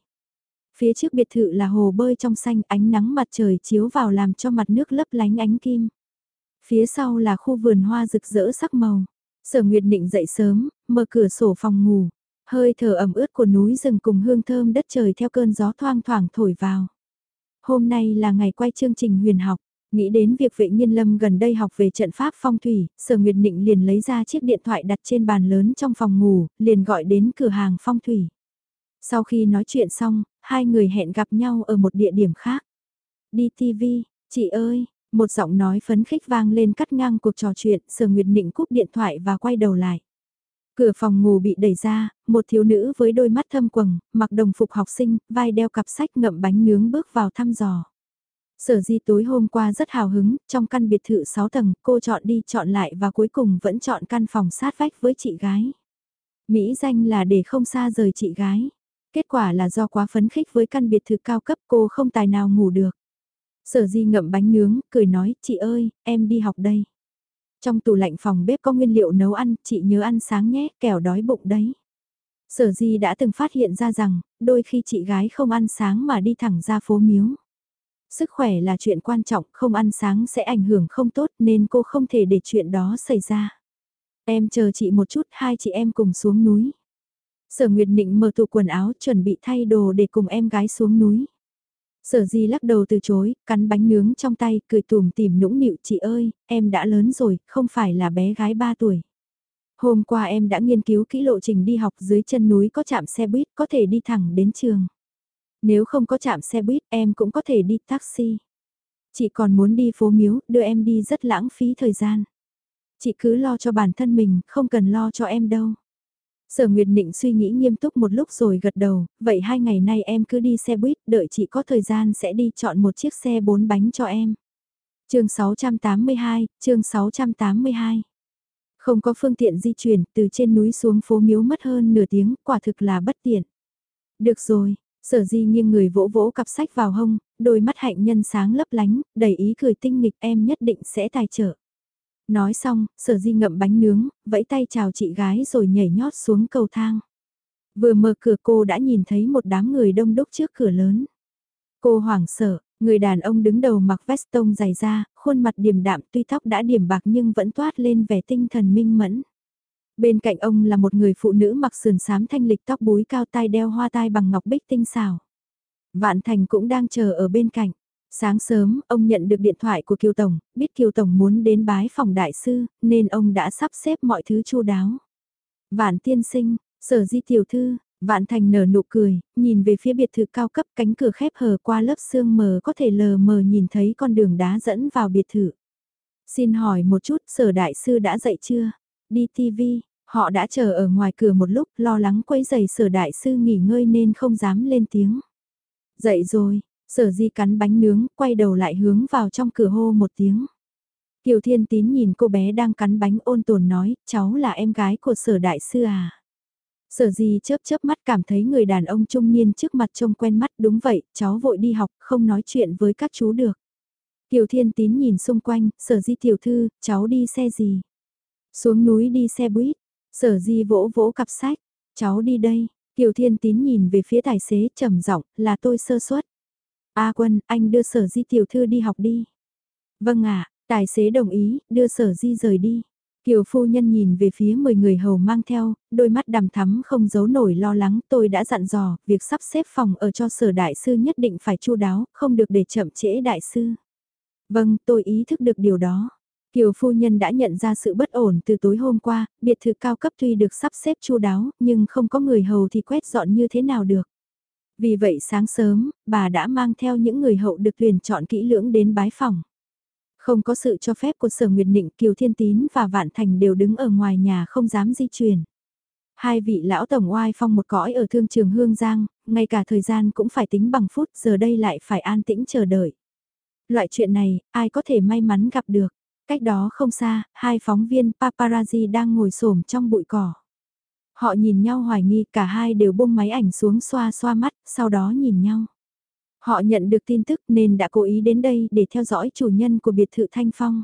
Phía trước biệt thự là hồ bơi trong xanh ánh nắng mặt trời chiếu vào làm cho mặt nước lấp lánh ánh kim. Phía sau là khu vườn hoa rực rỡ sắc màu. Sở Nguyệt Định dậy sớm, mở cửa sổ phòng ngủ. Hơi thở ẩm ướt của núi rừng cùng hương thơm đất trời theo cơn gió thoang thoảng thổi vào. Hôm nay là ngày quay chương trình huyền học. Nghĩ đến việc vệ nhiên lâm gần đây học về trận pháp phong thủy, sở nguyệt định liền lấy ra chiếc điện thoại đặt trên bàn lớn trong phòng ngủ, liền gọi đến cửa hàng phong thủy. Sau khi nói chuyện xong, hai người hẹn gặp nhau ở một địa điểm khác. Đi TV, chị ơi, một giọng nói phấn khích vang lên cắt ngang cuộc trò chuyện, Sở Nguyệt Nịnh cúp điện thoại và quay đầu lại. Cửa phòng ngủ bị đẩy ra, một thiếu nữ với đôi mắt thâm quầng, mặc đồng phục học sinh, vai đeo cặp sách ngậm bánh nướng bước vào thăm dò. Sở di tối hôm qua rất hào hứng, trong căn biệt thự 6 tầng, cô chọn đi chọn lại và cuối cùng vẫn chọn căn phòng sát vách với chị gái. Mỹ danh là để không xa rời chị gái. Kết quả là do quá phấn khích với căn biệt thự cao cấp cô không tài nào ngủ được. Sở di ngậm bánh nướng, cười nói, chị ơi, em đi học đây. Trong tủ lạnh phòng bếp có nguyên liệu nấu ăn, chị nhớ ăn sáng nhé, kẻo đói bụng đấy. Sở di đã từng phát hiện ra rằng, đôi khi chị gái không ăn sáng mà đi thẳng ra phố miếu. Sức khỏe là chuyện quan trọng, không ăn sáng sẽ ảnh hưởng không tốt nên cô không thể để chuyện đó xảy ra. Em chờ chị một chút, hai chị em cùng xuống núi. Sở Nguyệt Nịnh mở tủ quần áo chuẩn bị thay đồ để cùng em gái xuống núi. Sở Di lắc đầu từ chối, cắn bánh nướng trong tay, cười tùm tìm nũng nịu chị ơi, em đã lớn rồi, không phải là bé gái 3 tuổi. Hôm qua em đã nghiên cứu kỹ lộ trình đi học dưới chân núi có chạm xe buýt có thể đi thẳng đến trường. Nếu không có chạm xe buýt em cũng có thể đi taxi. Chị còn muốn đi phố miếu, đưa em đi rất lãng phí thời gian. Chị cứ lo cho bản thân mình, không cần lo cho em đâu. Sở Nguyệt Nịnh suy nghĩ nghiêm túc một lúc rồi gật đầu, vậy hai ngày nay em cứ đi xe buýt, đợi chị có thời gian sẽ đi chọn một chiếc xe bốn bánh cho em. chương 682, chương 682 Không có phương tiện di chuyển, từ trên núi xuống phố miếu mất hơn nửa tiếng, quả thực là bất tiện. Được rồi, sở di nghiêng người vỗ vỗ cặp sách vào hông, đôi mắt hạnh nhân sáng lấp lánh, đầy ý cười tinh nghịch em nhất định sẽ tài trợ. Nói xong, sở di ngậm bánh nướng, vẫy tay chào chị gái rồi nhảy nhót xuống cầu thang. Vừa mở cửa cô đã nhìn thấy một đám người đông đúc trước cửa lớn. Cô hoảng sợ, người đàn ông đứng đầu mặc vest tông dày da, khuôn mặt điềm đạm tuy tóc đã điểm bạc nhưng vẫn toát lên vẻ tinh thần minh mẫn. Bên cạnh ông là một người phụ nữ mặc sườn xám thanh lịch tóc búi cao tai đeo hoa tai bằng ngọc bích tinh xảo. Vạn Thành cũng đang chờ ở bên cạnh. Sáng sớm, ông nhận được điện thoại của Kiều Tổng, biết Kiều Tổng muốn đến bái phòng đại sư, nên ông đã sắp xếp mọi thứ chu đáo. Vạn tiên sinh, sở di tiểu thư, Vạn Thành nở nụ cười, nhìn về phía biệt thự cao cấp cánh cửa khép hờ qua lớp sương mờ có thể lờ mờ nhìn thấy con đường đá dẫn vào biệt thự. Xin hỏi một chút, sở đại sư đã dậy chưa? Đi TV, họ đã chờ ở ngoài cửa một lúc lo lắng quấy giày sở đại sư nghỉ ngơi nên không dám lên tiếng. Dậy rồi, sở di cắn bánh nướng, quay đầu lại hướng vào trong cửa hô một tiếng. Kiều Thiên Tín nhìn cô bé đang cắn bánh ôn tồn nói, cháu là em gái của sở đại sư à. Sở di chớp chớp mắt cảm thấy người đàn ông trung niên trước mặt trông quen mắt đúng vậy, cháu vội đi học, không nói chuyện với các chú được. Kiều Thiên Tín nhìn xung quanh, sở di tiểu thư, cháu đi xe gì? Xuống núi đi xe buýt, sở di vỗ vỗ cặp sách, cháu đi đây, Kiều Thiên Tín nhìn về phía tài xế trầm giọng là tôi sơ suất. A quân, anh đưa sở di tiểu thư đi học đi. Vâng ạ, tài xế đồng ý, đưa sở di rời đi. Kiều phu nhân nhìn về phía 10 người hầu mang theo, đôi mắt đằm thắm không giấu nổi lo lắng tôi đã dặn dò, việc sắp xếp phòng ở cho sở đại sư nhất định phải chu đáo, không được để chậm trễ đại sư. Vâng, tôi ý thức được điều đó. Kiều phu nhân đã nhận ra sự bất ổn từ tối hôm qua, biệt thự cao cấp tuy được sắp xếp chu đáo, nhưng không có người hầu thì quét dọn như thế nào được. Vì vậy sáng sớm, bà đã mang theo những người hậu được tuyển chọn kỹ lưỡng đến bái phòng. Không có sự cho phép của Sở Nguyệt định Kiều Thiên Tín và Vạn Thành đều đứng ở ngoài nhà không dám di chuyển. Hai vị lão tổng oai phong một cõi ở thương trường Hương Giang, ngay cả thời gian cũng phải tính bằng phút, giờ đây lại phải an tĩnh chờ đợi. Loại chuyện này, ai có thể may mắn gặp được. Cách đó không xa, hai phóng viên paparazzi đang ngồi xổm trong bụi cỏ. Họ nhìn nhau hoài nghi, cả hai đều buông máy ảnh xuống xoa xoa mắt, sau đó nhìn nhau. Họ nhận được tin tức nên đã cố ý đến đây để theo dõi chủ nhân của biệt thự Thanh Phong.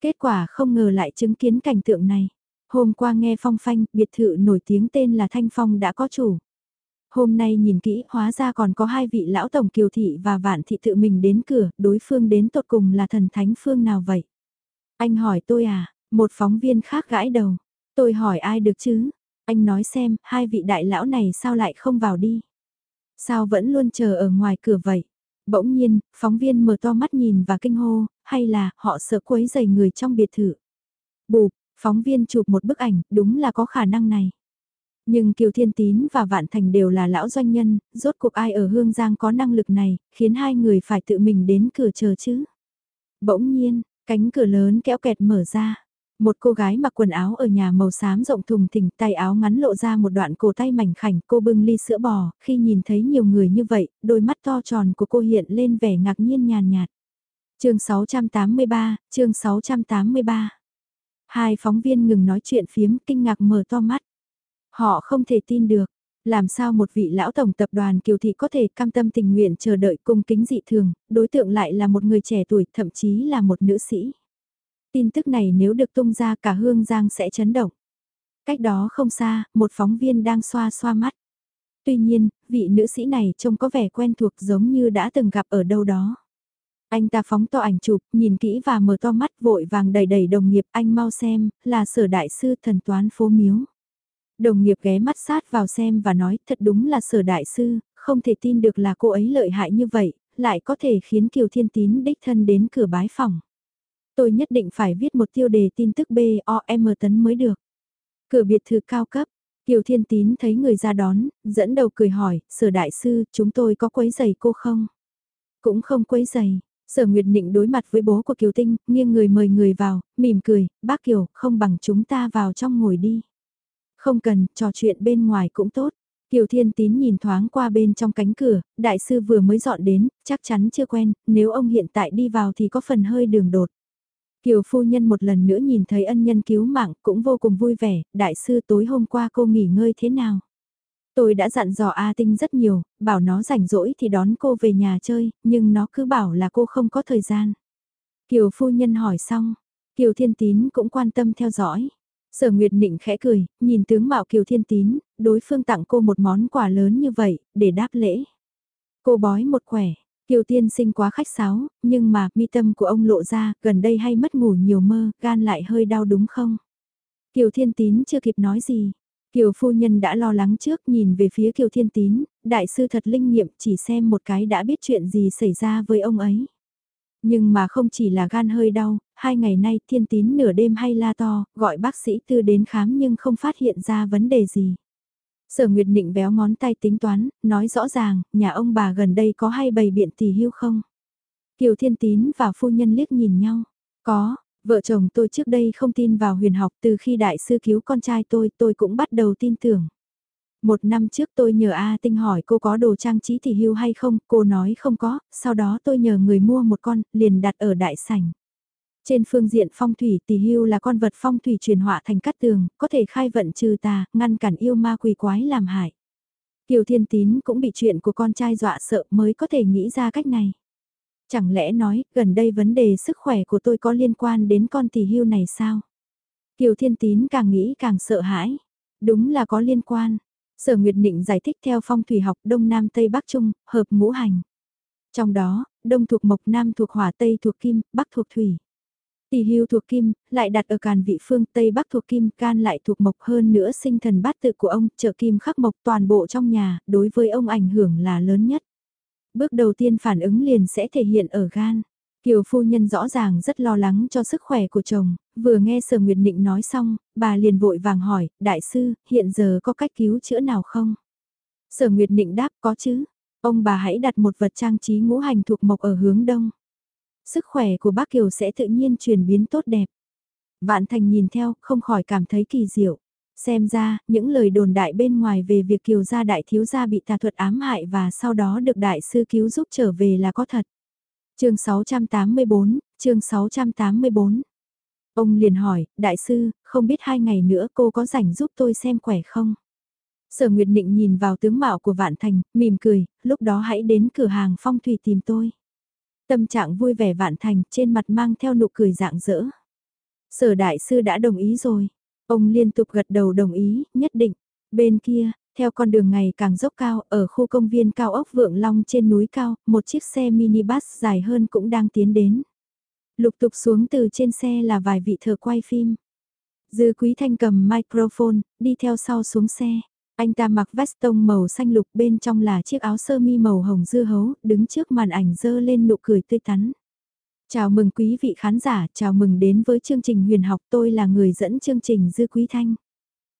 Kết quả không ngờ lại chứng kiến cảnh tượng này. Hôm qua nghe phong phanh, biệt thự nổi tiếng tên là Thanh Phong đã có chủ. Hôm nay nhìn kỹ, hóa ra còn có hai vị lão tổng kiều thị và vạn thị tự mình đến cửa, đối phương đến tột cùng là thần thánh phương nào vậy? Anh hỏi tôi à, một phóng viên khác gãi đầu. Tôi hỏi ai được chứ? Anh nói xem, hai vị đại lão này sao lại không vào đi? Sao vẫn luôn chờ ở ngoài cửa vậy? Bỗng nhiên, phóng viên mở to mắt nhìn và kinh hô, hay là họ sợ quấy dày người trong biệt thự? Bụp, phóng viên chụp một bức ảnh, đúng là có khả năng này. Nhưng Kiều Thiên Tín và Vạn Thành đều là lão doanh nhân, rốt cuộc ai ở Hương Giang có năng lực này, khiến hai người phải tự mình đến cửa chờ chứ. Bỗng nhiên, cánh cửa lớn kéo kẹt mở ra. Một cô gái mặc quần áo ở nhà màu xám rộng thùng thình tay áo ngắn lộ ra một đoạn cổ tay mảnh khảnh cô bưng ly sữa bò, khi nhìn thấy nhiều người như vậy, đôi mắt to tròn của cô hiện lên vẻ ngạc nhiên nhàn nhạt. chương 683, chương 683. Hai phóng viên ngừng nói chuyện phiếm kinh ngạc mở to mắt. Họ không thể tin được, làm sao một vị lão tổng tập đoàn kiều thị có thể cam tâm tình nguyện chờ đợi cung kính dị thường, đối tượng lại là một người trẻ tuổi, thậm chí là một nữ sĩ. Tin tức này nếu được tung ra cả Hương Giang sẽ chấn động. Cách đó không xa, một phóng viên đang xoa xoa mắt. Tuy nhiên, vị nữ sĩ này trông có vẻ quen thuộc giống như đã từng gặp ở đâu đó. Anh ta phóng to ảnh chụp, nhìn kỹ và mở to mắt vội vàng đầy đầy đồng nghiệp anh mau xem, là sở đại sư thần toán phố miếu. Đồng nghiệp ghé mắt sát vào xem và nói thật đúng là sở đại sư, không thể tin được là cô ấy lợi hại như vậy, lại có thể khiến Kiều Thiên Tín đích thân đến cửa bái phòng. Tôi nhất định phải viết một tiêu đề tin tức BOM tấn mới được. Cửa biệt thự cao cấp, Kiều Thiên Tín thấy người ra đón, dẫn đầu cười hỏi, sở đại sư, chúng tôi có quấy giày cô không? Cũng không quấy giày. Sở Nguyệt Nịnh đối mặt với bố của Kiều Tinh, nghiêng người mời người vào, mỉm cười, bác Kiều, không bằng chúng ta vào trong ngồi đi. Không cần, trò chuyện bên ngoài cũng tốt. Kiều Thiên Tín nhìn thoáng qua bên trong cánh cửa, đại sư vừa mới dọn đến, chắc chắn chưa quen, nếu ông hiện tại đi vào thì có phần hơi đường đột. Kiều phu nhân một lần nữa nhìn thấy ân nhân cứu mạng cũng vô cùng vui vẻ, đại sư tối hôm qua cô nghỉ ngơi thế nào? Tôi đã dặn dò A Tinh rất nhiều, bảo nó rảnh rỗi thì đón cô về nhà chơi, nhưng nó cứ bảo là cô không có thời gian. Kiều phu nhân hỏi xong, Kiều Thiên Tín cũng quan tâm theo dõi. Sở Nguyệt Nịnh khẽ cười, nhìn tướng mạo Kiều Thiên Tín, đối phương tặng cô một món quà lớn như vậy, để đáp lễ. Cô bói một quẻ, Kiều Tiên sinh quá khách sáo, nhưng mà mi tâm của ông lộ ra, gần đây hay mất ngủ nhiều mơ, gan lại hơi đau đúng không? Kiều Thiên Tín chưa kịp nói gì. Kiều phu nhân đã lo lắng trước nhìn về phía Kiều Thiên Tín, đại sư thật linh nghiệm chỉ xem một cái đã biết chuyện gì xảy ra với ông ấy. Nhưng mà không chỉ là gan hơi đau, hai ngày nay thiên tín nửa đêm hay la to, gọi bác sĩ tư đến khám nhưng không phát hiện ra vấn đề gì. Sở Nguyệt Nịnh béo ngón tay tính toán, nói rõ ràng, nhà ông bà gần đây có hay bày biện tỷ hưu không? Kiều Thiên Tín và phu nhân liếc nhìn nhau. Có, vợ chồng tôi trước đây không tin vào huyền học từ khi đại sư cứu con trai tôi tôi cũng bắt đầu tin tưởng. Một năm trước tôi nhờ A Tinh hỏi cô có đồ trang trí tỷ hưu hay không, cô nói không có, sau đó tôi nhờ người mua một con, liền đặt ở đại sảnh. Trên phương diện phong thủy tỷ hưu là con vật phong thủy truyền họa thành cát tường, có thể khai vận trừ tà, ngăn cản yêu ma quỷ quái làm hại. Kiều Thiên Tín cũng bị chuyện của con trai dọa sợ mới có thể nghĩ ra cách này. Chẳng lẽ nói, gần đây vấn đề sức khỏe của tôi có liên quan đến con tỷ hưu này sao? Kiều Thiên Tín càng nghĩ càng sợ hãi. Đúng là có liên quan. Sở Nguyệt Nịnh giải thích theo phong thủy học Đông Nam Tây Bắc Trung, hợp ngũ hành. Trong đó, Đông thuộc Mộc Nam thuộc Hỏa Tây thuộc Kim, Bắc thuộc Thủy. Tỷ hưu thuộc kim, lại đặt ở càn vị phương Tây Bắc thuộc kim, can lại thuộc mộc hơn nữa sinh thần bát tự của ông, trợ kim khắc mộc toàn bộ trong nhà, đối với ông ảnh hưởng là lớn nhất. Bước đầu tiên phản ứng liền sẽ thể hiện ở gan. Kiều phu nhân rõ ràng rất lo lắng cho sức khỏe của chồng, vừa nghe Sở Nguyệt Định nói xong, bà liền vội vàng hỏi, đại sư, hiện giờ có cách cứu chữa nào không? Sở Nguyệt Định đáp có chứ, ông bà hãy đặt một vật trang trí ngũ hành thuộc mộc ở hướng đông sức khỏe của bác Kiều sẽ tự nhiên chuyển biến tốt đẹp. Vạn Thành nhìn theo, không khỏi cảm thấy kỳ diệu. Xem ra, những lời đồn đại bên ngoài về việc Kiều gia đại thiếu gia bị tà thuật ám hại và sau đó được đại sư cứu giúp trở về là có thật. chương 684, chương 684. Ông liền hỏi, đại sư, không biết hai ngày nữa cô có rảnh giúp tôi xem khỏe không? Sở Nguyệt Định nhìn vào tướng mạo của Vạn Thành, mỉm cười, lúc đó hãy đến cửa hàng phong thủy tìm tôi. Tâm trạng vui vẻ vạn thành trên mặt mang theo nụ cười dạng dỡ. Sở đại sư đã đồng ý rồi. Ông liên tục gật đầu đồng ý, nhất định. Bên kia, theo con đường ngày càng dốc cao, ở khu công viên cao ốc Vượng Long trên núi cao, một chiếc xe minibus dài hơn cũng đang tiến đến. Lục tục xuống từ trên xe là vài vị thợ quay phim. Dư Quý Thanh cầm microphone, đi theo sau xuống xe. Anh ta mặc vest tông màu xanh lục bên trong là chiếc áo sơ mi màu hồng dưa hấu, đứng trước màn ảnh dơ lên nụ cười tươi tắn. Chào mừng quý vị khán giả, chào mừng đến với chương trình huyền học tôi là người dẫn chương trình Dư Quý Thanh.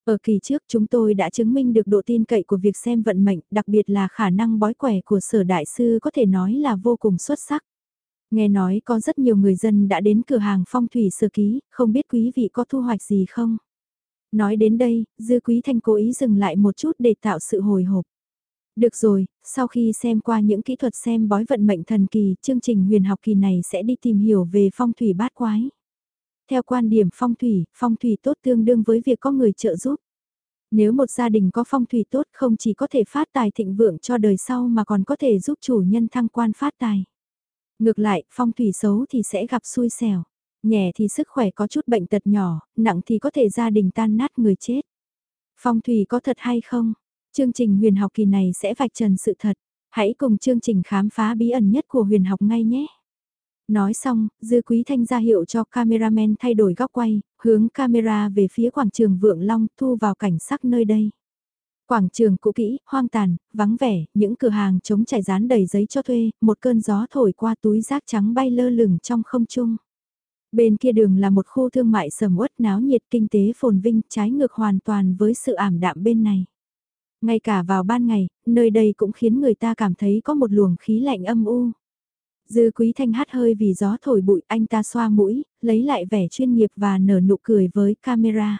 Ở kỳ trước chúng tôi đã chứng minh được độ tin cậy của việc xem vận mệnh, đặc biệt là khả năng bói quẻ của sở đại sư có thể nói là vô cùng xuất sắc. Nghe nói có rất nhiều người dân đã đến cửa hàng phong thủy sơ ký, không biết quý vị có thu hoạch gì không? Nói đến đây, Dư Quý Thanh cố ý dừng lại một chút để tạo sự hồi hộp. Được rồi, sau khi xem qua những kỹ thuật xem bói vận mệnh thần kỳ, chương trình huyền học kỳ này sẽ đi tìm hiểu về phong thủy bát quái. Theo quan điểm phong thủy, phong thủy tốt tương đương với việc có người trợ giúp. Nếu một gia đình có phong thủy tốt không chỉ có thể phát tài thịnh vượng cho đời sau mà còn có thể giúp chủ nhân thăng quan phát tài. Ngược lại, phong thủy xấu thì sẽ gặp xui xẻo. Nhẹ thì sức khỏe có chút bệnh tật nhỏ, nặng thì có thể gia đình tan nát người chết. Phong thủy có thật hay không? Chương trình huyền học kỳ này sẽ vạch trần sự thật. Hãy cùng chương trình khám phá bí ẩn nhất của huyền học ngay nhé. Nói xong, Dư Quý Thanh ra hiệu cho cameraman thay đổi góc quay, hướng camera về phía quảng trường Vượng Long thu vào cảnh sắc nơi đây. Quảng trường cũ kỹ, hoang tàn, vắng vẻ, những cửa hàng chống trải dán đầy giấy cho thuê, một cơn gió thổi qua túi rác trắng bay lơ lửng trong không trung. Bên kia đường là một khu thương mại sầm uất náo nhiệt kinh tế phồn vinh trái ngược hoàn toàn với sự ảm đạm bên này. Ngay cả vào ban ngày, nơi đây cũng khiến người ta cảm thấy có một luồng khí lạnh âm u. Dư quý thanh hát hơi vì gió thổi bụi anh ta xoa mũi, lấy lại vẻ chuyên nghiệp và nở nụ cười với camera.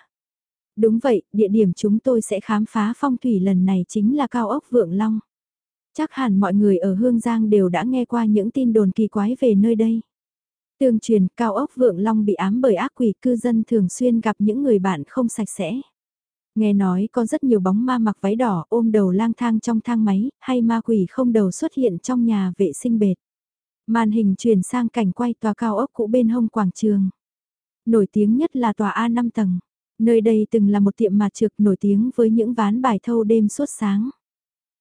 Đúng vậy, địa điểm chúng tôi sẽ khám phá phong thủy lần này chính là cao ốc Vượng Long. Chắc hẳn mọi người ở Hương Giang đều đã nghe qua những tin đồn kỳ quái về nơi đây. Tương truyền, cao ốc vượng long bị ám bởi ác quỷ cư dân thường xuyên gặp những người bạn không sạch sẽ. Nghe nói có rất nhiều bóng ma mặc váy đỏ ôm đầu lang thang trong thang máy, hay ma quỷ không đầu xuất hiện trong nhà vệ sinh bệt. Màn hình chuyển sang cảnh quay tòa cao ốc cũ bên hông quảng trường. Nổi tiếng nhất là tòa A 5 tầng. Nơi đây từng là một tiệm mặt trực nổi tiếng với những ván bài thâu đêm suốt sáng.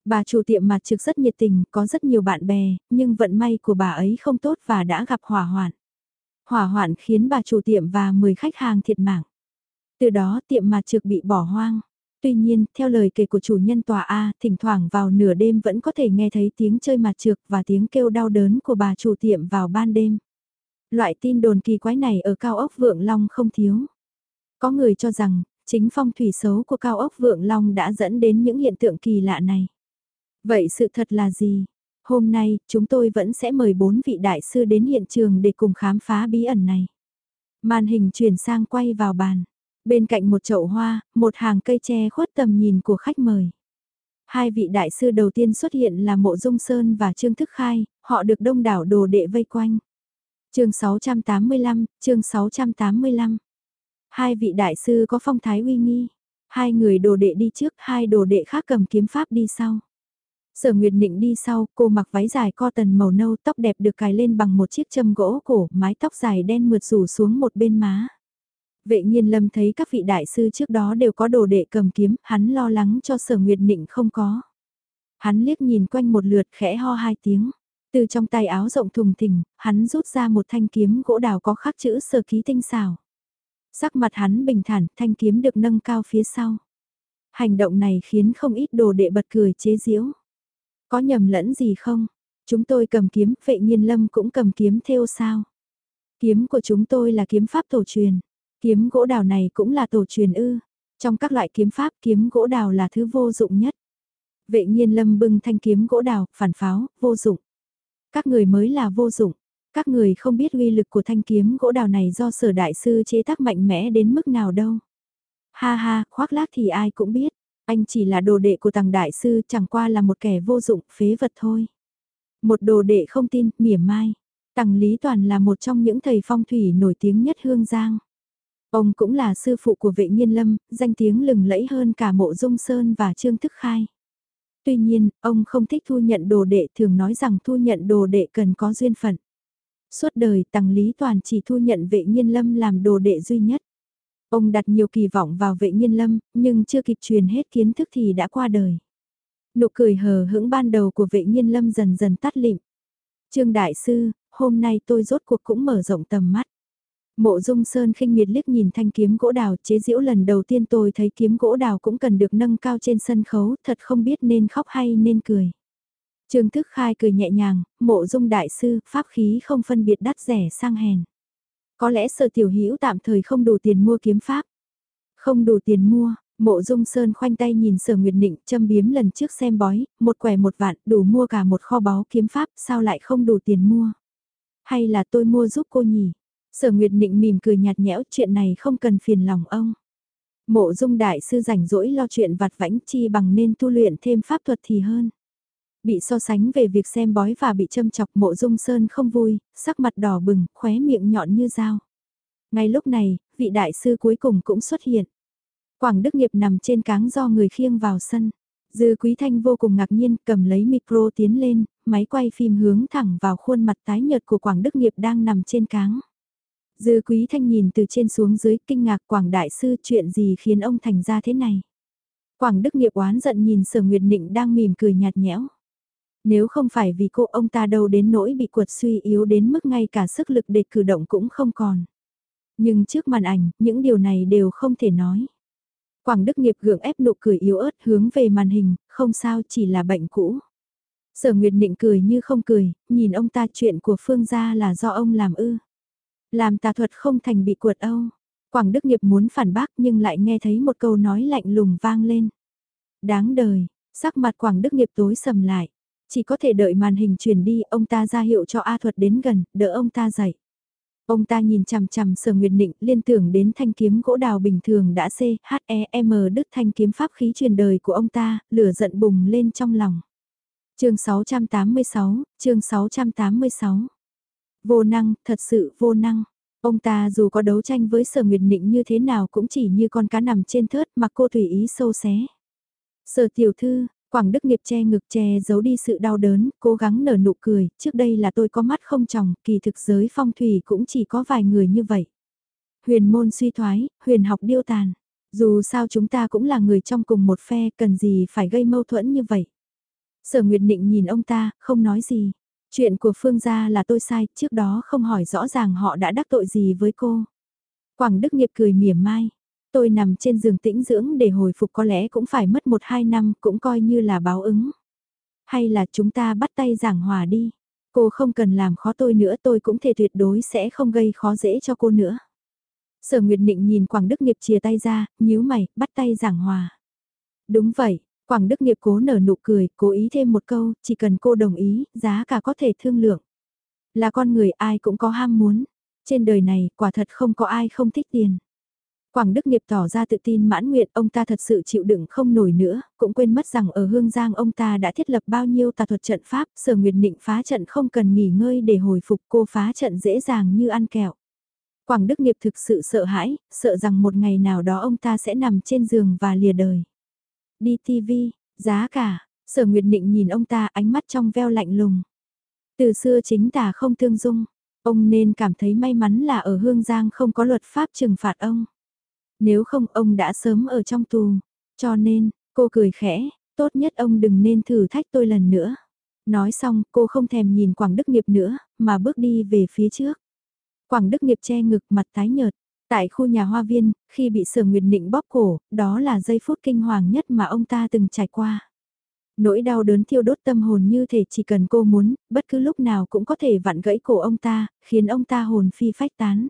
Bà chủ tiệm mặt trực rất nhiệt tình, có rất nhiều bạn bè, nhưng vận may của bà ấy không tốt và đã gặp hỏa hoạn. Hỏa hoạn khiến bà chủ tiệm và 10 khách hàng thiệt mạng. Từ đó tiệm mặt trực bị bỏ hoang. Tuy nhiên, theo lời kể của chủ nhân tòa A, thỉnh thoảng vào nửa đêm vẫn có thể nghe thấy tiếng chơi mặt trược và tiếng kêu đau đớn của bà chủ tiệm vào ban đêm. Loại tin đồn kỳ quái này ở cao ốc Vượng Long không thiếu. Có người cho rằng, chính phong thủy xấu của cao ốc Vượng Long đã dẫn đến những hiện tượng kỳ lạ này. Vậy sự thật là gì? Hôm nay, chúng tôi vẫn sẽ mời bốn vị đại sư đến hiện trường để cùng khám phá bí ẩn này. Màn hình chuyển sang quay vào bàn. Bên cạnh một chậu hoa, một hàng cây tre khuất tầm nhìn của khách mời. Hai vị đại sư đầu tiên xuất hiện là Mộ Dung Sơn và Trương Thức Khai, họ được đông đảo đồ đệ vây quanh. chương 685, chương 685. Hai vị đại sư có phong thái uy nghi. Hai người đồ đệ đi trước, hai đồ đệ khác cầm kiếm pháp đi sau. Sở Nguyệt Nịnh đi sau, cô mặc váy dài co tần màu nâu, tóc đẹp được cài lên bằng một chiếc châm gỗ cổ, mái tóc dài đen mượt rủ xuống một bên má. Vệ nhiên lâm thấy các vị đại sư trước đó đều có đồ đệ cầm kiếm, hắn lo lắng cho sở nguyệt nịnh không có. Hắn liếc nhìn quanh một lượt khẽ ho hai tiếng. Từ trong tay áo rộng thùng thình, hắn rút ra một thanh kiếm gỗ đào có khắc chữ sở ký tinh xảo. Sắc mặt hắn bình thản, thanh kiếm được nâng cao phía sau. Hành động này khiến không ít đồ đệ bật cười chế giễu. Có nhầm lẫn gì không? Chúng tôi cầm kiếm, vệ nhiên lâm cũng cầm kiếm theo sao? Kiếm của chúng tôi là kiếm pháp tổ truyền. Kiếm gỗ đào này cũng là tổ truyền ư. Trong các loại kiếm pháp kiếm gỗ đào là thứ vô dụng nhất. Vệ nhiên lâm bưng thanh kiếm gỗ đào, phản pháo, vô dụng. Các người mới là vô dụng. Các người không biết uy lực của thanh kiếm gỗ đào này do sở đại sư chế tác mạnh mẽ đến mức nào đâu. Ha ha, khoác lác thì ai cũng biết. Anh chỉ là đồ đệ của tàng đại sư chẳng qua là một kẻ vô dụng, phế vật thôi. Một đồ đệ không tin, mỉa mai. tàng Lý Toàn là một trong những thầy phong thủy nổi tiếng nhất Hương Giang. Ông cũng là sư phụ của vệ nhiên lâm, danh tiếng lừng lẫy hơn cả mộ dung sơn và trương thức khai. Tuy nhiên, ông không thích thu nhận đồ đệ thường nói rằng thu nhận đồ đệ cần có duyên phận. Suốt đời Tăng Lý Toàn chỉ thu nhận vệ nhiên lâm làm đồ đệ duy nhất. Ông đặt nhiều kỳ vọng vào vệ nhiên lâm, nhưng chưa kịp truyền hết kiến thức thì đã qua đời. Nụ cười hờ hững ban đầu của vệ nhiên lâm dần dần tắt lịm. Trương Đại Sư, hôm nay tôi rốt cuộc cũng mở rộng tầm mắt. Mộ dung sơn khinh miệt liếc nhìn thanh kiếm gỗ đào chế diễu lần đầu tiên tôi thấy kiếm gỗ đào cũng cần được nâng cao trên sân khấu, thật không biết nên khóc hay nên cười. Trương Thức Khai cười nhẹ nhàng, mộ dung đại sư, pháp khí không phân biệt đắt rẻ sang hèn. Có lẽ sở tiểu hữu tạm thời không đủ tiền mua kiếm pháp. Không đủ tiền mua, mộ dung sơn khoanh tay nhìn sở nguyệt nịnh châm biếm lần trước xem bói, một quẻ một vạn đủ mua cả một kho báu kiếm pháp sao lại không đủ tiền mua. Hay là tôi mua giúp cô nhỉ? Sở Nguyệt Nịnh mỉm cười nhạt nhẽo chuyện này không cần phiền lòng ông. Mộ dung đại sư rảnh rỗi lo chuyện vặt vãnh chi bằng nên tu luyện thêm pháp thuật thì hơn. Bị so sánh về việc xem bói và bị châm chọc mộ dung sơn không vui, sắc mặt đỏ bừng, khóe miệng nhọn như dao. Ngay lúc này, vị đại sư cuối cùng cũng xuất hiện. Quảng Đức Nghiệp nằm trên cáng do người khiêng vào sân. Dư Quý Thanh vô cùng ngạc nhiên cầm lấy micro tiến lên, máy quay phim hướng thẳng vào khuôn mặt tái nhợt của Quảng Đức Nghiệp đang nằm trên cáng. Dư Quý Thanh nhìn từ trên xuống dưới kinh ngạc Quảng Đại Sư chuyện gì khiến ông thành ra thế này. Quảng Đức Nghiệp oán giận nhìn Sở Nguyệt Nịnh đang mỉm cười nhạt nhẽo. Nếu không phải vì cô ông ta đâu đến nỗi bị cuột suy yếu đến mức ngay cả sức lực để cử động cũng không còn. Nhưng trước màn ảnh, những điều này đều không thể nói. Quảng Đức Nghiệp gượng ép nụ cười yếu ớt hướng về màn hình, không sao chỉ là bệnh cũ. Sở Nguyệt Nịnh cười như không cười, nhìn ông ta chuyện của Phương gia là do ông làm ư. Làm tà thuật không thành bị cuột âu. Quảng Đức Nghiệp muốn phản bác nhưng lại nghe thấy một câu nói lạnh lùng vang lên. Đáng đời, sắc mặt Quảng Đức Nghiệp tối sầm lại. Chỉ có thể đợi màn hình chuyển đi, ông ta ra hiệu cho A thuật đến gần, đỡ ông ta dậy. Ông ta nhìn chằm chằm sở nguyệt định liên tưởng đến thanh kiếm gỗ đào bình thường đã C, H, E, M đứt thanh kiếm pháp khí truyền đời của ông ta, lửa giận bùng lên trong lòng. chương 686, chương 686 Vô năng, thật sự vô năng. Ông ta dù có đấu tranh với sở nguyệt nịnh như thế nào cũng chỉ như con cá nằm trên thớt mà cô tùy ý sâu xé. Sở tiểu thư, Quảng Đức Nghiệp che ngực che giấu đi sự đau đớn, cố gắng nở nụ cười, trước đây là tôi có mắt không tròng, kỳ thực giới phong thủy cũng chỉ có vài người như vậy. Huyền môn suy thoái, huyền học điêu tàn. Dù sao chúng ta cũng là người trong cùng một phe, cần gì phải gây mâu thuẫn như vậy. Sở Nguyệt Nịnh nhìn ông ta, không nói gì. Chuyện của Phương gia là tôi sai, trước đó không hỏi rõ ràng họ đã đắc tội gì với cô. Quảng Đức Nghiệp cười mỉa mai. Tôi nằm trên giường tĩnh dưỡng để hồi phục có lẽ cũng phải mất một hai năm, cũng coi như là báo ứng. Hay là chúng ta bắt tay giảng hòa đi. Cô không cần làm khó tôi nữa tôi cũng thể tuyệt đối sẽ không gây khó dễ cho cô nữa. Sở Nguyệt Nịnh nhìn Quảng Đức Nghiệp chia tay ra, nhíu mày, bắt tay giảng hòa. Đúng vậy, Quảng Đức Nghiệp cố nở nụ cười, cố ý thêm một câu, chỉ cần cô đồng ý, giá cả có thể thương lượng. Là con người ai cũng có ham muốn. Trên đời này, quả thật không có ai không thích tiền. Quảng Đức Nghiệp tỏ ra tự tin mãn nguyện ông ta thật sự chịu đựng không nổi nữa, cũng quên mất rằng ở Hương Giang ông ta đã thiết lập bao nhiêu tà thuật trận pháp, sở nguyệt định phá trận không cần nghỉ ngơi để hồi phục cô phá trận dễ dàng như ăn kẹo. Quảng Đức Nghiệp thực sự sợ hãi, sợ rằng một ngày nào đó ông ta sẽ nằm trên giường và lìa đời. Đi TV, giá cả, sở nguyệt định nhìn ông ta ánh mắt trong veo lạnh lùng. Từ xưa chính tà không thương dung, ông nên cảm thấy may mắn là ở Hương Giang không có luật pháp trừng phạt ông. Nếu không ông đã sớm ở trong tù, cho nên, cô cười khẽ, tốt nhất ông đừng nên thử thách tôi lần nữa. Nói xong cô không thèm nhìn Quảng Đức Nghiệp nữa, mà bước đi về phía trước. Quảng Đức Nghiệp che ngực mặt tái nhợt. Tại khu nhà hoa viên, khi bị sở nguyệt nịnh bóp cổ, đó là giây phút kinh hoàng nhất mà ông ta từng trải qua. Nỗi đau đớn thiêu đốt tâm hồn như thể chỉ cần cô muốn, bất cứ lúc nào cũng có thể vặn gãy cổ ông ta, khiến ông ta hồn phi phách tán.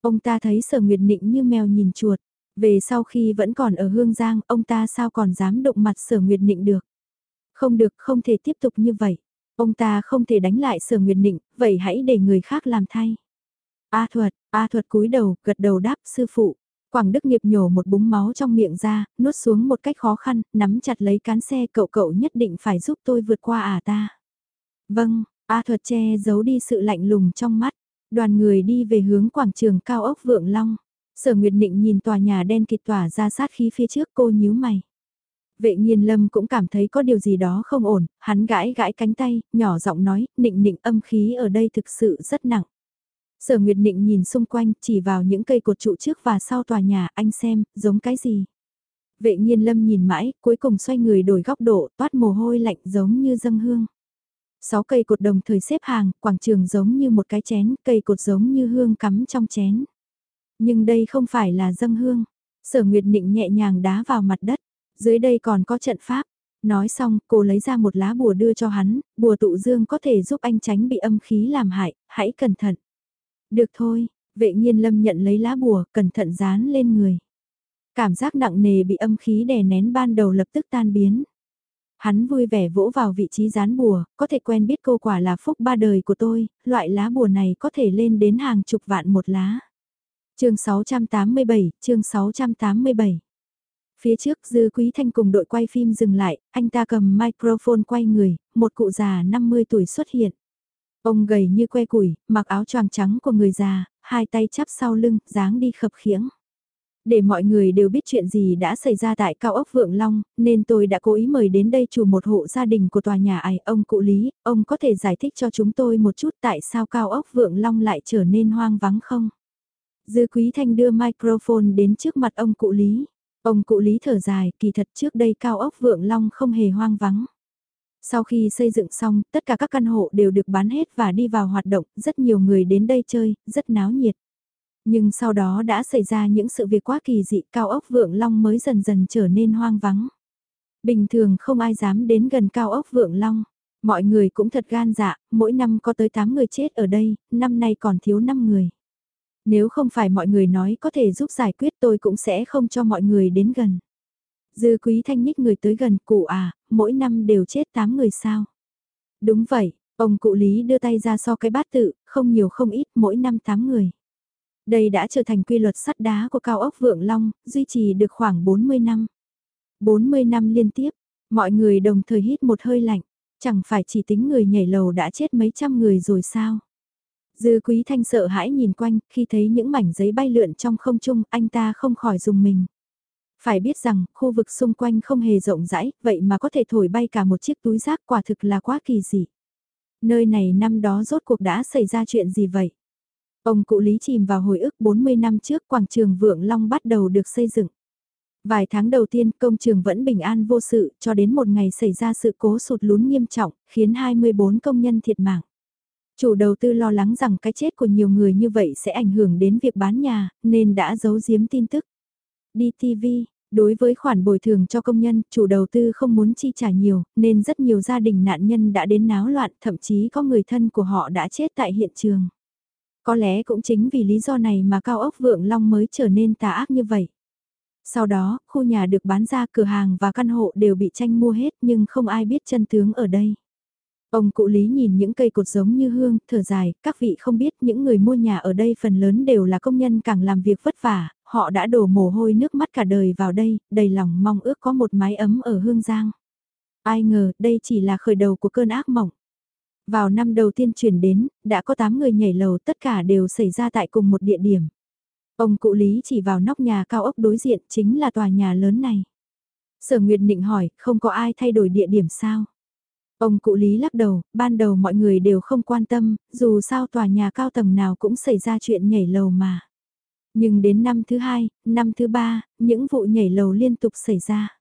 Ông ta thấy sở nguyệt nịnh như mèo nhìn chuột. Về sau khi vẫn còn ở Hương Giang, ông ta sao còn dám động mặt sở nguyệt nịnh được. Không được, không thể tiếp tục như vậy. Ông ta không thể đánh lại sở nguyệt nịnh, vậy hãy để người khác làm thay. A thuật, A thuật cúi đầu, gật đầu đáp sư phụ. Quảng Đức Nghiệp nhổ một búng máu trong miệng ra, nuốt xuống một cách khó khăn, nắm chặt lấy cán xe cậu cậu nhất định phải giúp tôi vượt qua à ta. Vâng, A thuật che giấu đi sự lạnh lùng trong mắt. Đoàn người đi về hướng quảng trường cao ốc Vượng Long. Sở Nguyệt Nịnh nhìn tòa nhà đen kịt tỏa ra sát khí phía trước cô nhíu mày. Vệ nghiên lâm cũng cảm thấy có điều gì đó không ổn, hắn gãi gãi cánh tay, nhỏ giọng nói, nịnh nịnh âm khí ở đây thực sự rất nặng. Sở Nguyệt Nịnh nhìn xung quanh, chỉ vào những cây cột trụ trước và sau tòa nhà, anh xem, giống cái gì. Vệ nghiên lâm nhìn mãi, cuối cùng xoay người đổi góc độ, toát mồ hôi lạnh giống như dâng hương. Sáu cây cột đồng thời xếp hàng, quảng trường giống như một cái chén, cây cột giống như hương cắm trong chén. Nhưng đây không phải là dâng hương. Sở Nguyệt Nịnh nhẹ nhàng đá vào mặt đất. Dưới đây còn có trận pháp. Nói xong, cô lấy ra một lá bùa đưa cho hắn, bùa tụ dương có thể giúp anh tránh bị âm khí làm hại, hãy cẩn thận. Được thôi, vệ nhiên lâm nhận lấy lá bùa, cẩn thận dán lên người. Cảm giác nặng nề bị âm khí đè nén ban đầu lập tức tan biến. Hắn vui vẻ vỗ vào vị trí dán bùa, có thể quen biết cô quả là phúc ba đời của tôi, loại lá bùa này có thể lên đến hàng chục vạn một lá. chương 687, chương 687. Phía trước Dư Quý Thanh cùng đội quay phim dừng lại, anh ta cầm microphone quay người, một cụ già 50 tuổi xuất hiện. Ông gầy như que củi, mặc áo choàng trắng của người già, hai tay chắp sau lưng, dáng đi khập khiễng. Để mọi người đều biết chuyện gì đã xảy ra tại cao ốc Vượng Long, nên tôi đã cố ý mời đến đây chủ một hộ gia đình của tòa nhà ải ông cụ Lý, ông có thể giải thích cho chúng tôi một chút tại sao cao ốc Vượng Long lại trở nên hoang vắng không? Dư Quý Thanh đưa microphone đến trước mặt ông cụ Lý. Ông cụ Lý thở dài, kỳ thật trước đây cao ốc Vượng Long không hề hoang vắng. Sau khi xây dựng xong, tất cả các căn hộ đều được bán hết và đi vào hoạt động, rất nhiều người đến đây chơi, rất náo nhiệt. Nhưng sau đó đã xảy ra những sự việc quá kỳ dị cao ốc Vượng Long mới dần dần trở nên hoang vắng. Bình thường không ai dám đến gần cao ốc Vượng Long. Mọi người cũng thật gan dạ, mỗi năm có tới 8 người chết ở đây, năm nay còn thiếu 5 người. Nếu không phải mọi người nói có thể giúp giải quyết tôi cũng sẽ không cho mọi người đến gần. Dư quý thanh nhích người tới gần cụ à, mỗi năm đều chết 8 người sao. Đúng vậy, ông cụ Lý đưa tay ra so cái bát tự, không nhiều không ít, mỗi năm 8 người. Đây đã trở thành quy luật sắt đá của cao ốc Vượng Long, duy trì được khoảng 40 năm. 40 năm liên tiếp, mọi người đồng thời hít một hơi lạnh, chẳng phải chỉ tính người nhảy lầu đã chết mấy trăm người rồi sao. Dư quý thanh sợ hãi nhìn quanh, khi thấy những mảnh giấy bay lượn trong không trung, anh ta không khỏi dùng mình. Phải biết rằng, khu vực xung quanh không hề rộng rãi, vậy mà có thể thổi bay cả một chiếc túi rác quả thực là quá kỳ dị. Nơi này năm đó rốt cuộc đã xảy ra chuyện gì vậy? Ông cụ Lý chìm vào hồi ức 40 năm trước quảng trường Vượng Long bắt đầu được xây dựng. Vài tháng đầu tiên công trường vẫn bình an vô sự cho đến một ngày xảy ra sự cố sụt lún nghiêm trọng khiến 24 công nhân thiệt mạng. Chủ đầu tư lo lắng rằng cái chết của nhiều người như vậy sẽ ảnh hưởng đến việc bán nhà nên đã giấu giếm tin tức. DTV, đối với khoản bồi thường cho công nhân, chủ đầu tư không muốn chi trả nhiều, nên rất nhiều gia đình nạn nhân đã đến náo loạn, thậm chí có người thân của họ đã chết tại hiện trường. Có lẽ cũng chính vì lý do này mà cao ốc Vượng Long mới trở nên tà ác như vậy. Sau đó, khu nhà được bán ra cửa hàng và căn hộ đều bị tranh mua hết nhưng không ai biết chân tướng ở đây. Ông cụ Lý nhìn những cây cột giống như hương, thở dài, các vị không biết những người mua nhà ở đây phần lớn đều là công nhân càng làm việc vất vả, họ đã đổ mồ hôi nước mắt cả đời vào đây, đầy lòng mong ước có một mái ấm ở hương giang. Ai ngờ, đây chỉ là khởi đầu của cơn ác mộng. Vào năm đầu tiên chuyển đến, đã có 8 người nhảy lầu tất cả đều xảy ra tại cùng một địa điểm. Ông cụ Lý chỉ vào nóc nhà cao ốc đối diện chính là tòa nhà lớn này. Sở Nguyệt Nịnh hỏi, không có ai thay đổi địa điểm sao? Ông cụ Lý lắc đầu, ban đầu mọi người đều không quan tâm, dù sao tòa nhà cao tầng nào cũng xảy ra chuyện nhảy lầu mà. Nhưng đến năm thứ hai, năm thứ ba, những vụ nhảy lầu liên tục xảy ra.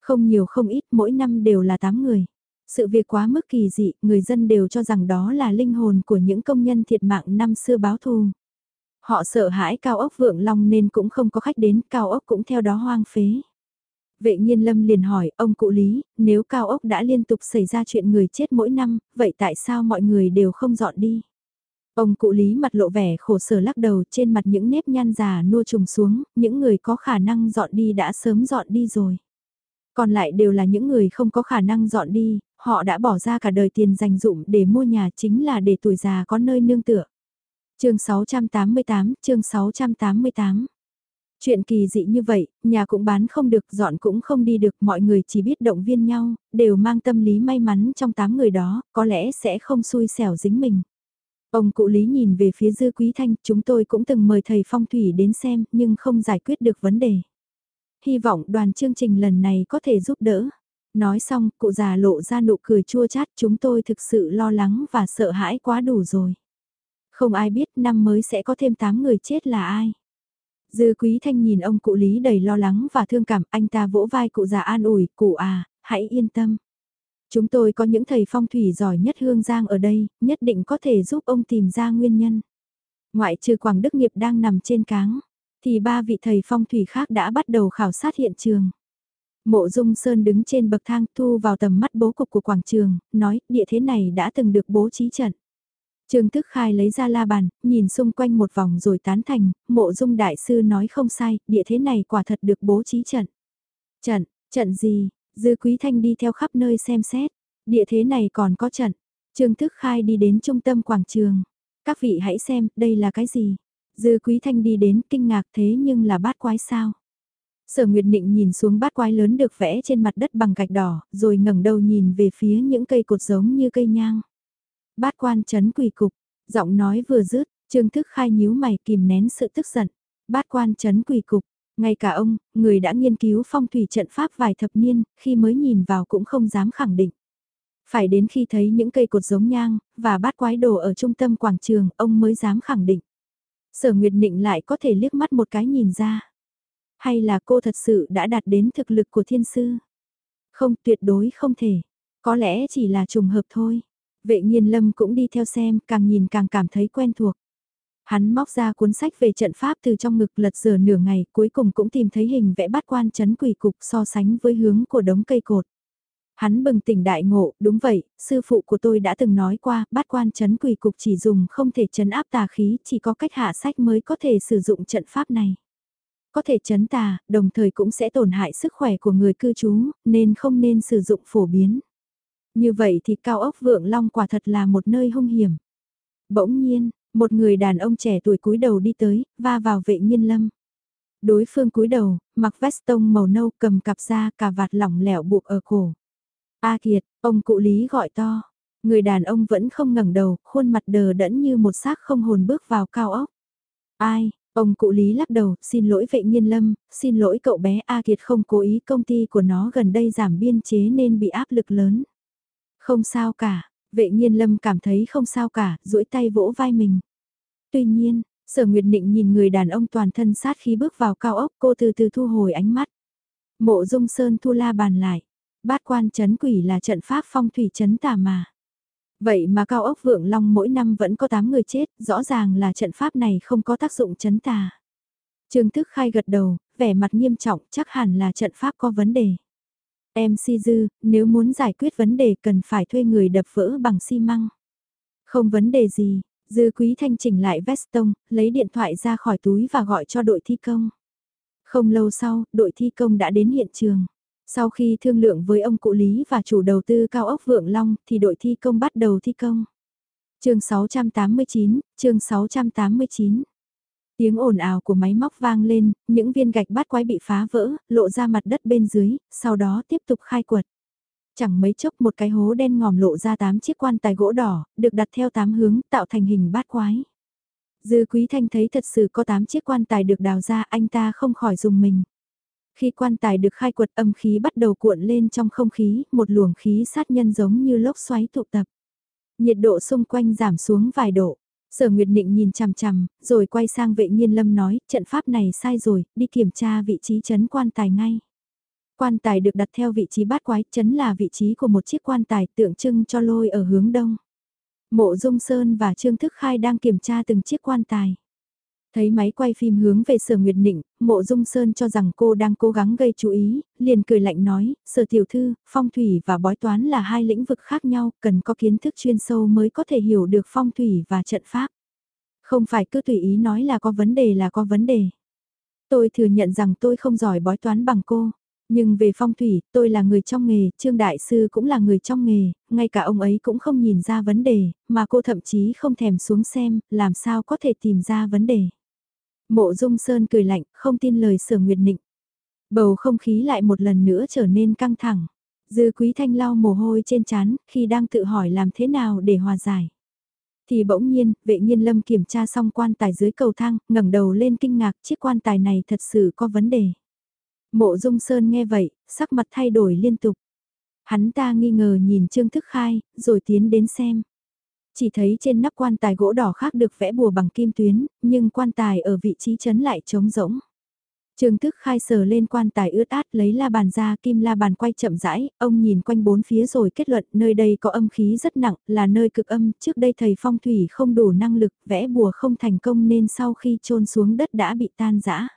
Không nhiều không ít, mỗi năm đều là 8 người. Sự việc quá mức kỳ dị, người dân đều cho rằng đó là linh hồn của những công nhân thiệt mạng năm xưa báo thù. Họ sợ hãi cao ốc vượng long nên cũng không có khách đến, cao ốc cũng theo đó hoang phế. Vệ nhiên lâm liền hỏi, ông cụ Lý, nếu cao ốc đã liên tục xảy ra chuyện người chết mỗi năm, vậy tại sao mọi người đều không dọn đi? Ông cụ Lý mặt lộ vẻ khổ sở lắc đầu trên mặt những nếp nhăn già nua trùng xuống, những người có khả năng dọn đi đã sớm dọn đi rồi. Còn lại đều là những người không có khả năng dọn đi, họ đã bỏ ra cả đời tiền dành dụng để mua nhà chính là để tuổi già có nơi nương tựa. chương 688, chương 688 Chuyện kỳ dị như vậy, nhà cũng bán không được, dọn cũng không đi được, mọi người chỉ biết động viên nhau, đều mang tâm lý may mắn trong 8 người đó, có lẽ sẽ không xui xẻo dính mình. Ông cụ Lý nhìn về phía Dư Quý Thanh, chúng tôi cũng từng mời thầy phong thủy đến xem, nhưng không giải quyết được vấn đề. Hy vọng đoàn chương trình lần này có thể giúp đỡ. Nói xong, cụ già lộ ra nụ cười chua chát, chúng tôi thực sự lo lắng và sợ hãi quá đủ rồi. Không ai biết năm mới sẽ có thêm 8 người chết là ai. Dư Quý Thanh nhìn ông cụ Lý đầy lo lắng và thương cảm, anh ta vỗ vai cụ già an ủi, cụ à, hãy yên tâm. Chúng tôi có những thầy phong thủy giỏi nhất Hương Giang ở đây, nhất định có thể giúp ông tìm ra nguyên nhân. Ngoại trừ Quảng Đức Nghiệp đang nằm trên cáng, thì ba vị thầy phong thủy khác đã bắt đầu khảo sát hiện trường. Mộ Dung Sơn đứng trên bậc thang thu vào tầm mắt bố cục của quảng trường, nói địa thế này đã từng được bố trí trận. Trương Thức Khai lấy ra la bàn, nhìn xung quanh một vòng rồi tán thành, mộ dung đại sư nói không sai, địa thế này quả thật được bố trí trận. Trận, trận gì? Dư Quý Thanh đi theo khắp nơi xem xét, địa thế này còn có trận. Trương Thức Khai đi đến trung tâm quảng trường. Các vị hãy xem, đây là cái gì? Dư Quý Thanh đi đến kinh ngạc thế nhưng là bát quái sao? Sở Nguyệt Nịnh nhìn xuống bát quái lớn được vẽ trên mặt đất bằng gạch đỏ, rồi ngẩng đầu nhìn về phía những cây cột giống như cây nhang. Bát quan chấn quỳ cục, giọng nói vừa dứt, Trương Thức Khai nhíu mày kìm nén sự tức giận. Bát quan chấn quỳ cục, ngay cả ông, người đã nghiên cứu phong thủy trận pháp vài thập niên, khi mới nhìn vào cũng không dám khẳng định. Phải đến khi thấy những cây cột giống nhang, và bát quái đồ ở trung tâm quảng trường, ông mới dám khẳng định. Sở Nguyệt Nịnh lại có thể liếc mắt một cái nhìn ra. Hay là cô thật sự đã đạt đến thực lực của thiên sư? Không, tuyệt đối không thể. Có lẽ chỉ là trùng hợp thôi. Vệ nhiên lâm cũng đi theo xem, càng nhìn càng cảm thấy quen thuộc. Hắn móc ra cuốn sách về trận pháp từ trong ngực lật dở nửa ngày, cuối cùng cũng tìm thấy hình vẽ bát quan chấn quỷ cục so sánh với hướng của đống cây cột. Hắn bừng tỉnh đại ngộ, đúng vậy, sư phụ của tôi đã từng nói qua, bát quan chấn quỷ cục chỉ dùng không thể chấn áp tà khí, chỉ có cách hạ sách mới có thể sử dụng trận pháp này. Có thể chấn tà, đồng thời cũng sẽ tổn hại sức khỏe của người cư trú, nên không nên sử dụng phổ biến. Như vậy thì cao ốc vượng long quả thật là một nơi hung hiểm. Bỗng nhiên, một người đàn ông trẻ tuổi cúi đầu đi tới, va vào vệ nhiên lâm. Đối phương cúi đầu, mặc vest tông màu nâu cầm cặp da cà vạt lỏng lẻo buộc ở cổ. A Kiệt, ông cụ Lý gọi to. Người đàn ông vẫn không ngẩng đầu, khuôn mặt đờ đẫn như một xác không hồn bước vào cao ốc. Ai, ông cụ Lý lắc đầu, xin lỗi vệ nhiên lâm, xin lỗi cậu bé A Kiệt không cố ý công ty của nó gần đây giảm biên chế nên bị áp lực lớn. Không sao cả, vệ nhiên lâm cảm thấy không sao cả, duỗi tay vỗ vai mình. Tuy nhiên, sở nguyệt định nhìn người đàn ông toàn thân sát khi bước vào cao ốc cô từ từ thu hồi ánh mắt. Mộ dung sơn thu la bàn lại. Bát quan chấn quỷ là trận pháp phong thủy chấn tà mà. Vậy mà cao ốc vượng long mỗi năm vẫn có 8 người chết, rõ ràng là trận pháp này không có tác dụng chấn tà. Trương Thức Khai gật đầu, vẻ mặt nghiêm trọng chắc hẳn là trận pháp có vấn đề. MC Dư, nếu muốn giải quyết vấn đề cần phải thuê người đập vỡ bằng xi măng. Không vấn đề gì, Dư Quý Thanh chỉnh lại veston, lấy điện thoại ra khỏi túi và gọi cho đội thi công. Không lâu sau, đội thi công đã đến hiện trường. Sau khi thương lượng với ông cụ Lý và chủ đầu tư cao ốc Vượng Long thì đội thi công bắt đầu thi công. chương 689, chương 689. Tiếng ồn ào của máy móc vang lên, những viên gạch bát quái bị phá vỡ, lộ ra mặt đất bên dưới, sau đó tiếp tục khai quật. Chẳng mấy chốc một cái hố đen ngòm lộ ra tám chiếc quan tài gỗ đỏ, được đặt theo tám hướng tạo thành hình bát quái. Dư Quý Thanh thấy thật sự có tám chiếc quan tài được đào ra anh ta không khỏi dùng mình. Khi quan tài được khai quật âm khí bắt đầu cuộn lên trong không khí, một luồng khí sát nhân giống như lốc xoáy tụ tập. Nhiệt độ xung quanh giảm xuống vài độ. Sở Nguyệt Nịnh nhìn chằm chằm, rồi quay sang vệ nhiên lâm nói, trận pháp này sai rồi, đi kiểm tra vị trí chấn quan tài ngay. Quan tài được đặt theo vị trí bát quái, chấn là vị trí của một chiếc quan tài tượng trưng cho lôi ở hướng đông. Mộ Dung Sơn và Trương Thức Khai đang kiểm tra từng chiếc quan tài. Thấy máy quay phim hướng về sở Nguyệt Nịnh, mộ dung sơn cho rằng cô đang cố gắng gây chú ý, liền cười lạnh nói, sở tiểu thư, phong thủy và bói toán là hai lĩnh vực khác nhau, cần có kiến thức chuyên sâu mới có thể hiểu được phong thủy và trận pháp. Không phải cứ tùy ý nói là có vấn đề là có vấn đề. Tôi thừa nhận rằng tôi không giỏi bói toán bằng cô. Nhưng về phong thủy, tôi là người trong nghề, Trương Đại Sư cũng là người trong nghề, ngay cả ông ấy cũng không nhìn ra vấn đề, mà cô thậm chí không thèm xuống xem, làm sao có thể tìm ra vấn đề. Mộ Dung Sơn cười lạnh, không tin lời sở nguyệt nịnh. Bầu không khí lại một lần nữa trở nên căng thẳng. Dư Quý Thanh lau mồ hôi trên trán khi đang tự hỏi làm thế nào để hòa giải. Thì bỗng nhiên, vệ nhiên lâm kiểm tra xong quan tài dưới cầu thang, ngẩng đầu lên kinh ngạc chiếc quan tài này thật sự có vấn đề. Mộ Dung Sơn nghe vậy, sắc mặt thay đổi liên tục. Hắn ta nghi ngờ nhìn Trương Thức Khai, rồi tiến đến xem. Chỉ thấy trên nắp quan tài gỗ đỏ khác được vẽ bùa bằng kim tuyến, nhưng quan tài ở vị trí chấn lại trống rỗng. Trường thức khai sờ lên quan tài ướt át lấy la bàn ra kim la bàn quay chậm rãi, ông nhìn quanh bốn phía rồi kết luận nơi đây có âm khí rất nặng, là nơi cực âm, trước đây thầy phong thủy không đủ năng lực, vẽ bùa không thành công nên sau khi trôn xuống đất đã bị tan rã.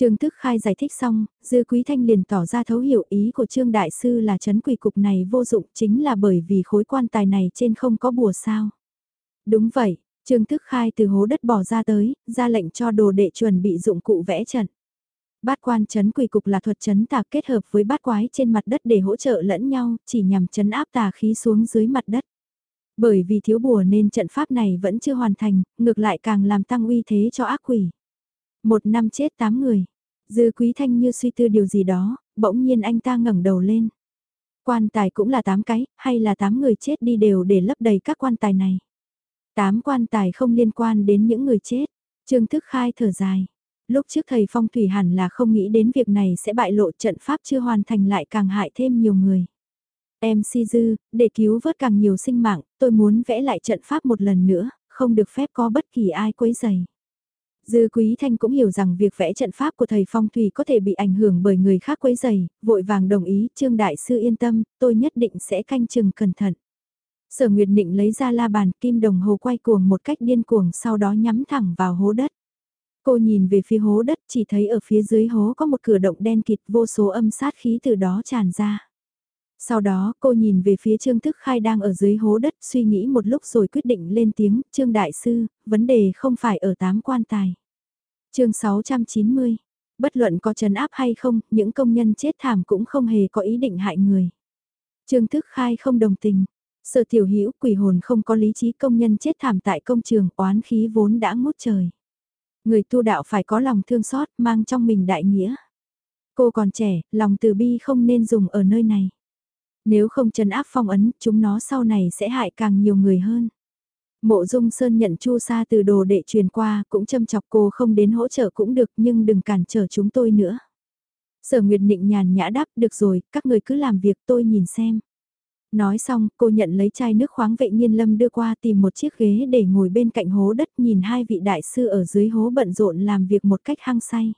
Trương Thức Khai giải thích xong, Dư Quý Thanh liền tỏ ra thấu hiểu ý của Trương Đại Sư là chấn quỷ cục này vô dụng chính là bởi vì khối quan tài này trên không có bùa sao. Đúng vậy, Trương Thức Khai từ hố đất bỏ ra tới, ra lệnh cho đồ đệ chuẩn bị dụng cụ vẽ trận. Bát quan chấn quỷ cục là thuật chấn tà kết hợp với bát quái trên mặt đất để hỗ trợ lẫn nhau, chỉ nhằm chấn áp tà khí xuống dưới mặt đất. Bởi vì thiếu bùa nên trận pháp này vẫn chưa hoàn thành, ngược lại càng làm tăng uy thế cho ác quỷ. Một năm chết tám người. Dư quý thanh như suy tư điều gì đó, bỗng nhiên anh ta ngẩng đầu lên. Quan tài cũng là tám cái, hay là tám người chết đi đều để lấp đầy các quan tài này. Tám quan tài không liên quan đến những người chết. Trương Thức Khai thở dài. Lúc trước thầy phong thủy hẳn là không nghĩ đến việc này sẽ bại lộ trận pháp chưa hoàn thành lại càng hại thêm nhiều người. Em si dư, để cứu vớt càng nhiều sinh mạng, tôi muốn vẽ lại trận pháp một lần nữa, không được phép có bất kỳ ai quấy rầy. Dư Quý Thanh cũng hiểu rằng việc vẽ trận pháp của thầy Phong Thủy có thể bị ảnh hưởng bởi người khác quấy rầy, vội vàng đồng ý, Trương Đại Sư yên tâm, tôi nhất định sẽ canh chừng cẩn thận. Sở Nguyệt Định lấy ra la bàn kim đồng hồ quay cuồng một cách điên cuồng sau đó nhắm thẳng vào hố đất. Cô nhìn về phía hố đất chỉ thấy ở phía dưới hố có một cửa động đen kịt vô số âm sát khí từ đó tràn ra. Sau đó cô nhìn về phía Trương Thức Khai đang ở dưới hố đất suy nghĩ một lúc rồi quyết định lên tiếng, Trương Đại Sư, vấn đề không phải ở tám quan tài. chương 690, bất luận có trấn áp hay không, những công nhân chết thảm cũng không hề có ý định hại người. Trương Thức Khai không đồng tình. Sở tiểu hữu quỷ hồn không có lý trí công nhân chết thảm tại công trường oán khí vốn đã ngút trời. Người tu đạo phải có lòng thương xót mang trong mình đại nghĩa. Cô còn trẻ, lòng từ bi không nên dùng ở nơi này. Nếu không trấn áp phong ấn, chúng nó sau này sẽ hại càng nhiều người hơn. Mộ Dung Sơn nhận Chu Sa từ đồ đệ truyền qua, cũng châm chọc cô không đến hỗ trợ cũng được nhưng đừng cản trở chúng tôi nữa. Sở Nguyệt Nịnh nhàn nhã đáp, được rồi, các người cứ làm việc tôi nhìn xem. Nói xong, cô nhận lấy chai nước khoáng vệ nhiên lâm đưa qua tìm một chiếc ghế để ngồi bên cạnh hố đất nhìn hai vị đại sư ở dưới hố bận rộn làm việc một cách hăng say.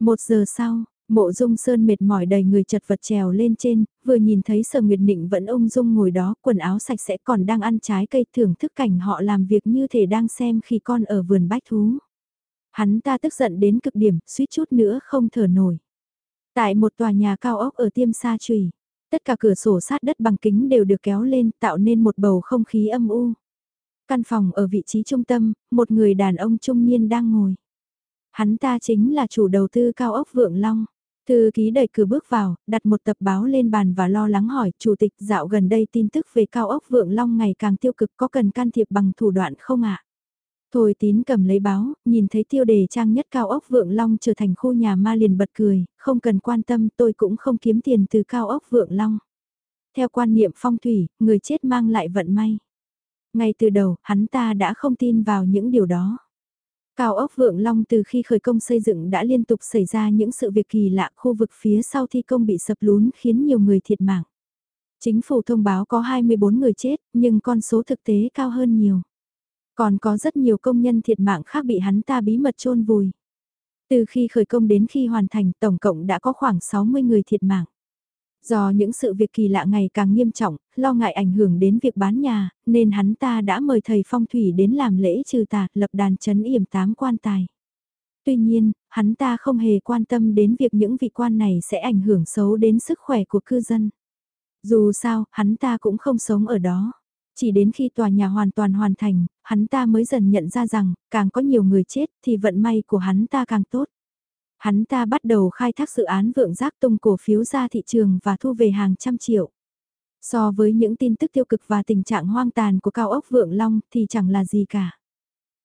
Một giờ sau, Mộ dung sơn mệt mỏi đầy người chật vật trèo lên trên, vừa nhìn thấy sở nguyệt nịnh vẫn ung dung ngồi đó, quần áo sạch sẽ còn đang ăn trái cây thưởng thức cảnh họ làm việc như thể đang xem khi con ở vườn bách thú. Hắn ta tức giận đến cực điểm, suýt chút nữa không thở nổi. Tại một tòa nhà cao ốc ở tiêm sa trùy, tất cả cửa sổ sát đất bằng kính đều được kéo lên tạo nên một bầu không khí âm u. Căn phòng ở vị trí trung tâm, một người đàn ông trung niên đang ngồi. Hắn ta chính là chủ đầu tư cao ốc Vượng Long. Thư ký đẩy cửa bước vào, đặt một tập báo lên bàn và lo lắng hỏi, Chủ tịch dạo gần đây tin tức về cao ốc Vượng Long ngày càng tiêu cực có cần can thiệp bằng thủ đoạn không ạ? Thôi tín cầm lấy báo, nhìn thấy tiêu đề trang nhất cao ốc Vượng Long trở thành khu nhà ma liền bật cười, không cần quan tâm tôi cũng không kiếm tiền từ cao ốc Vượng Long. Theo quan niệm phong thủy, người chết mang lại vận may. Ngay từ đầu, hắn ta đã không tin vào những điều đó. Cao ốc Vượng Long từ khi khởi công xây dựng đã liên tục xảy ra những sự việc kỳ lạ khu vực phía sau thi công bị sập lún khiến nhiều người thiệt mạng. Chính phủ thông báo có 24 người chết, nhưng con số thực tế cao hơn nhiều. Còn có rất nhiều công nhân thiệt mạng khác bị hắn ta bí mật chôn vùi. Từ khi khởi công đến khi hoàn thành tổng cộng đã có khoảng 60 người thiệt mạng. Do những sự việc kỳ lạ ngày càng nghiêm trọng, lo ngại ảnh hưởng đến việc bán nhà, nên hắn ta đã mời thầy phong thủy đến làm lễ trừ tà, lập đàn chấn yểm tám quan tài. Tuy nhiên, hắn ta không hề quan tâm đến việc những vị quan này sẽ ảnh hưởng xấu đến sức khỏe của cư dân. Dù sao, hắn ta cũng không sống ở đó. Chỉ đến khi tòa nhà hoàn toàn hoàn thành, hắn ta mới dần nhận ra rằng, càng có nhiều người chết thì vận may của hắn ta càng tốt. Hắn ta bắt đầu khai thác dự án vượng giác tung cổ phiếu ra thị trường và thu về hàng trăm triệu. So với những tin tức tiêu cực và tình trạng hoang tàn của cao ốc Vượng Long thì chẳng là gì cả.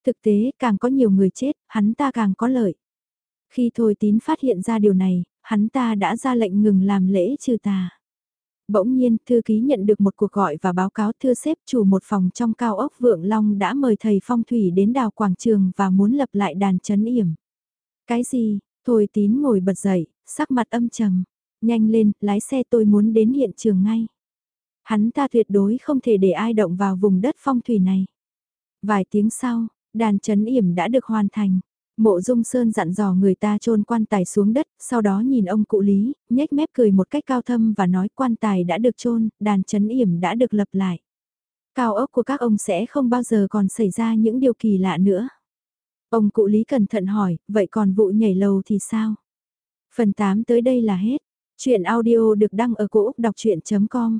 Thực tế, càng có nhiều người chết, hắn ta càng có lợi. Khi Thôi Tín phát hiện ra điều này, hắn ta đã ra lệnh ngừng làm lễ trừ tà. Bỗng nhiên, thư ký nhận được một cuộc gọi và báo cáo thưa xếp chủ một phòng trong cao ốc Vượng Long đã mời thầy phong thủy đến đào quảng trường và muốn lập lại đàn chấn yểm. Cái gì, Thôi tín ngồi bật dậy, sắc mặt âm trầm. Nhanh lên, lái xe tôi muốn đến hiện trường ngay. Hắn ta tuyệt đối không thể để ai động vào vùng đất phong thủy này. Vài tiếng sau, đàn chấn yểm đã được hoàn thành. Mộ Dung Sơn dặn dò người ta chôn quan tài xuống đất, sau đó nhìn ông cụ Lý, nhếch mép cười một cách cao thâm và nói quan tài đã được chôn, đàn chấn yểm đã được lập lại. Cao ốc của các ông sẽ không bao giờ còn xảy ra những điều kỳ lạ nữa. Ông cụ Lý cẩn thận hỏi, vậy còn vụ nhảy lầu thì sao? Phần 8 tới đây là hết. Chuyện audio được đăng ở cổ Úc đọc chuyện.com